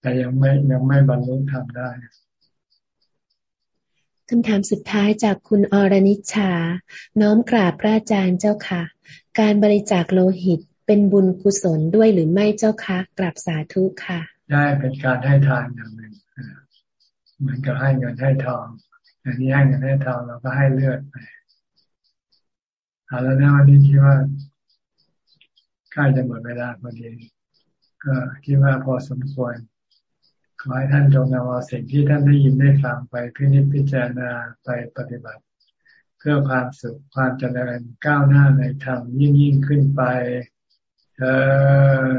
แต่ยังไม่ยังไม่บรรลุธรรมได้ คำถามสุดท้ายจากคุณอรนิชา น้อมกราบพระอาจารย์เจ้าค่ะ การบริจาคโลหิตเป็นบุญกุศลด้วยหรือไม่เจ้าคะกราบสาธุค่ะ ได้เป็นการให้ทานอย่างหนึ่งเหมือนกับให้เงินให้ทอง อันนี้ให้เงินให้ทองเราก็ให้เลือดไปเอาแล้วนะวันนี้คิดว่าใกล้จะหมดเวลาพอดีก็คิดว่าพอสมควร ขอให้ท่านจงนำเอาสิ่งที่ท่านได้ยินได้ฟังไปพิจิพิจารณาไปปฏิบัติ เพื่อความสุขความเจริญก้าวหน้าในธรรมยิ่งยิ่งขึ้นไปเธอ